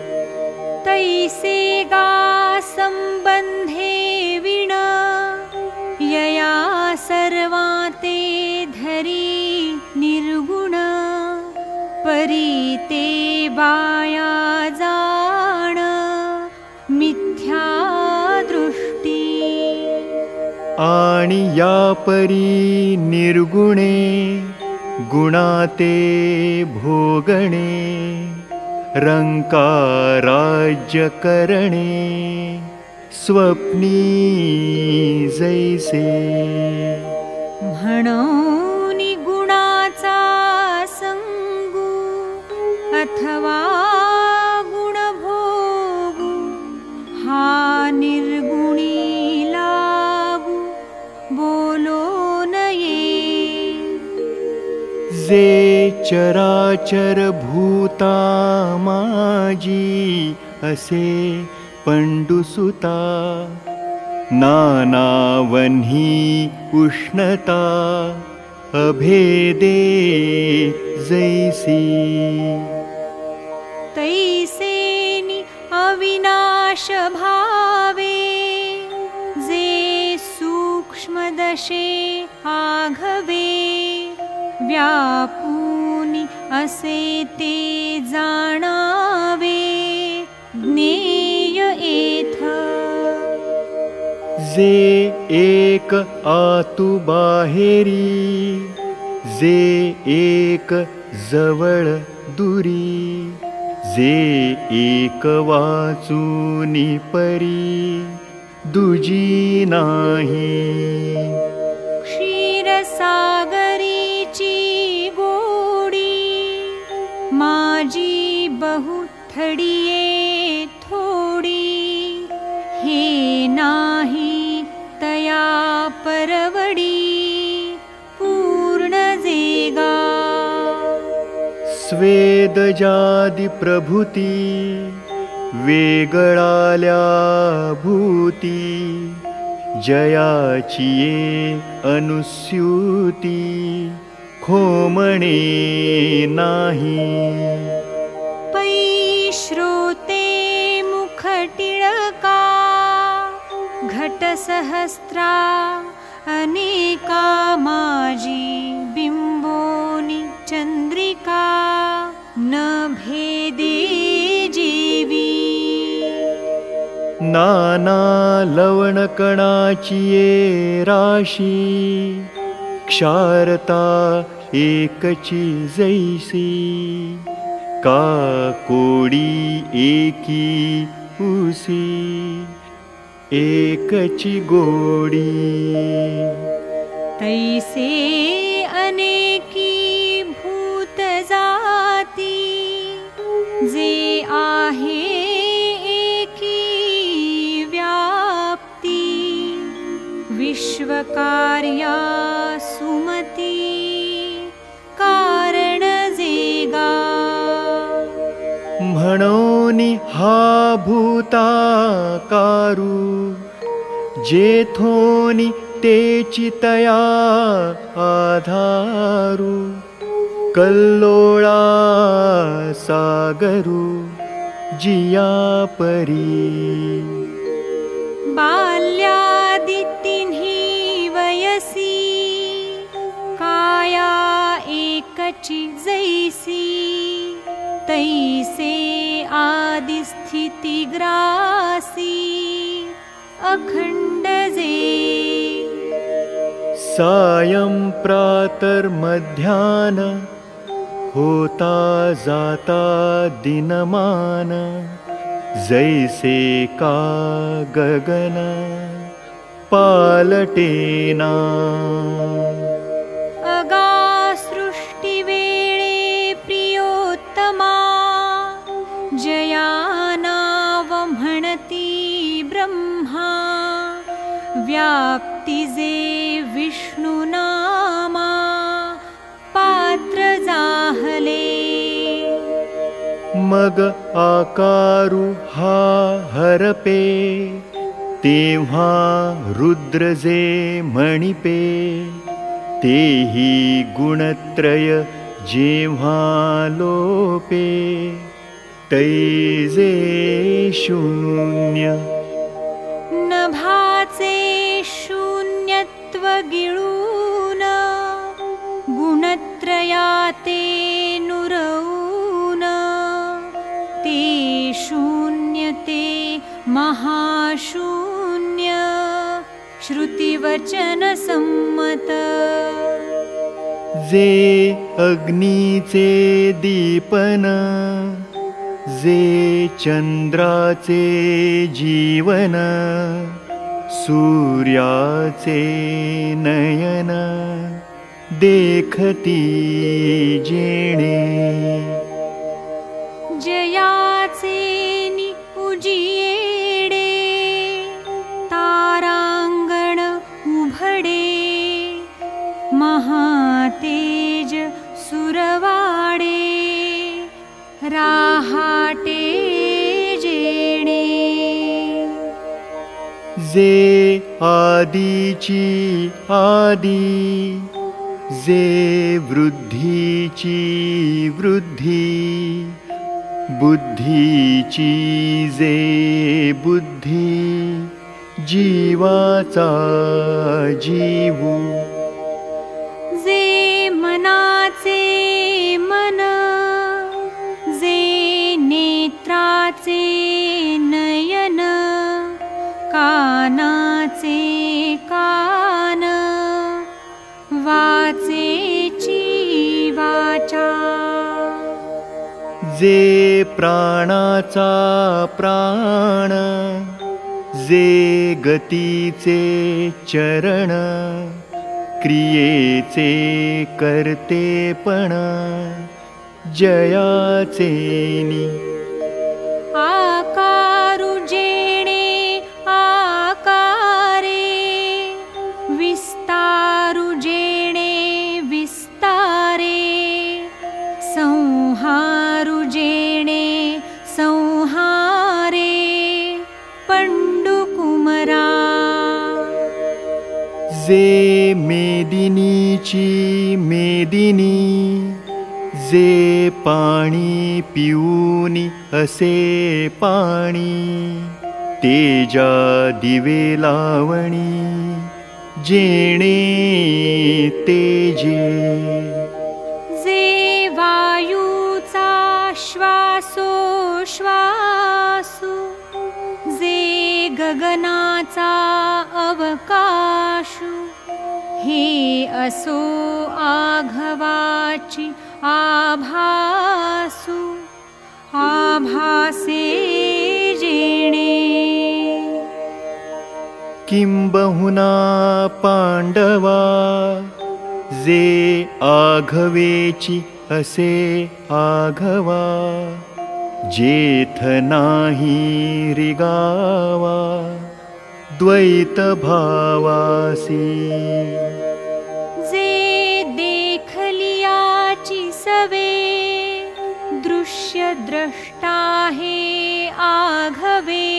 K: या जाण
J: मिथ्यादृष्टि या परि निर्गुणे गुणाते भोगणे रङ्काराज्यकरणे स्वप्नी जैसे।
K: भो अथवा गुणभोगू हा निर्गुणी लागू बोलो नये।
J: जे चराचर भूता माजी असे पंडुसुता नानावन्ही उष्णता अभेदे जैसी
K: तैसेनि अविनाश भावे जे सूक्ष्मदशे आघवे व्यापूनि असे ते जाणावे। ज्ञेय एथ।
J: जे एक आतु बाहेरी जे एक जवळ दुरी जे एक वाचूनी परी दुजी नाही।
K: क्षीरसागरीची गोडी माझी बहुथडिये थोडी। हे नाही
J: प्रभुती वेगळाल्या भूती जयाचिये अनुस्यूती खोमणे नाही।
K: पै श्रोते मुखटिळका घटसहस्रा अनेका माजी बिंबोनी
J: नाना राशी क्षारता एकची जैसी का कोडी एकी उसी एकची गोडी।
K: तैसे अनेकी भूत आहे विश्वकार्या सुमती कारण जेगा।
J: म्हणोनी हा भूताकारू जेथोनी तेची तया आधारू कल्लोळा सागरू जिया परी
K: काया एकची जैसी तैसे आदिस्थिती ग्रासी अखंड जे।
J: सायं प्रातर्मध्यान होता जाता दिनमान जैसे का गगन पालटेना
K: व्याप्ती जे विष्णुनामा पात्र जाहले
J: मग आकारू हा हरपे तेव्हा रुद्र जे मणिपे तेही गुणत्रय जेव्हा लोपे तैजे शून्य।
K: नभाचे गुणत्रयाते नुरवून ते शून्य ते महाशून्य श्रुतिवाक्यविहीन वचनसम्मत
J: जे अग्नीचे दीपन जे चंद्राचे जीवन सूर्याचे नयन देखती जेणे।
K: जयाचे नि उजियेडे तारांगण उभडे। महातेज सुरवाडे राहाटे
J: जे आदीची आदी जे वृद्धीची वृद्धी बुद्धीची जे बुद्धी जीवाचा जीवू
K: जे मनाचे जे
J: प्राणाचा प्राण जे गतीचे चरण क्रियेचे करतेपण जयाचे नि जे मेदिनी जे पाणी पिऊनी असे पाणी तेजा दिवे लावणी जेणे तेजे.
K: जे वायूचा श्वासोश्वासु जे गगनाचा अवकाशु असो आघवाची आभासु आभासे जेणे।
J: किंबहुना पांडवा जे आघवेची असे आघवा जेथ नाही रिगावा द्वैत भावासी
K: जे देखलियाची सवे दृश्य द्रष्टा हे आघवे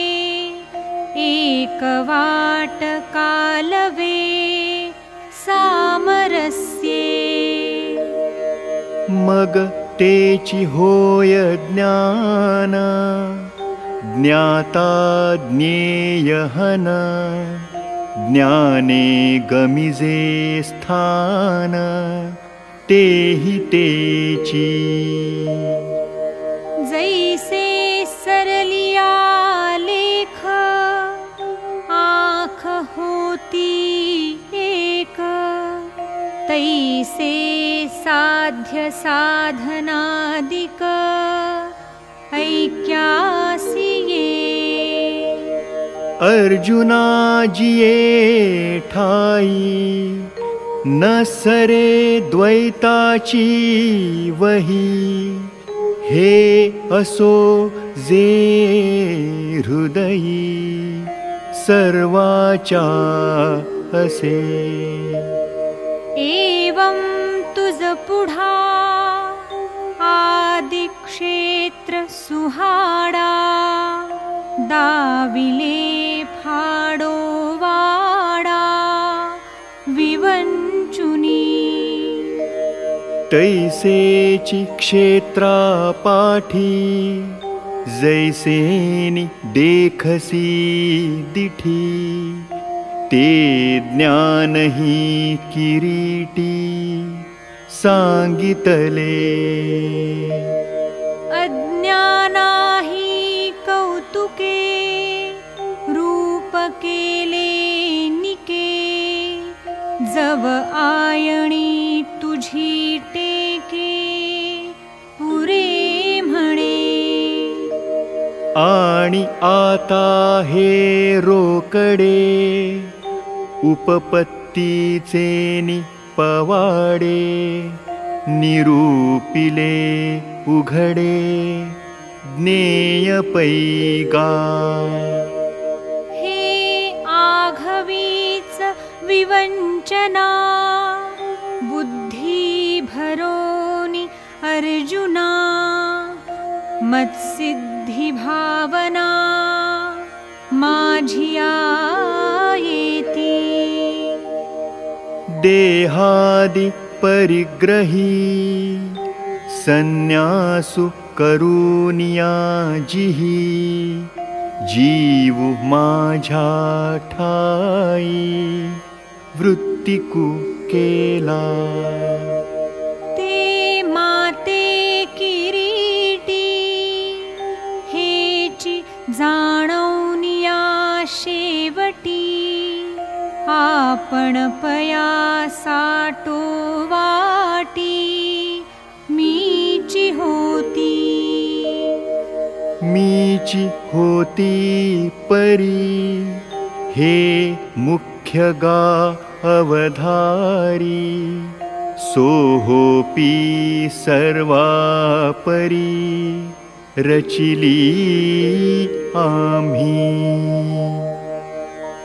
K: एक वाट कालवे सामरस्ये।
J: मग तेची होय ज्ञान ज्ञाता ज्ञेयहन ज्ञाने गमिजे स्थान तेहि तेची
K: जैसे सरलिया लेख आँख होती एक। तैसे साध्य साधनादिक ऐक्यासिये
J: अर्जुना जिये ठाई न सरे द्वैताची वही। हे असो जे हृदयी सर्वाचा असे।
K: एवं तुझ पुढा आदिक्षेत्र सुहाडा दाविले फाडो वाडा विवंचुनी।
J: तैसेची क्षेत्रा पाठी जैसेनी देखसी दिठी। ते ज्ञानही किरीटी सांगितले
K: केले निके जव आयणी तुझी टेके पुरे म्हणे.
J: आणि आता हे रोकडे उपपत्तीचे नि पवाडे निरूपिले उघडे ज्ञेय
K: विवञ्चना। बुद्धि भरोनि अर्जुना। मत्सिद्धि भावना माझिया
J: देहादि परिग्रही। संन्यासु करुनिया जिही जीवु माझा ठाई वृत्तिकु केला।
K: ते माते किरीटी हेची जाणवनिया शेवटी। आपण पया साटो वाटी मीची होती।
J: मीची होती परी हे मुख्य गा अवधारी सोहोपी सर्वा परी रचिली आम्ही।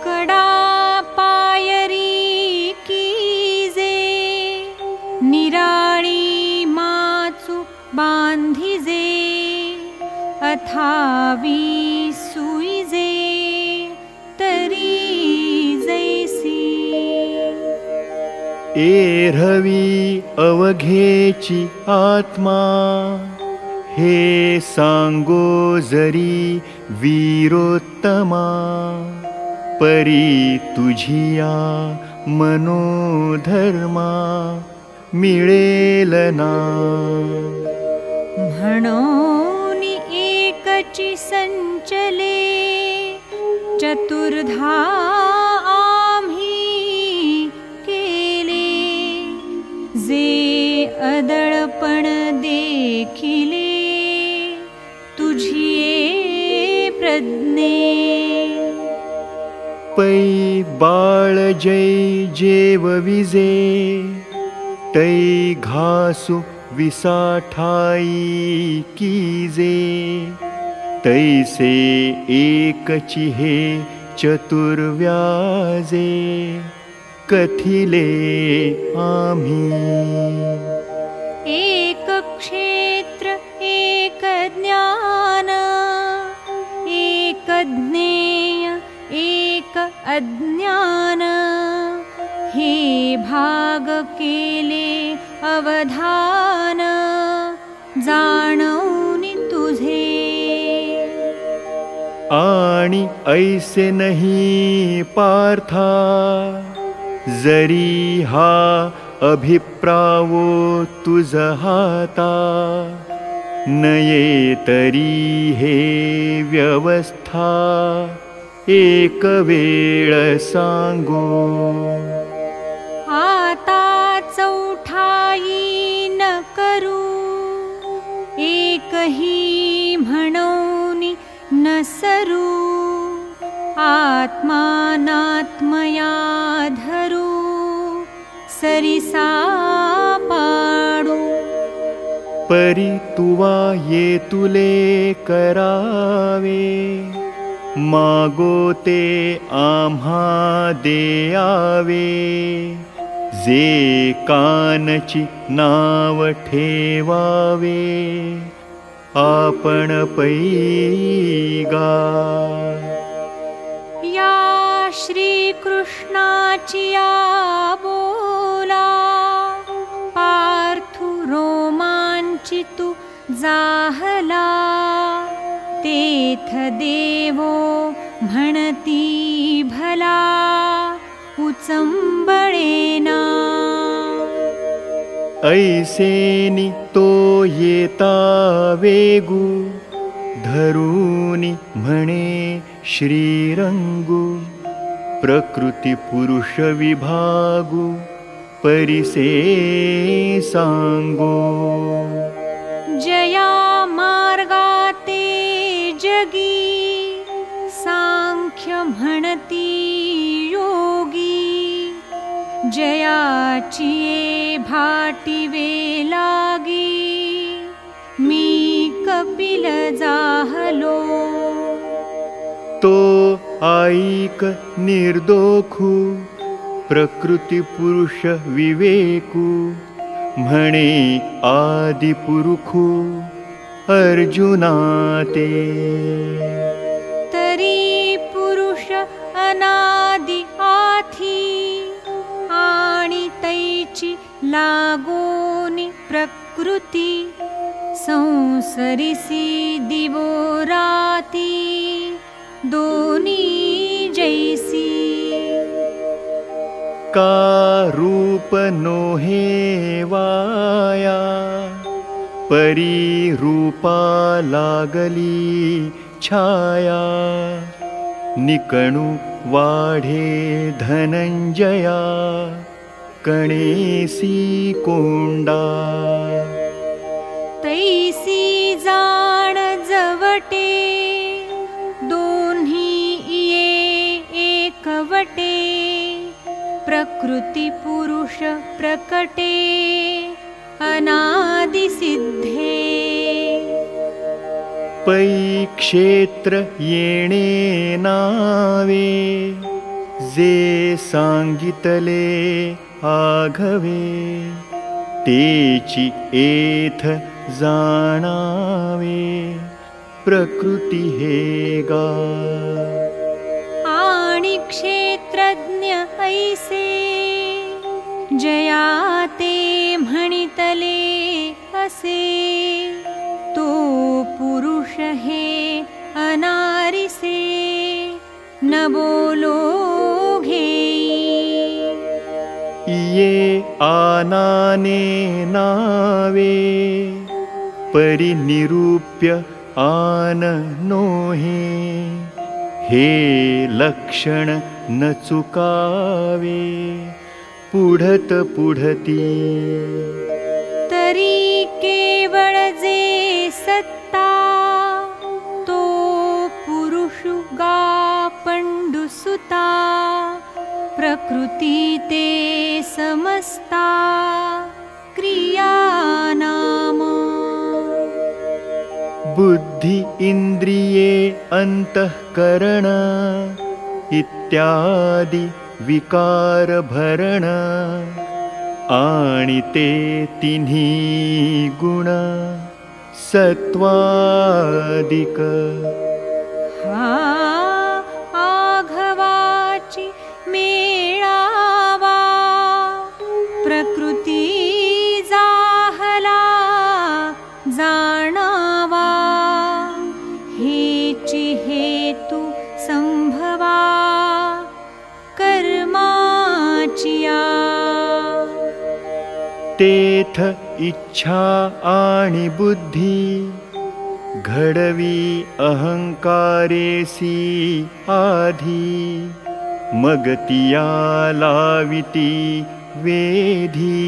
K: कडा पायरी कीजे निराळी माचू बांधिजे अथावी
J: एरवी अवघेची आत्मा हे सांगो जरी वीरोत्तमा परी तुझिया मनोधर्मा मिळेल ना.
K: म्हणून एकची संचले चतुर्धा जे अदळपण देखिले तुझिये प्रज्ञे।
J: पै बाळ जय जेव विजे तै घासु विसाठाई कीजे। तैसे एकची हे चतुर्व्याजे कथिले आम्ही
K: एक क्षेत्र एक ज्ञान। एक ज्ञेय एक अज्ञान। हे भाग केले अवधान। जाणवनी तुझे।
J: आणि ऐसे नहीं पार्था जरी हा अभिप्रावो हाता नये हे व्यवस्था एक वेळ सांगो।
K: आता चौठाई न करू एकही म्हणून न सरू। आत्मानात्मया धरू सरिसा पाडू।
J: परी तुवा ये तुले करावे। मागो ते आम्हा देयावे जे कानची नाव ठेवावे। आपण पैगा।
K: या श्रीकृष्णाची या जाहला। म्हणती भला। उचंबळेना
J: ऐसेनि तो येता वेगू धरूनि म्हणे श्रीरंगू। प्रकृती पुरुष विभागू। परिसे सांगो
K: जया मार्गाते जगी सांख्य म्हणती योगी। जयाची भाटी लागी मी कपिल जाहलो।
J: तो ऐक निर्दोखू प्रकृती पुरुष विवेकू म्हणे आदिपुरुखू अर्जुना ते
K: तरी पुरुष अनादि आथी आणि तैची लागोनी प्रकृती संसरिसी दिवो राती दोनी जैसी
J: का रूप नोहे वाया परी रूपा लागली छाया निकणु वाढे धनंजया कणेसी कोंडा
K: तैसी जाण जवटे प्रकृती पुरुष प्रकटे अनादिसिद्धे।
J: पै क्षेत्र येणे नावे जे सांगितले आघवे। तेची एथ जाणावे प्रकृती हे गा।
K: आणि क्षेत्रज्ञ ऐसे जया ते म्हणितले असे तो पुरुष हे अनारिसे। न बोलो
J: ये आनाने नावे। परिनिरूप्य आन नोहे हे लक्षण न चुकावे पुढत पुढती।
K: तरी केवळ जे सत्ता तो पुरुषुगा पंडुसुता प्रकृती ते समस्ता क्रिया नाम।
J: बुद्धि इन्द्रिये अन्तःकरण इत्यादि विकारभरण आणिते तिन्ही गुण सत्त्वादिक
K: हा
J: तेथ इच्छा आणि बुद्धी घडवी अहंकारेसी आधी मगतिया लाविती वेधी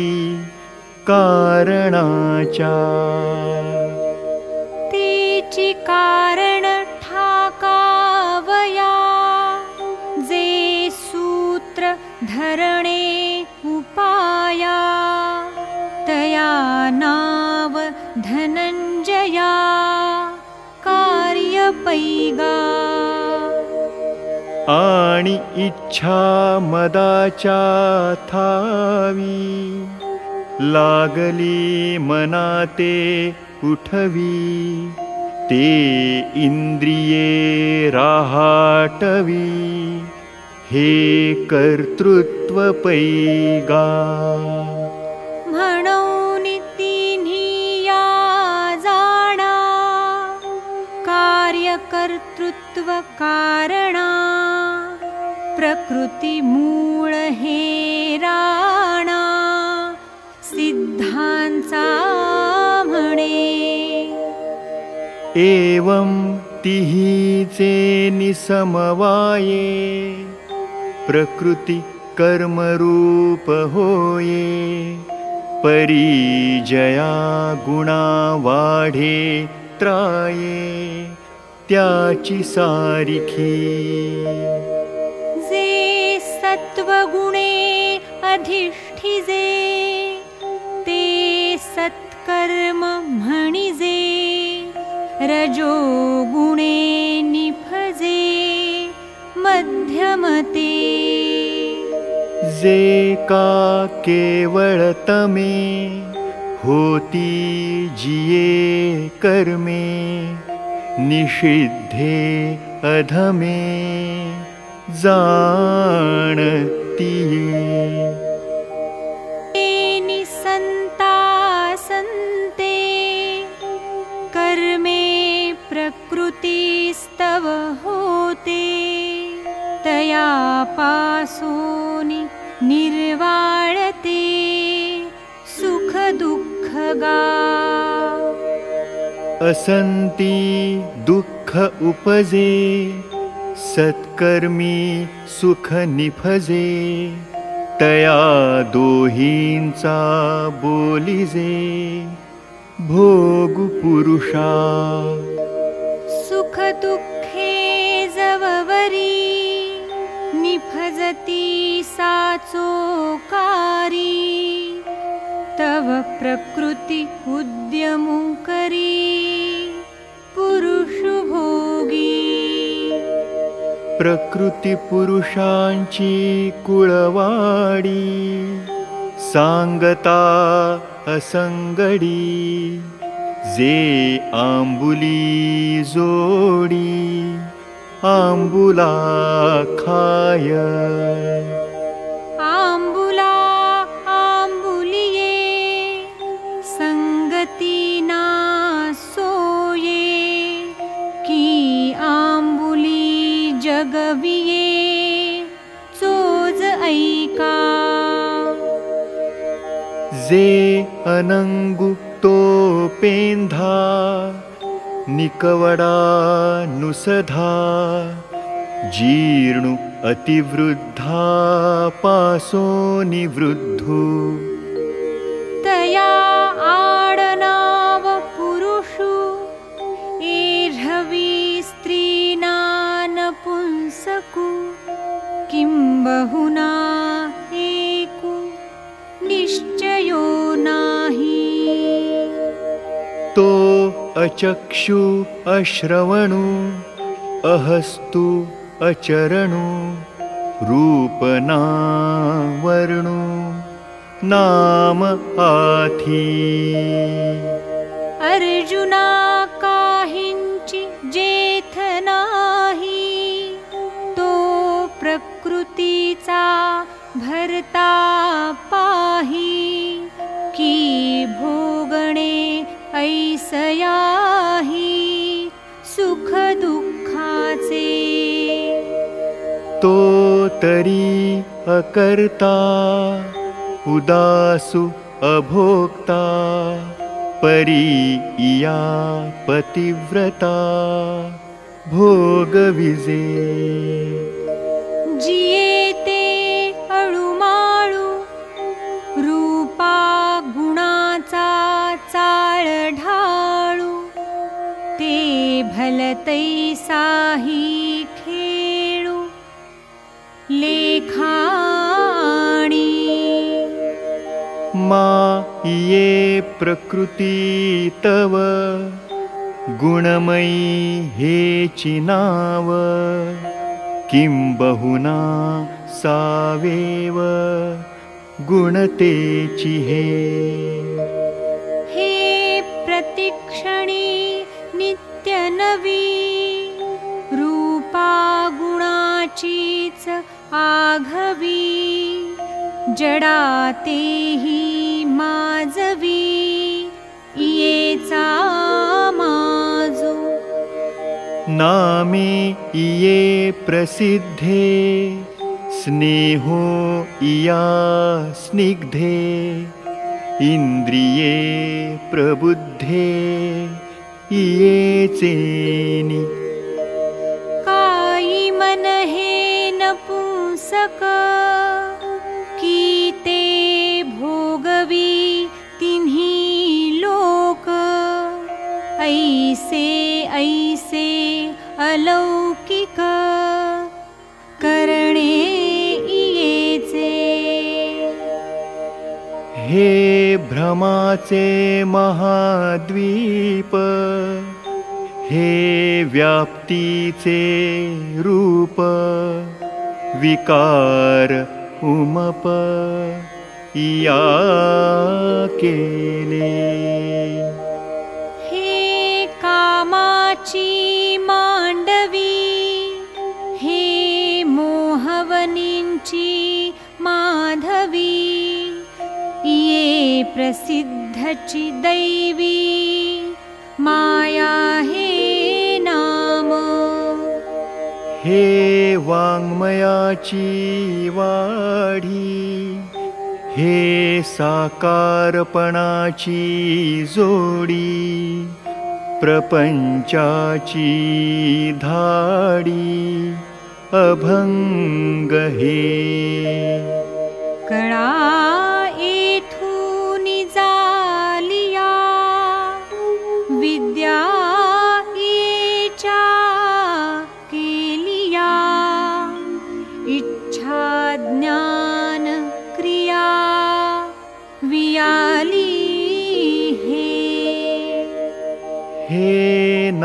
J: कारणाच्या
K: तेची कारण ठाकावया जे सूत्र धरणे पैगा
J: आणि इच्छा मदाच्या थावी। लागली मनाते उठवी। ते इंद्रिये राहाटवी। हे कर्तृत्व
K: कार्यकर्तृत्व कारणा प्रकृती मूळ हे राणा सिद्धांचा म्हणे
J: एवं तिहीचे निसमवाये प्रकृती कर्मरूप होये परिजया गुणा वाढे त्राये त्याची सारिखी।
K: जे सत्त्वगुणे अधिष्ठिजे ते सत्कर्म म्हणिजे रजोगुणे निफजे मध्यमते।
J: जे का केवळ तमे होती जिये कर्मे निषिद्धे अधमे जाणतीये
K: निसन्ता सन्ते कर्मे प्रकृतिस्तव होते। तया पासोनि निर्वाळते सुखदुःखगा
J: असन्ति दुःख उपजे सत्कर्मी सुख निफजे तया दोहींचा बोलिजे भोगु पुरुषा।
K: सुखदुःखे जववरी निफजती साचोकारी तव प्रकृति उद्यमु करी पुरुषु
J: कुळवाडी सांगता असंगडी जे आंबुली जोडी आंबुला खाय जे अनंगु तो पेंधा निकवडा नुसधा जीर्णु अतिवृद्धा पासो निवृद्धु।
K: तया आडनाव पुरुषु एर्हवी स्त्रीनानपुंसकु किं बहुना
J: अचक्षु अश्रवणु अहस्तु अचरणु रूपना वर्णु नाम आथी।
K: अर्जुना काहिंचि जेथ नाही तो प्रकृतीचा भरता पाही की भोगणे ऐसयाही सुख दुःखाचे
J: तो तरी अकर्ता उदासु अभोक्ता परी इया पतिव्रता भोगविजे
K: खेळू लेखाणी।
J: मा ये प्रकृती तव गुणमयी हे चिनाव। किं बहुना सावेव गुणतेची हे
K: रूपा गुणाचीच आघवी जडातेही माजवी येचा माजू।
J: नामे इये प्रसिद्धे स्नेहो इया स्निग्धे इन्द्रिये प्रबुद्धे इयेचेनि
K: कायि मन हे नपुंसक
J: हे भ्रमाचे महाद्वीप हे व्याप्तीचे रूप विकार उमप या केले.
K: हे कामाची ये प्रसिद्धची दैवी माया हे नाम।
J: हे वाङ्मयाची वाढी। हे साकारपणाची जोडी। प्रपंचाची धाडी। अभंग हे।
K: कळा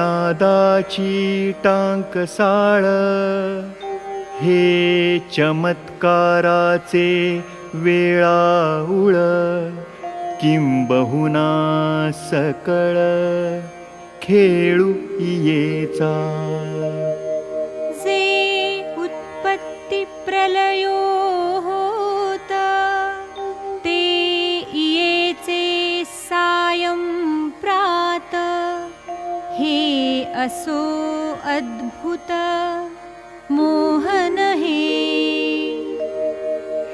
J: नादाची टांकसाळ हे चमत्काराचे वेळाउळ। किंबहुना सकळ खेळू येचा
K: जे उत्पत्ती प्रलयो असो अद्भुत मोहन हे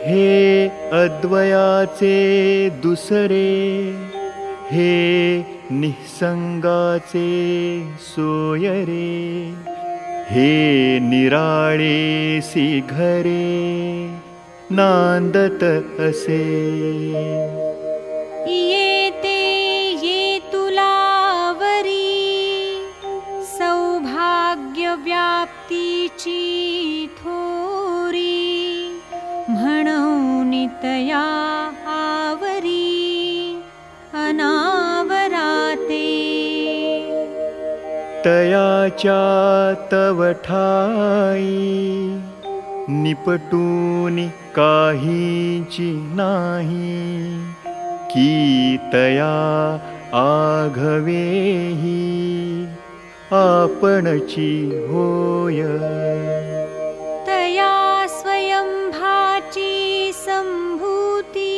J: हे अद्वयाचे दुसरे हे निसंगाचे सोयरे हे निराळे घरे नांदत असे
K: व्याप्तीची थोरी म्हणून तया
J: तयाच्या तव ठाई निपटून काहीची नाही। की तया आघवेही आपणची होय.
K: तया स्वयंभाची संभूती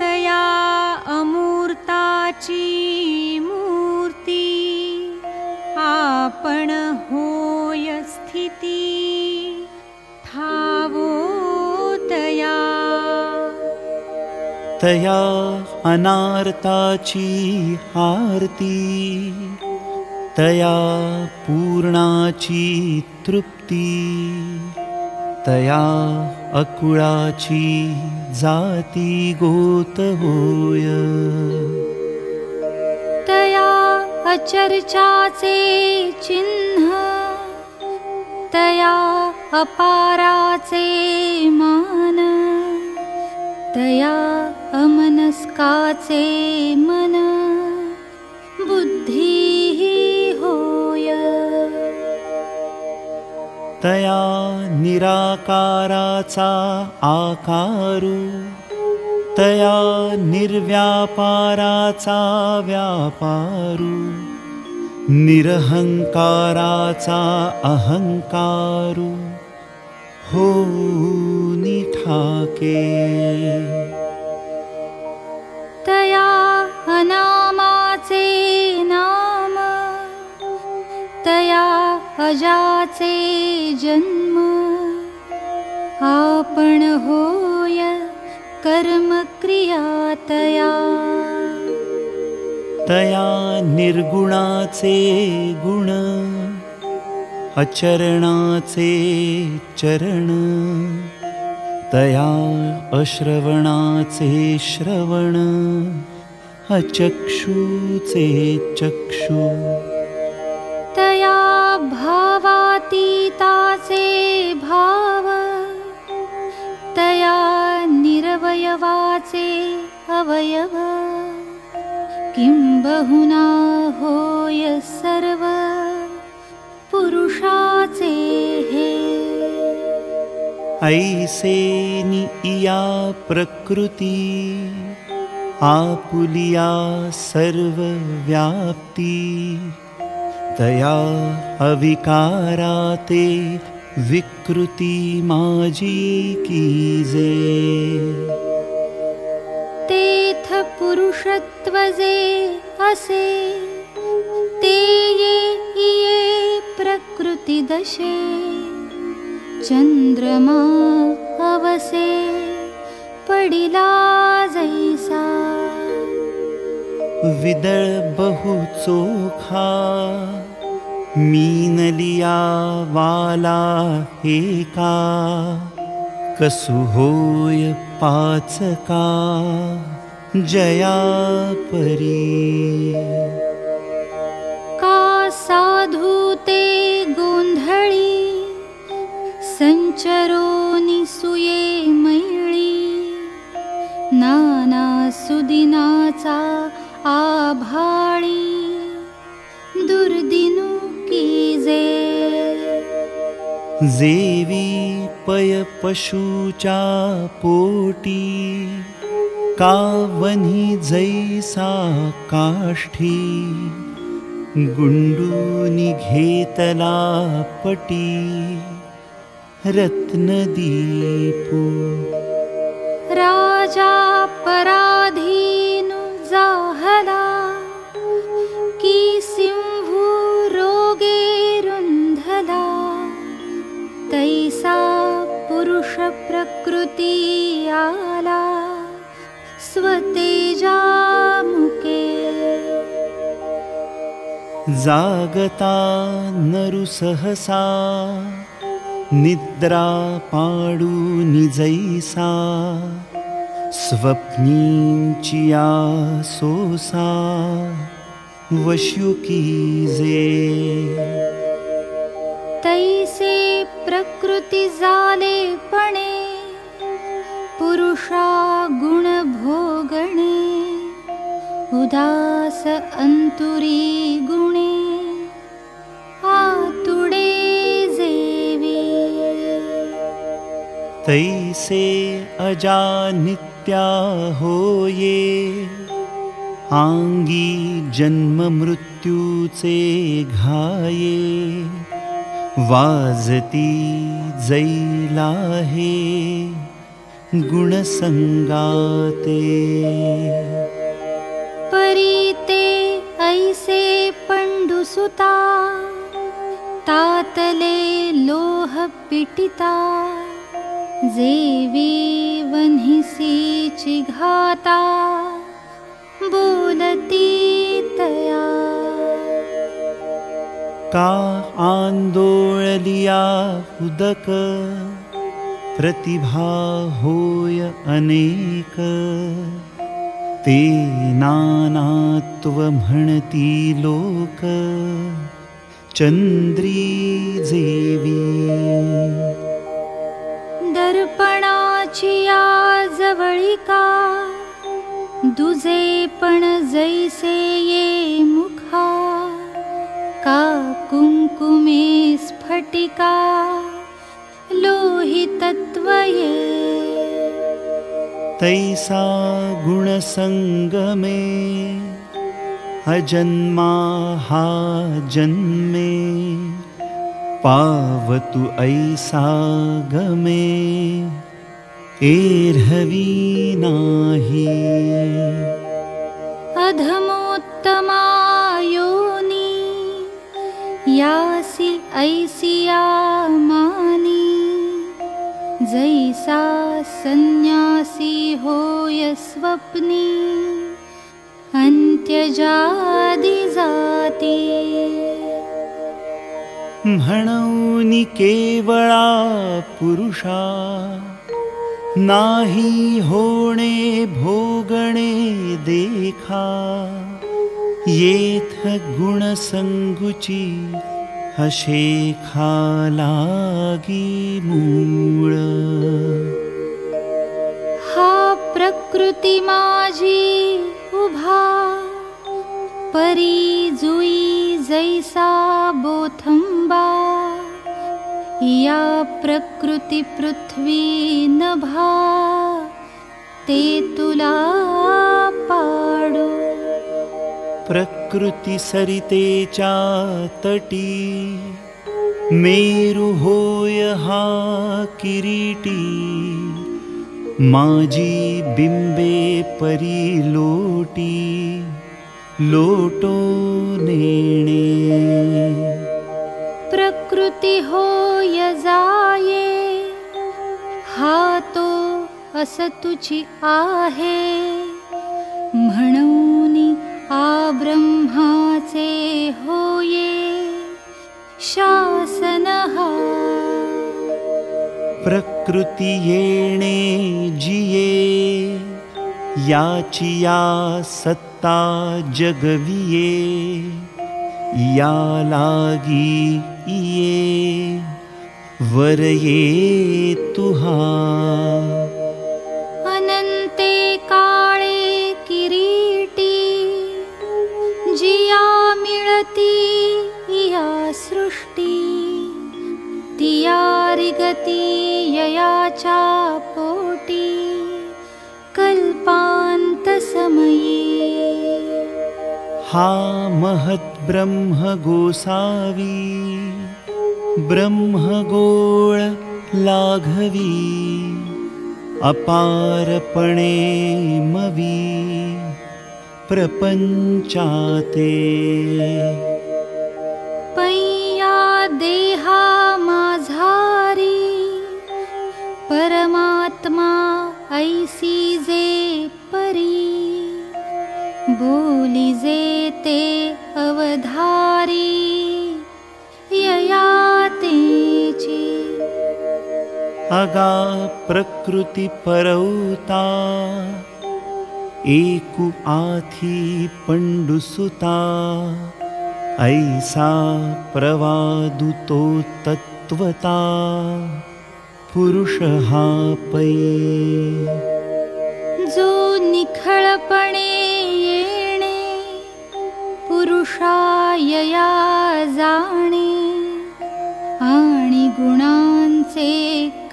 K: तया अमूर्ताची मूर्ती आपण होय स्थिती ठावो तया.
R: तया अनार्ताची आरती तया पूर्णाची तृप्ती तया अकुळाची जाती गोत होय.
S: तया अचर्चाचे चिन्ह तया अपाराचे मान तया अमनस्काचे मन
R: तया निराकाराचा आकारू। तया निर्व्यापाराचा व्यापारू। निरहंकाराचा अहंकारू। हो निठाके।
S: तया अनामाचे नाम। तया अजाचे जन्म आपण होय कर्मक्रिया तया।
R: तया निर्गुणाचे गुण अचरणाचे चरण तया अश्रवणाचे श्रवण अचक्षुचे चक्षु
S: तया भावातीताचे भाव तया निरवयवाचे अवयव। किं बहुना होय सर्व पुरुषाचे हे।
R: ऐसे नि इया प्रकृती आपुलिया सर्वव्याप्ती तया अविकाराते विकृती माजी कीजे।
S: तेथ पुरुषत्वजे असे ते ये इये प्रकृतिदशे। चन्द्रमा अवसे पडिला जैसा।
R: विदळ बहु चोखा मीनलिया वाला एका कसु होय पाचका जया परी।
S: का साधु ते गोंधळी? मैळी? नाना सुदिनाचा आभाळी? दुर्दिनु कीजे
R: जेवी पय पशुचा पोटी कावनी जैसा काष्ठी गुंडूनी घेतला पटी रत्नदीपू।
S: राजा पराधीनु जाहला तैसा पुरुष प्रकृती आला स्वतेजा मुके
R: जागता नरु सहसा निद्रा पाडू निजैसा स्वप्नींचिया सोसा वश्युकीजे।
S: तैसे प्रकृती जाले पणे पुरुषा गुण भोगणे उदास अंतुरी गुणे आतुडे जेवी।
R: तैसे अजानित्या होये आंगी जन्म मृत्यूचे घाये वाजती जैला हे गुणसंगाते।
S: परीते ऐसे पंडुसुता तातले लोह पिटिता जेवी वन्हिसी घाता बोलती तया
R: का आंदोळलिया उदक? प्रतिभा होय अनेक। ते म्हणती लोक। चंद्री जेवी।
S: दर्पणाची या जवळिका दुजे पण जैसे ये मुखा का कुंकुमे स्फटिका लोहितत्वये
R: तैसा गुणसंगमे अजन्मा हा जन्मे। पावतु ऐसा गमे एर्हवी नाही।
S: अधमोत्तमा ऐसिया मानी जैसा संन्यासी होय स्वप्नी अन्त्यजादि जाती।
R: म्हणून केवळा पुरुषा नाही होणे भोगणे देखा येथ गुणसंगुची हशे खालागी मूळ।
S: हा प्रकृती माझी उभा परी जुई जैसा बोथंबा या प्रकृती पृथ्वी नभा ते तुला पाडो
R: प्रकृती सरितेच्या तटी हा किरीटी। माझी बिंबे परी लोटी। लोटो नेणे।
S: प्रकृती होय जाये। हा तो असतुची आहे। म्हणून आ ब्रह्माचे होये शासन। हा
R: प्रकृती येणे जिये याची या सत्ता जगविये या लागी इये वर ये तुहा।
S: अनन्ते काळे किरीटी जिया मिळती या सृष्टी. तियारी गती ययाच्या पोटी. कल्पांत समये.
R: हा महत् ब्रह्म गोसावी ब्रह्मगोळ लाघवी अपारपणे मवी प्रपंचाते
S: पैया देहा माझारी परमात्मा ऐसी जे परी। बोली जे ते अवधारी यया तेची
R: अगा प्रकृती परवता एकु आथी पंडुसुता ऐसा प्रवादुतो तत्वता पुरुष हा पै
S: जो निखळपणे येणे पुरुषायया जाणे आणि गुणांचे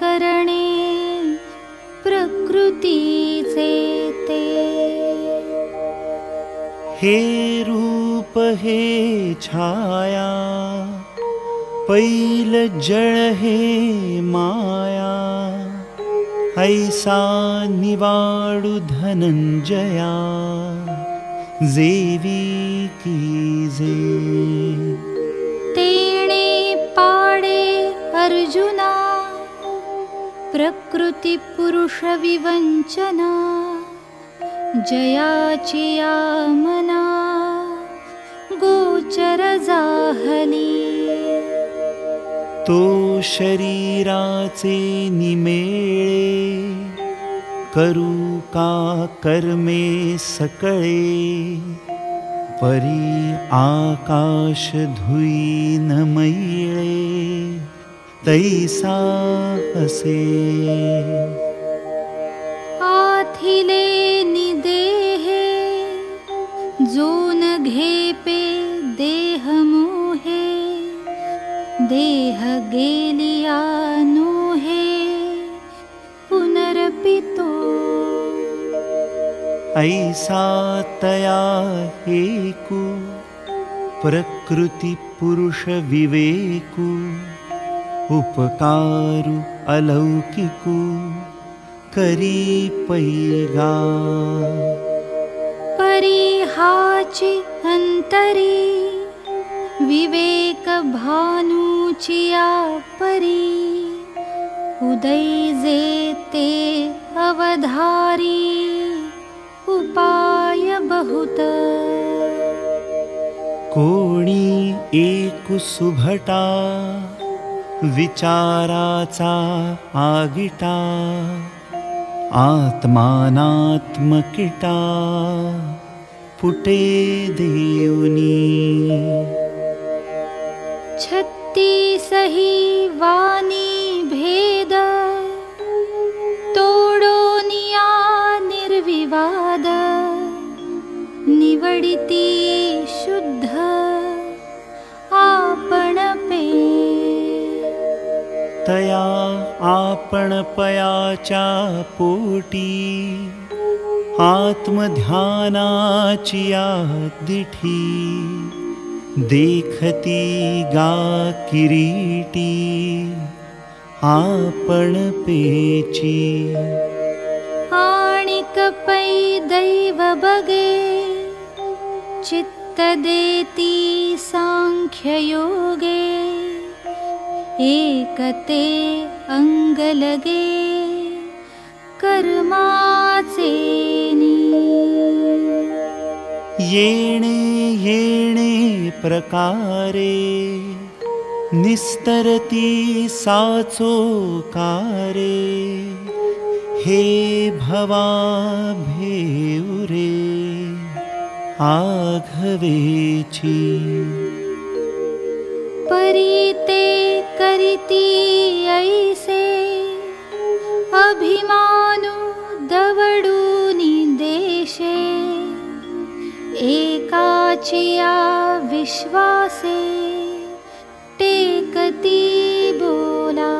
S: करणे प्रकृतीचे
R: हे रूप हे छाया पैल जळ हे माया ऐसा निवाडु धनंजया जेवी कीजे
S: तेणे पाडे अर्जुना प्रकृती पुरुष विवंचना जयाची या मना गोचर जाहली
R: तो शरीराचे निमेळे करू का कर्मे सकळे? परी आकाश धुई न मैळे तैसा असे
S: आथिले निदेहे जोन घेपे देह मोहे देह गेलिया नोहे पुनरपितो।
R: ऐसा तया हेकु प्रकृति पुरुष विवेकु उपकारु अलौकिकु करी पैगा
S: परिहाची अंतरी विवेक भानुचिया परी उदय जेते अवधारी उपाय बहुत।
R: कोणी एक सुभटा विचाराचा आगिटा आत्मानात्मकिटा पुटे देवनी।
S: छत्ती सही वाणी भेद तोडोनिया निर्विवाद निवडिती शुद्ध आपण
R: तया आपणपयाचा पोटी आत्मध्यानाचिया दिठी देखती गा किरीटी आपण पेची।
S: आणिक पै दैव बगे चित्त देती सांख्ययोगे एकते अंगलगे कर्माचे
R: येणे येणे प्रकारे निस्तरती साचो कारे हे भवा भेउरे आघवेची
S: परीते करिती ऐसे। अभिमानु दवडूनि देशे एकाचिया विश्वासे। टेकती बोला।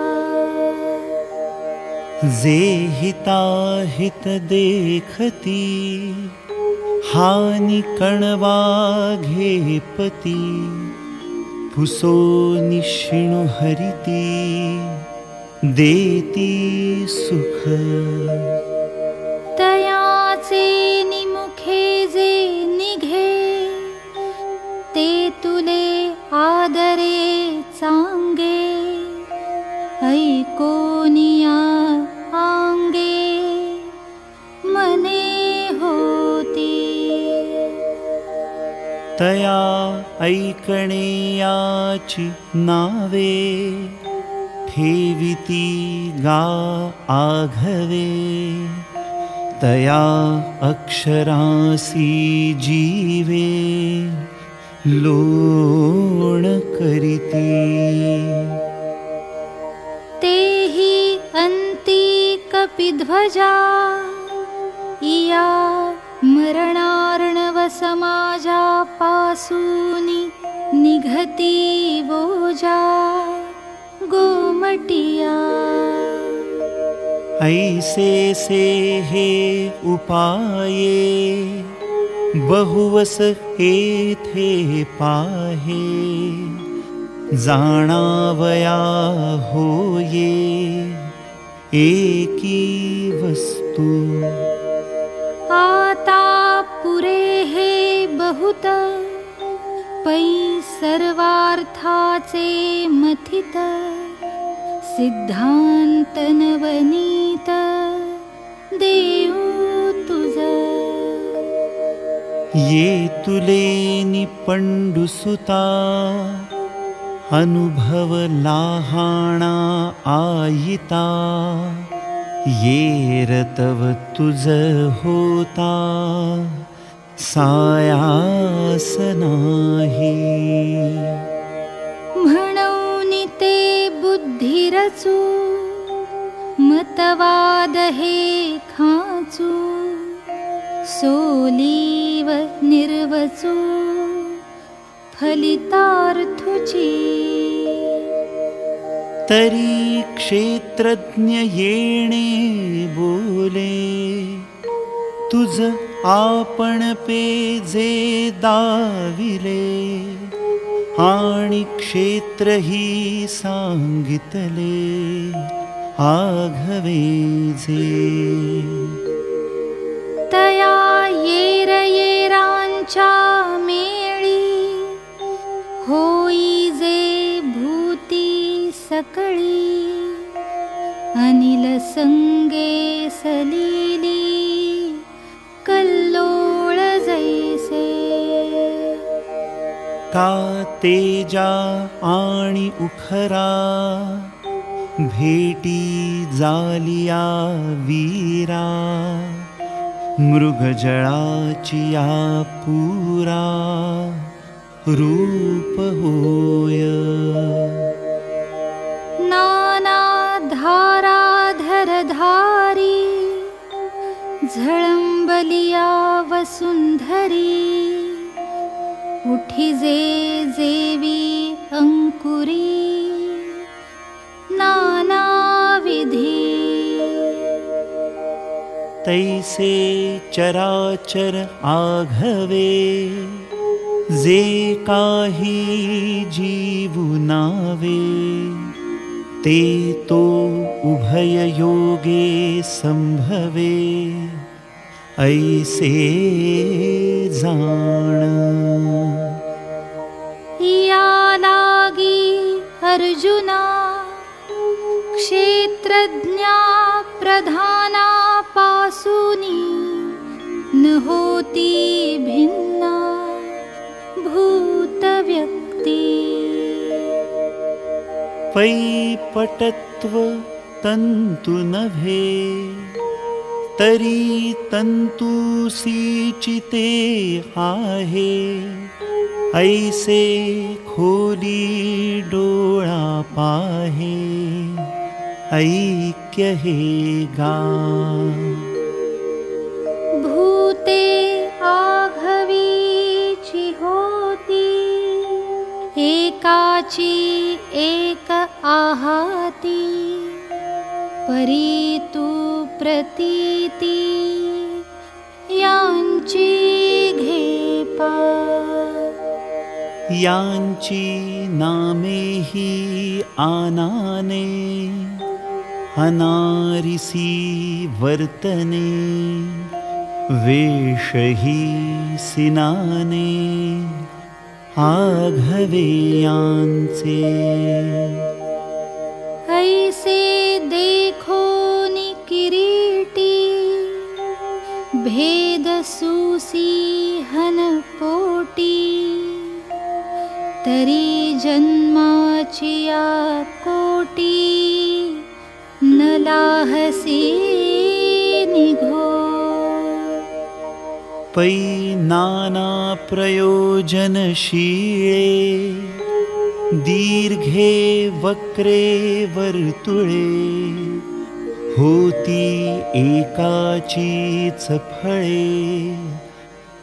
R: जे हिताहित देखती हानि कणवा घेपती सुख।
S: तयाचे निमुखे जे निघे ते तुले आदरे चांगे। ऐकोनिया
R: तया ऐकणेयाची नावे ठेविती गा आघवे. तया अक्षरासी जीवे लोण करीती.
S: तेहि अन्ति कपिध्वजा इया मरणार्णवसमाजा पासूनि निघती वोजा गोमटिया।
R: ऐसे से हे उपाये बहुवस एथे पाहे जाणावया होये एकी वस्तू
S: आता पुरे बहुत पै सर्वार्थाचे मथित सिद्धांत नवनीत देऊ तुझ
R: ये तुले निपंडुसुता अनुभव लाहाणा आयिता रतव तुझ होता सायास नाही
S: म्हणून ते बुद्धी रचू मतवाद हे खाचू सोलीव निर्वचू फलितार्थुची
R: तरी क्षेत्रज्ञ येणे बोले तुझ दाविले। आणि क्षेत्र ही सांगितले। आघवे जे
S: तया येर येरांच्या मेळी। होई जे सकळी अनिल संगे सलिली कल्लोळ जैसे।
R: का तेजा आणि उखरा भेटी जालिया वीरा मृगजळाचिया पुरा रूप होय
S: नानाधाराधरधारी झळंबलिया वसुंधरी उठी जे जेवी अंकुरी नानाविधी
R: तैसे चराचर आघवे जे काही जीवुनावे ते तो उभययोगे सम्भवे ऐसे जाण।
S: या लागी अर्जुना क्षेत्रज्ञा प्रधाना पासुनी न होती भिन्ना भूतव्यक्ती
R: पैपटत्व तन्तु नभे तरी तन्तुसीचिते आहे ऐसे पाहे ऐक्य हे गा
S: भूते आघवीची होती एकाची एक आहाती परी तू प्रतीती यांची घेपा।
R: यांची नामेही आनाने अनारिसी वर्तने वेषही सिनाने आघवे यांचे
S: ऐसे देखो किरीटी भेद सुसीहन पोटी। तरी जन्माचिया कोटी न लाहसी निघो।
R: पै नाना प्रयोजनशीळे दीर्घे वक्रे वर्तुळे होती एकाचीच फळे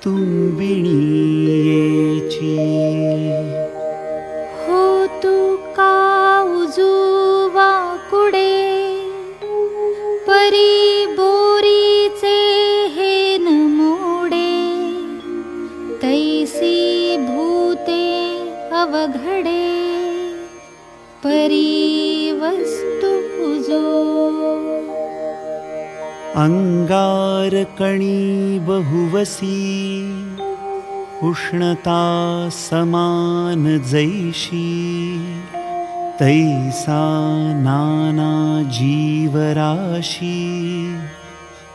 R: तुंबिणीयेची.
S: हो तू का उजुवा कुडे? परी परी वस्तु उजो
R: अंगारकणी बहुवसी उष्णता समान जैशी तैसा नाना जीवराशी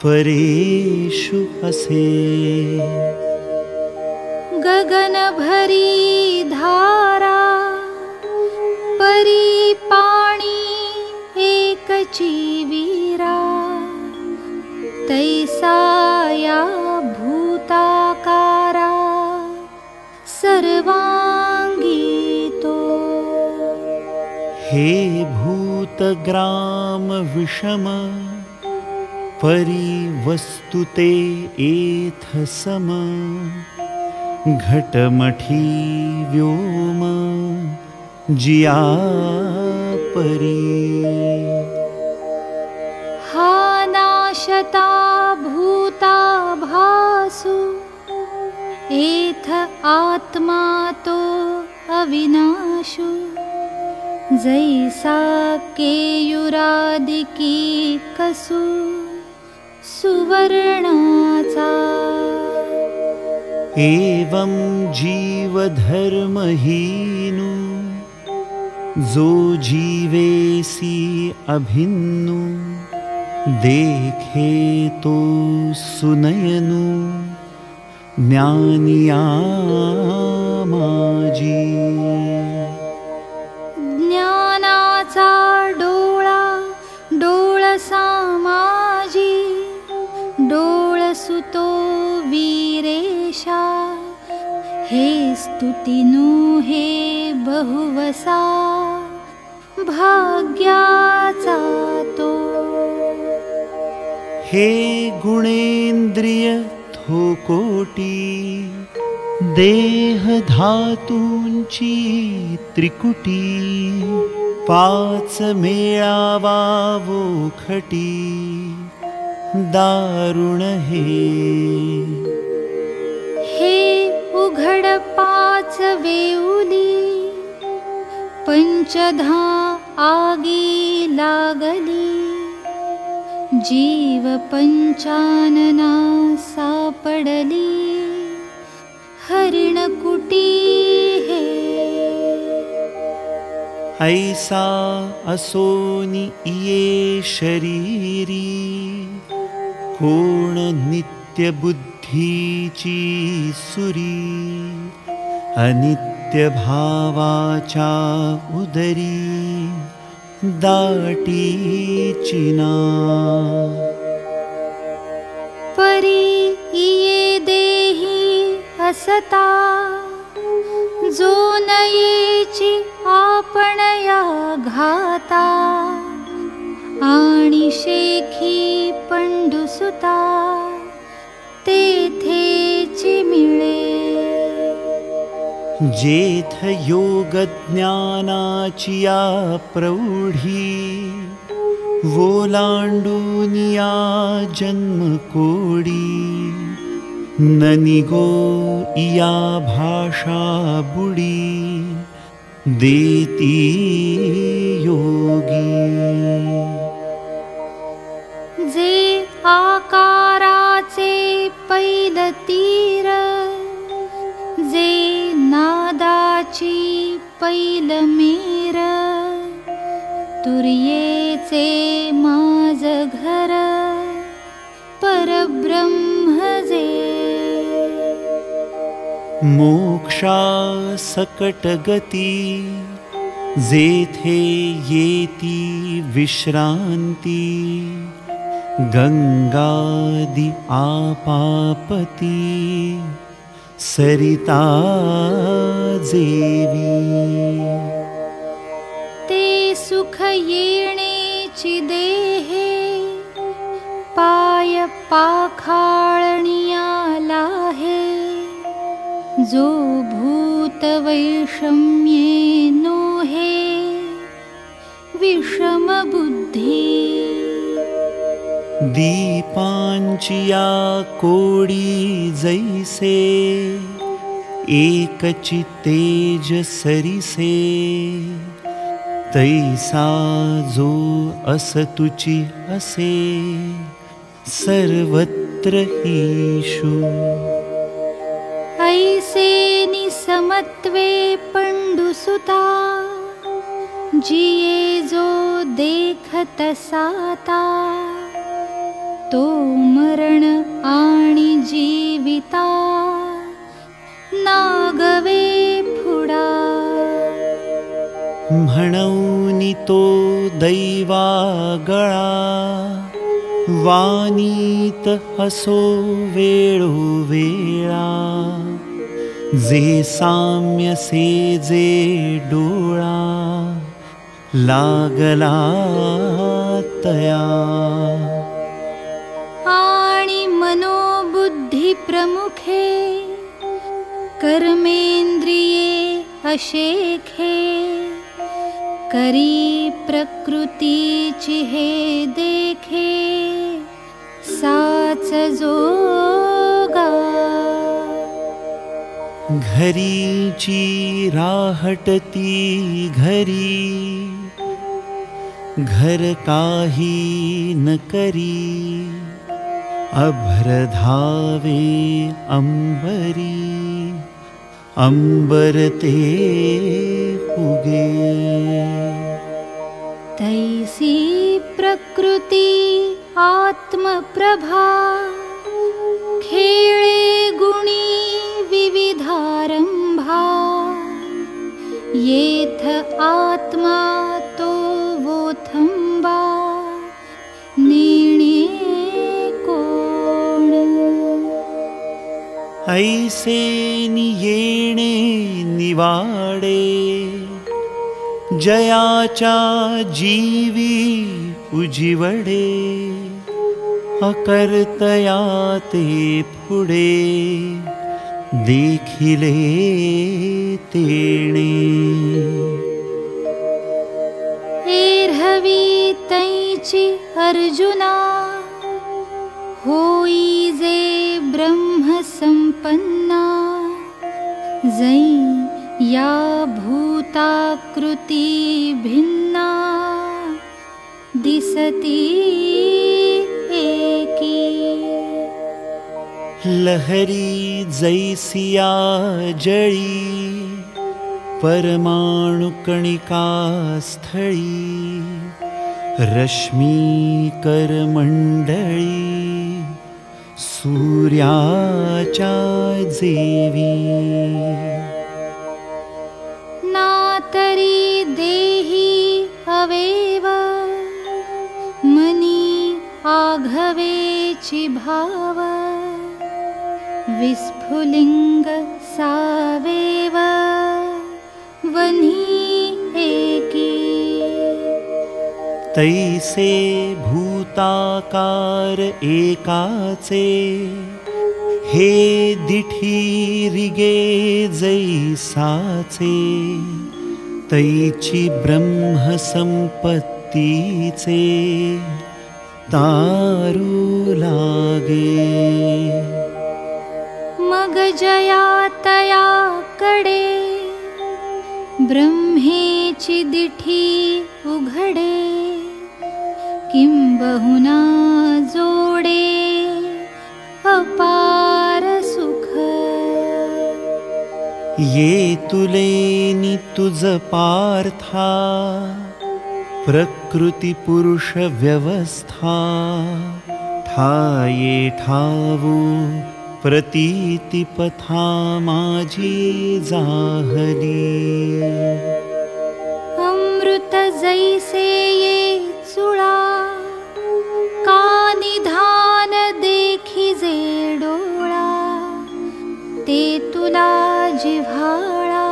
R: परेषु असे
S: गगन भरी धारा परी पाणी एकची वीरा तैसा या भूताकारा। सर्वांगी तो
R: हे भूतग्राम विषम परिवस्तुते एथ सम घटमठी व्योम जिया परी।
S: हा नाशता भूता भासु एथ आत्मा तो अविनाशु। जैसा केयुरादिकी कसु सुवर्णाचा।
R: एवं जीवधर्महीनु जो जीवेसी अभिन्नु देखे तो सुनयनु ज्ञानिया माजी
S: ज्ञानाचा हे स्तुतिनो हे बहुवसा भाग्याचा तो।
R: हे गुणेन्द्रिय थोकोटी देह धातूंची त्रिकुटी पाच मेळावा खटी दारुण हे।
S: हे उघड पाच वेऊली पंचधा आगी लागली. जीव पंचानना सापडली हरिणकुटी हे.
R: ऐसा असोनि ये शरीरी कोण सुरी अनित्यभावाचा उदरी दाटीचिना
S: परी इये देही असता जो नयेची आपण या घाता आणि शेखी पंडुसुता तेथेची मिळे
R: जेथ योग ज्ञानाची या प्रौढी वोलांडूनिया जन्म कोडी ननिगो इया भाषा बुडी देती योगी।
S: जे आकाराचे पैल तीर जे नादाची पैल मेर तुर्येचे माझ घर परब्रह्म जे.
R: मोक्षा सकटगती जेथे येती विश्रांती गंगादि आपापती सरिता जेवी
S: ते सुख येणेची देहे पाय पाखाळणियाला हे जो भूत वैषम्ये नो हे विषम बुद्धी
R: दीपांचिया कोडी जैसे एकची तेज सरिसे। तैसा जो असतुची असे सर्वत्र ईशु।
S: ऐसे निसमत्वे पंडुसुता जिये जो देखत साता तो मरण आणि जीविता। नागवे फुडा।
R: म्हणूनि तो दैवा गळा। वानीत हसो वेळो वेळा। जे साम्य से जे डोळा। लागला तया
S: प्रमुखे कर्मेंद्रिये अशेखे करी प्रकृतीची हे देखे साच जोगा।
R: घरीची राहटती घरी घर काही न करी अभ्रधावे अंबरी अंबरते उगे
S: तैसी प्रकृती आत्मप्रभा खेळे गुणी विविधारंभा येथ आत्मा तो वोथंबा नेणे
R: ऐसे नि येणे वाडे जयाचा जीवी उजिवडे। अकर्तया ते पुढे देखिले तेणे।
S: एर्हवी तैची अर्जुना होई जे ब्रह्मसम्पन्ना जै या भूताकृती भिन्ना दिसती एकी।
R: लहरी जैसिया जळी परमाणुकणिका स्थळी रश्मी करमण्डळी सूर्याच्या जेवी
S: नातरी देही अवेव मनी आघवेची भाव विस्फुलिंग सावेव वन्ही एकी
R: तैसे भूताकार एकाचे। हे दिठी रिगे जैसाचे तैची ब्रह्मसंपत्तीचे तारू लागे।
S: मग जया तया कडे ब्रह्मेची दिठी उघडे किंबहुना जोडे अपार सुख।
R: ये तुलेनी तुझ पार्था प्रकृती पुरुष व्यवस्था। ठाये ठावू प्रतीती पथा माझी जाहली।
S: अमृत जैसे ये चुळा का निधान देखी जे डोळा ते तुला जिव्हाळा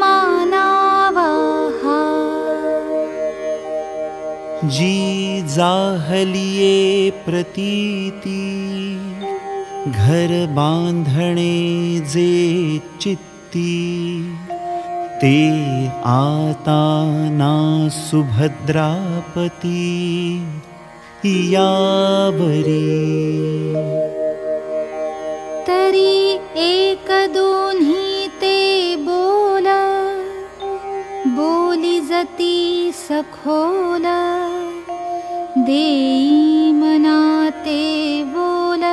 S: मानावा
R: जी जाहलिये प्रतीती घर बांधणे जे चित्ती ते आता ना सुभद्रापती यावरी।
S: तरी एक दोन्ही ते बोल बोली जती सखोल देई मना ते बोल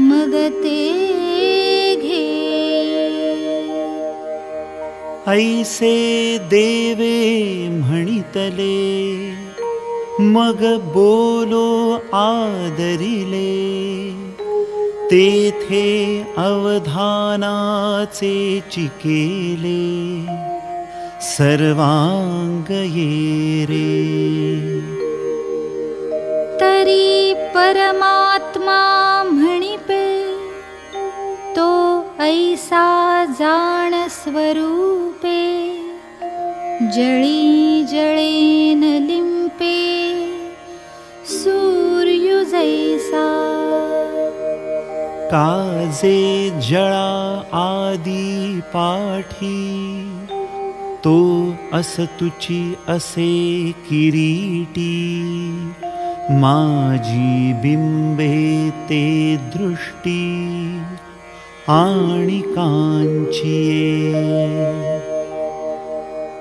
S: मग
R: ऐसे देवे म्हणितले मग बोलो आदरिले तेथे अवधानाचे चिकेले सर्वांग ये रे
S: तरी परमात्मा म्हणिपे तो ऐसा जाण स्वरूपे जळी जळेन लिंपे सूर्य जैसा।
R: काजे जळा आदी पाठी तो असे किरीटी। माझी बिंबे ते दृष्टी आणि कांचिये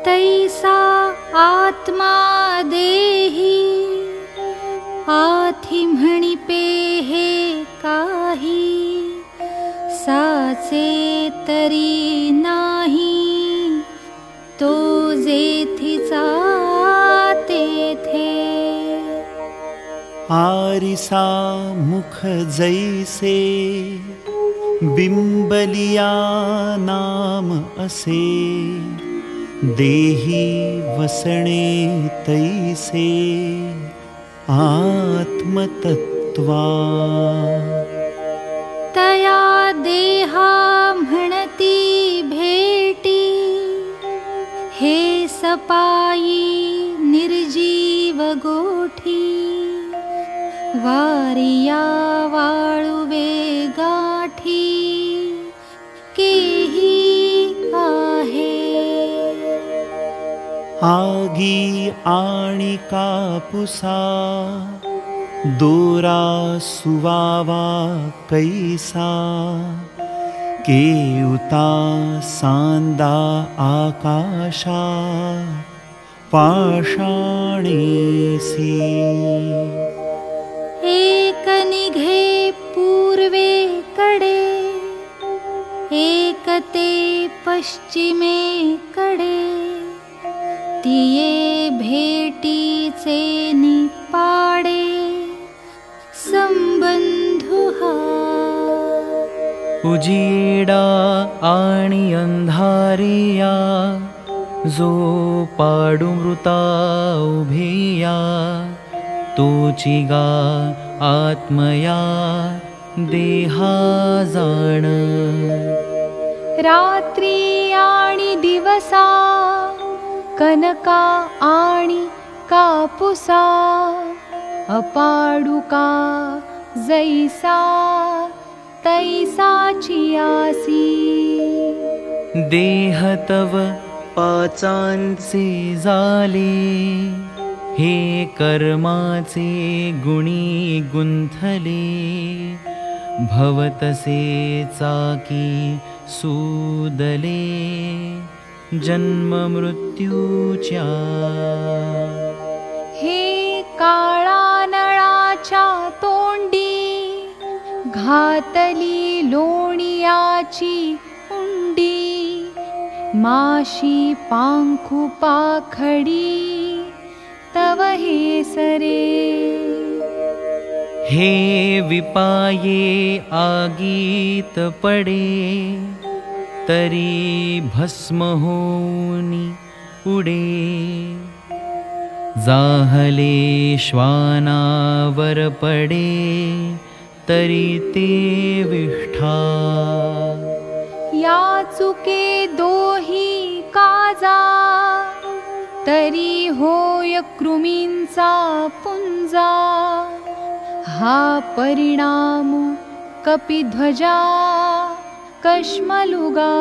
S: तैसा आत्मा देही। आथी म्हणिपे हे काही। साचे तरी नाही। तो जेथीचा तेथे
R: आरिसा मुख जैसे बिंबलिया नाम असे देहि वसणे तैसे आत्मतत्त्वा।
S: तया देहा देहाणती भेटी। हे सपायी निर्जीवगोठी वारिया वाळुवे गाठी। के
R: आगी आणि कापुसा दोरा सुवावा कैसा केउता सांदा आकाशा पाषाणेसी
S: एक निघे पूर्वेकडे एक ते पश्चिमेकडे तिये भेटीचे निपाडे संबंधु हा
P: उजीडा आणि अंधारिया जो पाडू मृता उभिया तोची गा आत्मया देहा जाण।
Q: रात्री आणि दिवसा कनका आणि कापुसा अपाडुका जैसा तैसाची आसी
P: देह तव पाचांचे झाले हे कर्माचे गुणी गुंथले भवतसे चाकी सुदले जन्म मृत्यूच्या
Q: हे काळा नळाच्या तोंडी घातली लोणियाची उंडी माशी पांखू पाखडी तव हे सरे।
P: हे विपाये आगीत पडे तरी भस्म तरी ते विष्ठा।
Q: या चुके दोही काजा तरी होय कृमींचा पुंजा। हा परिणाम कपिध्वजा कश्मलुगा।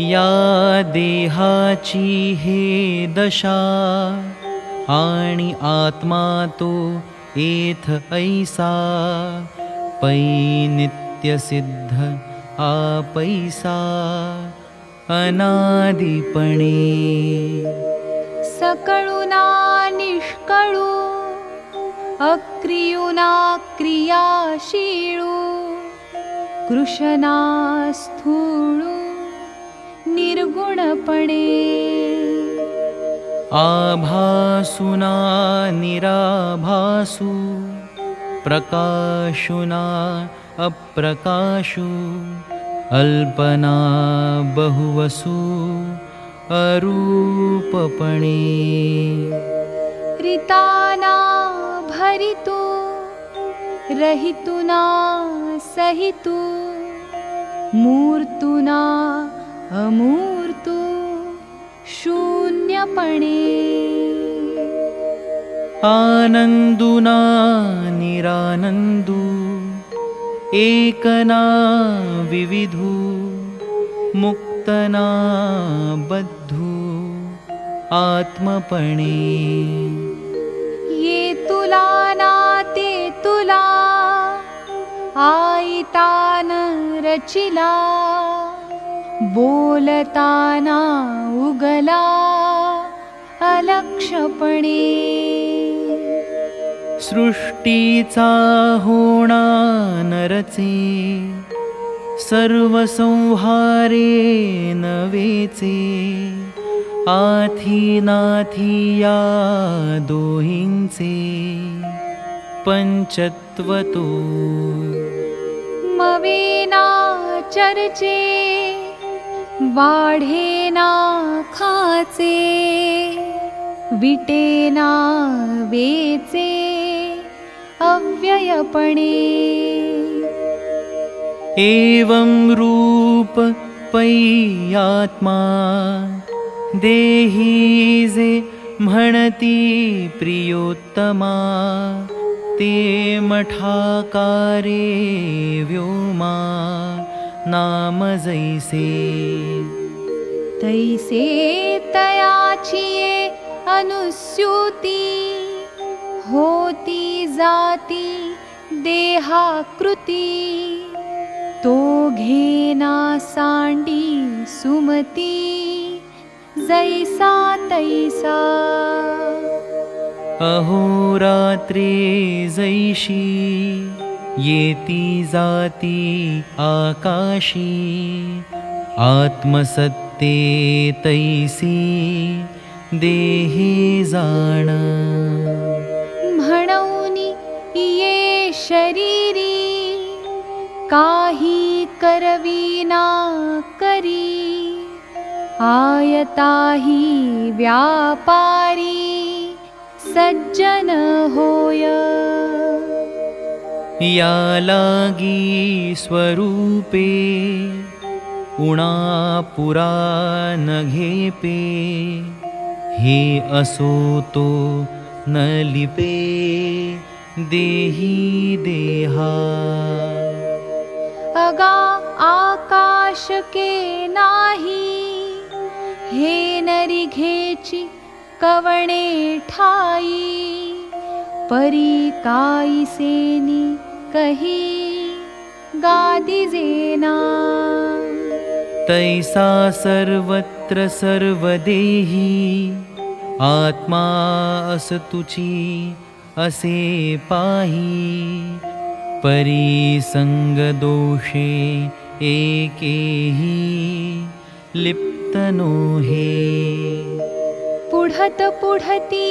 P: या देहाची हे दशा आणि आत्मा तो एथ ऐसा पै नित्यसिद्ध आपैसा अनादिपणे।
Q: सकळुना निष्कळू अक्रियुना क्रियाशीळू कृशना स्थूळू निर्गुणपणे
P: आभासुना निराभासु प्रकाशुना अप्रकाशु अल्पना बहुवसु अरूपपणे
Q: रिताना भरितु रहितुना सहितु। मूर्तुना अमूर्तु। शून्यपणे।
P: आनन्दुना निरानन्दु। एकना विविधु। मुक्तना बद्धु। आत्मपणे।
Q: ये तुला ना ते आईतान रचिला बोलताना उगला अलक्षपणे.
P: सृष्टीचा होणा नरचे सर्वसंहारे नवेचे आथी नाथी या दोहींचे पंचत्वतो
Q: मवेना चर्चे वाढेना खाचे विटेना वेचे अव्ययपणे।
P: एवं रूप आत्मा देही जे म्हणती प्रियोत्तमा ते मठाकारे व्योमा नाम जैसे।
Q: तैसे तयाची अनुस्यूती होती जाती देहाकृती। तो घेना सांडी सुमती जैसा तैसा
P: अहोरात्रे जैशी येती जाती आकाशी आत्मसत्ते तैसी देहे जाण
Q: म्हणौनी ये शरीरी काही करविना करी आयताही व्यापारी सज्जन होय।
P: या लागी स्वरूपे उणा पुरा न घेपे हे असो तो न लिपे देही देहा।
Q: अगा आकाश के नाही हे नरी घेची कवणे ठाई परी काई सेनी कही गादी जेना।
P: तैसा सर्वत्र सर्वदेही आत्मा असतुची असे पाही। परी संग दोषे एकेही लिप्त हे
Q: पुढत पुढती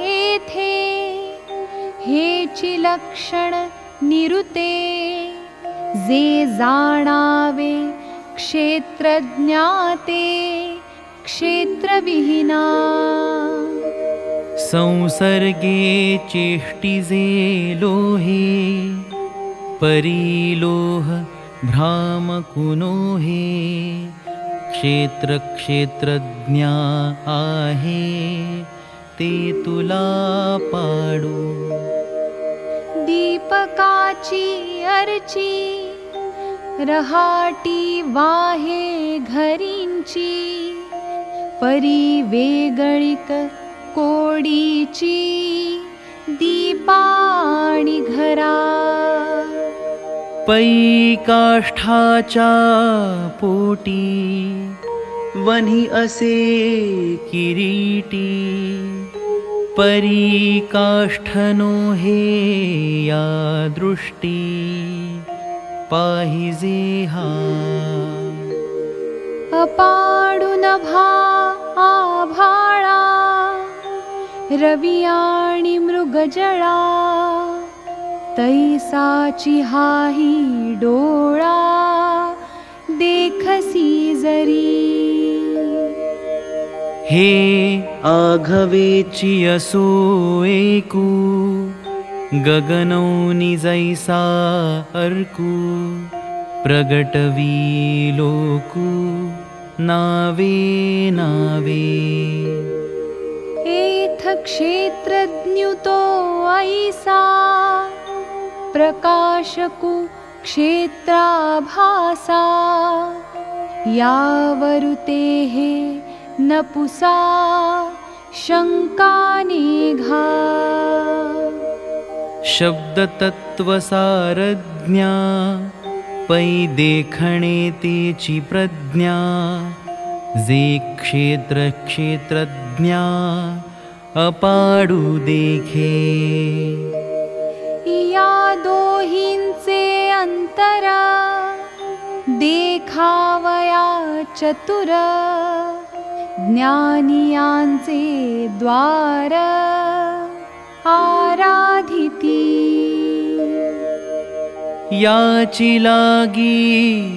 Q: येथे. हेची लक्षण निरुते जे जाणावे क्षेत्रज्ञाते क्षेत्रविहीना.
P: संसर्गे चेष्टिजे लोहे परिलोह आहे ते तुला पाडू.
Q: दीपकाची अर्ची रहाटी वाहे घरींची परी वेगळिक कोडीची दीपाणी घरा.
P: पै काष्ठाच्या पोटी वन्ही असे किरीटी परी काष्ठनो हे या दृष्टी पाहिजे हा
Q: अपाडून भा मृगजळा तैसाची हाही डोळा देखसी जरी
P: हे आघवेची असो एकू गगनौनि जैसा अर्कू प्रगटवी लोकू नावे नावे।
Q: एथ क्षेत्रज्ञुतो ऐसा प्रकाशकु क्षेत्राभासा यावरुते हे नपुसा शङ्कानिघा
P: शब्दतत्त्वसारज्ञा पै देखणे तेची प्रज्ञा। जे क्षेत्रक्षेत्रज्ञा अपाडू देखे।
Q: या दोहींचे अंतर देखावया चतुर ज्ञानियांचे द्वार आराधिती.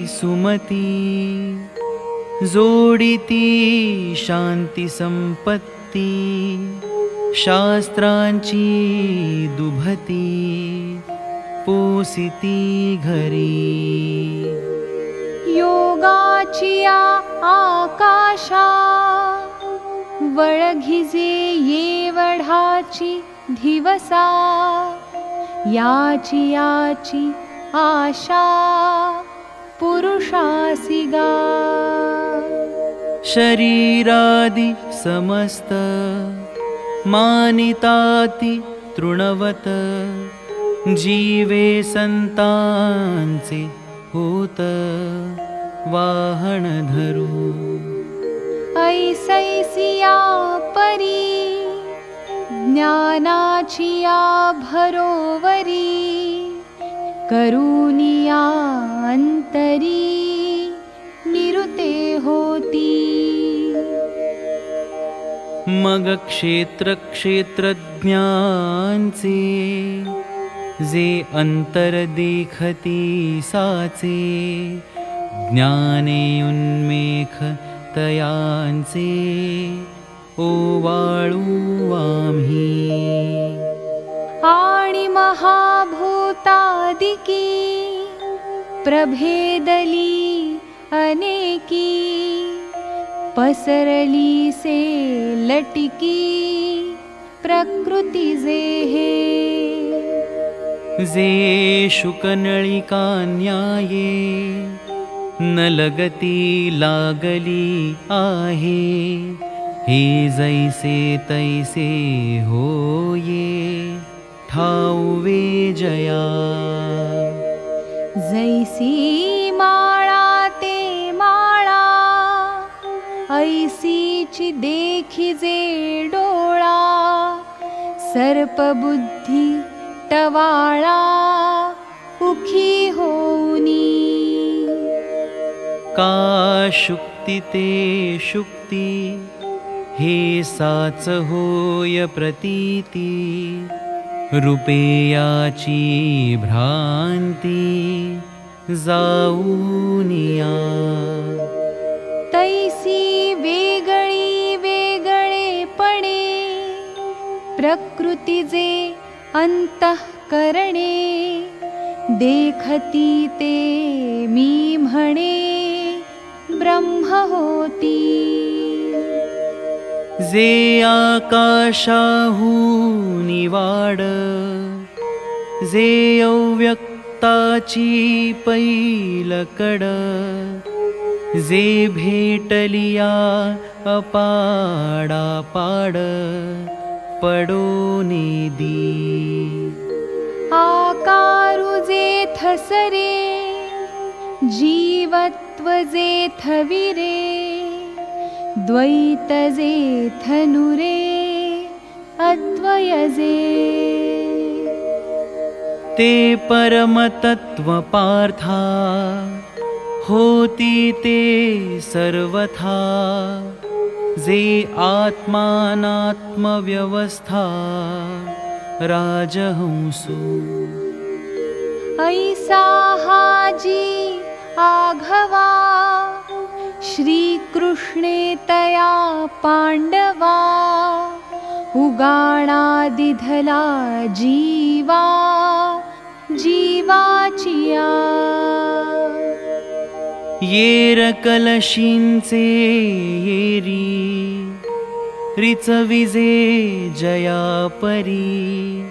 P: सुमती जोडिती शांती संपत्ती शास्त्रांची दुभती पोसिती घरी
Q: योगाची या आकाशा। वळघिजे येवढाची धिवसा। याची याची आशा। पुरुषासिगा।
P: शरीरादि समस्त। मानिताति तृणवत। जीवे सन्तांचे होत वाहनधरू
Q: ऐसैसिया परी ज्ञानाचिया भरोवरी करुनिया अन्तरी निरुते होती।
P: मग क्षेत्रक्षेत्रज्ञांचे जे अंतर देखती साचे ज्ञाने उन्मेख तयांचे ओवाळू आम्ही।
Q: आणि महाभूतादिकी प्रभेदली अनेकी पसरली से लटिकी प्रकृती जे हे
P: जे शुकनळिका न्याये न लगती लागली आहे हे जैसे तैसे होये ठाऊवे जया।
Q: जैसी माळा ते माळा ऐसीची देखिजे डोळा सर्पबुद्धी उखी होनी
P: का शुक्ति ते शुक्ति हे साच होय प्रतीति रूपेयाची भ्रांती जाऊनिया
Q: तैसी वेगळी वेगळेपणे प्रकृतीचे अंतःकरणे देखती ते मी म्हणे ब्रह्म होती।
P: जे आकाशाहू निवाड जे अव्यक्ताची पैलकड जे भेटलिया अपाडा पाड पडो नेदी
Q: आकारु थसरे जीवत्व थविरे द्वैत थनुरे अद्वयजे।
P: ते परमतत्व पार्था होती ते सर्वथा जे आत्मानात्मव्यवस्था राजहंसु।
Q: ऐसा हाजी आघवा श्रीकृष्णे तया पाण्डवा उगाणा दिधला जीवा जीवाचिया
P: येरकलशींचे येरी रिचविजे जया परी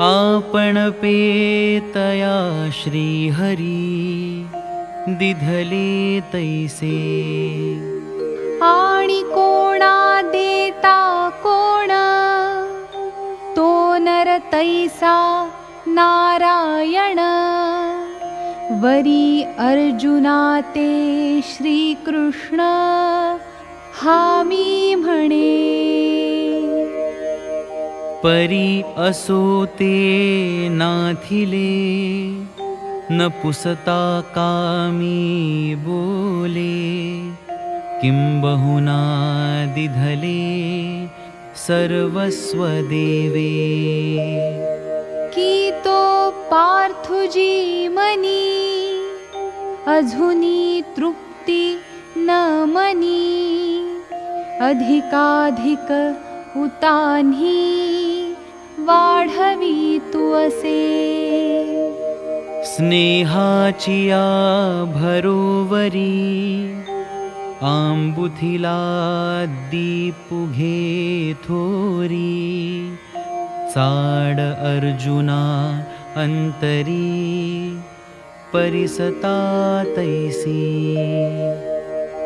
P: आपण पेतया श्रीहरी दिधले तैसे।
Q: आणि कोणा देता कोण? तो नर तैसा नारायण वरी अर्जुना ते श्रीकृष्ण हामी म्हणे।
P: परी असो ते नाथिले न पुसता कामी बोले। किंबहुना दिधले सर्वस्व देवे
Q: की तो पार्थुजी मनी अझुनी तृप्ती न मनी अधिकाधिक उतान्ही वाढवी तू असे।
P: स्नेहाचिया भरोवरी आम्बुथिला दीपुघे थोरी चाड अर्जुना अन्तरी परिसता तैसी।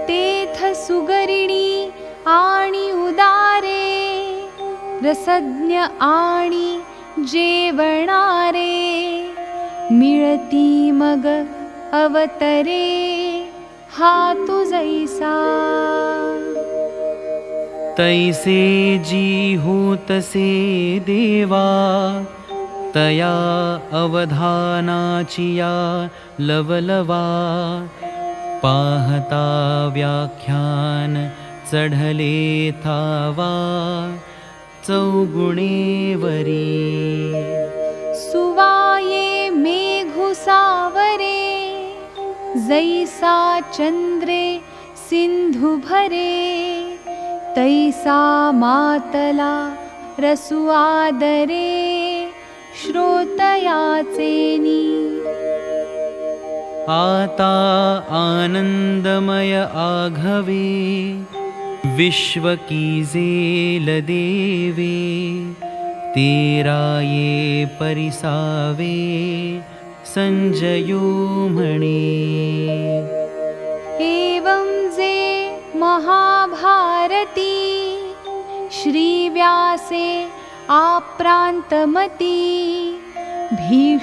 Q: तेथ सुगरिणी आणि उदारे रसज्ञ आणि जेवणारे मिळती मग अवतरे हा तुझैसा
P: तैसे जी होतसे देवा तया अवधानाचिया लवलवा। पाहता व्याख्यान चढले थावा चौगुणेवरी
Q: सुवाये मेघुसावरे जैसा चन्द्रे सिन्धुभरे तैसा मातला रसुआदरे श्रोतयाचेनी
P: आता आनन्दमय आघवे विश्वकीजेल देवे तेराये परिसावे सञ्जयो मणे।
Q: एवं जे महाभारती श्रीव्यासे आप्रान्तमती भीष्मपर्वसङ्गती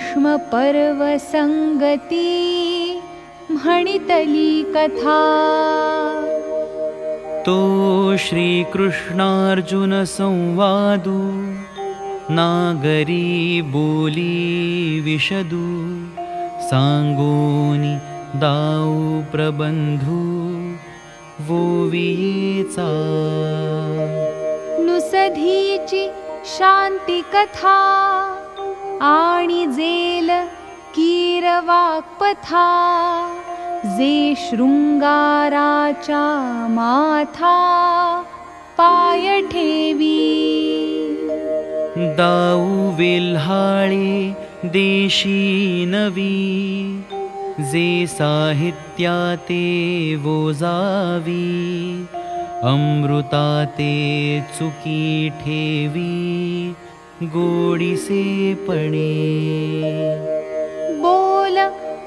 Q: कथा
P: तो श्रीकृष्णार्जुनसंवादु नागरी बोली विशदु साङ्गोनि दाऊ प्रबन्धु वो वियेचा
Q: नुसधीची शान्तिकथा आणि जेल कीरवाक्पथा जे शृङ्गाराचा माथा पाय ठेवी
P: दाऊ वेल्हाळे देशी नवी जे साहित्या ते वोजावी अमृता ते चुकी ठेवी गोडिसे पणे।
Q: बोल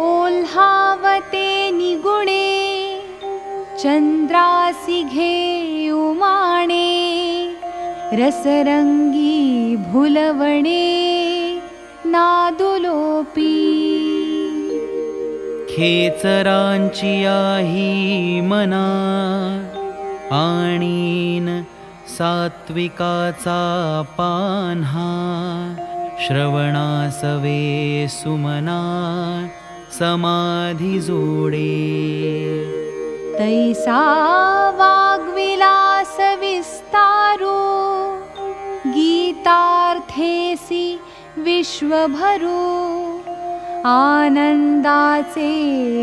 Q: ओल्हावते निगुणे चन्द्रासि घे उमाणे रसरङ्गी भुलवणे नादुलोपी
P: खेचरांची आही मना. सात्विकाचा पान्हा श्रवणासवे सुमना समाधी जोडे.
Q: तैसा वाग्विलास विस्तारो. गीतार्थेसि विश्वभरू आनन्दाचे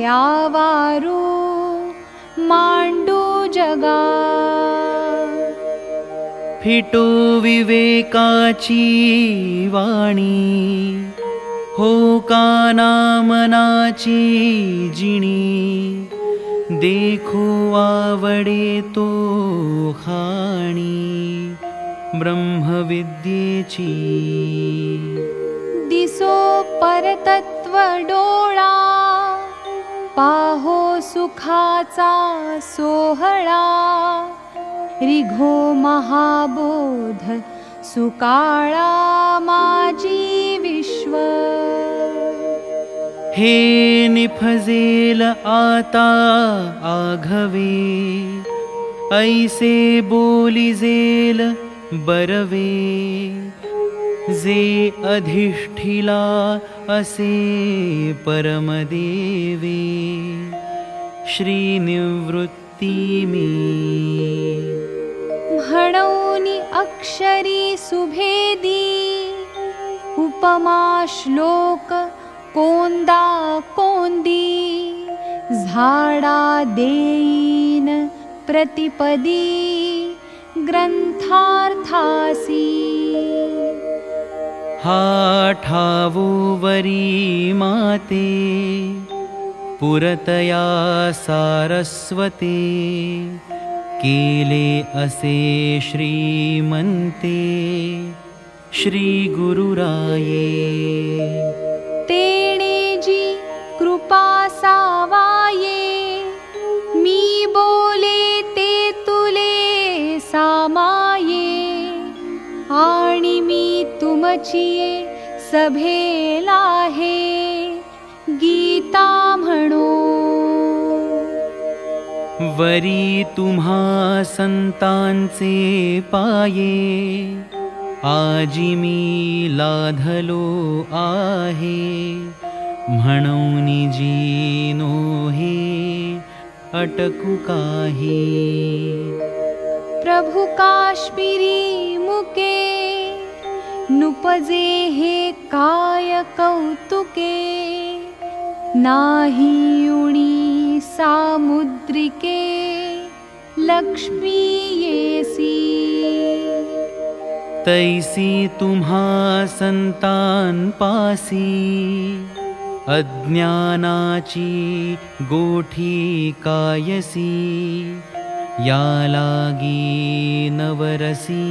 Q: आवारू माण्डु जगा।
P: फिटो विवेकाची वाणी हो कानामनाची जिणी देखो आवडे तो खाणी ब्रह्मविद्येची
Q: दिसो परतत्व डोळा पाहो सुखाचा सोहळा रिघो महाबोध सुकाळा माजी विश्व.
P: हे निफजेल आता आघवे ऐसे बोलिजेल बरवे जे अधिष्ठिला असे परमदेवे श्रीनिवृत्ती मे।
Q: म्हणौनि अक्षरी सुभेदी उपमा श्लोक कोंदा कोंदी झाडा देईन प्रतिपदी ग्रंथार्थासी
P: ठावो वरी माते पुरतया सारस्वते केले असे श्रीमन्ते श्रीगुरुराये।
Q: तेणे जी कृपा सभेला हे गीता म्हणो।
P: वरी तुम्हा संतांचे पाये आजी मी लाधलो आहे म्हणून जीनो हे अटकू काही।
Q: प्रभु काश्मीरी मुके नुपजे हे काय कौतुके नाही उणी सामुद्रिके लक्ष्मी येसी।
P: तैसी तुम्हा संतान पासी अज्ञानाची गोठी कायसी या लागी नवरसी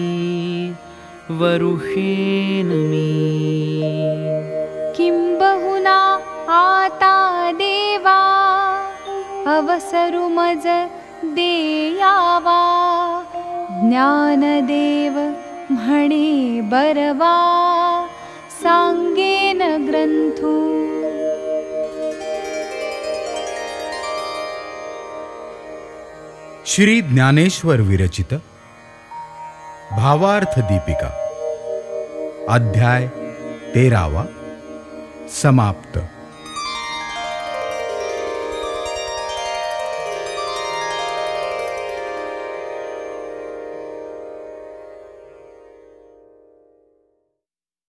P: मी
Q: किंबहुना आता देवा अवसरु मज देयावा। ज्ञानदेव म्हणे बरवा सांगेन ग्रंथू।
A: श्री ज्ञानेश्वर विरचित भावार्थ दीपिका। अध्याय तेरावा। समाप्त।